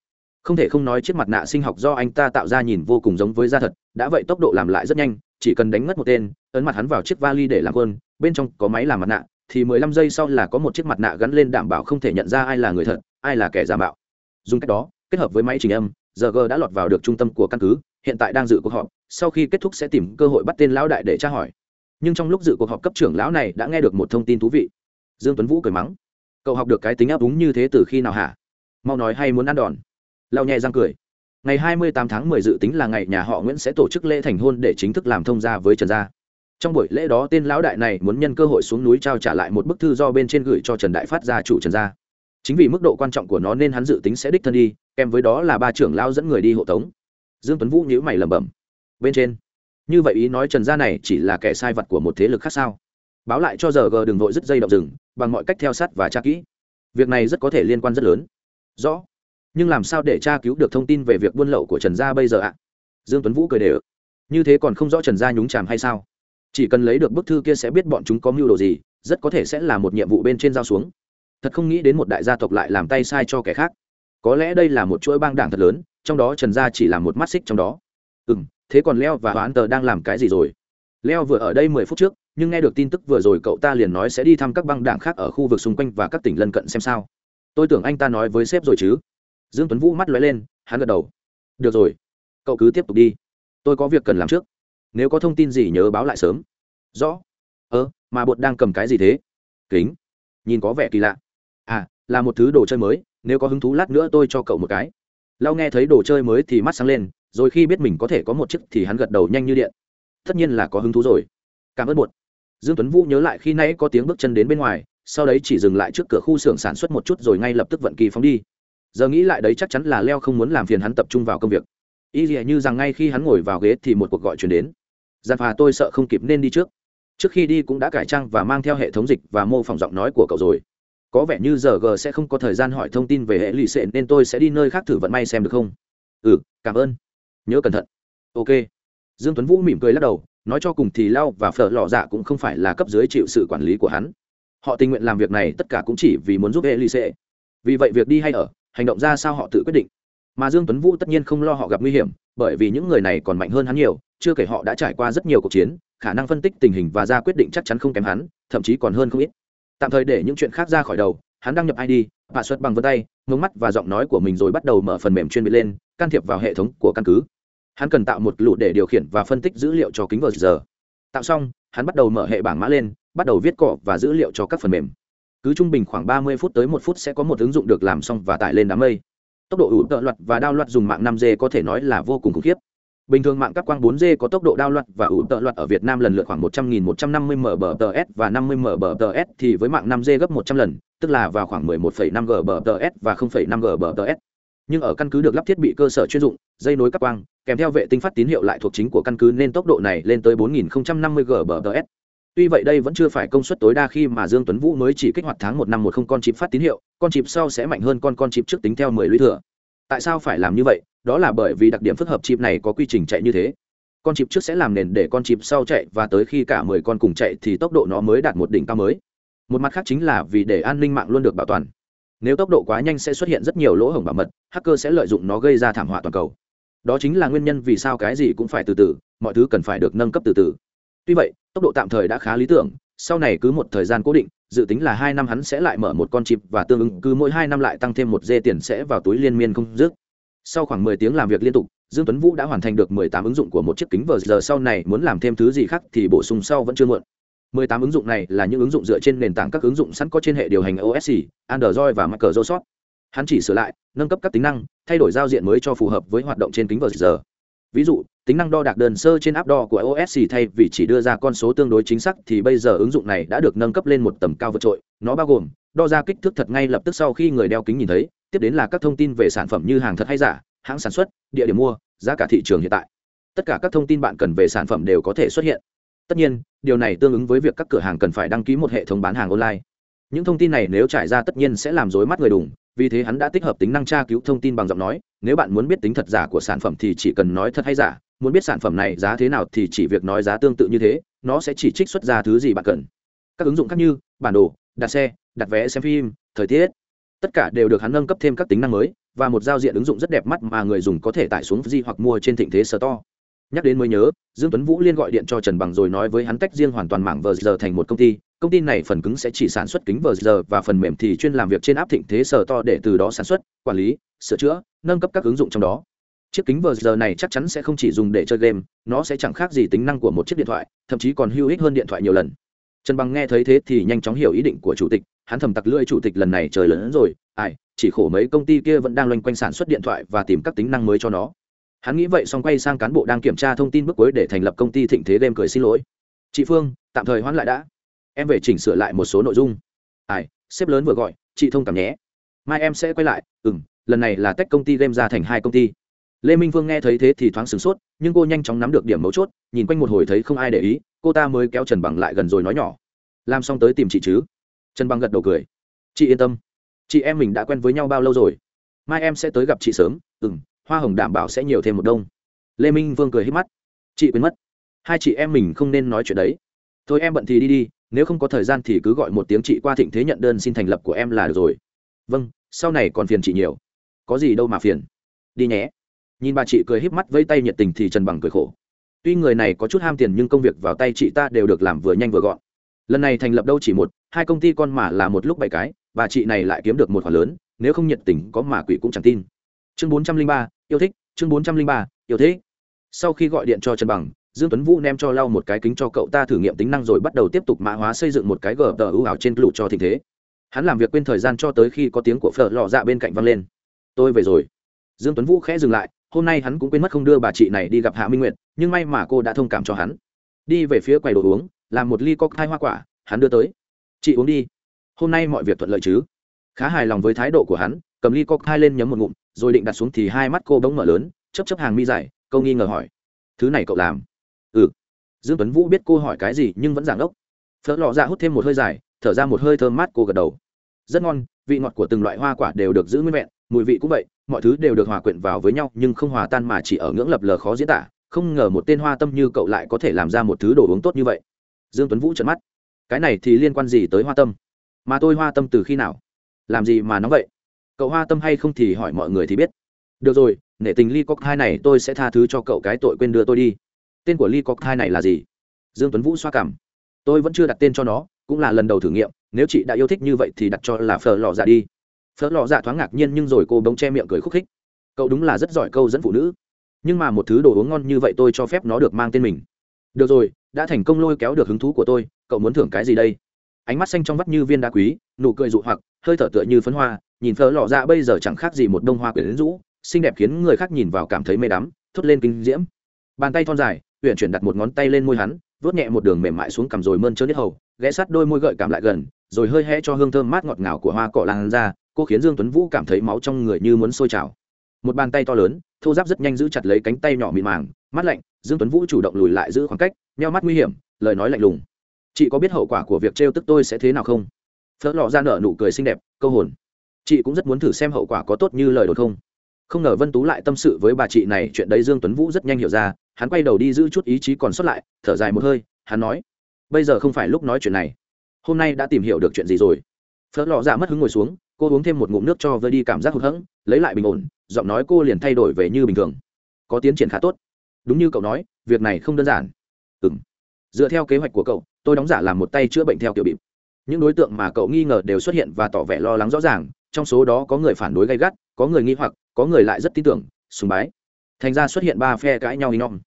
Không thể không nói chiếc mặt nạ sinh học do anh ta tạo ra nhìn vô cùng giống với da thật, đã vậy tốc độ làm lại rất nhanh, chỉ cần đánh mất một tên, ấn mặt hắn vào chiếc vali để làm quân, bên trong có máy làm mặt nạ, thì mười lăm giây sau là có một chiếc mặt nạ gắn lên đảm bảo không thể nhận ra ai là người thật, ai là kẻ giả mạo. Dùng cách đó kết hợp với máy trình âm, giờ g đã lọt vào được trung tâm của căn cứ, hiện tại đang dự cuộc họp, sau khi kết thúc sẽ tìm cơ hội bắt tên lão đại để tra hỏi. Nhưng trong lúc dự cuộc họp cấp trưởng lão này đã nghe được một thông tin thú vị. Dương tuấn vũ cười mắng. Cậu học được cái tính áp đúng như thế từ khi nào hả? Mau nói hay muốn ăn đòn. Lao nhẹ răng cười. Ngày 28 tháng 10 dự tính là ngày nhà họ Nguyễn sẽ tổ chức lễ thành hôn để chính thức làm thông gia với Trần gia. Trong buổi lễ đó, tên lão đại này muốn nhân cơ hội xuống núi trao trả lại một bức thư do bên trên gửi cho Trần Đại Phát gia chủ Trần gia. Chính vì mức độ quan trọng của nó nên hắn dự tính sẽ đích thân đi, kèm với đó là ba trưởng lao dẫn người đi hộ tống. Dương Tuấn Vũ nhíu mày lẩm bẩm. Bên trên, như vậy ý nói Trần gia này chỉ là kẻ sai vật của một thế lực khác sao? Báo lại cho giờ g đừng vội dứt dây động rừng, bằng mọi cách theo sát và tra kỹ. Việc này rất có thể liên quan rất lớn. Rõ nhưng làm sao để tra cứu được thông tin về việc buôn lậu của trần gia bây giờ ạ dương tuấn vũ cười đều như thế còn không rõ trần gia nhúng chàm hay sao chỉ cần lấy được bức thư kia sẽ biết bọn chúng có mưu đồ gì rất có thể sẽ là một nhiệm vụ bên trên giao xuống thật không nghĩ đến một đại gia tộc lại làm tay sai cho kẻ khác. Có lẽ đây là một chuỗi bang đảng thật lớn, trong đó trần gia chỉ là một mắt xích trong đó. Ừ m thế còn leo và hoán tờ đang làm cái gì rồi? Leo vừa ở đây mười phút trước, nhưng nghe được tin tức vừa rồi cậu ta liền nói sẽ đi thăm các băng đảng khác ở khu vực xung quanh và các tỉnh lân cận xem sao. Tôi tưởng anh ta nói với sếp rồi chứ. Dương tuấn vũ mắt lóe lên, hắn gật đầu. Được rồi, cậu cứ tiếp tục đi. Tôi có việc cần làm trước. Nếu có thông tin gì nhớ báo lại sớm. Rõ. Ơ mà bột đang cầm cái gì thế? Kính. Nhìn có vẻ kỳ lạ là một thứ đồ chơi mới, nếu có hứng thú lát nữa tôi cho cậu một cái. Lao nghe thấy đồ chơi mới thì mắt sáng lên, rồi khi biết mình có thể có một chiếc thì hắn gật đầu nhanh như điện. Tất nhiên là có hứng thú rồi. Cảm ơn bột. Dương tuấn vũ nhớ lại khi nãy có tiếng bước chân đến bên ngoài, sau đấy chỉ dừng lại trước cửa khu xưởng sản xuất một chút rồi ngay lập tức vận kỳ phóng đi. Giờ nghĩ lại đấy chắc chắn là leo không muốn làm phiền hắn tập trung vào công việc. Y dỉa như rằng ngay khi hắn ngồi vào ghế thì một cuộc gọi chuyển đến. Giàn phà tôi sợ không kịp nên đi trước. Trước khi đi cũng đã cải trang và mang theo hệ thống dịch và mô phỏng giọng nói của cậu rồi có vẻ như giờ g sẽ không có thời gian hỏi thông tin về hệ lụy sệ, nên tôi sẽ đi nơi khác thử vận may xem được không? Ừ cảm ơn. Nhớ cẩn thận. Ok. Dương tuấn vũ mỉm cười lắc đầu, nói cho cùng thì lao và phở lò dạ cũng không phải là cấp dưới chịu sự quản lý của hắn. Họ tình nguyện làm việc này tất cả cũng chỉ vì muốn giúp hệ lụy sệ. Vì vậy việc đi hay ở, hành động ra sao họ tự quyết định. Mà dương tuấn vũ tất nhiên không lo họ gặp nguy hiểm, bởi vì những người này còn mạnh hơn hắn nhiều, chưa kể họ đã trải qua rất nhiều cuộc chiến, khả năng phân tích tình hình và ra quyết định chắc chắn không kém hắn, thậm chí còn hơn không ít tạm thời để những chuyện khác ra khỏi đầu, hắn đăng nhập id và xuất bằng vân tay ngống mắt và giọng nói của mình rồi bắt đầu mở phần mềm chuyên biệt lên, can thiệp vào hệ thống của căn cứ. Hắn cần tạo một lụ để điều khiển và phân tích dữ liệu cho kính vờ giờ. Tạo xong, hắn bắt đầu mở hệ bảng mã lên, bắt đầu viết cọ và dữ liệu cho các phần mềm. Cứ trung bình khoảng ba mươi phút tới một phút sẽ có một ứng dụng được làm xong và tải lên đám mây. Tốc độ ủ tợ loạt và đao loạt dùng mạng 5 g có thể nói là vô cùng khủng khiếp bình thường mạng cáp quang 4G có tốc độ đao loạt và ủ tợ loạt ở Việt Nam lần lượt khoảng 100.000 150 Mbps và 50 Mbps thì với mạng 5G gấp 100 lần, tức là vào khoảng 11,5 Gbps và 0,5 Gbps. Nhưng ở căn cứ được lắp thiết bị cơ sở chuyên dụng, dây nối cáp quang, kèm theo vệ tinh phát tín hiệu lại thuộc chính của căn cứ nên tốc độ này lên tới 4050 Gbps. Tuy vậy đây vẫn chưa phải công suất tối đa khi mà Dương Tuấn Vũ mới chỉ kích hoạt tháng 1 năm một không con chip phát tín hiệu, con chip sau sẽ mạnh hơn con con chip trước tính theo 10 lũy thừa. Tại sao phải làm như vậy? Đó là bởi vì đặc điểm phức hợp chip này có quy trình chạy như thế. Con chip trước sẽ làm nền để con chip sau chạy và tới khi cả 10 con cùng chạy thì tốc độ nó mới đạt một đỉnh cao mới. Một mặt khác chính là vì để an ninh mạng luôn được bảo toàn. Nếu tốc độ quá nhanh sẽ xuất hiện rất nhiều lỗ hổng bảo mật, hacker sẽ lợi dụng nó gây ra thảm họa toàn cầu. Đó chính là nguyên nhân vì sao cái gì cũng phải từ từ, mọi thứ cần phải được nâng cấp từ từ. Tuy vậy, tốc độ tạm thời đã khá lý tưởng, sau này cứ một thời gian cố định, dự tính là hai năm hắn sẽ lại mở một con chip và tương ứng cứ mỗi hai năm lại tăng thêm một dê tiền sẽ vào túi liên miên không dứt. Sau khoảng mười tiếng làm việc liên tục, Dương Tuấn Vũ đã hoàn thành được mười tám ứng dụng của một chiếc kính vờ giờ sau này muốn làm thêm thứ gì khác thì bổ sung sau vẫn chưa muộn. 18 ứng dụng này là những ứng dụng dựa trên nền tảng các ứng dụng sẵn có trên hệ điều hành OS, Android và Microsoft. Hắn chỉ sửa lại, nâng cấp các tính năng, thay đổi giao diện mới cho phù hợp với hoạt động trên kính vờ giờ. Ví dụ, tính năng đo đạc đơn sơ trên app đo của osc thay vì chỉ đưa ra con số tương đối chính xác thì bây giờ ứng dụng này đã được nâng cấp lên một tầm cao vượt trội. Nó bao gồm đo ra kích thước thật ngay lập tức sau khi người đeo kính nhìn thấy, tiếp đến là các thông tin về sản phẩm như hàng thật hay giả, hãng sản xuất, địa điểm mua, giá cả thị trường hiện tại. Tất cả các thông tin bạn cần về sản phẩm đều có thể xuất hiện tất nhiên điều này tương ứng với việc các cửa hàng cần phải đăng ký một hệ thống bán hàng online những thông tin này nếu trải ra tất nhiên sẽ làm rối mắt người đùng vì thế hắn đã tích hợp tính năng tra cứu thông tin bằng giọng nói nếu bạn muốn biết tính thật giả của sản phẩm thì chỉ cần nói thật hay giả muốn biết sản phẩm này giá thế nào thì chỉ việc nói giá tương tự như thế, nó sẽ chỉ trích xuất ra thứ gì bạn cần. Các ứng dụng khác như bản đồ, đặt xe, đặt vé xem phim, thời tiết, tất cả đều được hắn nâng cấp thêm các tính năng mới và một giao diện ứng dụng rất đẹp mắt mà người dùng có thể tải xuống di hoặc mua trên thịnh thế store. Nhắc đến mới nhớ, dương tuấn vũ liên gọi điện cho trần bằng rồi nói với hắn tách riêng hoàn toàn mảng vờ giờ thành một công ty công ty này phần cứng sẽ chỉ sản xuất kính vờ giờ và phần mềm thì chuyên làm việc trên áp thịnh thế sở to để từ đó sản xuất, quản lý, sửa chữa, nâng cấp các ứng dụng trong đó chiếc kính vờ giờ này chắc chắn sẽ không chỉ dùng để chơi game, nó sẽ chẳng khác gì tính năng của một chiếc điện thoại, thậm chí còn hữu ích hơn điện thoại nhiều lần. Trần bằng nghe thấy thế thì nhanh chóng hiểu ý định của chủ tịch, hắn thầm tặc lưỡi chủ tịch lần này trời lớn rồi, ai, chỉ khổ mấy công ty kia vẫn đang loanh quanh sản xuất điện thoại và tìm các tính năng mới cho nó. Hắn nghĩ vậy xong quay sang cán bộ đang kiểm tra thông tin bước cuối để thành lập công ty thịnh thế game cười xin lỗi. Chị phương, tạm thời hoãn lại đã. Em về chỉnh sửa lại một số nội dung. Ai, sếp lớn vừa gọi, chị thông cảm nhé. Mai em sẽ quay lại. Ừ m lần này là tách công ty game ra thành hai công ty lê minh Vương nghe thấy thế thì thoáng sửng sốt, nhưng cô nhanh chóng nắm được điểm mấu chốt, nhìn quanh một hồi thấy không ai để ý, cô ta mới kéo trần bằng lại gần rồi nói nhỏ. Làm xong tới tìm chị chứ? Trần bằng gật đầu cười. Chị yên tâm. Chị em mình đã quen với nhau bao lâu rồi? Mai em sẽ tới gặp chị sớm. Ừ m hoa hồng đảm bảo sẽ nhiều thêm một đông. Lê minh vương cười hít mắt. Chị quên mất. Hai chị em mình không nên nói chuyện đấy. Thôi em bận thì đi đi, nếu không có thời gian thì cứ gọi một tiếng chị qua thịnh thế nhận đơn xin thành lập của em là được rồi. Vâng sau này còn phiền chị nhiều. Có gì đâu mà phiền. Đi nhé nhìn bà chị cười híp mắt với tay nhiệt tình thì trần bằng cười khổ. Tuy người này có chút ham tiền nhưng công việc vào tay chị ta đều được làm vừa nhanh vừa gọn. Lần này thành lập đâu chỉ một, hai công ty con mà là một lúc bảy cái, bà chị này lại kiếm được một khoản lớn, nếu không nhiệt tình có mà quỷ cũng chẳng tin. Chương bốn trăm linh ba, yêu thích, chương bốn trăm linh ba, yêu thích. Sau khi gọi điện cho trần bằng, dương tuấn vũ ném cho lau một cái kính cho cậu ta thử nghiệm tính năng rồi bắt đầu tiếp tục mã hóa xây dựng một cái gờ tờ ưu ảo trên lụ cho tình thế. Hắn làm việc quên thời gian cho tới khi có tiếng của phở lò dạ bên cạnh văng lên. Tôi về rồi. Dương tuấn vũ khẽ dừng lại hôm nay hắn cũng quên mất không đưa bà chị này đi gặp hạ minh nguyệt, nhưng may mà cô đã thông cảm cho hắn. Đi về phía quầy đồ uống, làm một ly cocktail hoa quả, hắn đưa tới. Chị uống đi. Hôm nay mọi việc thuận lợi chứ? Khá hài lòng với thái độ của hắn, cầm ly cocktail lên nhấm một ngụm, rồi định đặt xuống thì hai mắt cô bỗng mở lớn chấp chấp hàng mi dài, câu nghi ngờ hỏi. Thứ này cậu làm? Ừ. Dương tuấn vũ biết cô hỏi cái gì nhưng vẫn giảng ốc. Phở lọ ra dạ hút thêm một hơi dài, thở ra một hơi thơm mát cô gật đầu. Rất ngon, vị ngọt của từng loại hoa quả đều được giữ nguyên vẹn mùi vị cũng vậy, mọi thứ đều được hòa quyện vào với nhau, nhưng không hòa tan mà chỉ ở ngưỡng lập lờ khó diễn tả, không ngờ một tên hoa tâm như cậu lại có thể làm ra một thứ đồ uống tốt như vậy. Dương tuấn vũ trợn mắt. Cái này thì liên quan gì tới hoa tâm? Mà tôi hoa tâm từ khi nào? Làm gì mà nó vậy? Cậu hoa tâm hay không thì hỏi mọi người thì biết. Được rồi, nể tình ly cóc hai này tôi sẽ tha thứ cho cậu cái tội quên đưa tôi đi. Tên của ly cóc hai này là gì? Dương tuấn vũ xoa cảm. Tôi vẫn chưa đặt tên cho nó, cũng là lần đầu thử nghiệm, nếu chị đã yêu thích như vậy thì đặt cho là phở lò dạ đi. Phớt lò dạ thoáng ngạc nhiên nhưng rồi cô bỗng che miệng cười khúc khích. Cậu đúng là rất giỏi câu dẫn phụ nữ. Nhưng mà một thứ đồ uống ngon như vậy tôi cho phép nó được mang tên mình. Được rồi, đã thành công lôi kéo được hứng thú của tôi, cậu muốn thưởng cái gì đây? Ánh mắt xanh trong vắt như viên đá quý, nụ cười dụ hoặc, hơi thở tựa như phấn hoa, nhìn phở lò dạ bây giờ chẳng khác gì một đông hoa quyển rũ, xinh đẹp khiến người khác nhìn vào cảm thấy mê đắm, thốt lên kinh diễm. Bàn tay thon dài huyện chuyển đặt một ngón tay lên môi hắn vớt nhẹ một đường mềm mại xuống cằm rồi mơn trớn nhất hầu, ghé sát đôi môi gợi cảm lại gần, rồi hơi hẽ cho hương thơm mát ngọt ngào của hoa cỏ lan ra cô khiến dương tuấn vũ cảm thấy máu trong người như muốn sôi trào. Một bàn tay to lớn, thô giáp rất nhanh giữ chặt lấy cánh tay nhỏ mịn màng, mắt lạnh, dương tuấn vũ chủ động lùi lại giữ khoảng cách, nheo mắt nguy hiểm, lời nói lạnh lùng. Chị có biết hậu quả của việc trêu tức tôi sẽ thế nào không? Phớt lọ ra nở nụ cười xinh đẹp, câu hồn. Chị cũng rất muốn thử xem hậu quả có tốt như lời đồn không. Không ngờ vân tú lại tâm sự với bà chị này, chuyện đấy dương tuấn vũ rất nhanh hiểu ra, hắn quay đầu đi giữ chút ý chí còn sót lại, thở dài một hơi, hắn nói, bây giờ không phải lúc nói chuyện này. Hôm nay đã tìm hiểu được chuyện gì rồi. Phớt lọ ra mất hứng ngồi xuống cô uống thêm một ngụm nước cho vơi đi cảm giác hụt hẫng, lấy lại bình ổn, giọng nói cô liền thay đổi về như bình thường. Có tiến triển khá tốt. Đúng như cậu nói, việc này không đơn giản. Ừ m dựa theo kế hoạch của cậu, tôi đóng giả làm một tay chữa bệnh theo kiểu bịp. Những đối tượng mà cậu nghi ngờ đều xuất hiện và tỏ vẻ lo lắng rõ ràng, trong số đó có người phản đối gay gắt, có người nghi hoặc, có người lại rất tin tưởng, sùng bái. Thành ra xuất hiện ba phe cãi nhau hình nhom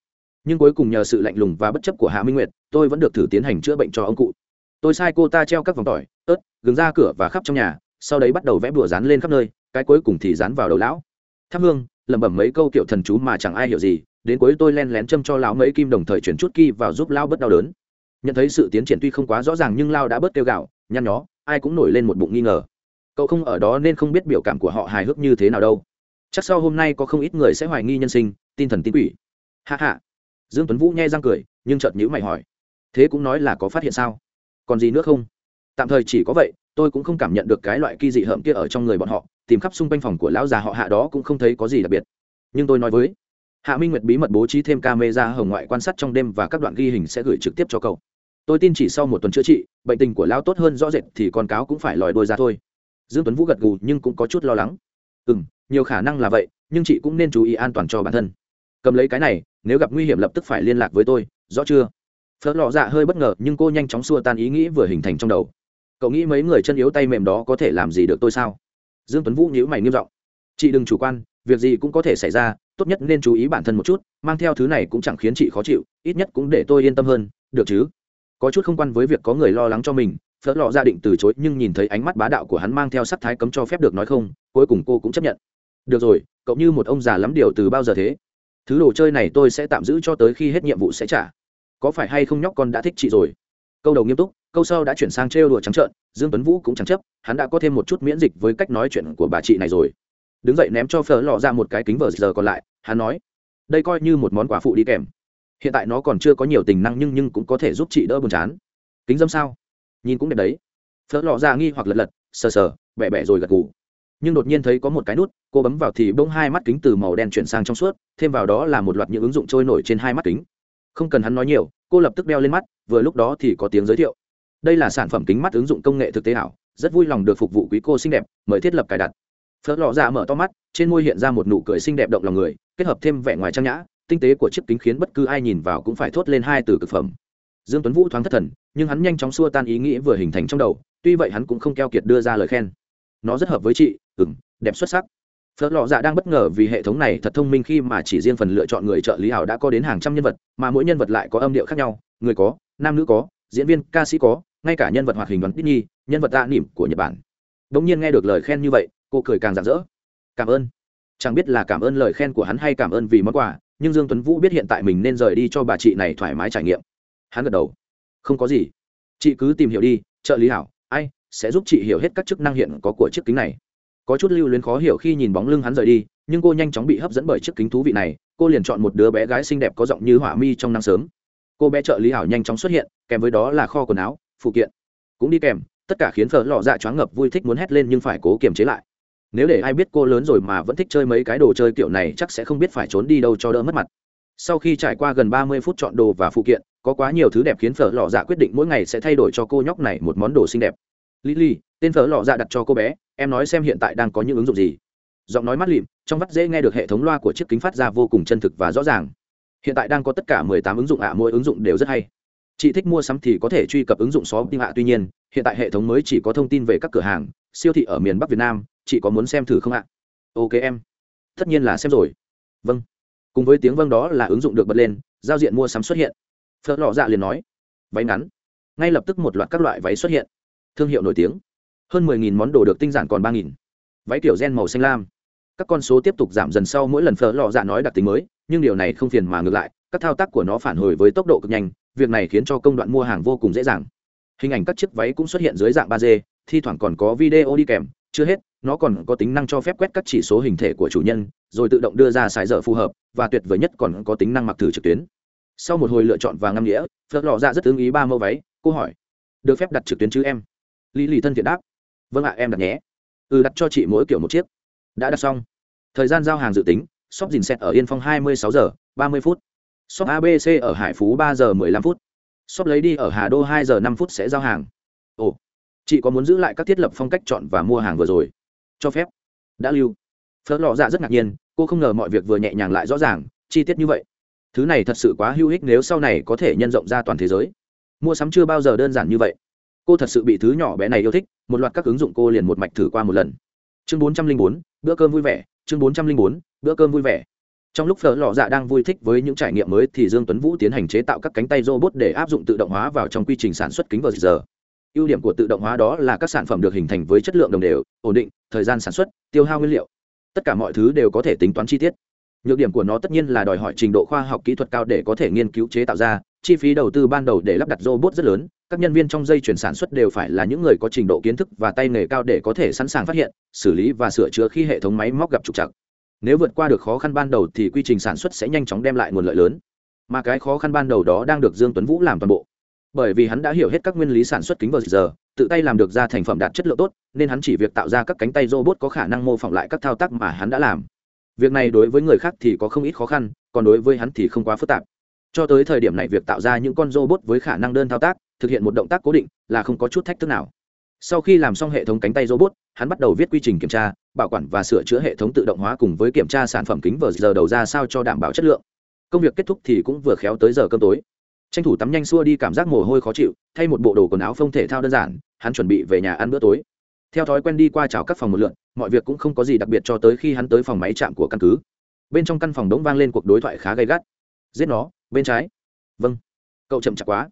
nhưng cuối cùng nhờ sự lạnh lùng và bất chấp của hạ minh nguyệt, tôi vẫn được thử tiến hành chữa bệnh cho ông cụ. Tôi sai cô ta treo các vòng tỏi, ớt, gừng ra cửa và khắp trong nhà sau đấy bắt đầu vẽ bùa dán lên khắp nơi, cái cuối cùng thì dán vào đầu lão. Thắp hương, lẩm bẩm mấy câu kiểu thần chú mà chẳng ai hiểu gì, đến cuối tôi len lén châm cho lão mấy kim đồng thời chuyển chút ki vào giúp lão bớt đau đớn. Nhận thấy sự tiến triển tuy không quá rõ ràng nhưng lao đã bớt kêu gạo nhăn nhó, ai cũng nổi lên một bụng nghi ngờ. Cậu không ở đó nên không biết biểu cảm của họ hài hước như thế nào đâu. Chắc sau hôm nay có không ít người sẽ hoài nghi nhân sinh tin thần tin quỷ. Hạ hạ dương tuấn vũ nghe răng cười, nhưng chợt nhữ mày hỏi. Thế cũng nói là có phát hiện sao? Còn gì nữa không? Tạm thời chỉ có vậy tôi cũng không cảm nhận được cái loại kỳ dị hợm kia ở trong người bọn họ, tìm khắp xung quanh phòng của lão già họ hạ đó cũng không thấy có gì đặc biệt. Nhưng tôi nói với hạ minh nguyệt bí mật bố trí thêm camera hồng ngoại quan sát trong đêm và các đoạn ghi hình sẽ gửi trực tiếp cho cậu. Tôi tin chỉ sau một tuần chữa trị, bệnh tình của lão tốt hơn rõ rệt thì con cáo cũng phải lòi đôi ra thôi. Dương tuấn vũ gật gù nhưng cũng có chút lo lắng. Ừ nhiều khả năng là vậy, nhưng chị cũng nên chú ý an toàn cho bản thân. Cầm lấy cái này, nếu gặp nguy hiểm lập tức phải liên lạc với tôi, rõ chưa? Phớt lọ dạ hơi bất ngờ nhưng cô nhanh chóng xua tan ý nghĩ vừa hình thành trong đầu cậu nghĩ mấy người chân yếu tay mềm đó có thể làm gì được tôi sao? Dương tuấn vũ nhíu mày nghiêm giọng. Chị đừng chủ quan, việc gì cũng có thể xảy ra, tốt nhất nên chú ý bản thân một chút, mang theo thứ này cũng chẳng khiến chị khó chịu, ít nhất cũng để tôi yên tâm hơn, được chứ? Có chút không quan với việc có người lo lắng cho mình, phớt lọ gia định từ chối nhưng nhìn thấy ánh mắt bá đạo của hắn mang theo sắc thái cấm cho phép được nói không, cuối cùng cô cũng chấp nhận. Được rồi, cậu như một ông già lắm điều từ bao giờ thế? Thứ đồ chơi này tôi sẽ tạm giữ cho tới khi hết nhiệm vụ sẽ trả. Có phải hay không nhóc con đã thích chị rồi? Câu đầu nghiêm túc câu sau đã chuyển sang trêu đùa trắng trợn, dương tuấn vũ cũng chẳng chấp, hắn đã có thêm một chút miễn dịch với cách nói chuyện của bà chị này rồi. Đứng dậy ném cho phở lọ ra một cái kính vờ giờ còn lại, hắn nói, đây coi như một món quà phụ đi kèm. Hiện tại nó còn chưa có nhiều tình năng nhưng nhưng cũng có thể giúp chị đỡ buồn chán. Kính dâm sao? Nhìn cũng đẹp đấy. Phở lọ ra nghi hoặc lật lật, sờ sờ bẹ bẹ rồi gật gù. Nhưng đột nhiên thấy có một cái nút, cô bấm vào thì bỗng hai mắt kính từ màu đen chuyển sang trong suốt, thêm vào đó là một loạt những ứng dụng trôi nổi trên hai mắt kính. Không cần hắn nói nhiều, cô lập tức đeo lên mắt, vừa lúc đó thì có tiếng giới thiệu đây là sản phẩm kính mắt ứng dụng công nghệ thực tế ảo, rất vui lòng được phục vụ quý cô xinh đẹp, mời thiết lập cài đặt. Phớt lọ ra dạ mở to mắt, trên môi hiện ra một nụ cười xinh đẹp động lòng người, kết hợp thêm vẻ ngoài trang nhã, tinh tế của chiếc kính khiến bất cứ ai nhìn vào cũng phải thốt lên hai từ cực phẩm. Dương tuấn vũ thoáng thất thần, nhưng hắn nhanh chóng xua tan ý nghĩ vừa hình thành trong đầu, tuy vậy hắn cũng không keo kiệt đưa ra lời khen. Nó rất hợp với chị ừng đẹp xuất sắc. Phớt lọ dạ đang bất ngờ vì hệ thống này thật thông minh khi mà chỉ riêng phần lựa chọn người trợ lý ảo đã có đến hàng trăm nhân vật, mà mỗi nhân vật lại có âm điệu khác nhau, người có, nam nữ có diễn viên ca sĩ có ngay cả nhân vật hoạt hình đoán Disney, nhân vật tạ nỉm của Nhật Bản. Đống nhiên nghe được lời khen như vậy, cô cười càng rạng rỡ. Cảm ơn. Chẳng biết là cảm ơn lời khen của hắn hay cảm ơn vì món quà, nhưng Dương Tuấn Vũ biết hiện tại mình nên rời đi cho bà chị này thoải mái trải nghiệm. Hắn gật đầu. Không có gì. Chị cứ tìm hiểu đi, trợ lý hảo, ai sẽ giúp chị hiểu hết các chức năng hiện có của chiếc kính này. Có chút lưu luyến khó hiểu khi nhìn bóng lưng hắn rời đi, nhưng cô nhanh chóng bị hấp dẫn bởi chiếc kính thú vị này, cô liền chọn một đứa bé gái xinh đẹp có giọng như hỏa mi trong nắng sớm. Cô bé trợ lý hảo nhanh chóng xuất hiện, kèm với đó là kho quần áo, phụ kiện. Cũng đi kèm tất cả khiến phở lò dạ choáng ngập vui thích muốn hét lên nhưng phải cố kiềm chế lại. Nếu để ai biết cô lớn rồi mà vẫn thích chơi mấy cái đồ chơi kiểu này chắc sẽ không biết phải trốn đi đâu cho đỡ mất mặt. Sau khi trải qua gần ba mươi phút chọn đồ và phụ kiện có quá nhiều thứ đẹp khiến phở lò dạ quyết định mỗi ngày sẽ thay đổi cho cô nhóc này một món đồ xinh đẹp. Lily tên phở lò dạ đặt cho cô bé em nói xem hiện tại đang có những ứng dụng gì. Giọng nói mắt lịm trong vắt dễ nghe được hệ thống loa của chiếc kính phát ra vô cùng chân thực và rõ ràng hiện tại đang có tất cả mười tám ứng dụng ạ, mỗi ứng dụng đều rất hay. Chị thích mua sắm thì có thể truy cập ứng dụng xóm tim ạ, tuy nhiên, hiện tại hệ thống mới chỉ có thông tin về các cửa hàng, siêu thị ở miền bắc việt nam, chị có muốn xem thử không ạ? Ok em. Tất nhiên là xem rồi. Vâng. Cùng với tiếng vâng đó là ứng dụng được bật lên, giao diện mua sắm xuất hiện. Phớt lọ dạ liền nói. Váy ngắn. Ngay lập tức một loạt các loại váy xuất hiện. Thương hiệu nổi tiếng. Hơn 10.000 món đồ được tinh giản còn 3.000. váy kiểu gen màu xanh lam các con số tiếp tục giảm dần sau mỗi lần phở lò dạ nói đặc tính mới, nhưng điều này không phiền mà ngược lại, các thao tác của nó phản hồi với tốc độ cực nhanh, việc này khiến cho công đoạn mua hàng vô cùng dễ dàng. Hình ảnh các chiếc váy cũng xuất hiện dưới dạng ba d, thi thoảng còn có video đi kèm, chưa hết, nó còn có tính năng cho phép quét các chỉ số hình thể của chủ nhân, rồi tự động đưa ra sải dở phù hợp, và tuyệt vời nhất còn có tính năng mặc thử trực tuyến. Sau một hồi lựa chọn và ngâm nghĩa phớt lò dạ rất ứng ý ba mẫu váy, cô hỏi, được phép đặt trực tuyến chứ em? Lý lì thân thiện đáp vâng ạ, em đặt nhé. Ừ đặt cho chị mỗi kiểu một chiếc. Đã đặt xong thời gian giao hàng dự tính, shop dình xét ở yên phong hai mươi sáu giờ, ba mươi phút. Shop abc ở hải phú ba giờ m ư ơ i năm phút. Shop lấy đi ở hà đô hai giờ năm phút sẽ giao hàng. Ồ, chị có muốn giữ lại các thiết lập phong cách chọn và mua hàng vừa rồi? Cho phép. Đã lưu. Phớt lọ dạ rất ngạc nhiên, cô không ngờ mọi việc vừa nhẹ nhàng lại rõ ràng, chi tiết như vậy. Thứ này thật sự quá hữu ích nếu sau này có thể nhân rộng ra toàn thế giới. Mua sắm chưa bao giờ đơn giản như vậy. Cô thật sự bị thứ nhỏ bé này yêu thích, một loạt các ứng dụng cô liền một mạch thử qua một lần. Chương bốn trăm linh bốn, bữa cơm vui vẻ chương bốn trăm linh bốn, bữa cơm vui vẻ. Trong lúc phở lò dạ đang vui thích với những trải nghiệm mới thì dương tuấn vũ tiến hành chế tạo các cánh tay robot để áp dụng tự động hóa vào trong quy trình sản xuất kính vờ giờ. Ưu điểm của tự động hóa đó là các sản phẩm được hình thành với chất lượng đồng đều, ổn định, thời gian sản xuất, tiêu hao nguyên liệu. Tất cả mọi thứ đều có thể tính toán chi tiết. Nhược điểm của nó tất nhiên là đòi hỏi trình độ khoa học kỹ thuật cao để có thể nghiên cứu chế tạo ra chi phí đầu tư ban đầu để lắp đặt robot rất lớn, các nhân viên trong dây chuyển sản xuất đều phải là những người có trình độ kiến thức và tay nghề cao để có thể sẵn sàng phát hiện, xử lý và sửa chữa khi hệ thống máy móc gặp trục trặc. Nếu vượt qua được khó khăn ban đầu thì quy trình sản xuất sẽ nhanh chóng đem lại nguồn lợi lớn. Mà cái khó khăn ban đầu đó đang được dương tuấn vũ làm toàn bộ. Bởi vì hắn đã hiểu hết các nguyên lý sản xuất kính vờ giờ, tự tay làm được ra thành phẩm đạt chất lượng tốt, nên hắn chỉ việc tạo ra các cánh tay robot có khả năng mô phỏng lại các thao tác mà hắn đã làm. Việc này đối với người khác thì có không ít khó khăn, còn đối với hắn thì không quá phức tạp cho tới thời điểm này việc tạo ra những con robot với khả năng đơn thao tác, thực hiện một động tác cố định là không có chút thách thức nào. Sau khi làm xong hệ thống cánh tay robot, hắn bắt đầu viết quy trình kiểm tra, bảo quản và sửa chữa hệ thống tự động hóa cùng với kiểm tra sản phẩm kính vờ giờ đầu ra sao cho đảm bảo chất lượng. Công việc kết thúc thì cũng vừa khéo tới giờ cơm tối. Tranh thủ tắm nhanh xua đi cảm giác mồ hôi khó chịu, thay một bộ đồ quần áo phông thể thao đơn giản, hắn chuẩn bị về nhà ăn bữa tối. Theo thói quen đi qua chào các phòng một lượn, mọi việc cũng không có gì đặc biệt cho tới khi hắn tới phòng máy chạm của căn cứ. Bên trong căn phòng đống vang lên cuộc đối thoại khá gay gắt. Giết nó bên trái. Vâng. Cậu chậm chạp quá.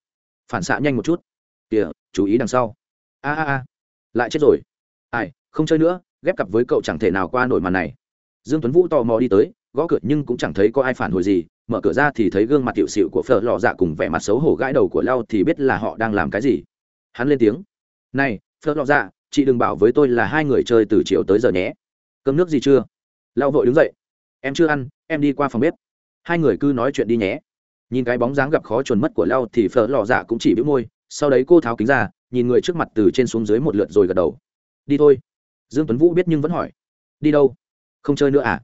Phản xạ nhanh một chút. Kìa, chú ý đằng sau. A a a. Lại chết rồi. Ai, không chơi nữa, ghép cặp với cậu chẳng thể nào qua nổi màn này. Dương tuấn vũ tò mò đi tới, gõ cửa nhưng cũng chẳng thấy có ai phản hồi gì, mở cửa ra thì thấy gương mặt tiểu xịu của phở lò dạ cùng vẻ mặt xấu hổ gãi đầu của lao thì biết là họ đang làm cái gì. Hắn lên tiếng. Này, phở lò dạ chị đừng bảo với tôi là hai người chơi từ chiều tới giờ nhé. Cơm nước gì chưa? Lao vội đứng dậy. Em chưa ăn, em đi qua phòng bếp. Hai người cứ nói chuyện đi nhé nhìn cái bóng dáng gặp khó chuồn mất của lao thì phở lò dạ cũng chỉ bĩu môi, sau đấy cô tháo kính ra, nhìn người trước mặt từ trên xuống dưới một lượt rồi gật đầu. Đi thôi. Dương tuấn vũ biết nhưng vẫn hỏi. Đi đâu? Không chơi nữa à?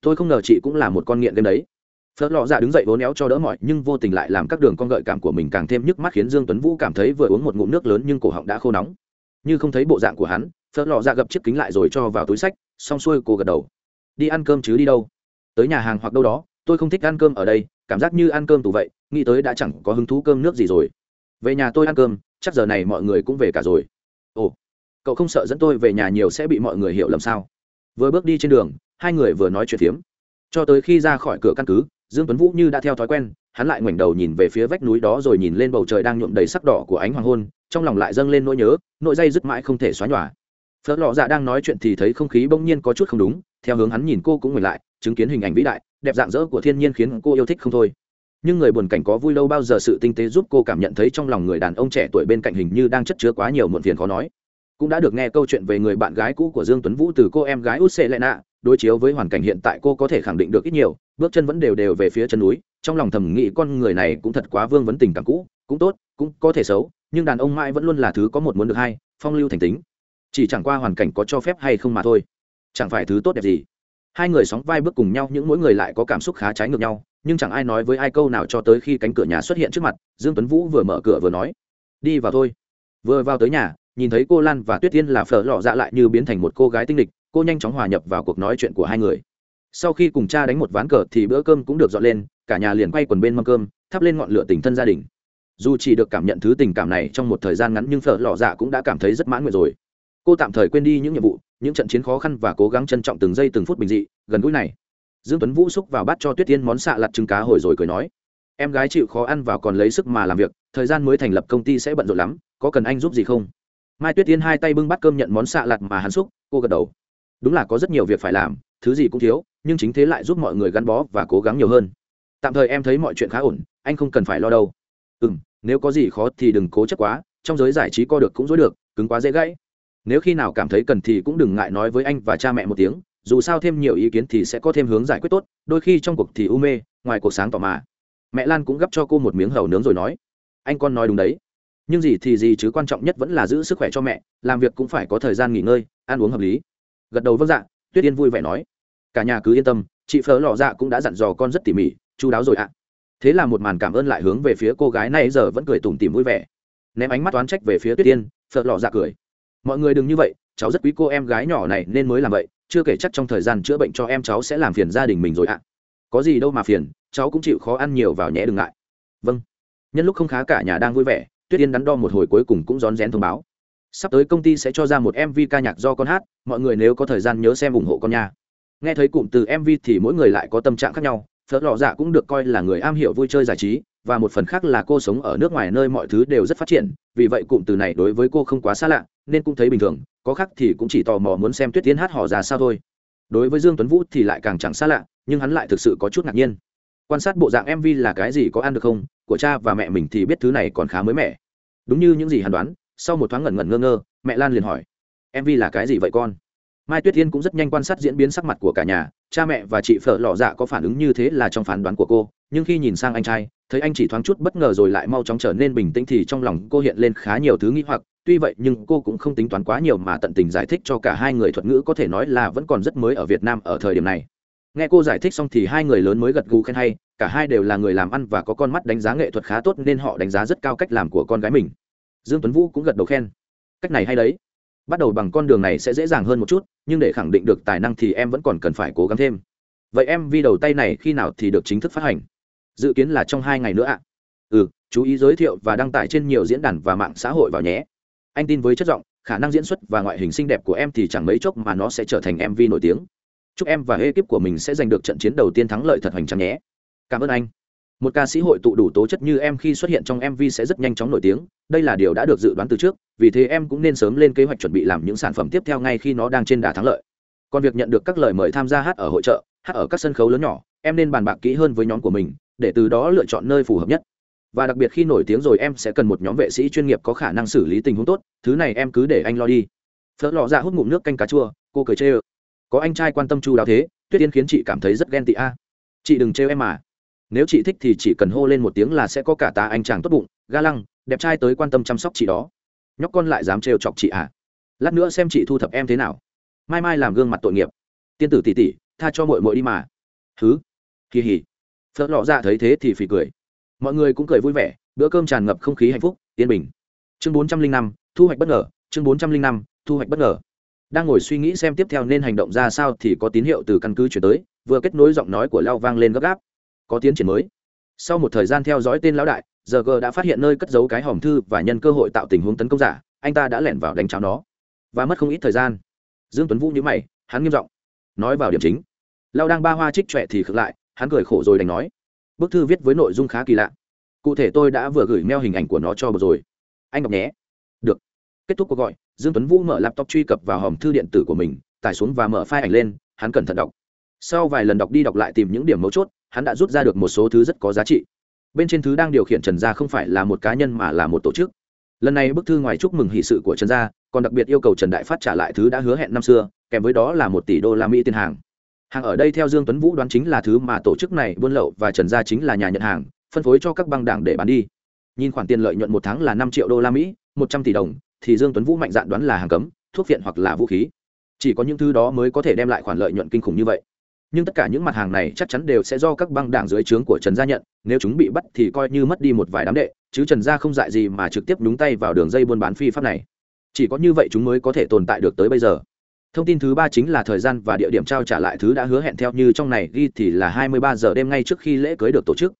Tôi không ngờ chị cũng là một con nghiện game đấy. Phớt lọ dạ đứng dậy vốn éo cho đỡ mỏi, nhưng vô tình lại làm các đường con gợi cảm của mình càng thêm nhức mắt khiến dương tuấn vũ cảm thấy vừa uống một ngụm nước lớn nhưng cổ họng đã khô nóng. Như không thấy bộ dạng của hắn phớt lọ dạ gập chiếc kính lại rồi cho vào túi sách, xong xuôi cô gật đầu. Đi ăn cơm chứ đi đâu? Tới nhà hàng hoặc đâu đó tôi không thích ăn cơm ở đây, cảm giác như ăn cơm tù vậy, nghĩ tới đã chẳng có hứng thú cơm nước gì rồi. Về nhà tôi ăn cơm, chắc giờ này mọi người cũng về cả rồi. Ồ, cậu không sợ dẫn tôi về nhà nhiều sẽ bị mọi người hiểu lầm sao? Vừa bước đi trên đường, hai người vừa nói chuyện phiếm. Cho tới khi ra khỏi cửa căn cứ, dương tuấn vũ như đã theo thói quen, hắn lại ngoảnh đầu nhìn về phía vách núi đó rồi nhìn lên bầu trời đang nhuộm đầy sắc đỏ của ánh hoàng hôn, trong lòng lại dâng lên nỗi nhớ, nỗi dây dứt mãi không thể xóa nhòa. Phớt lọ dạ đang nói chuyện thì thấy không khí bỗng nhiên có chút không đúng, theo hướng hắn nhìn cô cũng ngồi lại, chứng kiến hình ảnh vĩ đại đẹp dạng dỡ của thiên nhiên khiến cô yêu thích không thôi. Nhưng người buồn cảnh có vui lâu bao giờ sự tinh tế giúp cô cảm nhận thấy trong lòng người đàn ông trẻ tuổi bên cạnh hình như đang chất chứa quá nhiều muộn phiền khó nói. Cũng đã được nghe câu chuyện về người bạn gái cũ của dương tuấn vũ từ cô em gái út xê lệ nạ đối chiếu với hoàn cảnh hiện tại cô có thể khẳng định được ít nhiều, bước chân vẫn đều đều về phía chân núi, trong lòng thầm nghĩ con người này cũng thật quá vương vấn tình cảm cũ, cũng tốt, cũng có thể xấu, nhưng đàn ông mãi vẫn luôn là thứ có một muốn được hai, phong lưu thành tính. Chỉ chẳng qua hoàn cảnh có cho phép hay không mà thôi. Chẳng phải thứ tốt đẹp gì? Hai người sóng vai bước cùng nhau, những mỗi người lại có cảm xúc khá trái ngược nhau, nhưng chẳng ai nói với ai câu nào cho tới khi cánh cửa nhà xuất hiện trước mặt, dương tuấn vũ vừa mở cửa vừa nói, đi vào thôi. Vừa vào tới nhà, nhìn thấy cô lan và tuyết tiên là phở lọ dạ lại như biến thành một cô gái tinh lịch, cô nhanh chóng hòa nhập vào cuộc nói chuyện của hai người. Sau khi cùng cha đánh một ván cờ thì bữa cơm cũng được dọn lên, cả nhà liền quay quần bên mâm cơm, thắp lên ngọn lửa tình thân gia đình. Dù chỉ được cảm nhận thứ tình cảm này trong một thời gian ngắn nhưng phở lọ dạ cũng đã cảm thấy rất mãn nguyện rồi. Cô tạm thời quên đi những nhiệm vụ những trận chiến khó khăn và cố gắng trân trọng từng giây từng phút bình dị, gần gũi này. Dương tuấn vũ xúc vào bát cho tuyết tiên món xạ lặt trứng cá hồi rồi cười nói, em gái chịu khó ăn vào còn lấy sức mà làm việc, thời gian mới thành lập công ty sẽ bận rộn lắm, có cần anh giúp gì không? Mai tuyết tiên hai tay bưng bát cơm nhận món xạ lặt mà hắn xúc, cô gật đầu. Đúng là có rất nhiều việc phải làm, thứ gì cũng thiếu, nhưng chính thế lại giúp mọi người gắn bó và cố gắng nhiều hơn. Tạm thời em thấy mọi chuyện khá ổn, anh không cần phải lo đâu. Ừ nếu có gì khó thì đừng cố chấp quá, trong giới giải trí co được cũng dối được, cứng quá dễ gãy nếu khi nào cảm thấy cần thì cũng đừng ngại nói với anh và cha mẹ một tiếng, dù sao thêm nhiều ý kiến thì sẽ có thêm hướng giải quyết tốt, đôi khi trong cuộc thì u mê, ngoài cuộc sáng tỏ mà. Mẹ lan cũng gắp cho cô một miếng hầu nướng rồi nói, anh con nói đúng đấy. Nhưng gì thì gì chứ quan trọng nhất vẫn là giữ sức khỏe cho mẹ, làm việc cũng phải có thời gian nghỉ ngơi, ăn uống hợp lý. Gật đầu vâng dạ tuyết yên vui vẻ nói, cả nhà cứ yên tâm, chị phở lò dạ cũng đã dặn dò con rất tỉ mỉ, chú đáo rồi ạ. Thế là một màn cảm ơn lại hướng về phía cô gái này giờ vẫn cười tủm tỉm vui vẻ. Ném ánh mắt toán trách về phía tuyết yên, phở lò dạ cười mọi người đừng như vậy, cháu rất quý cô em gái nhỏ này nên mới làm vậy, chưa kể chắc trong thời gian chữa bệnh cho em cháu sẽ làm phiền gia đình mình rồi ạ. Có gì đâu mà phiền, cháu cũng chịu khó ăn nhiều vào nhé đừng ngại. Vâng. Nhân lúc không khá cả nhà đang vui vẻ, tuyết yên đắn đo một hồi cuối cùng cũng rón rén thông báo. Sắp tới công ty sẽ cho ra một mv ca nhạc do con hát, mọi người nếu có thời gian nhớ xem ủng hộ con nha. Nghe thấy cụm từ mv thì mỗi người lại có tâm trạng khác nhau, phớt lò dạ cũng được coi là người am hiểu vui chơi giải trí và một phần khác là cô sống ở nước ngoài nơi mọi thứ đều rất phát triển, vì vậy cụm từ này đối với cô không quá xa lạ, nên cũng thấy bình thường, có khác thì cũng chỉ tò mò muốn xem tuyết tiến hát hò ra sao thôi. Đối với dương tuấn vũ thì lại càng chẳng xa lạ, nhưng hắn lại thực sự có chút ngạc nhiên. Quan sát bộ dạng mv là cái gì có ăn được không, của cha và mẹ mình thì biết thứ này còn khá mới mẻ. Đúng như những gì hắn đoán, sau một thoáng ngẩn ngẩn ngơ ngơ, mẹ lan liền hỏi mv là cái gì vậy con? Mai tuyết yên cũng rất nhanh quan sát diễn biến sắc mặt của cả nhà, cha mẹ và chị phở lò dạ có phản ứng như thế là trong phán đoán của cô, nhưng khi nhìn sang anh trai, thấy anh chỉ thoáng chút bất ngờ rồi lại mau chóng trở nên bình tĩnh thì trong lòng cô hiện lên khá nhiều thứ nghĩ hoặc, tuy vậy nhưng cô cũng không tính toán quá nhiều mà tận tình giải thích cho cả hai người thuật ngữ có thể nói là vẫn còn rất mới ở việt nam ở thời điểm này. Nghe cô giải thích xong thì hai người lớn mới gật gù khen hay, cả hai đều là người làm ăn và có con mắt đánh giá nghệ thuật khá tốt nên họ đánh giá rất cao cách làm của con gái mình. Dương tuấn vũ cũng gật đầu khen. Cách này hay đấy bắt đầu bằng con đường này sẽ dễ dàng hơn một chút, nhưng để khẳng định được tài năng thì em vẫn còn cần phải cố gắng thêm. Vậy em vi đầu tay này khi nào thì được chính thức phát hành? Dự kiến là trong hai ngày nữa ạ. Ừ chú ý giới thiệu và đăng tải trên nhiều diễn đàn và mạng xã hội vào nhé. Anh tin với chất giọng, khả năng diễn xuất và ngoại hình xinh đẹp của em thì chẳng mấy chốc mà nó sẽ trở thành mv nổi tiếng. Chúc em và ekip của mình sẽ giành được trận chiến đầu tiên thắng lợi thật hoành tráng nhé. Cảm ơn anh một ca sĩ hội tụ đủ tố chất như em khi xuất hiện trong mv sẽ rất nhanh chóng nổi tiếng. Đây là điều đã được dự đoán từ trước, vì thế em cũng nên sớm lên kế hoạch chuẩn bị làm những sản phẩm tiếp theo ngay khi nó đang trên đà thắng lợi. Còn việc nhận được các lời mời tham gia hát ở hội trợ hát ở các sân khấu lớn nhỏ, em nên bàn bạc kỹ hơn với nhóm của mình, để từ đó lựa chọn nơi phù hợp nhất. Và đặc biệt khi nổi tiếng rồi, em sẽ cần một nhóm vệ sĩ chuyên nghiệp có khả năng xử lý tình huống tốt, thứ này em cứ để anh lo đi. Phớt lọ ra hút ngụm nước canh cá chua, cô cười chê ơ có anh trai quan tâm chu đáo thế, tuyết yên khiến chị cảm thấy rất ghen tị a. Chị đừng trêu em mà nếu chị thích thì chỉ cần hô lên một tiếng là sẽ có cả ta anh chàng tốt bụng, ga lăng, đẹp trai tới quan tâm chăm sóc chị đó. Nhóc con lại dám trêu chọc chị à? Lát nữa xem chị thu thập em thế nào. Mai mai làm gương mặt tội nghiệp. Tiên tử tỉ tỉ tha cho mội mội đi mà. Thứ kỳ hỉ. Phớt lọ ra thấy thế thì phì cười. Mọi người cũng cười vui vẻ, bữa cơm tràn ngập không khí hạnh phúc, yên bình. Chương bốn trăm linh năm, thu hoạch bất ngờ. Chương bốn trăm linh năm, thu hoạch bất ngờ. Đang ngồi suy nghĩ xem tiếp theo nên hành động ra sao thì có tín hiệu từ căn cứ chuyển tới, vừa kết nối giọng nói của lao vang lên gấp gáp có tiến triển mới. Sau một thời gian theo dõi tên lão đại giờ g đã phát hiện nơi cất giấu cái hòm thư và nhân cơ hội tạo tình huống tấn công giả, anh ta đã lẻn vào đánh cháo nó. Và mất không ít thời gian. Dương tuấn vũ nhíu mày, hắn nghiêm giọng. Nói vào điểm chính. Lao đang ba hoa trích trẻ thì khực lại, hắn cười khổ rồi đành nói. Bức thư viết với nội dung khá kỳ lạ. Cụ thể tôi đã vừa gửi mail hình ảnh của nó cho bờ rồi. Anh đọc nhé. Được. Kết thúc cuộc gọi, dương tuấn vũ mở laptop truy cập vào hòm thư điện tử của mình, tải xuống và mở file ảnh lên, hắn cẩn thận đọc. Sau vài lần đọc đi đọc lại tìm những điểm mấu chốt hắn đã rút ra được một số thứ rất có giá trị. Bên trên thứ đang điều khiển trần gia không phải là một cá nhân mà là một tổ chức. Lần này bức thư ngoài chúc mừng hỷ sự của trần gia, còn đặc biệt yêu cầu trần đại phát trả lại thứ đã hứa hẹn năm xưa, kèm với đó là một tỷ đô la mỹ tiền hàng. Hàng ở đây theo dương tuấn vũ đoán chính là thứ mà tổ chức này buôn lậu và trần gia chính là nhà nhận hàng, phân phối cho các băng đảng để bán đi. Nhìn khoản tiền lợi nhuận một tháng là năm triệu đô la mỹ, một trăm tỷ đồng, thì dương tuấn vũ mạnh dạn đoán là hàng cấm, thuốc viện hoặc là vũ khí. Chỉ có những thứ đó mới có thể đem lại khoản lợi nhuận kinh khủng như vậy nhưng tất cả những mặt hàng này chắc chắn đều sẽ do các băng đảng dưới trướng của trần gia nhận, nếu chúng bị bắt thì coi như mất đi một vài đám đệ, chứ trần gia không dại gì mà trực tiếp nhúng tay vào đường dây buôn bán phi pháp này. Chỉ có như vậy chúng mới có thể tồn tại được tới bây giờ. Thông tin thứ ba chính là thời gian và địa điểm trao trả lại thứ đã hứa hẹn theo như trong này ghi thì là hai mươi ba giờ đêm ngay trước khi lễ cưới được tổ chức.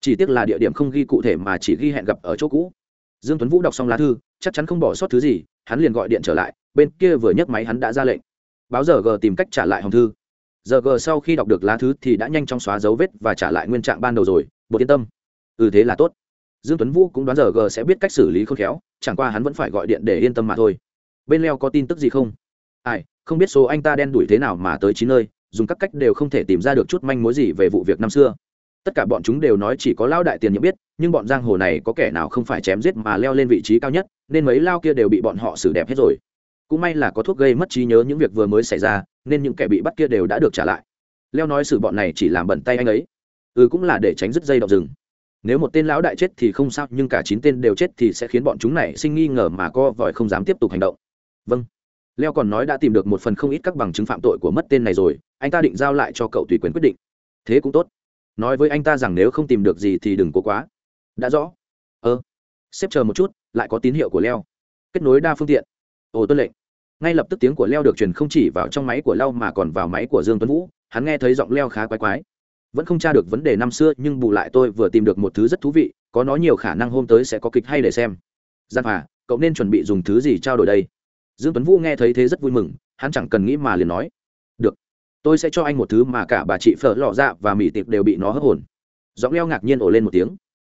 Chỉ tiếc là địa điểm không ghi cụ thể mà chỉ ghi hẹn gặp ở chỗ cũ. Dương tuấn vũ đọc xong lá thư, chắc chắn không bỏ sót thứ gì, hắn liền gọi điện trở lại, bên kia vừa nhấc máy hắn đã ra lệnh. Báo giờ g tìm cách trả lại hồng thư giờ g sau khi đọc được lá thư thì đã nhanh chóng xóa dấu vết và trả lại nguyên trạng ban đầu rồi bột yên tâm. Ừ thế là tốt. Dương tuấn vũ cũng đoán giờ g sẽ biết cách xử lý khôn khéo, chẳng qua hắn vẫn phải gọi điện để yên tâm mà thôi. Bên leo có tin tức gì không? Ai, không biết số anh ta đen đuổi thế nào mà tới chín nơi, dùng các cách đều không thể tìm ra được chút manh mối gì về vụ việc năm xưa. Tất cả bọn chúng đều nói chỉ có lao đại tiền nhiệm biết, nhưng bọn giang hồ này có kẻ nào không phải chém giết mà leo lên vị trí cao nhất, nên mấy lao kia đều bị bọn họ xử đẹp hết rồi. Cũng may là có thuốc gây mất trí nhớ những việc vừa mới xảy ra nên những kẻ bị bắt kia đều đã được trả lại. Leo nói xử bọn này chỉ làm bẩn tay anh ấy. Ừ cũng là để tránh dứt dây đậu rừng. Nếu một tên lão đại chết thì không sao, nhưng cả chín tên đều chết thì sẽ khiến bọn chúng này sinh nghi ngờ mà co vòi không dám tiếp tục hành động. Vâng. Leo còn nói đã tìm được một phần không ít các bằng chứng phạm tội của mất tên này rồi, anh ta định giao lại cho cậu tùy quyền quyết định. Thế cũng tốt. Nói với anh ta rằng nếu không tìm được gì thì đừng cố quá. Đã rõ. Ờ. Ơ xếp chờ một chút, lại có tín hiệu của leo. Kết nối đa phương tiện. Ồ, tuân lệnh ngay lập tức tiếng của leo được truyền không chỉ vào trong máy của leo mà còn vào máy của dương tuấn vũ. Hắn nghe thấy giọng leo khá quái quái. Vẫn không tra được vấn đề năm xưa, nhưng bù lại tôi vừa tìm được một thứ rất thú vị, có nói nhiều khả năng hôm tới sẽ có kịch hay để xem. Gian hòa cậu nên chuẩn bị dùng thứ gì trao đổi đây? Dương tuấn vũ nghe thấy thế rất vui mừng, hắn chẳng cần nghĩ mà liền nói. Được, tôi sẽ cho anh một thứ mà cả bà chị phở lọ dạ và mỹ tiệp đều bị nó hấp hồn. Giọng leo ngạc nhiên ổ lên một tiếng.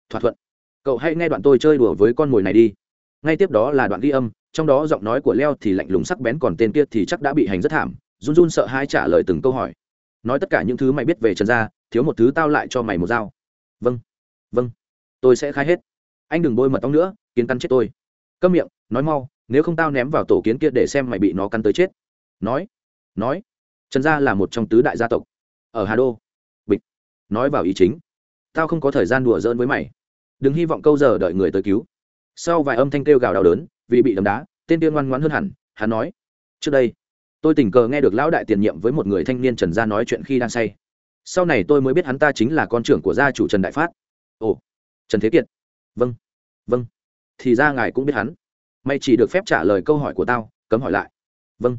Thỏa thuận. Cậu hãy nghe đoạn tôi chơi đùa với con mồi này đi. Ngay tiếp đó là đoạn ghi âm trong đó giọng nói của leo thì lạnh lùng sắc bén, còn tên kia thì chắc đã bị hành rất thảm. Run run sợ hai trả lời từng câu hỏi. Nói tất cả những thứ mày biết về trần gia, thiếu một thứ tao lại cho mày một dao. Vâng vâng tôi sẽ khai hết. Anh đừng bôi mật ong nữa, kiến cắn chết tôi. Câm miệng, nói mau, nếu không tao ném vào tổ kiến kia để xem mày bị nó cắn tới chết. Nói nói, trần gia là một trong tứ đại gia tộc. Ở hà đô, bịch, nói vào ý chính. Tao không có thời gian đùa giỡn với mày. Đừng hy vọng câu giờ đợi người tới cứu. Sau vài âm thanh kêu gào đau đớn vì bị đấm đá, tên tiên ngoan ngoãn hơn hẳn, hắn nói. Trước đây, tôi tình cờ nghe được lão đại tiền nhiệm với một người thanh niên trần gia nói chuyện khi đang say. Sau này tôi mới biết hắn ta chính là con trưởng của gia chủ trần đại phát. Ồ, trần thế kiệt. Vâng vâng. Thì ra ngài cũng biết hắn. Mày chỉ được phép trả lời câu hỏi của tao, cấm hỏi lại. Vâng.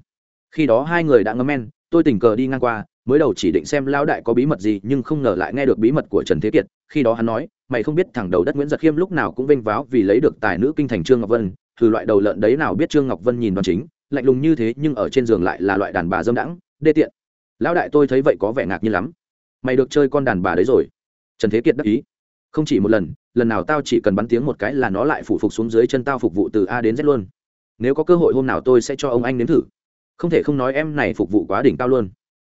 Khi đó hai người đã ngấm men, tôi tình cờ đi ngang qua, mới đầu chỉ định xem lão đại có bí mật gì, nhưng không ngờ lại nghe được bí mật của trần thế kiệt. Khi đó hắn nói, mày không biết thằng đầu đất nguyễn giật khiêm lúc nào cũng vênh váo vì lấy được tài nữ kinh thành trương ngọc vân thử loại đầu lợn đấy nào biết trương ngọc vân nhìn đoan chính, lạnh lùng như thế nhưng ở trên giường lại là loại đàn bà dâm đãng, đê tiện. Lão đại tôi thấy vậy có vẻ ngạc nhiên lắm. Mày được chơi con đàn bà đấy rồi. Trần thế kiệt đắc ý. Không chỉ một lần lần nào tao chỉ cần bắn tiếng một cái là nó lại phủ phục xuống dưới chân tao phục vụ từ a đến z luôn. Nếu có cơ hội hôm nào tôi sẽ cho ông anh nếm thử. Không thể không nói em này phục vụ quá đỉnh tao luôn.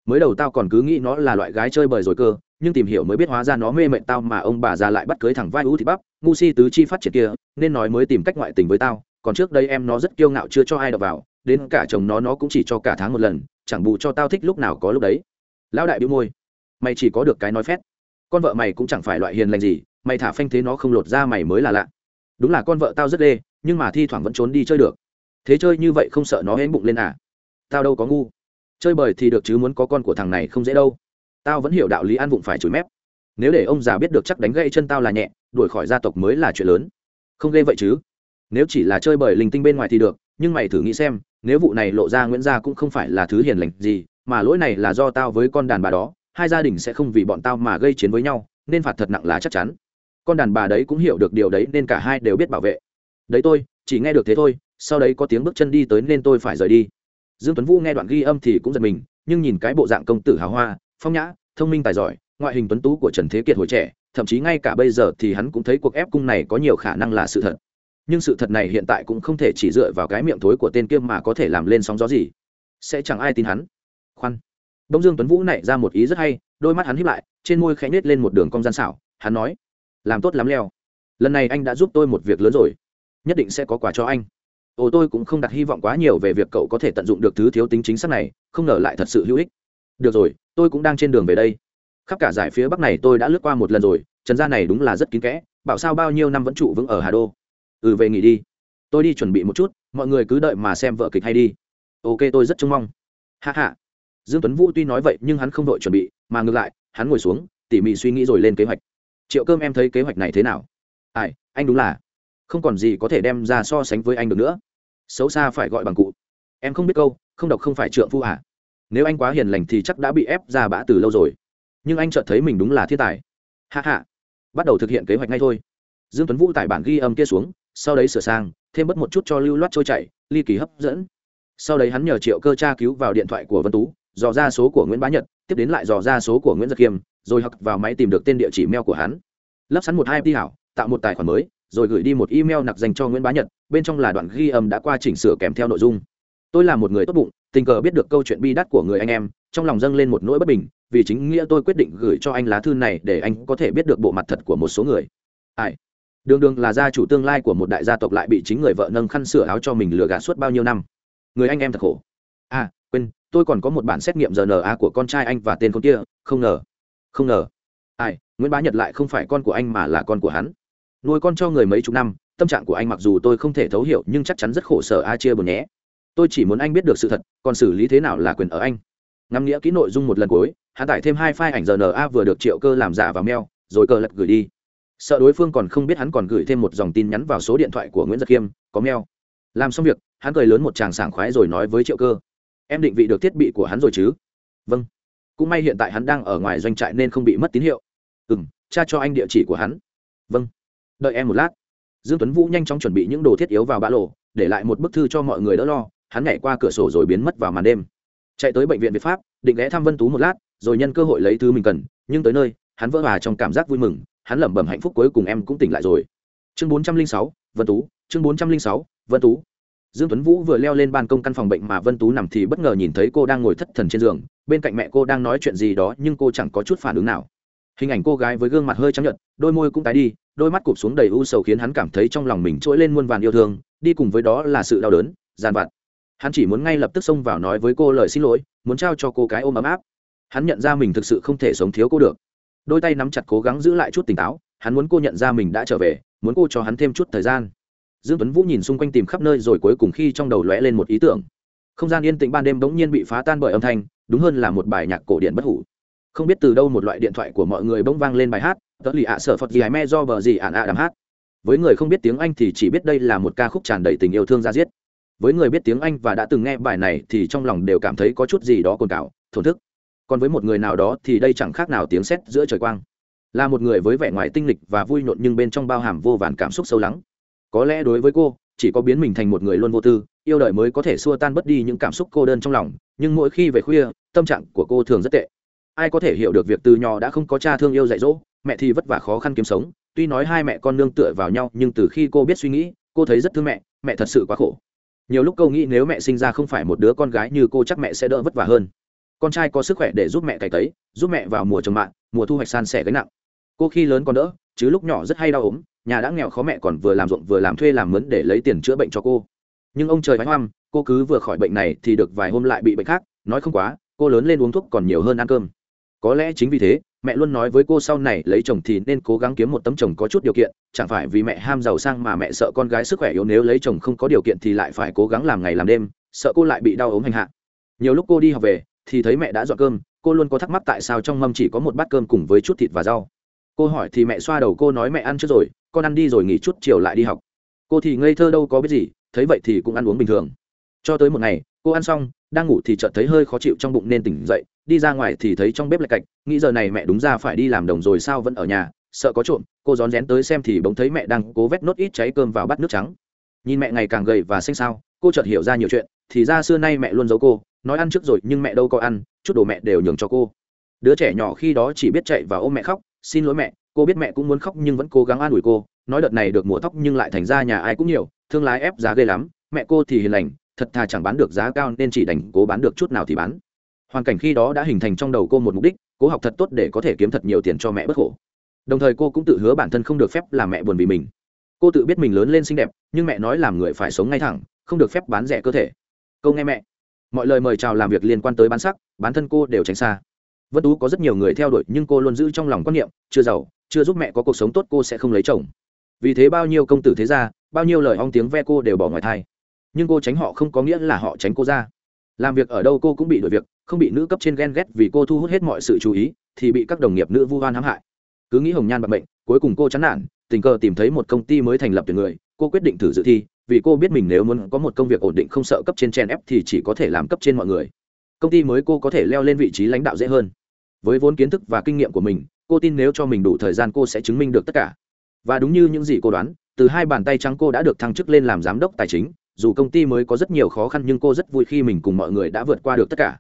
Mới đầu tao còn cứ nghĩ nó là loại gái chơi bời rồi cơ, nhưng tìm hiểu mới biết hóa ra nó mê mệnh tao mà ông bà già lại bắt cưới thẳng vai ú thì bắp, ngu si tứ chi phát triển kia, nên nói mới tìm cách ngoại tình với tao còn trước đây em nó rất kiêu ngạo chưa cho ai đọc vào, đến cả chồng nó nó cũng chỉ cho cả tháng một lần, chẳng bù cho tao thích lúc nào có lúc đấy. Lão đại bĩu môi. Mày chỉ có được cái nói phét. Con vợ mày cũng chẳng phải loại hiền lành gì, mày thả phanh thế nó không lột ra mày mới là lạ. Đúng là con vợ tao rất đê nhưng mà thi thoảng vẫn trốn đi chơi được. Thế chơi như vậy không sợ nó hến bụng lên à? Tao đâu có ngu. Chơi bời thì được chứ muốn có con của thằng này không dễ đâu. Tao vẫn hiểu đạo lý ăn vụng phải chửi mép. Nếu để ông già biết được chắc đánh gãy chân tao là nhẹ, đuổi khỏi gia tộc mới là chuyện lớn. Không ghê vậy chứ? Nếu chỉ là chơi bời linh tinh bên ngoài thì được, nhưng mày thử nghĩ xem, nếu vụ này lộ ra nguyễn gia cũng không phải là thứ hiền lành gì, mà lỗi này là do tao với con đàn bà đó, hai gia đình sẽ không vì bọn tao mà gây chiến với nhau, nên phạt thật nặng là chắc chắn. Con đàn bà đấy cũng hiểu được điều đấy nên cả hai đều biết bảo vệ. Đấy tôi, chỉ nghe được thế thôi, sau đấy có tiếng bước chân đi tới nên tôi phải rời đi. Dương tuấn vũ nghe đoạn ghi âm thì cũng giật mình, nhưng nhìn cái bộ dạng công tử hào hoa, phong nhã, thông minh tài giỏi, ngoại hình tuấn tú của trần thế kiệt hồi trẻ, thậm chí ngay cả bây giờ thì hắn cũng thấy cuộc ép cung này có nhiều khả năng là sự thật nhưng sự thật này hiện tại cũng không thể chỉ dựa vào cái miệng thối của tên kia mà có thể làm lên sóng gió gì. Sẽ chẳng ai tin hắn. Khoan. Đông dương tuấn vũ nảy ra một ý rất hay, đôi mắt hắn híp lại, trên môi khẽ nhếch lên một đường cong gian xảo, hắn nói, làm tốt lắm leo. Lần này anh đã giúp tôi một việc lớn rồi. Nhất định sẽ có quà cho anh. Ồ, tôi cũng không đặt hy vọng quá nhiều về việc cậu có thể tận dụng được thứ thiếu tính chính xác này, không ngờ lại thật sự hữu ích. Được rồi, tôi cũng đang trên đường về đây. Khắp cả giải phía bắc này tôi đã lướt qua một lần rồi, trần gia này đúng là rất kín kẽ, bảo sao bao nhiêu năm vẫn trụ vững ở hà đô ừ về nghỉ đi. Tôi đi chuẩn bị một chút, mọi người cứ đợi mà xem vợ kịch hay đi. Ok, tôi rất trông mong. Hạ hạ dương tuấn vũ tuy nói vậy nhưng hắn không đội chuẩn bị, mà ngược lại, hắn ngồi xuống, tỉ mỉ suy nghĩ rồi lên kế hoạch. Triệu cơm em thấy kế hoạch này thế nào? Ai, anh đúng là. Không còn gì có thể đem ra so sánh với anh được nữa. Xấu xa phải gọi bằng cụ. Em không biết câu, không độc không phải trượng phu à? Nếu anh quá hiền lành thì chắc đã bị ép ra bã từ lâu rồi. Nhưng anh chợt thấy mình đúng là thiên tài. Hạ hạ bắt đầu thực hiện kế hoạch ngay thôi. Dương tuấn vũ tải bản ghi âm kia xuống sau đấy sửa sang, thêm bớt một chút cho lưu loát trôi chảy, ly kỳ hấp dẫn. Sau đấy hắn nhờ triệu cơ tra cứu vào điện thoại của vân tú, dò ra số của nguyễn bá nhật, tiếp đến lại dò ra số của nguyễn giật kiêm, rồi hặc vào máy tìm được tên địa chỉ mail của hắn. Lắp sẵn một hai đi hảo, tạo một tài khoản mới, rồi gửi đi một email nặc dành cho nguyễn bá nhật, bên trong là đoạn ghi âm đã qua chỉnh sửa kèm theo nội dung. Tôi là một người tốt bụng, tình cờ biết được câu chuyện bi đắt của người anh em, trong lòng dâng lên một nỗi bất bình, vì chính nghĩa tôi quyết định gửi cho anh lá thư này để anh có thể biết được bộ mặt thật của một số người. Ai? Đường đường là gia chủ tương lai của một đại gia tộc lại bị chính người vợ nâng khăn sửa áo cho mình lừa gạt suốt bao nhiêu năm. Người anh em thật khổ. À quên, tôi còn có một bản xét nghiệm rna của con trai anh và tên con kia, không ngờ không ngờ. Ai, nguyễn bá nhật lại không phải con của anh mà là con của hắn. Nuôi con cho người mấy chục năm, tâm trạng của anh mặc dù tôi không thể thấu hiểu, nhưng chắc chắn rất khổ sở, a, chia buồn nhé. Tôi chỉ muốn anh biết được sự thật, còn xử lý thế nào là quyền ở anh? Ngắm nghĩa kỹ nội dung một lần cuối hạ tải thêm hai file ảnh rna vừa được triệu cơ làm giả vào mail, rồi cờ lật gửi đi sợ đối phương còn không biết hắn còn gửi thêm một dòng tin nhắn vào số điện thoại của nguyễn giật khiêm, có mail. Làm xong việc, hắn cười lớn một tràng sảng khoái rồi nói với triệu cơ, em định vị được thiết bị của hắn rồi chứ? Vâng. Cũng may hiện tại hắn đang ở ngoài doanh trại nên không bị mất tín hiệu. Ừ m cha cho anh địa chỉ của hắn. Vâng. Đợi em một lát. Dương tuấn vũ nhanh chóng chuẩn bị những đồ thiết yếu vào ba lộ, để lại một bức thư cho mọi người đỡ lo, hắn nhảy qua cửa sổ rồi biến mất vào màn đêm. Chạy tới bệnh viện việt pháp, định ghé thăm vân tú một lát, rồi nhân cơ hội lấy thứ mình cần, nhưng tới nơi, hắn vỡ hòa trong cảm giác vui mừng hắn lẩm bẩm hạnh phúc cuối cùng em cũng tỉnh lại rồi. Chương bốn trăm linh sáu, vân tú, chương bốn trăm linh sáu, vân tú. Dương tuấn vũ vừa leo lên ban công căn phòng bệnh mà vân tú nằm thì bất ngờ nhìn thấy cô đang ngồi thất thần trên giường, bên cạnh mẹ cô đang nói chuyện gì đó nhưng cô chẳng có chút phản ứng nào. Hình ảnh cô gái với gương mặt hơi trắng nhợt, đôi môi cũng tái đi, đôi mắt cụp xuống đầy u sầu khiến hắn cảm thấy trong lòng mình trỗi lên muôn vàn yêu thương, đi cùng với đó là sự đau đớn gian vặt. Hắn chỉ muốn ngay lập tức xông vào nói với cô lời xin lỗi, muốn trao cho cô cái ôm ấm áp. Hắn nhận ra mình thực sự không thể sống thiếu cô được đôi tay nắm chặt cố gắng giữ lại chút tỉnh táo, hắn muốn cô nhận ra mình đã trở về, muốn cô cho hắn thêm chút thời gian. Dương tuấn vũ nhìn xung quanh tìm khắp nơi rồi cuối cùng khi trong đầu lóe lên một ý tưởng. Không gian yên tĩnh ban đêm bỗng nhiên bị phá tan bởi âm thanh, đúng hơn là một bài nhạc cổ điển bất hủ. Không biết từ đâu một loại điện thoại của mọi người bỗng vang lên bài hát, tớ lì ạ sợ phật gì me do bờ gì ạn ạ đàm hát. Với người không biết tiếng anh thì chỉ biết đây là một ca khúc tràn đầy tình yêu thương ra giết. với người biết tiếng anh và đã từng nghe bài này thì trong lòng đều cảm thấy có chút gì đó cồn cào, thổn thức còn với một người nào đó thì đây chẳng khác nào tiếng sét giữa trời quang. Là một người với vẻ ngoài tinh lịch và vui nhộn nhưng bên trong bao hàm vô vàn cảm xúc sâu lắng. Có lẽ đối với cô, chỉ có biến mình thành một người luôn vô tư, yêu đời mới có thể xua tan bớt đi những cảm xúc cô đơn trong lòng, nhưng mỗi khi về khuya, tâm trạng của cô thường rất tệ. Ai có thể hiểu được việc từ nhỏ đã không có cha thương yêu dạy dỗ, mẹ thì vất vả khó khăn kiếm sống. Tuy nói hai mẹ con nương tựa vào nhau, nhưng từ khi cô biết suy nghĩ, cô thấy rất thương mẹ mẹ thật sự quá khổ. Nhiều lúc câu nghĩ nếu mẹ sinh ra không phải một đứa con gái như cô chắc mẹ sẽ đỡ vất vả hơn con trai có sức khỏe để giúp mẹ cày cấy giúp mẹ vào mùa trồng mạng mùa thu hoạch san sẻ gánh nặng. Cô khi lớn còn đỡ chứ lúc nhỏ rất hay đau ốm nhà đã nghèo khó mẹ còn vừa làm ruộng vừa làm thuê làm mướn để lấy tiền chữa bệnh cho cô. Nhưng ông trời bánh hoang, cô cứ vừa khỏi bệnh này thì được vài hôm lại bị bệnh khác nói không quá cô lớn lên uống thuốc còn nhiều hơn ăn cơm. Có lẽ chính vì thế mẹ luôn nói với cô sau này lấy chồng thì nên cố gắng kiếm một tấm chồng có chút điều kiện chẳng phải vì mẹ ham giàu sang mà mẹ sợ con gái sức khỏe yếu nếu lấy chồng không có điều kiện thì lại phải cố gắng làm ngày làm đêm sợ cô lại bị đau ốm hành hạ. Nhiều lúc cô đi học về thì thấy mẹ đã dọn cơm, cô luôn có thắc mắc tại sao trong mâm chỉ có một bát cơm cùng với chút thịt và rau. Cô hỏi thì mẹ xoa đầu cô nói mẹ ăn trước rồi, con ăn đi rồi nghỉ chút chiều lại đi học. Cô thì ngây thơ đâu có biết gì, thấy vậy thì cũng ăn uống bình thường. Cho tới một ngày, cô ăn xong, đang ngủ thì chợt thấy hơi khó chịu trong bụng nên tỉnh dậy, đi ra ngoài thì thấy trong bếp lạch cạch, nghĩ giờ này mẹ đúng ra phải đi làm đồng rồi sao vẫn ở nhà, sợ có trộm, cô rón rén tới xem thì bỗng thấy mẹ đang cố vét nốt ít cháy cơm vào bát nước trắng. Nhìn mẹ ngày càng gầy và xanh xao, cô chợt hiểu ra nhiều chuyện, thì ra xưa nay mẹ luôn giấu cô nói ăn trước rồi nhưng mẹ đâu có ăn, chút đồ mẹ đều nhường cho cô. Đứa trẻ nhỏ khi đó chỉ biết chạy và ôm mẹ khóc, xin lỗi mẹ, cô biết mẹ cũng muốn khóc nhưng vẫn cố gắng an ủi cô, nói đợt này được mùa tóc nhưng lại thành ra nhà ai cũng nhiều, thương lái ép giá ghê lắm, mẹ cô thì hiền lành, thật thà chẳng bán được giá cao nên chỉ đành cố bán được chút nào thì bán. Hoàn cảnh khi đó đã hình thành trong đầu cô một mục đích, cố học thật tốt để có thể kiếm thật nhiều tiền cho mẹ bất khổ. Đồng thời cô cũng tự hứa bản thân không được phép làm mẹ buồn vì mình. Cô tự biết mình lớn lên xinh đẹp, nhưng mẹ nói làm người phải sống ngay thẳng, không được phép bán rẻ cơ thể. Câu nghe mẹ mọi lời mời chào làm việc liên quan tới bán sắc bán thân cô đều tránh xa. Vân tú có rất nhiều người theo đuổi nhưng cô luôn giữ trong lòng quan niệm chưa giàu chưa giúp mẹ có cuộc sống tốt cô sẽ không lấy chồng. Vì thế bao nhiêu công tử thế ra bao nhiêu lời ong tiếng ve cô đều bỏ ngoài thai. Nhưng cô tránh họ không có nghĩa là họ tránh cô ra. Làm việc ở đâu cô cũng bị đuổi việc không bị nữ cấp trên ghen ghét vì cô thu hút hết mọi sự chú ý thì bị các đồng nghiệp nữ vu hoan hãm hại. Cứ nghĩ hồng nhan bạc mệnh, cuối cùng cô chán nản tình cờ tìm thấy một công ty mới thành lập tuyển người cô quyết định thử dự thi vì cô biết mình nếu muốn có một công việc ổn định không sợ cấp trên chen ép thì chỉ có thể làm cấp trên mọi người. Công ty mới cô có thể leo lên vị trí lãnh đạo dễ hơn. Với vốn kiến thức và kinh nghiệm của mình, cô tin nếu cho mình đủ thời gian cô sẽ chứng minh được tất cả. Và đúng như những gì cô đoán, từ hai bàn tay trắng cô đã được thăng chức lên làm giám đốc tài chính, dù công ty mới có rất nhiều khó khăn nhưng cô rất vui khi mình cùng mọi người đã vượt qua được tất cả.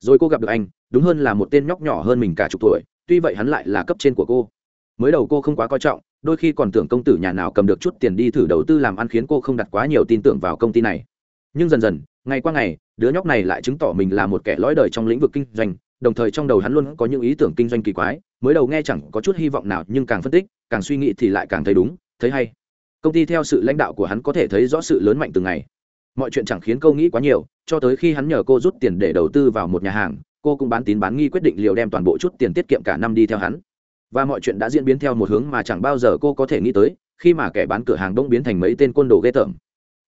Rồi cô gặp được anh, đúng hơn là một tên nhóc nhỏ hơn mình cả chục tuổi, tuy vậy hắn lại là cấp trên của cô. Mới đầu cô không quá coi trọng đôi khi còn tưởng công tử nhà nào cầm được chút tiền đi thử đầu tư làm ăn khiến cô không đặt quá nhiều tin tưởng vào công ty này. Nhưng dần dần, ngày qua ngày, đứa nhóc này lại chứng tỏ mình là một kẻ lõi đời trong lĩnh vực kinh doanh, đồng thời trong đầu hắn luôn có những ý tưởng kinh doanh kỳ quái, mới đầu nghe chẳng có chút hy vọng nào nhưng càng phân tích, càng suy nghĩ thì lại càng thấy đúng, thấy hay. Công ty theo sự lãnh đạo của hắn có thể thấy rõ sự lớn mạnh từng ngày. Mọi chuyện chẳng khiến câu nghĩ quá nhiều, cho tới khi hắn nhờ cô rút tiền để đầu tư vào một nhà hàng, cô cũng bán tín bán nghi quyết định liều đem toàn bộ chút tiền tiết kiệm cả năm đi theo hắn và mọi chuyện đã diễn biến theo một hướng mà chẳng bao giờ cô có thể nghĩ tới, khi mà kẻ bán cửa hàng đông biến thành mấy tên côn đồ ghê tởm.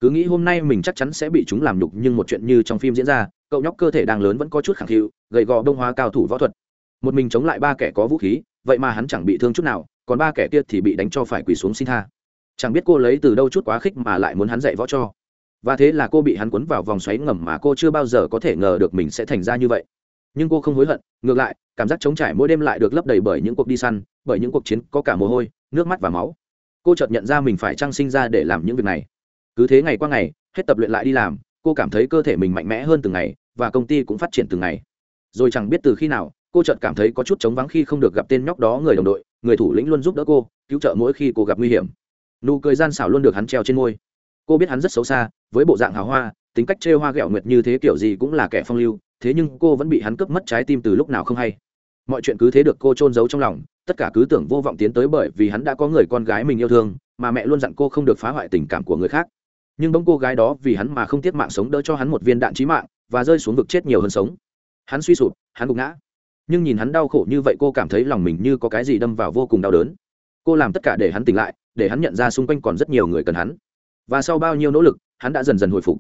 Cứ nghĩ hôm nay mình chắc chắn sẽ bị chúng làm nhục nhưng một chuyện như trong phim diễn ra, cậu nhóc cơ thể đang lớn vẫn có chút khẳng hiệu gầy gò đông hóa cao thủ võ thuật. Một mình chống lại ba kẻ có vũ khí, vậy mà hắn chẳng bị thương chút nào, còn ba kẻ kia thì bị đánh cho phải quỳ xuống xin tha. Chẳng biết cô lấy từ đâu chút quá khích mà lại muốn hắn dạy võ cho. Và thế là cô bị hắn cuốn vào vòng xoáy ngầm mà cô chưa bao giờ có thể ngờ được mình sẽ thành ra như vậy nhưng cô không hối hận, ngược lại, cảm giác trống trải mỗi đêm lại được lấp đầy bởi những cuộc đi săn, bởi những cuộc chiến có cả mồ hôi, nước mắt và máu. Cô chợt nhận ra mình phải trăng sinh ra để làm những việc này. Cứ thế ngày qua ngày, hết tập luyện lại đi làm, cô cảm thấy cơ thể mình mạnh mẽ hơn từng ngày, và công ty cũng phát triển từng ngày. Rồi chẳng biết từ khi nào, cô chợt cảm thấy có chút trống vắng khi không được gặp tên nhóc đó người đồng đội, người thủ lĩnh luôn giúp đỡ cô, cứu trợ mỗi khi cô gặp nguy hiểm. Nụ cười gian xảo luôn được hắn treo trên môi cô biết hắn rất xấu xa, với bộ dạng hào hoa, tính cách trêu hoa ghẹo nguyệt như thế kiểu gì cũng là kẻ phong lưu, thế nhưng cô vẫn bị hắn cướp mất trái tim từ lúc nào không hay. Mọi chuyện cứ thế được cô trôn giấu trong lòng, tất cả cứ tưởng vô vọng tiến tới bởi vì hắn đã có người con gái mình yêu thương, mà mẹ luôn dặn cô không được phá hoại tình cảm của người khác. Nhưng bỗng cô gái đó vì hắn mà không tiếc mạng sống đỡ cho hắn một viên đạn chí mạng, và rơi xuống vực chết nhiều hơn sống. Hắn suy sụp, hắn gục ngã. Nhưng nhìn hắn đau khổ như vậy cô cảm thấy lòng mình như có cái gì đâm vào vô cùng đau đớn. Cô làm tất cả để hắn tỉnh lại, để hắn nhận ra xung quanh còn rất nhiều người cần hắn và sau bao nhiêu nỗ lực, hắn đã dần dần hồi phục.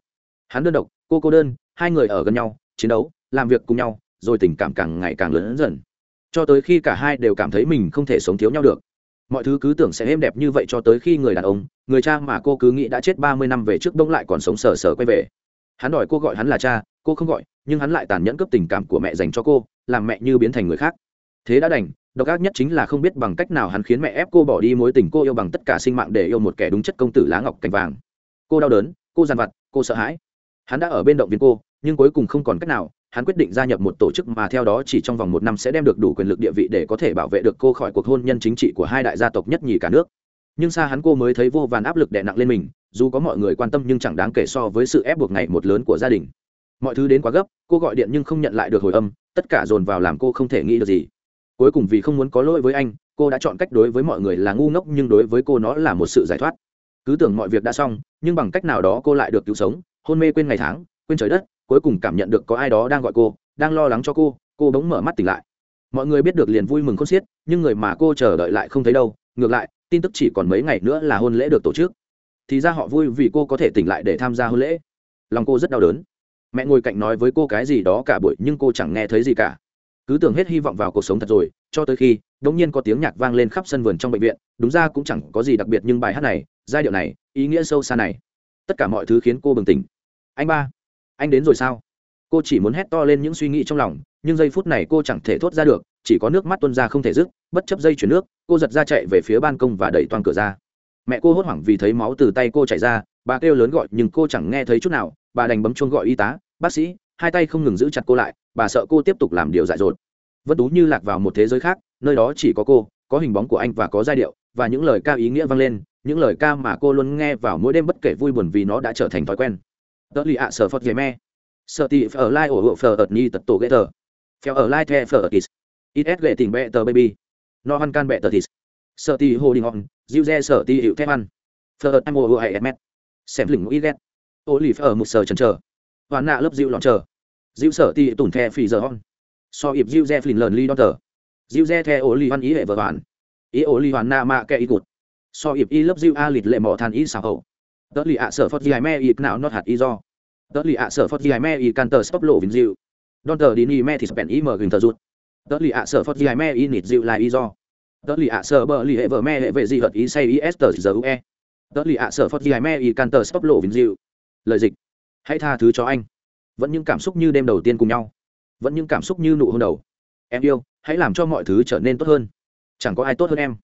Hắn đơn độc, cô cô đơn, hai người ở gần nhau, chiến đấu, làm việc cùng nhau, rồi tình cảm càng ngày càng lớn dần. Cho tới khi cả hai đều cảm thấy mình không thể sống thiếu nhau được. Mọi thứ cứ tưởng sẽ êm đẹp như vậy cho tới khi người đàn ông, người cha mà cô cứ nghĩ đã chết ba mươi năm về trước đông lại còn sống sờ sờ quay về. Hắn đòi cô gọi hắn là cha, cô không gọi, nhưng hắn lại tàn nhẫn cướp tình cảm của mẹ dành cho cô, làm mẹ như biến thành người khác. Thế đã đành độc ác nhất chính là không biết bằng cách nào hắn khiến mẹ ép cô bỏ đi mối tình cô yêu bằng tất cả sinh mạng để yêu một kẻ đúng chất công tử lá ngọc cành vàng. Cô đau đớn, cô giàn vặt, cô sợ hãi. Hắn đã ở bên động viên cô, nhưng cuối cùng không còn cách nào, hắn quyết định gia nhập một tổ chức mà theo đó chỉ trong vòng một năm sẽ đem được đủ quyền lực địa vị để có thể bảo vệ được cô khỏi cuộc hôn nhân chính trị của hai đại gia tộc nhất nhì cả nước. Nhưng xa hắn cô mới thấy vô vàn áp lực đè nặng lên mình, dù có mọi người quan tâm nhưng chẳng đáng kể so với sự ép buộc ngày một lớn của gia đình. Mọi thứ đến quá gấp, cô gọi điện nhưng không nhận lại được hồi âm, tất cả dồn vào làm cô không thể nghĩ được gì cuối cùng vì không muốn có lỗi với anh, cô đã chọn cách đối với mọi người là ngu ngốc nhưng đối với cô nó là một sự giải thoát. Cứ tưởng mọi việc đã xong, nhưng bằng cách nào đó cô lại được cứu sống, hôn mê quên ngày tháng, quên trời đất, cuối cùng cảm nhận được có ai đó đang gọi cô, đang lo lắng cho cô cô bỗng mở mắt tỉnh lại. Mọi người biết được liền vui mừng khôn xiết, nhưng người mà cô chờ đợi lại không thấy đâu, ngược lại, tin tức chỉ còn mấy ngày nữa là hôn lễ được tổ chức. Thì ra họ vui vì cô có thể tỉnh lại để tham gia hôn lễ. Lòng cô rất đau đớn. Mẹ ngồi cạnh nói với cô cái gì đó cả buổi, nhưng cô chẳng nghe thấy gì cả cứ tưởng hết hy vọng vào cuộc sống thật rồi, cho tới khi đ ỗ n g nhiên có tiếng nhạc vang lên khắp sân vườn trong bệnh viện, đúng ra cũng chẳng có gì đặc biệt nhưng bài hát này, giai điệu này, ý nghĩa sâu xa này. Tất cả mọi thứ khiến cô bừng tỉnh. Anh ba, anh đến rồi sao? Cô chỉ muốn hét to lên những suy nghĩ trong lòng, nhưng giây phút này cô chẳng thể thốt ra được, chỉ có nước mắt tuân ra không thể dứt, bất chấp dây chuyển nước, cô giật ra chạy về phía ban công và đẩy toàn cửa ra. Mẹ cô hốt hoảng vì thấy máu từ tay cô chảy ra, bà kêu lớn gọi nhưng cô chẳng nghe thấy chút nào, bà đành bấm chuông gọi y tá, bác sĩ hai tay không ngừng giữ chặt cô lại, bà sợ cô tiếp tục làm điều dại dột. Vân tú như lạc vào một thế giới khác, nơi đó chỉ có cô, có hình bóng của anh và có giai điệu, và những lời ca ý nghĩa vang lên, những lời ca mà cô luôn nghe vào mỗi đêm bất kể vui buồn vì nó đã trở thành thói quen. Tớ lì ạ sở phật dề me. Sợ tì phở lai ổ hộ phờ ợt ni tật tổ ghê tờ. Phèo ở lai the phở ợt kis ít s ghệ tình bẹ tờ baby. No hăn can bẹ tờ tis sợ tì hồ đình hòn diêu re sợ tì hiệu thép ăn phở ợt em ổ hay em mét. Xem lỉnh ít ghét. Ô lì phở một sờ chần chờ hoàn nạ lớp dịu lọn chờ. Dịu sở ti tủn the phì giờ hon. So ịp dịu re phìn lờn li đón tờ. Dịu re the ô li hoan ý hệ vợ hoàn ý ô li hoàn na mạ kẹ ý cụt. So ịp y lớp dịu a lịt lệ mỏ than ý xào hậu. Tớ lì ạ sở phật dài me ịp nào nót hạt y do. Tớ lì ạ sở phật dài me y can tờ sấp lộ vinh dịu. Đón tờ đi ni me thì spen ý mờ gừng tờ rút tớ lì ạ sở phật dài me y nịt dịu là y do. Tớ lì ạ sở bờ lì hệ vợ me hệ về gì hợt ý say ý s tờ giờ ue tớ lì ạ sở phật dài me y can tờ sấp lộ vinh dịu. Lời dịch hãy tha thứ cho anh. Vẫn những cảm xúc như đêm đầu tiên cùng nhau. Vẫn những cảm xúc như nụ hôn đầu. Em yêu, hãy làm cho mọi thứ trở nên tốt hơn. Chẳng có ai tốt hơn em.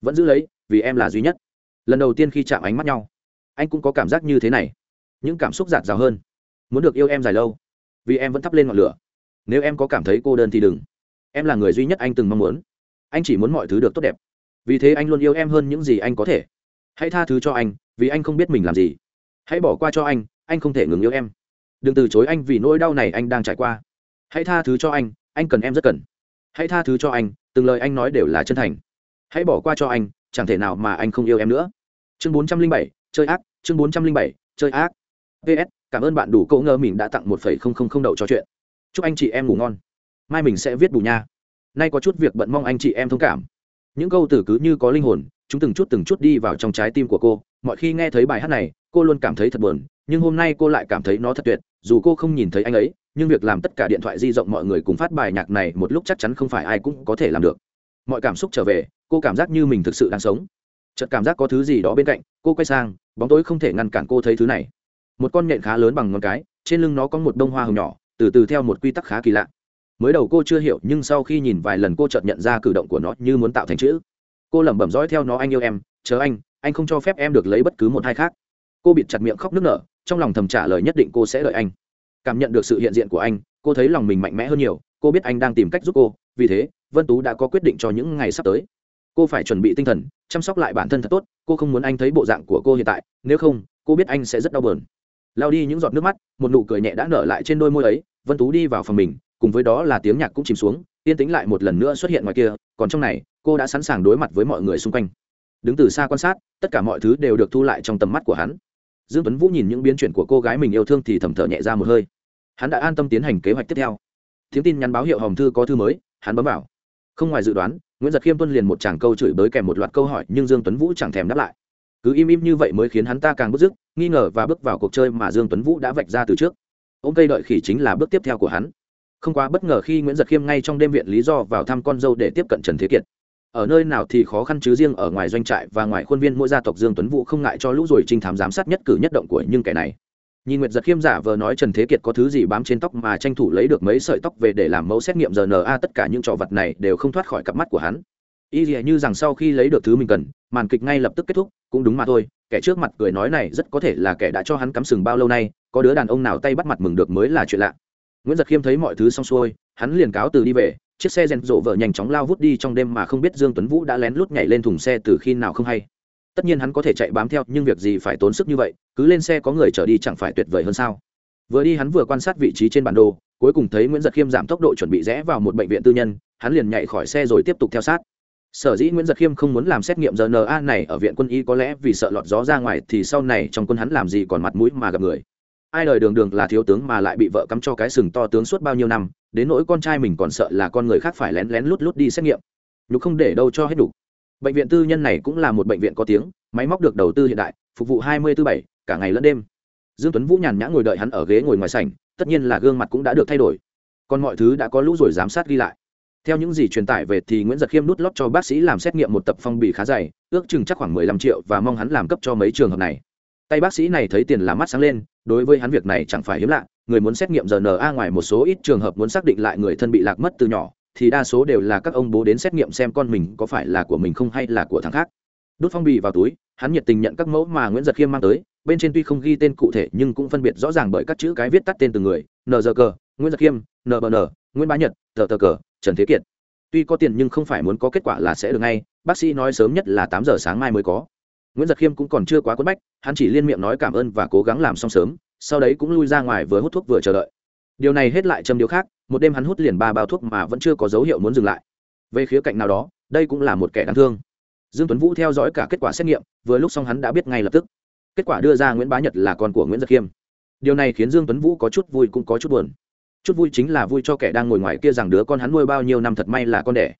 Vẫn giữ lấy, vì em là duy nhất. Lần đầu tiên khi chạm ánh mắt nhau, anh cũng có cảm giác như thế này. Những cảm xúc giạt rào hơn. Muốn được yêu em dài lâu, vì em vẫn thắp lên ngọn lửa. Nếu em có cảm thấy cô đơn thì đừng. Em là người duy nhất anh từng mong muốn. Anh chỉ muốn mọi thứ được tốt đẹp. Vì thế anh luôn yêu em hơn những gì anh có thể. Hãy tha thứ cho anh, vì anh không biết mình làm gì. Hãy bỏ qua cho anh anh không thể ngừng yêu em. Đừng từ chối anh vì nỗi đau này anh đang trải qua. Hãy tha thứ cho anh anh cần em rất cần. Hãy tha thứ cho anh, từng lời anh nói đều là chân thành. Hãy bỏ qua cho anh, chẳng thể nào mà anh không yêu em nữa. Chương bốn trăm linh bảy, chơi ác, chương bốn trăm linh bảy, chơi ác. Ps cảm ơn bạn đủ cậu ngơ mình đã tặng một phẩy không không không đậu cho chuyện. Chúc anh chị em ngủ ngon. Mai mình sẽ viết bù nha. Nay có chút việc bận mong anh chị em thông cảm. Những câu từ cứ như có linh hồn, chúng từng chút từng chút đi vào trong trái tim của cô. Mọi khi nghe thấy bài hát này, cô luôn cảm thấy thật buồn nhưng hôm nay cô lại cảm thấy nó thật tuyệt, dù cô không nhìn thấy anh ấy, nhưng việc làm tất cả điện thoại di rộng mọi người cùng phát bài nhạc này một lúc chắc chắn không phải ai cũng có thể làm được. Mọi cảm xúc trở về, cô cảm giác như mình thực sự đang sống. Chợt cảm giác có thứ gì đó bên cạnh, cô quay sang, bóng tối không thể ngăn cản cô thấy thứ này. Một con nhện khá lớn bằng ngón cái, trên lưng nó có một bông hoa hồng nhỏ, từ từ theo một quy tắc khá kỳ lạ. Mới đầu cô chưa hiểu, nhưng sau khi nhìn vài lần cô chợt nhận ra cử động của nó như muốn tạo thành chữ. Cô lẩm bẩm dõi theo nó, anh yêu em, chờ anh anh không cho phép em được lấy bất cứ một hai khác. Cô bịt chặt miệng khóc nức nở trong lòng thầm trả lời nhất định cô sẽ đợi anh. Cảm nhận được sự hiện diện của anh, cô thấy lòng mình mạnh mẽ hơn nhiều, cô biết anh đang tìm cách giúp cô, vì thế, vân tú đã có quyết định cho những ngày sắp tới. Cô phải chuẩn bị tinh thần, chăm sóc lại bản thân thật tốt, cô không muốn anh thấy bộ dạng của cô hiện tại, nếu không, cô biết anh sẽ rất đau bờn lao đi những giọt nước mắt, một nụ cười nhẹ đã nở lại trên đôi môi ấy, vân tú đi vào phòng mình, cùng với đó là tiếng nhạc cũng chìm xuống, yên tĩnh lại một lần nữa xuất hiện ngoài kia, còn trong này, cô đã sẵn sàng đối mặt với mọi người xung quanh. Đứng từ xa quan sát, tất cả mọi thứ đều được thu lại trong tầm mắt của hắn dương tuấn vũ nhìn những biến chuyển của cô gái mình yêu thương thì thầm thở nhẹ ra một hơi. Hắn đã an tâm tiến hành kế hoạch tiếp theo. Tiếng tin nhắn báo hiệu hòm thư có thư mới, hắn bấm vào. Không ngoài dự đoán, nguyễn giật khiêm tuân liền một chàng câu chửi bới kèm một loạt câu hỏi, nhưng dương tuấn vũ chẳng thèm đáp lại. Cứ im im như vậy mới khiến hắn ta càng bức dứt nghi ngờ và bước vào cuộc chơi mà dương tuấn vũ đã vạch ra từ trước. Ông cây đợi khỉ chính là bước tiếp theo của hắn. Không quá bất ngờ khi nguyễn giật khiêm ngay trong đêm viện lý do vào thăm con dâu để tiếp cận trần thế kiệt ở nơi nào thì khó khăn chứ riêng ở ngoài doanh trại và ngoài khuôn viên mỗi gia tộc dương tuấn vũ không ngại cho lũ rồi trinh thám giám sát nhất cử nhất động của những kẻ này. Nhìn nguyệt giật khiêm giả vờ nói trần thế kiệt có thứ gì bám trên tóc mà tranh thủ lấy được mấy sợi tóc về để làm mẫu xét nghiệm rna tất cả những trò vật này đều không thoát khỏi cặp mắt của hắn. Y dìa như rằng sau khi lấy được thứ mình cần, màn kịch ngay lập tức kết thúc, cũng đúng mà thôi, kẻ trước mặt cười nói này rất có thể là kẻ đã cho hắn cắm sừng bao lâu nay, có đứa đàn ông nào tay bắt mặt mừng được mới là chuyện lạ. Nguyễn giật khiêm thấy mọi thứ xong xuôi, hắn liền cáo từ đi về chiếc xe rèn rộ vợ nhanh chóng lao vút đi trong đêm mà không biết dương tuấn vũ đã lén lút nhảy lên thùng xe từ khi nào không hay. Tất nhiên hắn có thể chạy bám theo, nhưng việc gì phải tốn sức như vậy, cứ lên xe có người chở đi chẳng phải tuyệt vời hơn sao? Vừa đi hắn vừa quan sát vị trí trên bản đồ, cuối cùng thấy nguyễn giật khiêm giảm tốc độ chuẩn bị rẽ vào một bệnh viện tư nhân, hắn liền nhảy khỏi xe rồi tiếp tục theo sát. Sở dĩ nguyễn giật khiêm không muốn làm xét nghiệm rna này ở viện quân y có lẽ vì sợ lọt gió ra ngoài thì sau này trong quân hắn làm gì còn mặt mũi mà gặp người ai đời đường đường là thiếu tướng mà lại bị vợ cắm cho cái sừng to tướng suốt bao nhiêu năm, đến nỗi con trai mình còn sợ là con người khác phải lén lén lút lút đi xét nghiệm. Nhục không để đâu cho hết đủ bệnh viện tư nhân này cũng là một bệnh viện có tiếng, máy móc được đầu tư hiện đại, phục vụ hai mươi tư bảy, cả ngày lẫn đêm. Dương tuấn vũ nhàn nhã ngồi đợi hắn ở ghế ngồi ngoài sảnh, tất nhiên là gương mặt cũng đã được thay đổi. Còn mọi thứ đã có lũ rồi giám sát ghi lại. Theo những gì truyền tải về thì nguyễn giật khiêm nút lót cho bác sĩ làm xét nghiệm một tập phong bì khá dày, ước chừng chắc khoảng mười lăm triệu và mong hắn làm cấp cho mấy trường hợp này. Tay bác sĩ này thấy tiền là mắt sáng lên đối với hắn việc này chẳng phải hiếm lạ, người muốn xét nghiệm rna ngoài một số ít trường hợp muốn xác định lại người thân bị lạc mất từ nhỏ, thì đa số đều là các ông bố đến xét nghiệm xem con mình có phải là của mình không hay là của thằng khác. Đút phong bì vào túi, hắn nhiệt tình nhận các mẫu mà nguyễn giật khiêm mang tới, bên trên tuy không ghi tên cụ thể nhưng cũng phân biệt rõ ràng bởi các chữ cái viết tắt tên từng người nờ giờ cờ nguyễn giật khiêm nbn nguyễn bá nhật tờ tờ cờ trần thế kiệt. Tuy có tiền nhưng không phải muốn có kết quả là sẽ được ngay, bác sĩ nói sớm nhất là tám giờ sáng mai mới có nguyễn giật khiêm cũng còn chưa quá quất bách, hắn chỉ liên miệng nói cảm ơn và cố gắng làm xong sớm, sau đấy cũng lui ra ngoài vừa hút thuốc vừa chờ đợi. Điều này hết lại châm điều khác, một đêm hắn hút liền ba bao thuốc mà vẫn chưa có dấu hiệu muốn dừng lại. Về khía cạnh nào đó, đây cũng là một kẻ đáng thương. Dương tuấn vũ theo dõi cả kết quả xét nghiệm, vừa lúc xong hắn đã biết ngay lập tức. Kết quả đưa ra nguyễn bá nhật là con của nguyễn giật khiêm. Điều này khiến dương tuấn vũ có chút vui cũng có chút buồn. Chút vui chính là vui cho kẻ đang ngồi ngoài kia rằng đứa con hắn nuôi bao nhiêu năm thật may là con đẻ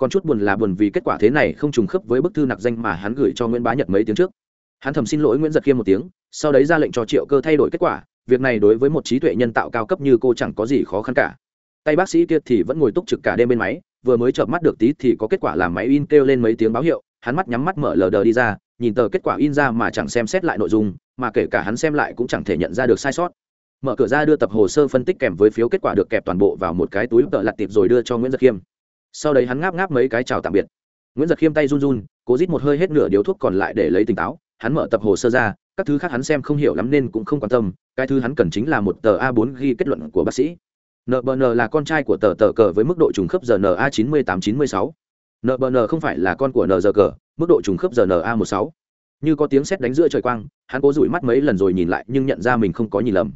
còn chút buồn là buồn vì kết quả thế này không trùng khớp với bức thư nặc danh mà hắn gửi cho nguyễn bá nhật mấy tiếng trước. Hắn thầm xin lỗi nguyễn giật khiêm một tiếng, sau đấy ra lệnh cho triệu cơ thay đổi kết quả, việc này đối với một trí tuệ nhân tạo cao cấp như cô chẳng có gì khó khăn cả. Tay bác sĩ kia thì vẫn ngồi túc trực cả đêm bên máy, vừa mới chợp mắt được tí thì có kết quả làm máy in kêu lên mấy tiếng báo hiệu, hắn mắt nhắm mắt mở lờ đờ đi ra, nhìn tờ kết quả in ra mà chẳng xem xét lại nội dung, mà kể cả hắn xem lại cũng chẳng thể nhận ra được sai sót. Mở cửa ra đưa tập hồ sơ phân tích kèm với phiếu kết quả được kẹp toàn bộ vào một cái túi tợ lặt tiệp rồi đưa cho nguyễn giật khiêm sau đấy hắn ngáp ngáp mấy cái chào tạm biệt nguyễn giật khiêm tay run run, cố rít một hơi hết nửa điếu thuốc còn lại để lấy tỉnh táo, hắn mở tập hồ sơ ra, các thứ khác hắn xem không hiểu lắm nên cũng không quan tâm, cái thứ hắn cần chính là một tờ a 4 ghi kết luận của bác sĩ nbn là con trai của tờ tờ cờ với mức độ trùng khớp rna 9896. nbn không phải là con của nr cờ, mức độ trùng khớp rna 16. như có tiếng sét đánh giữa trời quang, hắn cố rủi mắt mấy lần rồi nhìn lại nhưng nhận ra mình không có nhìn lầm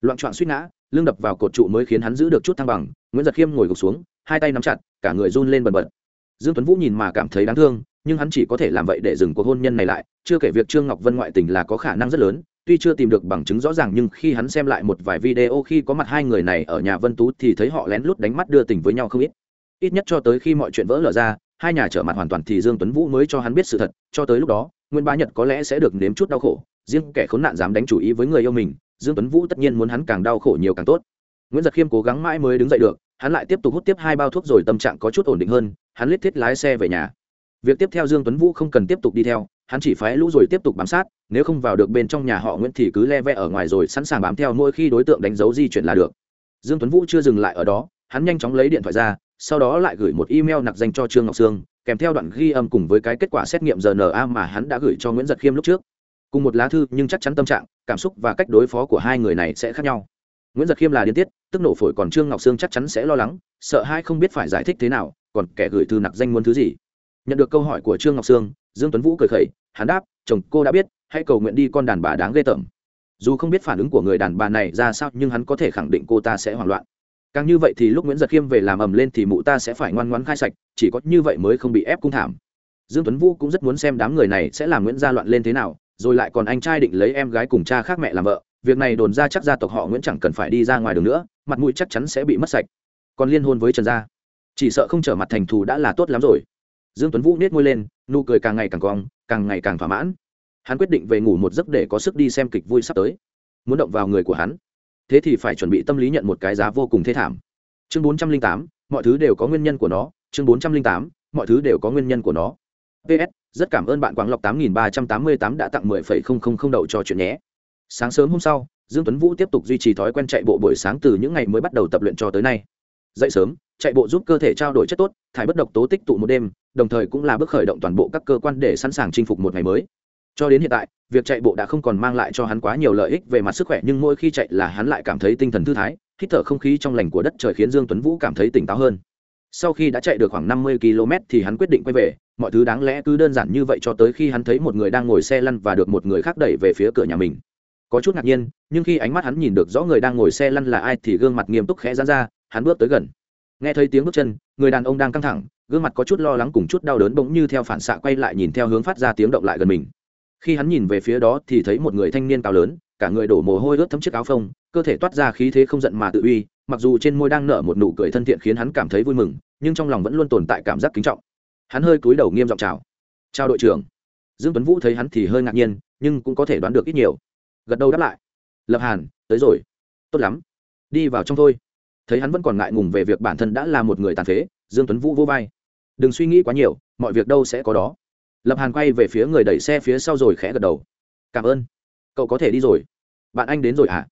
loạn trọn suýt ngã lưng đập vào cột trụ mới khiến hắn giữ được chút thăng bằng, nguyễn giật khiêm ngồi gục xuống, hai tay nắm chặt, cả người run lên bần bật. Dương tuấn vũ nhìn mà cảm thấy đáng thương, nhưng hắn chỉ có thể làm vậy để dừng cuộc hôn nhân này lại, chưa kể việc trương ngọc vân ngoại tình là có khả năng rất lớn, tuy chưa tìm được bằng chứng rõ ràng nhưng khi hắn xem lại một vài video khi có mặt hai người này ở nhà vân tú thì thấy họ lén lút đánh mắt đưa tình với nhau không ít. Ít nhất cho tới khi mọi chuyện vỡ lở ra, hai nhà trở mặt hoàn toàn thì dương tuấn vũ mới cho hắn biết sự thật, cho tới lúc đó, Nguyễn bá nhật có lẽ sẽ được nếm chút đau khổ, riêng kẻ khốn nạn dám đánh chủ ý với người yêu mình dương tuấn vũ tất nhiên muốn hắn càng đau khổ nhiều càng tốt. Nguyễn giật khiêm cố gắng mãi mới đứng dậy được, hắn lại tiếp tục hút tiếp hai bao thuốc rồi tâm trạng có chút ổn định hơn, hắn lết thiết lái xe về nhà. Việc tiếp theo dương tuấn vũ không cần tiếp tục đi theo, hắn chỉ phái lũ rồi tiếp tục bám sát, nếu không vào được bên trong nhà họ nguyễn thì cứ le ve ở ngoài rồi sẵn sàng bám theo mỗi khi đối tượng đánh dấu di chuyển là được. Dương tuấn vũ chưa dừng lại ở đó, hắn nhanh chóng lấy điện thoại ra, sau đó lại gửi một email nặc danh cho trương ngọc sương, kèm theo đoạn ghi âm cùng với cái kết quả xét nghiệm rna mà hắn đã gửi cho nguyễn giật khiêm lúc trước. Cùng một lá thư, nhưng chắc chắn tâm trạng cảm xúc và cách đối phó của hai người này sẽ khác nhau. Nguyễn giật khiêm là điên tiết, tức nổ phổi còn trương ngọc sương chắc chắn sẽ lo lắng, sợ hai không biết phải giải thích thế nào, còn kẻ gửi thư nặc danh muốn thứ gì. Nhận được câu hỏi của trương ngọc sương, dương tuấn vũ cười khẩy, hắn đáp, chồng, cô đã biết, hãy cầu nguyện đi con đàn bà đáng ghê tởm. Dù không biết phản ứng của người đàn bà này ra sao, nhưng hắn có thể khẳng định cô ta sẽ hoảng loạn. Càng như vậy thì lúc nguyễn giật khiêm về làm ầm lên thì mụ ta sẽ phải ngoan ngoãn khai sạch, chỉ có như vậy mới không bị ép cung thảm. Dương tuấn vũ cũng rất muốn xem đám người này sẽ làm nguyễn gia loạn lên thế nào rồi lại còn anh trai định lấy em gái cùng cha khác mẹ làm vợ, việc này đồn ra chắc gia tộc họ nguyễn chẳng cần phải đi ra ngoài đường nữa, mặt mũi chắc chắn sẽ bị mất sạch. Còn liên hôn với trần gia. Chỉ sợ không trở mặt thành thù đã là tốt lắm rồi. Dương tuấn vũ nết môi lên, nụ cười càng ngày càng cong, càng ngày càng thỏa mãn. Hắn quyết định về ngủ một giấc để có sức đi xem kịch vui sắp tới. Muốn động vào người của hắn. Thế thì phải chuẩn bị tâm lý nhận một cái giá vô cùng thê thảm. Chương bốn trăm linh tám, mọi thứ đều có nguyên nhân của nó. Chương bốn trăm linh tám, mọi thứ đều có nguyên nhân của nó ps rất cảm ơn bạn quảng lộc tám nghìn ba trăm tám mươi tám đã tặng mười phẩy không không không đậu cho chuyện nhé. Sáng sớm hôm sau, dương tuấn vũ tiếp tục duy trì thói quen chạy bộ buổi sáng từ những ngày mới bắt đầu tập luyện cho tới nay. Dậy sớm, chạy bộ giúp cơ thể trao đổi chất tốt, thải bất độc tố tích tụ một đêm, đồng thời cũng là bước khởi động toàn bộ các cơ quan để sẵn sàng chinh phục một ngày mới. Cho đến hiện tại, việc chạy bộ đã không còn mang lại cho hắn quá nhiều lợi ích về mặt sức khỏe, nhưng mỗi khi chạy là hắn lại cảm thấy tinh thần thư thái, hít thở không khí trong lành của đất trời khiến dương tuấn vũ cảm thấy tỉnh táo hơn. Sau khi đã chạy được khoảng 50 km thì hắn quyết định quay về mọi thứ đáng lẽ cứ đơn giản như vậy cho tới khi hắn thấy một người đang ngồi xe lăn và được một người khác đẩy về phía cửa nhà mình. Có chút ngạc nhiên, nhưng khi ánh mắt hắn nhìn được rõ người đang ngồi xe lăn là ai thì gương mặt nghiêm túc khẽ giãn ra, hắn bước tới gần. Nghe thấy tiếng bước chân, người đàn ông đang căng thẳng, gương mặt có chút lo lắng cùng chút đau đớn bỗng như theo phản xạ quay lại nhìn theo hướng phát ra tiếng động lại gần mình. Khi hắn nhìn về phía đó thì thấy một người thanh niên cao lớn, cả người đổ mồ hôi ướt thấm chiếc áo phông, cơ thể toát ra khí thế không giận mà tự uy, mặc dù trên môi đang nở một nụ cười thân thiện khiến hắn cảm thấy vui mừng, nhưng trong lòng vẫn luôn tồn tại cảm giác kính trọng hắn hơi cúi đầu nghiêm giọng chào. Chào đội trưởng. Dương tuấn vũ thấy hắn thì hơi ngạc nhiên, nhưng cũng có thể đoán được ít nhiều. Gật đầu đáp lại. Lập hàn, tới rồi. Tốt lắm. Đi vào trong thôi. Thấy hắn vẫn còn ngại ngùng về việc bản thân đã là một người tàn phế, dương tuấn vũ vô vai. Đừng suy nghĩ quá nhiều, mọi việc đâu sẽ có đó. Lập hàn quay về phía người đẩy xe phía sau rồi khẽ gật đầu. Cảm ơn. Cậu có thể đi rồi. Bạn anh đến rồi hả?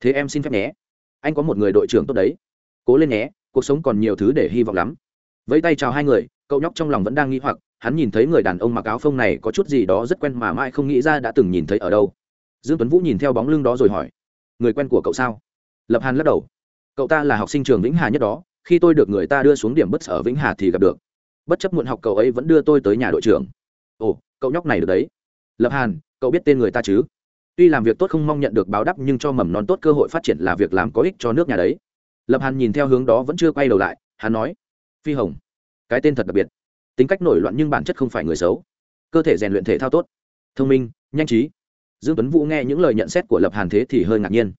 Thế em xin phép nhé. Anh có một người đội trưởng tốt đấy. Cố lên nhé, cuộc sống còn nhiều thứ để hy vọng lắm vẫy tay chào hai người, cậu nhóc trong lòng vẫn đang nghĩ hoặc, hắn nhìn thấy người đàn ông mặc áo phông này có chút gì đó rất quen mà mãi không nghĩ ra đã từng nhìn thấy ở đâu. Dương tuấn vũ nhìn theo bóng lưng đó rồi hỏi, người quen của cậu sao? Lập hàn lắc đầu, cậu ta là học sinh trường vĩnh hà nhất đó, khi tôi được người ta đưa xuống điểm bất ở vĩnh hà thì gặp được. Bất chấp muộn học cậu ấy vẫn đưa tôi tới nhà đội trưởng. Ồ, cậu nhóc này được đấy. Lập hàn, cậu biết tên người ta chứ? Tuy làm việc tốt không mong nhận được báo đáp nhưng cho mầm non tốt cơ hội phát triển là việc làm có ích cho nước nhà đấy. Lập hàn nhìn theo hướng đó vẫn chưa quay đầu lại, hắn nói phi hồng. Cái tên thật đặc biệt. Tính cách nổi loạn nhưng bản chất không phải người xấu. Cơ thể rèn luyện thể thao tốt. Thông minh, nhanh trí. Dương tuấn vũ nghe những lời nhận xét của lập hàn thế thì hơi ngạc nhiên.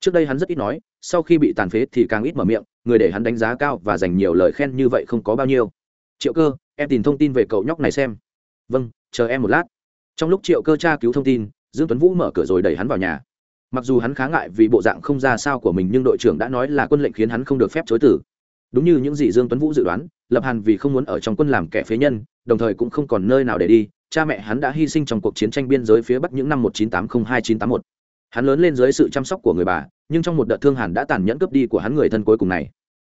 Trước đây hắn rất ít nói, sau khi bị tàn phế thì càng ít mở miệng, người để hắn đánh giá cao và dành nhiều lời khen như vậy không có bao nhiêu. Triệu cơ, em tìm thông tin về cậu nhóc này xem. Vâng chờ em một lát. Trong lúc triệu cơ tra cứu thông tin, dương tuấn vũ mở cửa rồi đẩy hắn vào nhà. Mặc dù hắn khá ngại vì bộ dạng không ra sao của mình nhưng đội trưởng đã nói là quân lệnh khiến hắn không được phép chối tử đúng như những gì dương tuấn vũ dự đoán, lập hàn vì không muốn ở trong quân làm kẻ phế nhân, đồng thời cũng không còn nơi nào để đi, cha mẹ hắn đã hy sinh trong cuộc chiến tranh biên giới phía bắc những năm 1980-2981. hắn lớn lên dưới sự chăm sóc của người bà, nhưng trong một đợt thương hàn đã tàn nhẫn cướp đi của hắn người thân cuối cùng này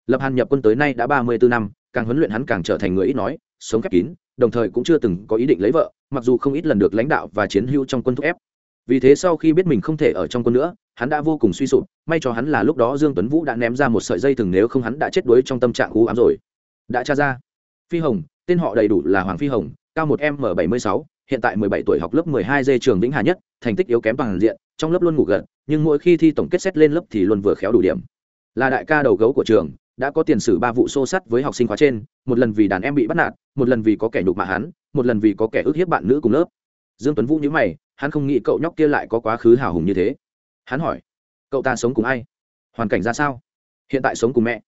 lập hàn nhập quân tới nay đã ba mươi bốn năm, càng huấn luyện hắn càng trở thành người ít nói, sống khép kín, đồng thời cũng chưa từng có ý định lấy vợ, mặc dù không ít lần được lãnh đạo và chiến hữu trong quân thúc ép vì thế sau khi biết mình không thể ở trong quân nữa hắn đã vô cùng suy sụp, may cho hắn là lúc đó dương tuấn vũ đã ném ra một sợi dây thừng nếu không hắn đã chết đuối trong tâm trạng u ám rồi. Đã tra ra. Phi hồng, tên họ đầy đủ là hoàng phi hồng, cao một m bảy mươi sáu, hiện tại mười bảy tuổi học lớp mười hai d trường vĩnh hà nhất, thành tích yếu kém bằng diện, trong lớp luôn ngủ gật, nhưng mỗi khi thi tổng kết xét lên lớp thì luôn vừa khéo đủ điểm. Là đại ca đầu gấu của trường, đã có tiền sử ba vụ xô sát với học sinh khóa trên, một lần vì đàn em bị bắt nạt, một lần vì có kẻ nhục mạ hắn, một lần vì có kẻ ức hiếp bạn nữ cùng lớp. Dương tuấn vũ nhíu mày, hắn không nghĩ cậu nhóc kia lại có quá khứ hào hùng như thế hắn hỏi, cậu ta sống cùng ai? Hoàn cảnh ra sao? Hiện tại sống cùng mẹ.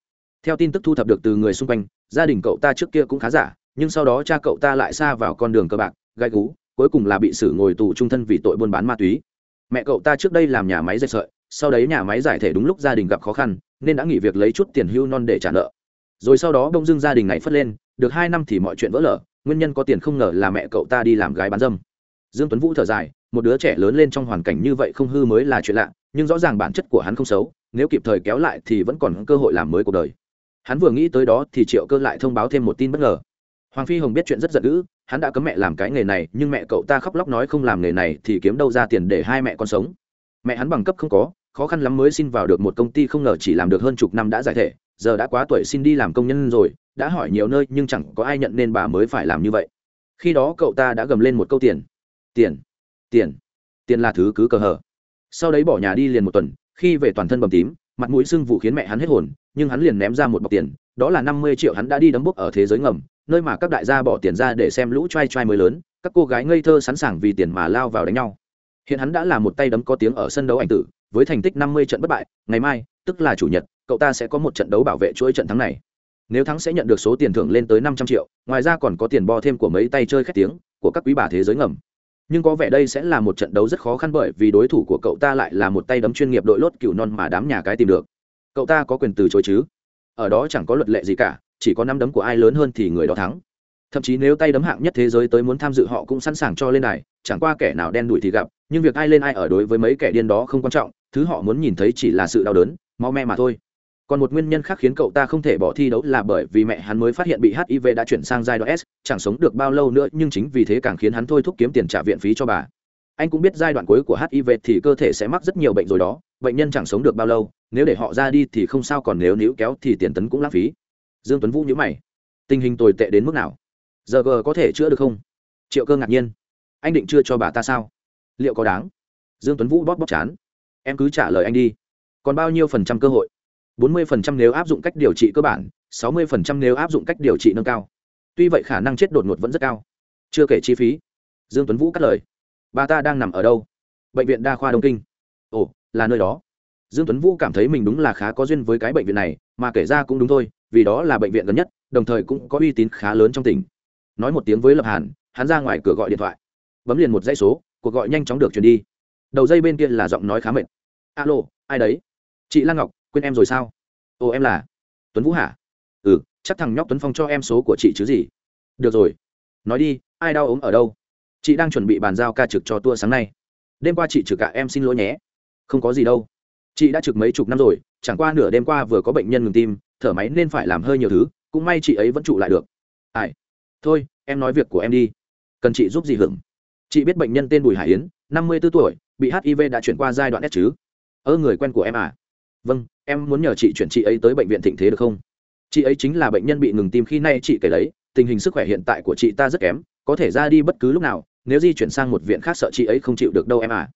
Theo tin tức thu thập được từ người xung quanh, gia đình cậu ta trước kia cũng khá giả, nhưng sau đó cha cậu ta lại xa vào con đường cơ bạc gai gú, cuối cùng là bị xử ngồi tù trung thân vì tội buôn bán ma túy. Mẹ cậu ta trước đây làm nhà máy dệt sợi, sau đấy nhà máy giải thể đúng lúc gia đình gặp khó khăn, nên đã nghỉ việc lấy chút tiền hưu non để trả nợ. Rồi sau đó đông dưng gia đình này phất lên, được hai năm thì mọi chuyện vỡ lở, nguyên nhân có tiền không ngờ là mẹ cậu ta đi làm gái bán dâm dương tuấn vũ thở dài, một đứa trẻ lớn lên trong hoàn cảnh như vậy không hư mới là chuyện lạ, nhưng rõ ràng bản chất của hắn không xấu, nếu kịp thời kéo lại thì vẫn còn cơ hội làm mới cuộc đời. Hắn vừa nghĩ tới đó thì triệu cơ lại thông báo thêm một tin bất ngờ. Hoàng phi hồng biết chuyện rất giận dữ, hắn đã cấm mẹ làm cái nghề này, nhưng mẹ cậu ta khóc lóc nói không làm nghề này thì kiếm đâu ra tiền để hai mẹ con sống. Mẹ hắn bằng cấp không có, khó khăn lắm mới xin vào được một công ty không ngờ chỉ làm được hơn chục năm đã giải thể, giờ đã quá tuổi xin đi làm công nhân rồi, đã hỏi nhiều nơi nhưng chẳng có ai nhận nên bà mới phải làm như vậy. Khi đó cậu ta đã gầm lên một câu tiền tiền tiền tiền là thứ cứ cờ hờ. Sau đấy bỏ nhà đi liền một tuần, khi về toàn thân bầm tím, mặt mũi sưng vụ khiến mẹ hắn hết hồn, nhưng hắn liền ném ra một bọc tiền, đó là năm mươi triệu hắn đã đi đấm bốc ở thế giới ngầm, nơi mà các đại gia bỏ tiền ra để xem lũ t r a i t r a i mới lớn, các cô gái ngây thơ sẵn sàng vì tiền mà lao vào đánh nhau. Hiện hắn đã là một tay đấm có tiếng ở sân đấu ảnh tử, với thành tích năm mươi trận bất bại, ngày mai, tức là chủ nhật, cậu ta sẽ có một trận đấu bảo vệ chuỗi trận thắng này. Nếu thắng sẽ nhận được số tiền thưởng lên tới năm trăm triệu, ngoài ra còn có tiền bo thêm của mấy tay chơi khét tiếng của các quý bà thế giới ngầm nhưng có vẻ đây sẽ là một trận đấu rất khó khăn bởi vì đối thủ của cậu ta lại là một tay đấm chuyên nghiệp đội lốt cựu non mà đám nhà cái tìm được. Cậu ta có quyền từ chối chứ? Ở đó chẳng có luật lệ gì cả, chỉ có năm đấm của ai lớn hơn thì người đó thắng. Thậm chí nếu tay đấm hạng nhất thế giới tới muốn tham dự họ cũng sẵn sàng cho lên này chẳng qua kẻ nào đen đuổi thì gặp, nhưng việc ai lên ai ở đối với mấy kẻ điên đó không quan trọng, thứ họ muốn nhìn thấy chỉ là sự đau đớn mau me mà thôi còn một nguyên nhân khác khiến cậu ta không thể bỏ thi đấu là bởi vì mẹ hắn mới phát hiện bị hiv đã chuyển sang giai đoạn s, chẳng sống được bao lâu nữa, nhưng chính vì thế càng khiến hắn thôi thúc kiếm tiền trả viện phí cho bà. Anh cũng biết giai đoạn cuối của hiv thì cơ thể sẽ mắc rất nhiều bệnh rồi đó, bệnh nhân chẳng sống được bao lâu, nếu để họ ra đi thì không sao, còn nếu níu kéo thì tiền tấn cũng lãng phí. Dương tuấn vũ nhíu mày. Tình hình tồi tệ đến mức nào? Giờ g có thể chữa được không? Triệu cơ ngạc nhiên. Anh định chưa cho bà ta sao? Liệu có đáng? Dương tuấn vũ bóp bóp chán. Em cứ trả lời anh đi. Còn bao nhiêu phần trăm cơ hội? 40% nếu áp dụng cách điều trị cơ bản 60% nếu áp dụng cách điều trị nâng cao. Tuy vậy khả năng chết đột ngột vẫn rất cao. Chưa kể chi phí. Dương tuấn vũ cắt lời. Bà ta đang nằm ở đâu? Bệnh viện đa khoa đông kinh. Ồ, là nơi đó. Dương tuấn vũ cảm thấy mình đúng là khá có duyên với cái bệnh viện này, mà kể ra cũng đúng thôi, vì đó là bệnh viện gần nhất, đồng thời cũng có uy tín khá lớn trong tỉnh. Nói một tiếng với lập hàn, hắn ra ngoài cửa gọi điện thoại. Bấm liền một dãy số, cuộc gọi nhanh chóng được truyền đi. Đầu dây bên kia là giọng nói khá mệt. Alo, ai đấy? Chị lan ngọc quên em rồi sao? Ồ em là tuấn vũ hả? Ừ chắc thằng nhóc tuấn phong cho em số của chị chứ gì? Được rồi. Nói đi, ai đau ốm ở đâu? Chị đang chuẩn bị bàn giao ca trực cho tour sáng nay. Đêm qua chị trực cả em xin lỗi nhé. Không có gì đâu. Chị đã trực mấy chục năm rồi, chẳng qua nửa đêm qua vừa có bệnh nhân ngừng tim, thở máy nên phải làm hơi nhiều thứ, cũng may chị ấy vẫn trụ lại được. Ai? Thôi, em nói việc của em đi. Cần chị giúp gì hưởng chị biết bệnh nhân tên bùi hải yến, năm mươi b ố tuổi, bị hiv đã chuyển qua giai đoạn s chứ? Ơ, người quen của em à? Vâng em muốn nhờ chị chuyển chị ấy tới bệnh viện thịnh thế được không? Chị ấy chính là bệnh nhân bị ngừng tim khi nay chị kể đấy, tình hình sức khỏe hiện tại của chị ta rất kém, có thể ra đi bất cứ lúc nào, nếu di chuyển sang một viện khác sợ chị ấy không chịu được đâu em à